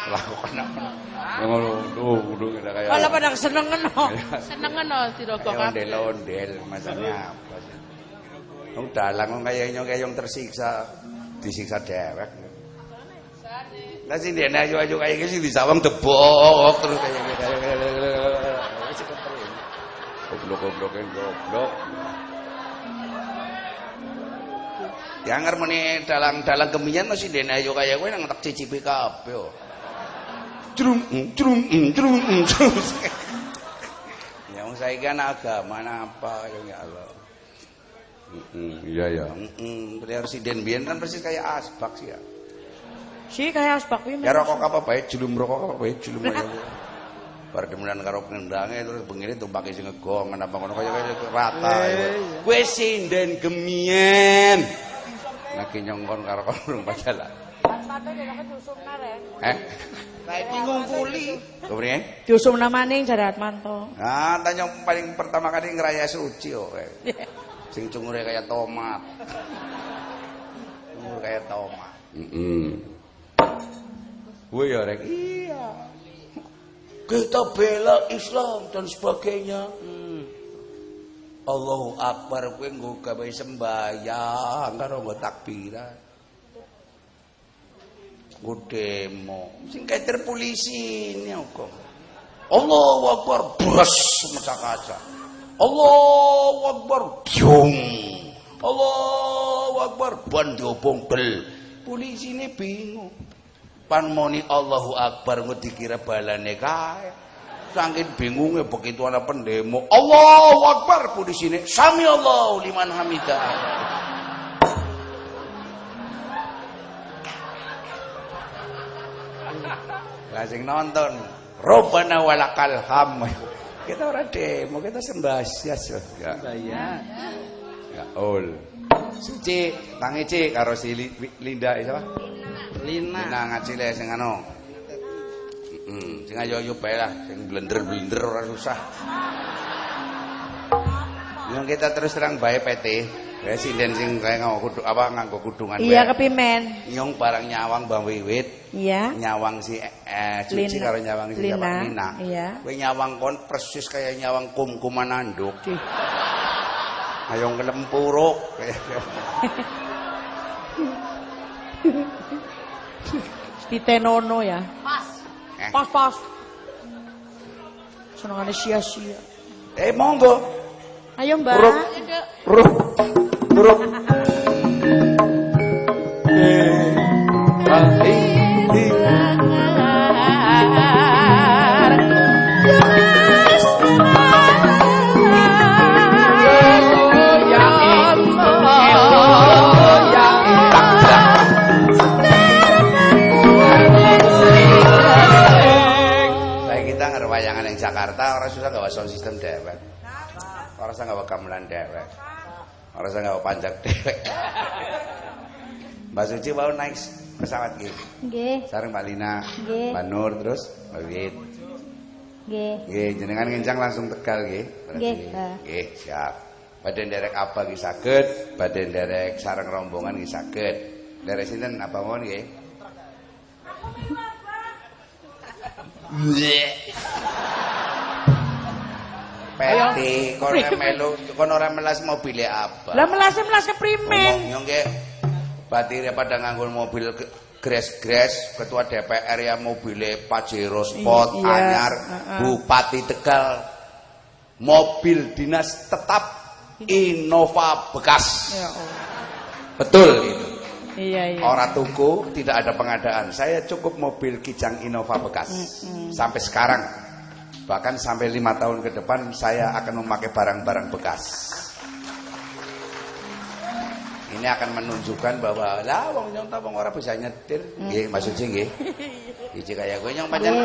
Lakukan apa? Ngono kaya. Kalau pada kesenengan no. Senengan no dirokok Kayak ondel-ondel maksudnya apa sih? Wong dalang kaya nyong tersiksa, disiksa dewek. Lah sing dene ayu-ayu kaya iki sing disawang debok terus kaya wis keterima. Goblok-goblokin goblok. Ya ngermene dalang-dalang kemian masih dene ayu kaya kowe nang tak cicipi kabeh. oh. Jrum jrum jrum jrum. Ya wong saiki kan agama apa ya Allah. Heeh, iya ya. Heeh, presiden biyen kan persis kayak asbak sih ya. Si kayak asbak wi. Ya rokok apa bae, julum rokok apa bae, julum kaya kowe. Bar kemudian karo kendange terus bengine tumpake sing ngegongan apa ngono kaya kaya rata. Kowe sinden gemien. Lagi nyongkon karo kon pacalan. Eh? Saiki ngungkuli. Kepriye? Diusum namane jare Atmanto. Nah, tanya paling pertama kali ngeraya suci kok. kowe. Sing cungure kaya tomat. Cungur kaya tomat. Heeh. Gue ya rek. Iya. Kita bela Islam dan sebagainya. Allahu Akbar kowe nggo gawe sembahyang karo nggo takbiran. Nggo demo. Sing kaiter polisi kok. Allahu Akbar bros mecah kaca. Allahu Akbar biung. Allahu Akbar ban diobong bel. Polisi ini bingung. Pan moni Allahu Akbar engko dikira balane kae. Saking bingunge begitu ana pendemo. Allahu Akbar pulisine sami Allahu liman hamidah. Lah sing nonton Robbana walakal ham. Kita ora demo, kita sembahyas. Ya. Bayar. Ya ol. Suci, tangi Ci karo si Linda siapa? Lina. Lina ngacile sing anu. Heeh, sing ayo-ayo bae lah, sing blender-blender ora susah. Yang kita terus terang bae PT, presiden sing kaya nganggo kudu apa nganggo kudungan Iya kepimen. Nyong barang nyawang Mbak Wiwit, Iya. nyawang si eh Cuci Lina. karo nyawang si? Lina, Lina. iya. Kowe nyawang kon persis kayak nyawang kum-kuman anduk. Ayo ngelempuruk. Ditenono ya. Eh. Pas pas. Senengane sia-sia. Eh monggo. Ayo Mbak. Rup. Rup. Rup. Jakarta orang susah gawa sound system dewek. Orang usah gawa gamelan dewek. Orang usah gawa panjang dewek. Mbak Suci mau naik pesawat gitu. Nggih. Sareng Mbak Lina, Nggih. Mbak Nur terus Mbak Wit. Nggih. Nggih, jenengan ngencang langsung Tegal nggih. berarti. Nggih, siap. Badhe nderek apa nggih saged, badhe nderek sareng rombongan nggih saged. Nderek sinten apa mawon nggih? Peti, kono melu, kono ora melas mobile apa? Lah melase melase primen. Ngomongnya nggih batire pada nganggo mobil gres-gres ketua DPR ya mobile Pajero Sport Iya, anyar heeh. Bupati Tegal mobil dinas tetap Innova bekas Ya Allah. betul itu Iya iya. Orang tuku tidak ada pengadaan. Saya cukup mobil Kijang Innova bekas sampai sekarang. Bahkan sampai lima tahun ke depan saya akan memakai barang-barang bekas. Ini akan menunjukkan bahwa lah wong nyong ta wong ora bisa nyetir. Nggih, Uci nggih. Iki kaya kowe nyong pancen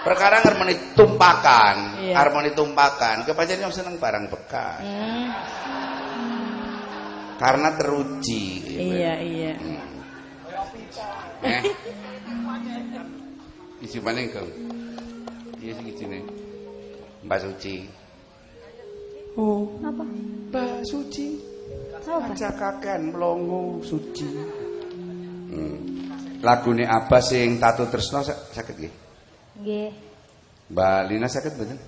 perkara harmoni tumpakan, Iya. harmoni tumpakan. Kowe pancen nyong seneng barang bekas. Hmm, Karena teruji. Iya iya. Eh. Isi maning, Kang. Iya sing isine. Mbak Suci. Oh. Apa? Mbak Suci. Apa? Aja kakean mlongo suci. Hmm. Lagune apa sing Tatu Tresno sa- saged nggih? Nggih. Mbak Lina saged mboten?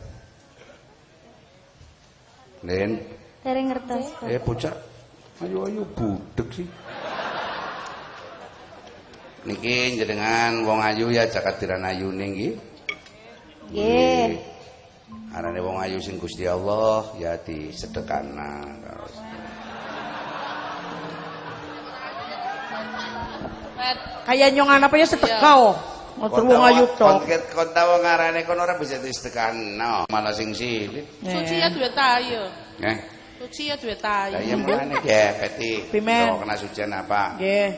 Len, Dereng ngertos. Eh bocah. Ayo ayo budek sih. Niki jenengan wong ayu ya jakat diran ayune nggih. Nggih. Arane wong ayu sing Gusti Allah ya disedekana terus. Kayak nyongan apa ya sedekah oh. Ngotor wong ayu tok. kon tahu ngarane kon ora bisa disedekana, malah sing silit. Suci ya duwe tayo. Eh, Suci ya duwe tayo. kaya mulane ya peti. Pimen. Tahu kena sucian apa? Nggih.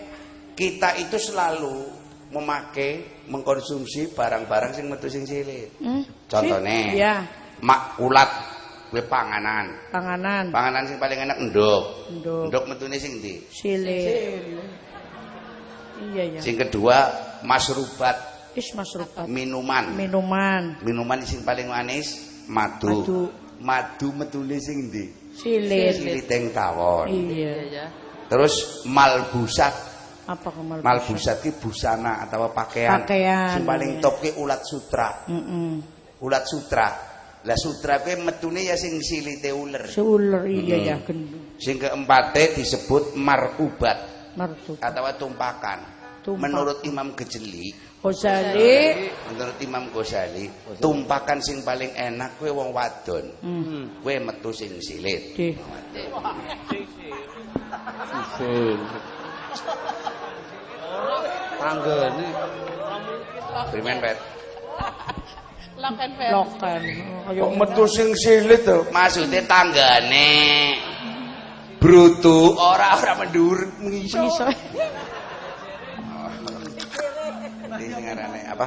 Kita itu selalu memakai mengkonsumsi barang-barang sing metu sing silit. Hmm. Contone. Iya, Makulat kuwi panganan. panganan. Panganan sing paling enak endok. Nduk. Endok metune sing ndi? Silit. Iya iya. Sing kedua masrubat, Is masrubat. minuman. Minuman. Minuman sing paling manis madu. Madu. Madu metune sing ndi? Silit. Siliteng tawon. Iya. Terus malbusat. Apa kemal? Malbusat ki busana atau pakaian. Pakaian, Sing paling iya. top ki ulat sutra. Heeh. Ulat sutra. Lah sutra kuwi metune ya sing silite uler. Seuler iya ya gendung. Sing keempate disebut marubat Martu. atau tumpakan. Tumpak. Menurut Imam Gejeli, Ghazali. menurut Imam Ghazali, tumpakan sing paling enak kuwi wong wadon. Hmm. Kuwi metu sing silit. Di. Tanggane. Primen pet. Lokan. Ayo Kok metu sing silit to? Maksude tanggane. Brutu ora ora mendur. Ini sing arane apa?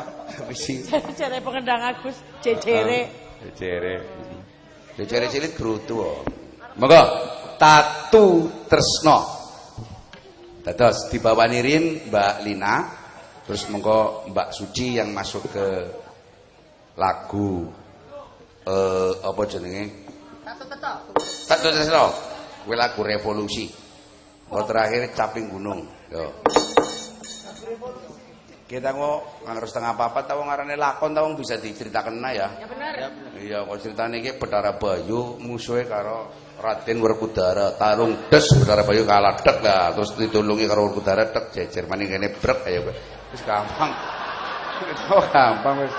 Bisi. Jare pengendang Agus jejere. Jere. Jere cilik brutu. kok. Monggo Tatu Tresno. Dados dibawani Rin Mbak Lina. Terus monggo Mbak Suci yang masuk ke lagu eh apa jenenge? Tatu Tresno. Kuwi lagu revolusi. Oh terakhir caping gunung. Yo. Kita kok nggak harus tengah apa-apa tahu ngarane lakon tahu bisa diceritakan nah ya. Ya benar. Iya kok ceritanya iki Bedara Bayu musuhnya karo Raden Werkudara tarung des Bedara Bayu kalah dek lah terus ditulungi karo Werkudara dek jejer maning kene brek ayo wis gampang. Oh gampang wis.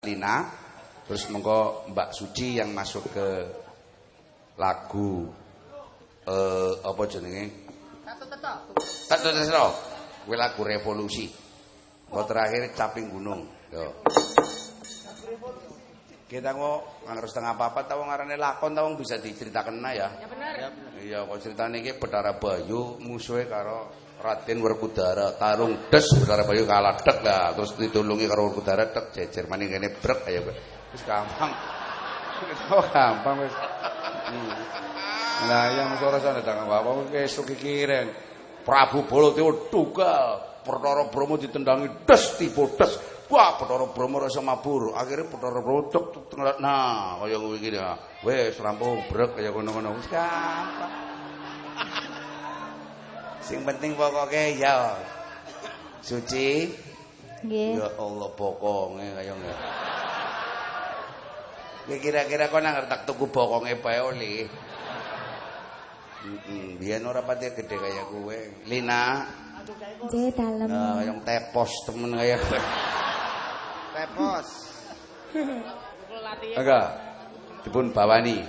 Lina. Terus mengko Mbak Suci yang masuk ke lagu eh apa jenenge? Satu Teto Satu Teto kuwi lagu revolusi. Kok terakhir caping gunung. Yo. Kita kok nggak setengah apa-apa tahu ngarane lakon tahu bisa diceritakan ya. Ya benar. Iya kok ceritanya ini Betara Bayu musuhnya karo Raden Werkudara tarung des Betara Bayu kalah dek lah terus ditulungi karo Werkudara dek jejer maning kene brek ayo wis gampang. Oh gampang wis. Hmm. Nah yang suara sana tangan bapak kesuk kikiren Prabu Baladewa tunggal perkara Bromo ditendangi des tiba des Wah, Bathara Brahma rasa mabur. Akhire Bathara Brahma tek nah kaya iki ya. Wis rampung brek kaya ngono-ngono. Wis gampang. Sing penting pokoke ya. Suci. Nggih. Ya Allah bokonge kaya ngene. Ya kira-kira kok nang tak tuku bokonge bae oli. Heeh, biyen ora pati gede kaya kowe. Lina. Nggih, dalem. Nah, yang tepos temen kaya kowe. Tepos. Agak dipun bawani.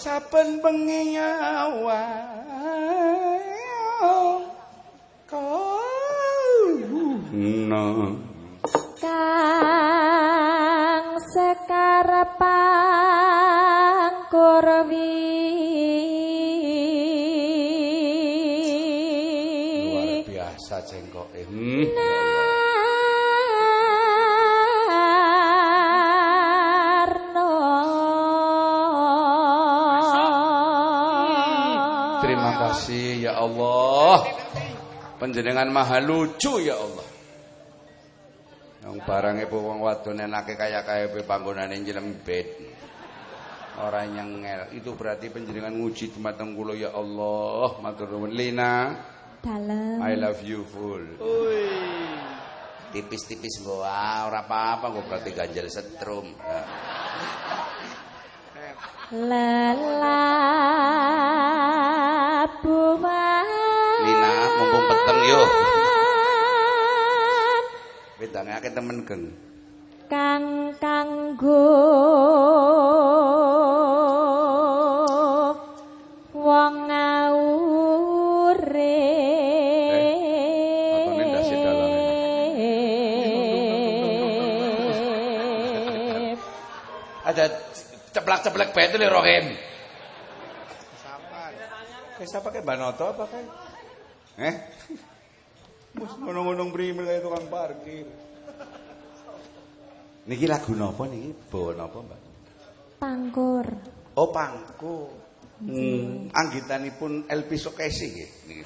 Saben bengi nyawa Kang sekarepang kurwi Panjenengan maha lucu ya Allah. Yang barangnya bu wong wadon enake kaya kaya pe panggonane njlembet. Ora nyengel. Itu berarti panjenengan nguji dumateng kula ya Allah. Matur nuwun Lina. Dalem. I love you full. Tipis-tipis mbok ah, ora apa-apa kok berarti ganjel setrum. Ya. Peteng yo. Wedange akeh temen geng. kang kanggo wong atone ndase Ada ceplak-ceplak bae itu lho Rohim. Kayak siapa kayak Banoto apa kayak? Eh? Mus ngunung-ngunung primil kayak tukang parkir. Niki lagu napa niki? Bawa napa, Mbak? pangkur Oh, pangku. Hmm, anggitanipun LP Sokesi nggih niki.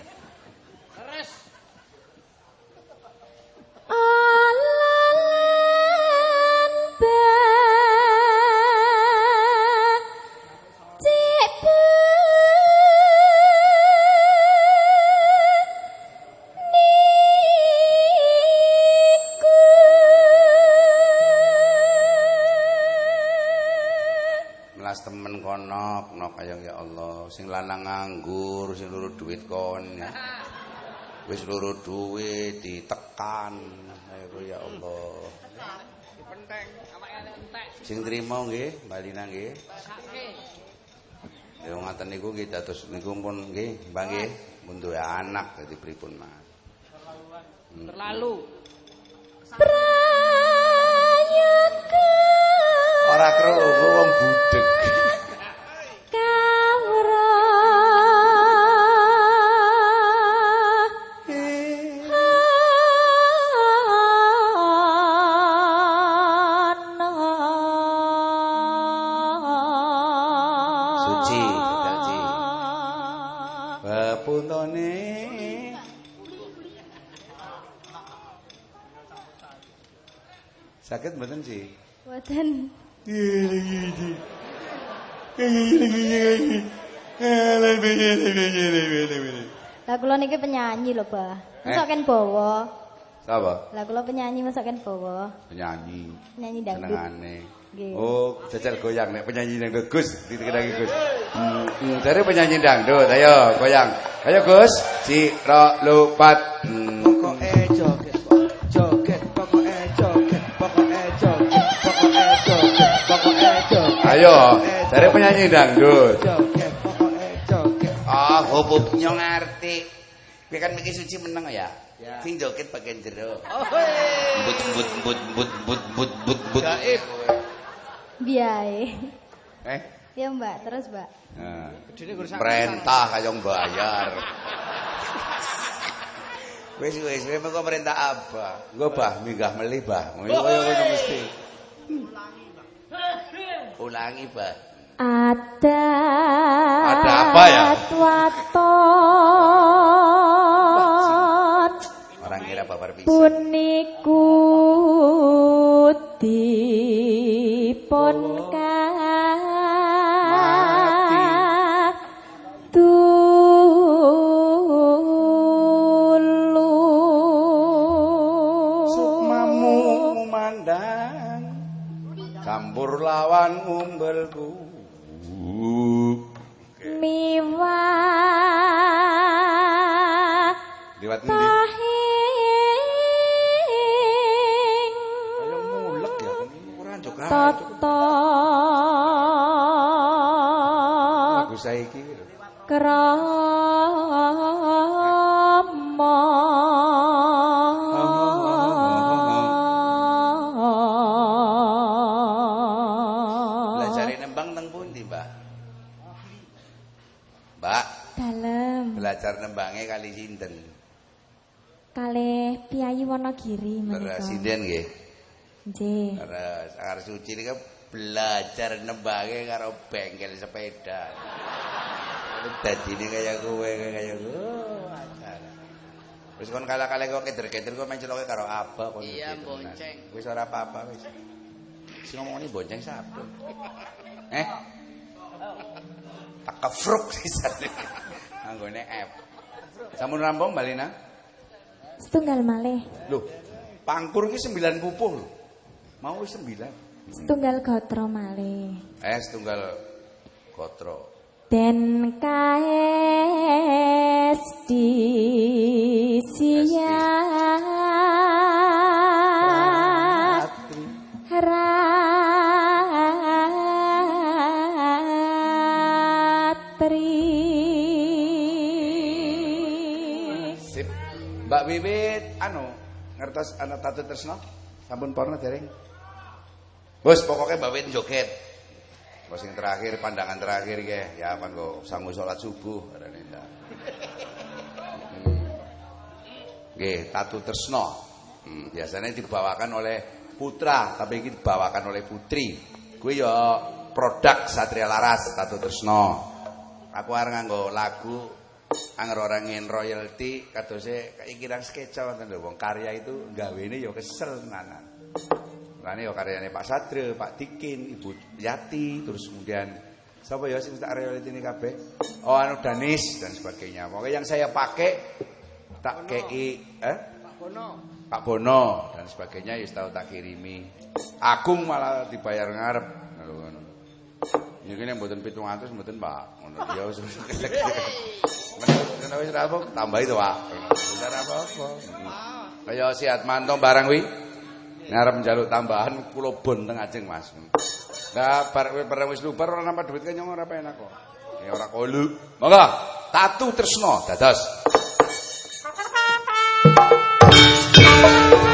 Alalan Sing lanang nganggur, sing loro duit kon. ya. Wis loro duit ditekan. Ayo ya Allah. Sing trimo nggih, Mbak Lina nggih. Ya ngaten niku nggih dados niku pun nggih, Mbak nggih, mun duwe anak dadi pripun, Mas. Terlalu. prayoga Ora krungu wong. Boten Lah kula niki penyanyi lho, Bah. Mosok ken bawa. Sapa? Lah kula penyanyi mosok ken bawa. Penyanyi. Penyanyi dangdut. Senengane. Nggih. Oh, jajal goyang nek penyanyi dangdut Gus, ditekenangi Gus. Hmm, hmm, dari penyanyi dangdut, ayo goyang. Ayo Gus, si ro lupat. Hmm. Ayo, dari penyanyi dangdut. Joget, pokoke joget. Oh, hubub nyong ngerti. Kowe kan mikir suci meneng ya. Sing joget bagian jero. But but but but but but but but. Gaib. Biae. Eh, Ya Mbak, terus Mbak. nah, perintah kayong bayar. Wis wis kowe mengko perintah apa? Engko bah minggah melih bah. Ngono mesti. Ulangi. Ada Ada apa ya? Waton Orang kira babar bisa. puniku dipun Sukmamu lawan umbelku. miwah Liwat ndi? tahing Ayo mulek ya. Ora njok tata Lagu saiki. krama kalih Piyayi Wonogiri menika sinden nggih. nggih Terus akar suci ini kan belajar nembangnya karo bengkel sepeda. Dadi ini kayak gue kayak gue. Wis kon kala-kala kok keder-keder kok main celoke karo apa kon. Iya, bonceng. Wis ora apa-apa wis. Sing ngomongnya bonceng sapa? Eh? Tak kefruk sisan. Anggone F. Sampun rampung Balina? Setunggal malih Loh, pangkur ki 9 pupuh lho. Mau 9. setunggal gatra malih Eh, setunggal gotro. Den kaes di sia Wiwit anu ngertos anak tatu tresno? Sampun porno dereng? Bos, pokoknya Wiwit joget. Bos yang terakhir, pandangan terakhir ya, ya kok sanggup sholat subuh ada nenda. Nggih, tatu tresno. Hmm, biasanya dibawakan oleh putra, tapi ini dibawakan oleh putri. Gue ya produk Satria Laras tatu tresno. Aku arep nganggo lagu anger orang ngin royalti kadose kayak kirang skeca wonten lho wong karya itu gawene ya kesel tenanan. Lane ya karyane Pak Sadre, Pak Dikin, Ibu Yati, terus kemudian siapa ya sing tak royalti ini kabeh? Oh anu Danis dan sebagainya. Pokoknya yang saya pakai tak kei eh Pak Bono. Pak Bono dan sebagainya ya tahu tak kirimi. Agung malah dibayar ngarep. Ngono. Ini kene mboten 700 mboten Pak. Ngono ya wis Menawa wis ra apa tambah itu Pak. Ora apa-apa. Kaya si Atmanto barang wi ngarep njaluk tambahan kula bon teng ajeng Mas. Lah bar barang wis lubar ora nambah duit kenyong ora penak kok. Ya ora kolu. Monggo tatu tresno dados. bisa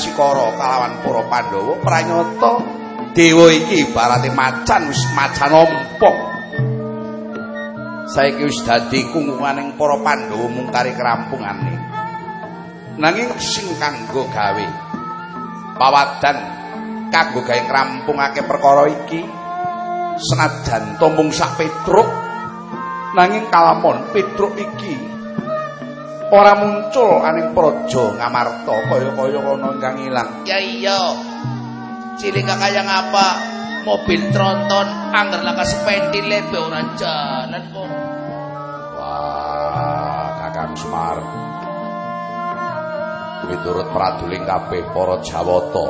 sikara kalawan para Pandhawa pranyata dewa iki ibarate macan wis macan ompong. Saiki wis dadi kungunganing para Pandhawa mungkari kerampungane. Nanging sing kanggo gawe pawadan kanggo gawe ngrampungake perkara iki senajan to mung sak petruk nanging kalamun petruk iki ora muncul aning praja ngamarta kaya-kaya ana ingkang ilang Ya iya. Cilik kaya ngapa? Mobil tronton angger laka sependile be ora jalan kok. wah Kakang Semar miturut praduling kabeh para Jawata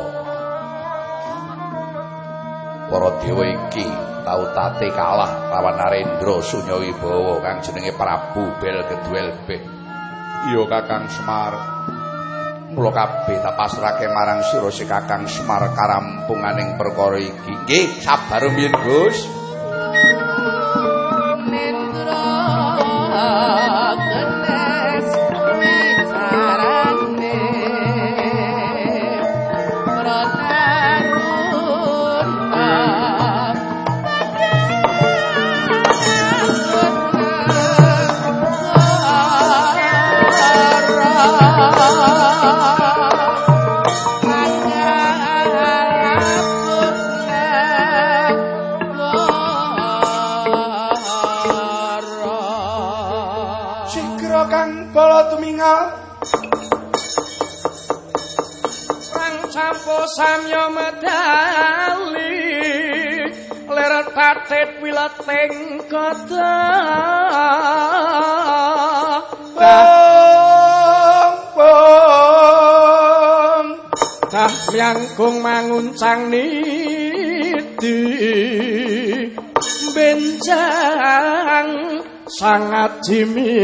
para dewa iki tau tate kalah lawan Narendra Sunya Wibawa kang jenenge Prabu Bel Kedhuel Iya Kakang Semar. Mula kabeh tak pasrahke marang sira si Kakang Semar karampunganing perkara iki. Nggih sabar mbiyen Gus Dah myangkung manguncang niti benjang sangat jimicil.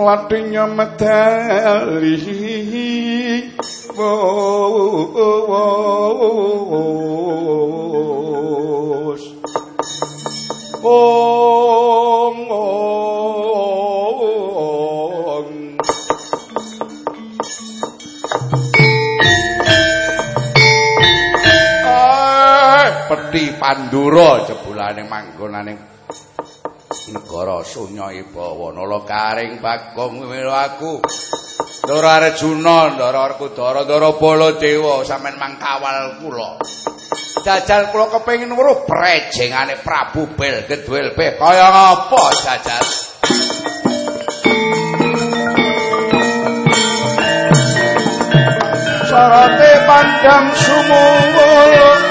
Mlatinya medali manggonaning negara Sunya Ibawa nala karing Bagong milo aku. Ndara Arjuna, Ndara Arkudara, Ndara Baladewa sampean mangkawal kula. Jajal kula kepengin weruh prejengane Prabu Bel Beh kaya ngapa jajal? Sarate pandang sumul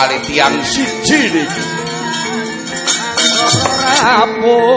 kali tiang siji niki. Rapuh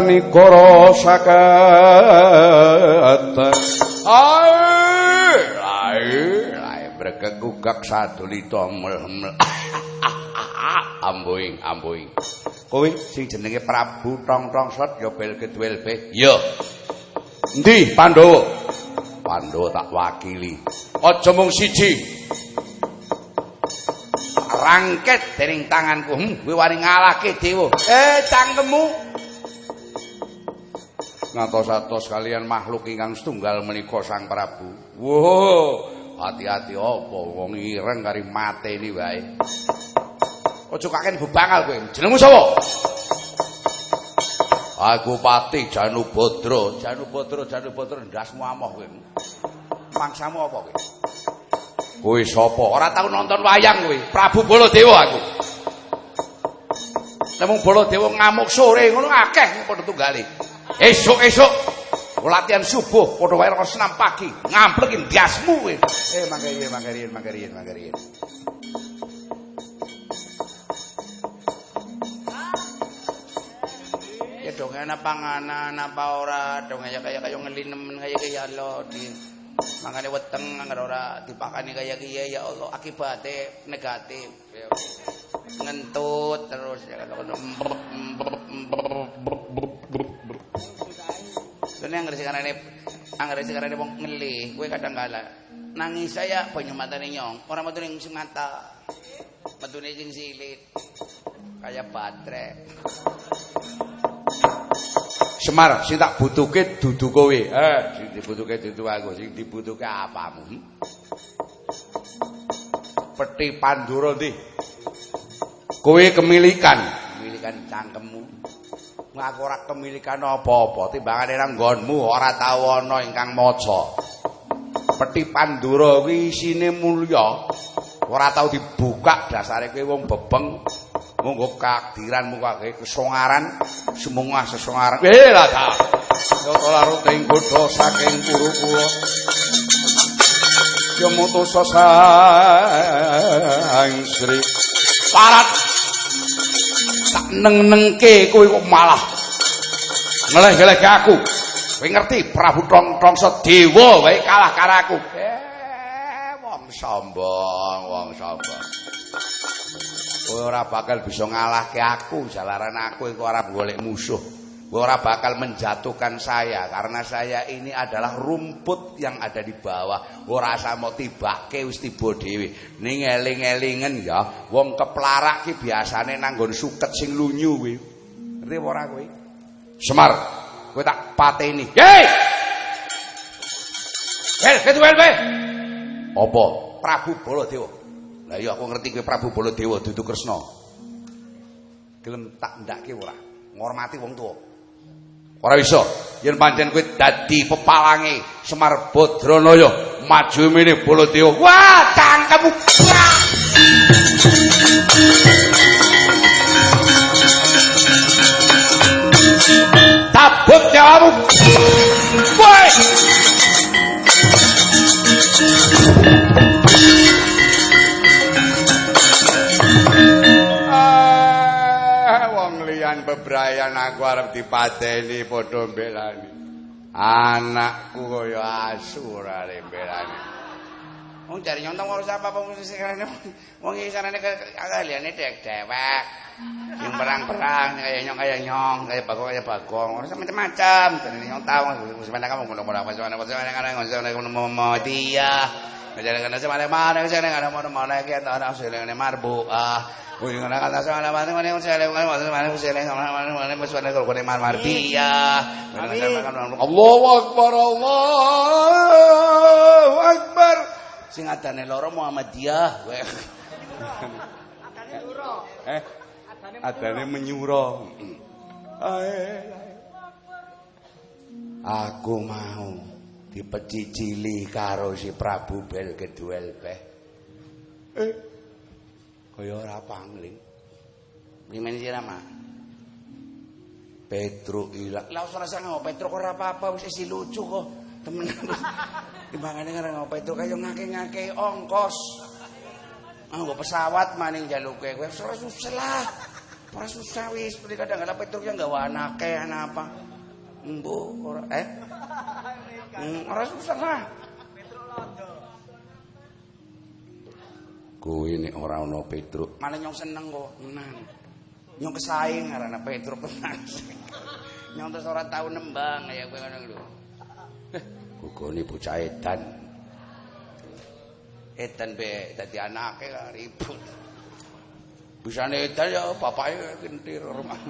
kanikara sakata ae ae ae brekegugak sadulita mel amboing amboing kowe sing jenenge Prabu Tong-tong Sot ya bel kedwel be ya Ndi Pandhawa? Pandhawa tak wakili. Aja mung siji. Rangket dening tanganku. Hm, kowe wani ngalahke dewa. Eh, cangkemmu. Ngatos-atos kalian makhluk ingkang setunggal menika Sang Prabu. Wo, hati-hati apa wong ireng kari mateni wae. Aja kaken bebangal kowe. Jenengmu sapa? Aku pati Janubadra, Janubadra, Janubadra ndasmu amoh kowe. Mangsamu apa kowe? Kowe sapa? Ora tau nonton wayang kowe. Prabu Baladewa aku. Temung Baladewa ngamuk sore ngono akeh padha tunggale. Esuk-esuk latihan subuh padha wae senam pagi, ngampleki ndasmu kowe. Eh mangke yen mangke yen mangke yen mangke yen. dongeng apa panganan apa ora dongeng kaya kaya ngelinem kaya kaya lo di makanya weteng nggak ora dipakani kaya kaya ya Allah akibatnya negatif ngentut terus ya Kene anggere sing arane anggere sing arane wong ngelih, kowe kadang kala nangis saya banyu matane nyong, ora metu ning sing mata. Sing silit. Kaya baterai. Semar, sing tak butuhke dudu kowe. Eh, dibutuhke dudu aku, sing dibutuhke apamu? Hmm? Peti Pandura ndi? Kowe kemilikan, kemilikan cangkemmu. Ngaku ora kemilikan apa-apa, timbangane nang nggonmu ora tau ana ingkang maca. Peti Pandura kuwi isine mulya. Ora tau dibuka dasare kowe wong bebeng. Monggo kakdiran monggo kake kesongaran. Semua sesongaran. Eh lah ta yo ora ruting godho saking kuru kula yo moto sosang sri. Parat. Tak neng-nengke kowe kok malah. Ngeleh-ngeleh aku. Kowe ngerti Prabu Tongtongso dewa wae kalah karo aku. Eh wong sombong wong sombong Kowe ora bakal bisa ngalahke aku jalaran aku iku ora golek musuh. Kowe ora bakal menjatuhkan saya karena saya ini adalah rumput yang ada di bawah. Ora samo tibake wis tiba dhewe. Ning eling-elingen ya, wong keplarak ki biasane suket sing lunyu kuwi. Ngerti ora kowe? Semar, kowe tak pateni. Hei! Hei, ketuwel be. Apa? Prabu Baladewa. Lah iya aku ngerti kowe Prabu Baladewa dudu Kresna. Gelem tak ndake ora? Ngormati wong tuwa. Ora iso. Yen pancen kowe dadi pepalange Semar Badranaya, maju mene Baladewa. Wah, cangkemmu. Tabut nyawamu. Woi! Bebrayan bebrayan aku arep dipateni padha mbelani. Anakku kaya asu ora mbelani. Wong jare nyontong ora sapa apa wong sing wong iki sarane kaliane dek dewek. Yang perang-perang kaya nyong kaya nyong, kaya bagong kaya bagong. Ora macam-macam. Nyong tau wis kamu ngono-ngono apa sing ana ana Ah, kana mare mare mare selene kok mar mar dia. Allahu akbar Allahu akbar. Sing adane loro Muhammadiyah. Adane loro. Eh? Adane menyuro. Aku mau dipecicili karo si Prabu Bel Keduel Beh. Eh, kaya ora pangling. Primen sira, Mak? Petruk ilang. Lah ora ngomong Petruk ora apa-apa wis isi lucu kok. Temenan. Timbangane karo ngomong Petruk kaya ngake-ngake ongkos. Ah, pesawat maning jaluke kowe ora susah lah. Ora susah wis, kadang-kadang Petruk yang gawa anake ana apa. Embu ora eh ora susah lah. Kuwi nek ora ana Petruk, malah nyong seneng kok, tenan. Nyong kesaing karena Petruk tenan. nyong terus ora tau nembang kaya kowe ngono lho. Kugone bocah edan. Edan be dadi anake ribut. Bisane edan ya bapake kentir rumah.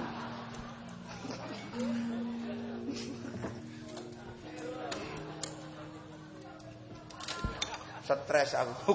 stres aku.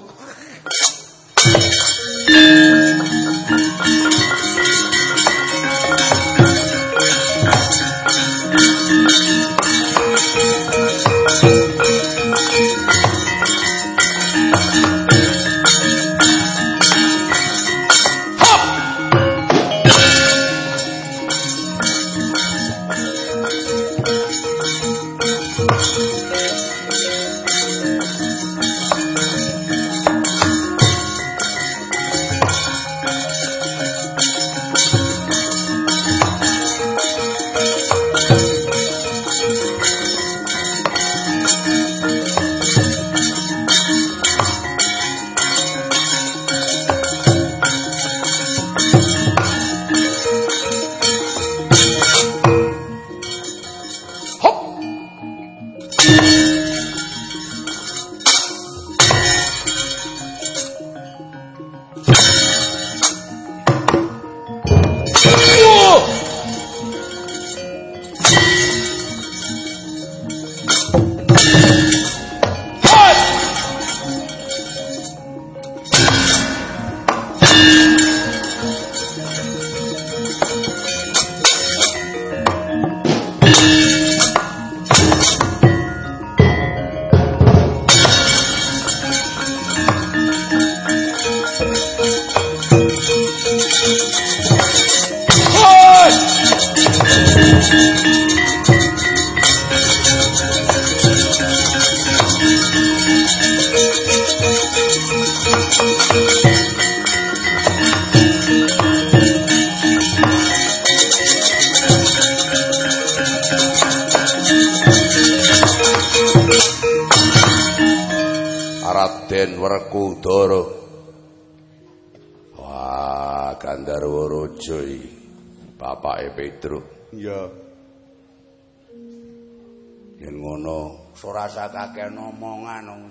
Kakek omongan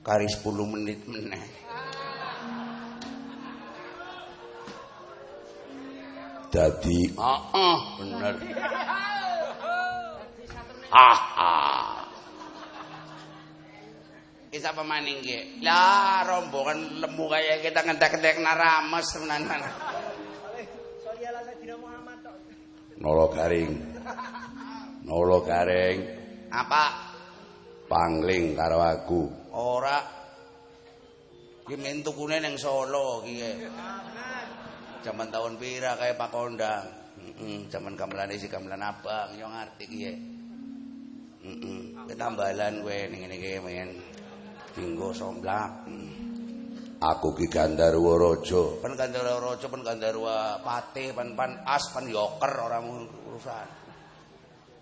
kari 10 menit meneh dadi heeh uh bener ah ah Isa pemaning ki. Lah rombongan lemu kaya kita ngentek-ngentek narames tenan. Nolo garing. Nolo garing. Apa? pangling karo aku. Ora. Ki men tukune ning Solo ki. Zaman tahun pira kaya Pak Kondang. Heeh, zaman gamelan isi gamelan abang yo ngerti ki. Heeh, ketambalan kowe ning ngene iki men. Dinggo somblak. Aku ki Gandarwa Raja. Pen Gandarwa Raja, pen Gandarwa Patih, pen pan as, pen yoker ora urusan.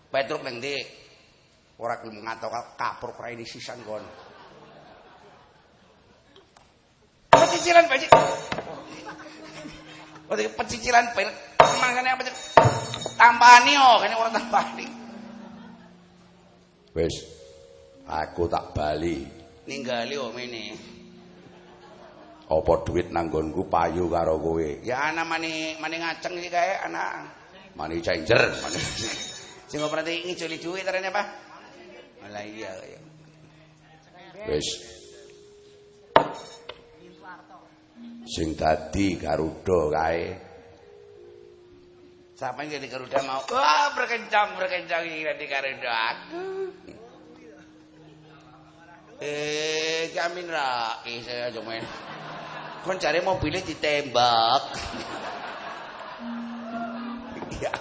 Petruk ning ndi? Ora gelem ngatok kapur kraini sisan kon. Pecicilan bajik. Oh, pecicilan pel. Mangane apa? Tampani oh, kene ora tampani. Wis. Aku tak bali. Ninggali om ini. Apa duit nanggonku payu karo kowe? Ya ana mani mani ngaceng iki kae anak. Mani changer, mani. Sing berarti ngiculi duit terane apa? Malah iya ya. Wis. Sing dadi Garuda kae. Yang jadi Garuda mau? Wah, berkencang, berkencang ini jadi Garuda aku. Eh, jamin rai saya cuma Kon cari mobilnya ditembak. Iya.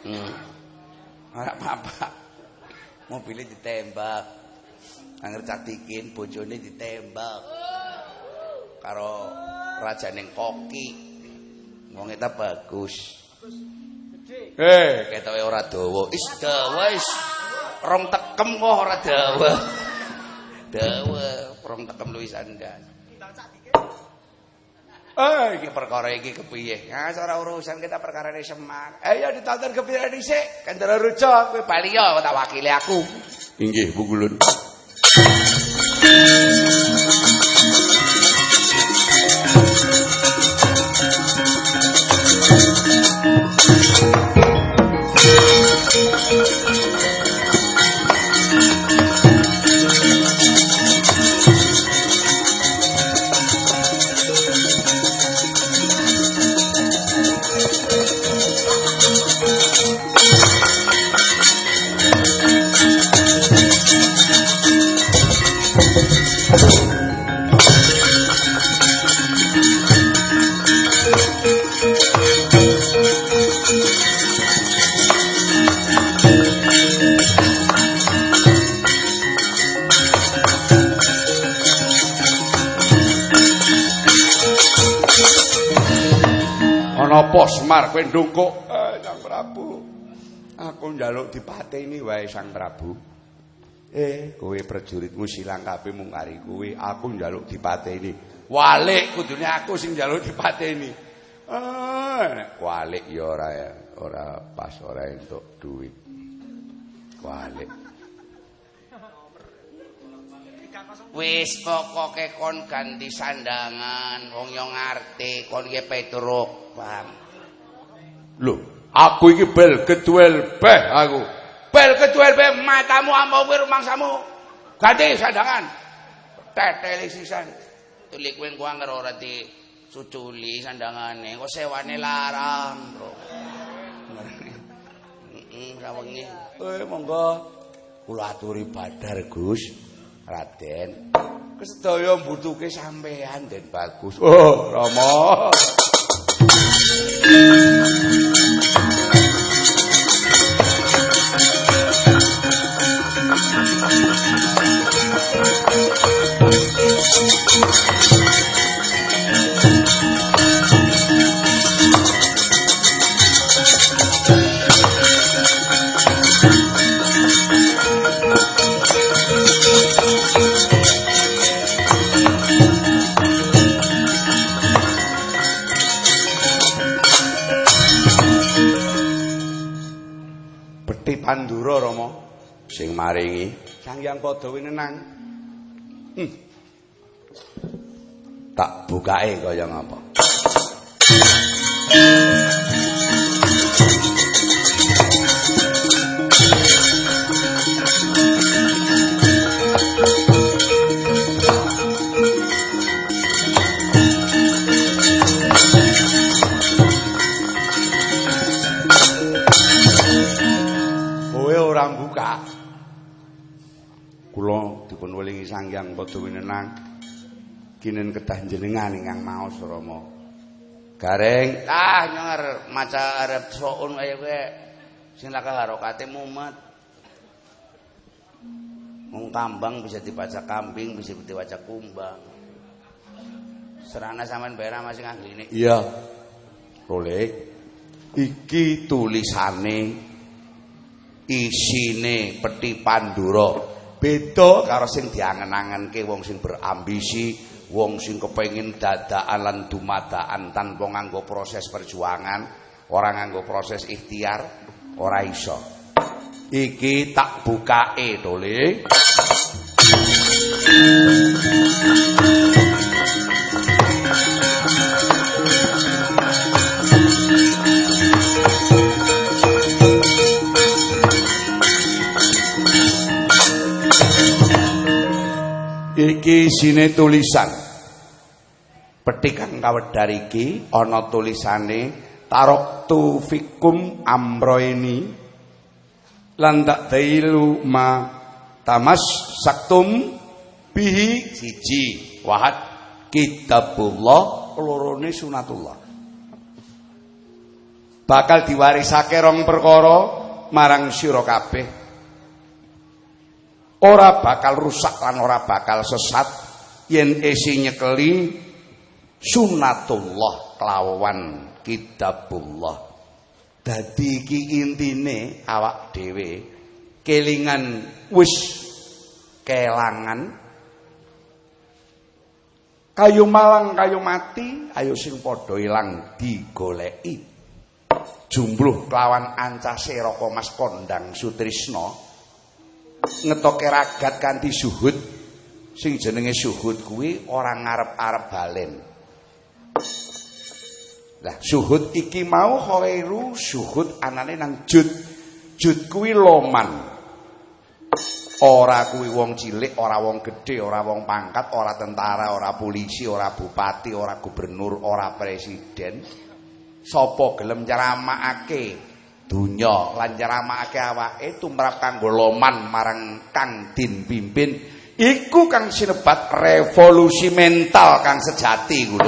Hmm. Ora apa-apa. Mobilnya ditembak. Angger catikin bojone ditembak. Karo rajaning koki. Wong eta bagus. Eh, ketoke ora dawa. Is dawa is. Rong tekem kok ora dawa. Dawa, rong tekem luwih sandan. Eh, iki perkara iki kepiye? Ya, ora urusan kita perkara ini Semar. Ayo ditonton kepiye dhisik. Kandara Ruca, kowe bali yo tak aku. Inggih, Bu. Ana apa Semar kowe ndungkuk? Eh, Sang Prabu. Aku njaluk dipateni wae Sang Prabu. Eh, kowe prajuritmu silang kabeh mung kari kowe, aku njaluk dipateni. Walik kudune aku sing njaluk dipateni. Eh, walik ya ora ora pas ora entuk duit. Walik. Wis pokoke kon ganti sandangan, wong yo ngarti kon ki Petruk, paham. Lho, aku iki bel keduel beh aku. Bel keduel be matamu ambo kowe rumangsamu. Ganti sandangan. Teteli sisan. Tulik kowe ku anger ora di suculi sandangane, kok sewane larang, Bro. Heeh, ra wengi. Eh, monggo kula aturi badar Gus. Raden. Kesedaya mbutuhke sampean den bagus. Oh, Rama. Pandura Rama Sing maringi Sang Hyang Padawinenang. Hmm. tak bukake kaya ngapa. Ora buka. Kula dipun welingi Sang Hyang Padawinenang. Kinen kedah jenengan ingkang maos Rama. Gareng Ah nyer maca arep soun kaya kowe sing laka harokate mumet. Wong kambang bisa dibaca kambing, bisa dibaca kumbang. Serana sampean bayar masing ahline. Iya. Boleh. Iki tulisane isine peti Pandura. Beda karo sing diangen-angenke wong sing berambisi, wong sing kepengin dadakan lan dumadakan tanpa nganggo proses perjuangan, ora nganggo proses ikhtiar, ora iso. Iki tak bukake, Dole. Iki sine tulisan. Petikan kawedar iki ana tulisane Taroktu fikum amroini lan tak dailu ma tamas saktum bihi siji. Wahad kitabullah lorone sunatullah. Bakal diwarisake rong perkara marang sira kabeh ora bakal rusak lan ora bakal sesat. Yen isi nyekeli sunatullah kelawan kitabullah. Dadi iki intine awak dhewe kelingan wis kelangan. Kayu malang kayu mati ayo sing padha ilang digoleki. Jumbluh kelawan ancase Raka Mas Kondang Sutrisno ngetoke ragat kanthi suhud sing jenenge suhud kuwi ora ngarep-arep balen. Lah suhud iki mau khairu suhud anane nang jud. Jud kuwi loman. Ora kuwi wong cilik ora wong gedhe ora wong pangkat ora tentara ora polisi ora bupati ora gubernur ora presiden. Sapa gelem nyeramakake dunya. Lan nyeramakake awake tumrap kanggo loman marang kang din pimpin. Iku kang sinebat revolusi mental kang sejati ku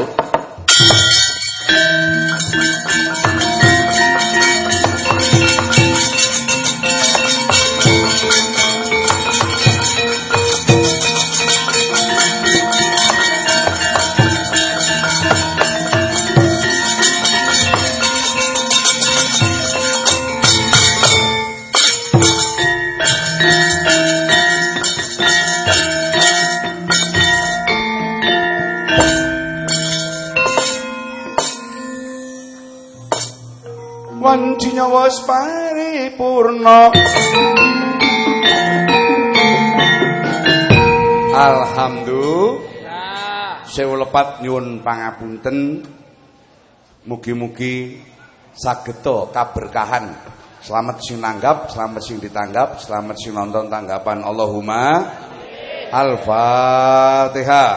lho wanci nyawa wis paripurna Alhamdulillah. Sewu lepat nyuwun pangapunten. Mugi-mugi sageta kaberkahan. Selamat sing nanggap selamat sing ditanggap selamat sing nonton tanggapan Allahumma. Al-Fatihah.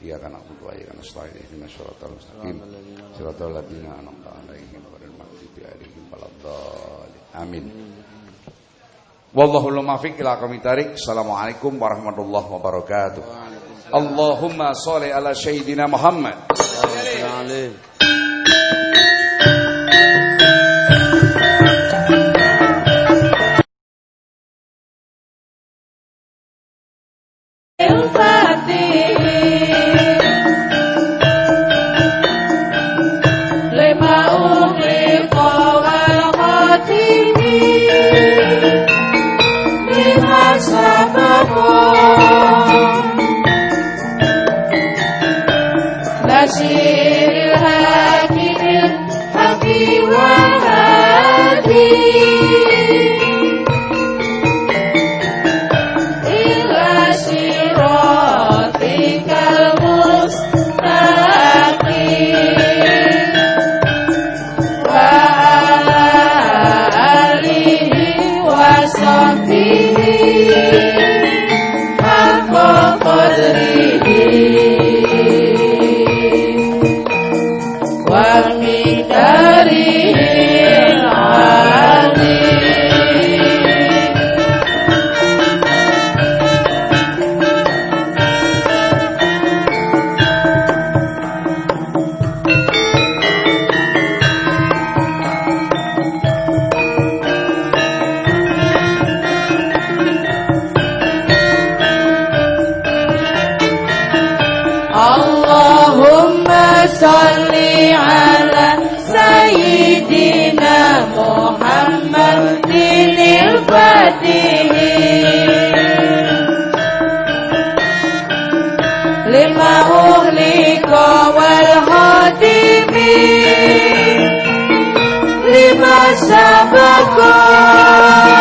Iya kan ya kan siratal ladzina an'amta 'alaihim ghairil maghdubi 'alaihim waladdallin. Amin. Wallahu muwaffiq ila thariq. Assalamualaikum warahmatullahi wabarakatuh. Allahumma shalli ala sayyidina Muhammad. Nasiril hadi Ila voice of.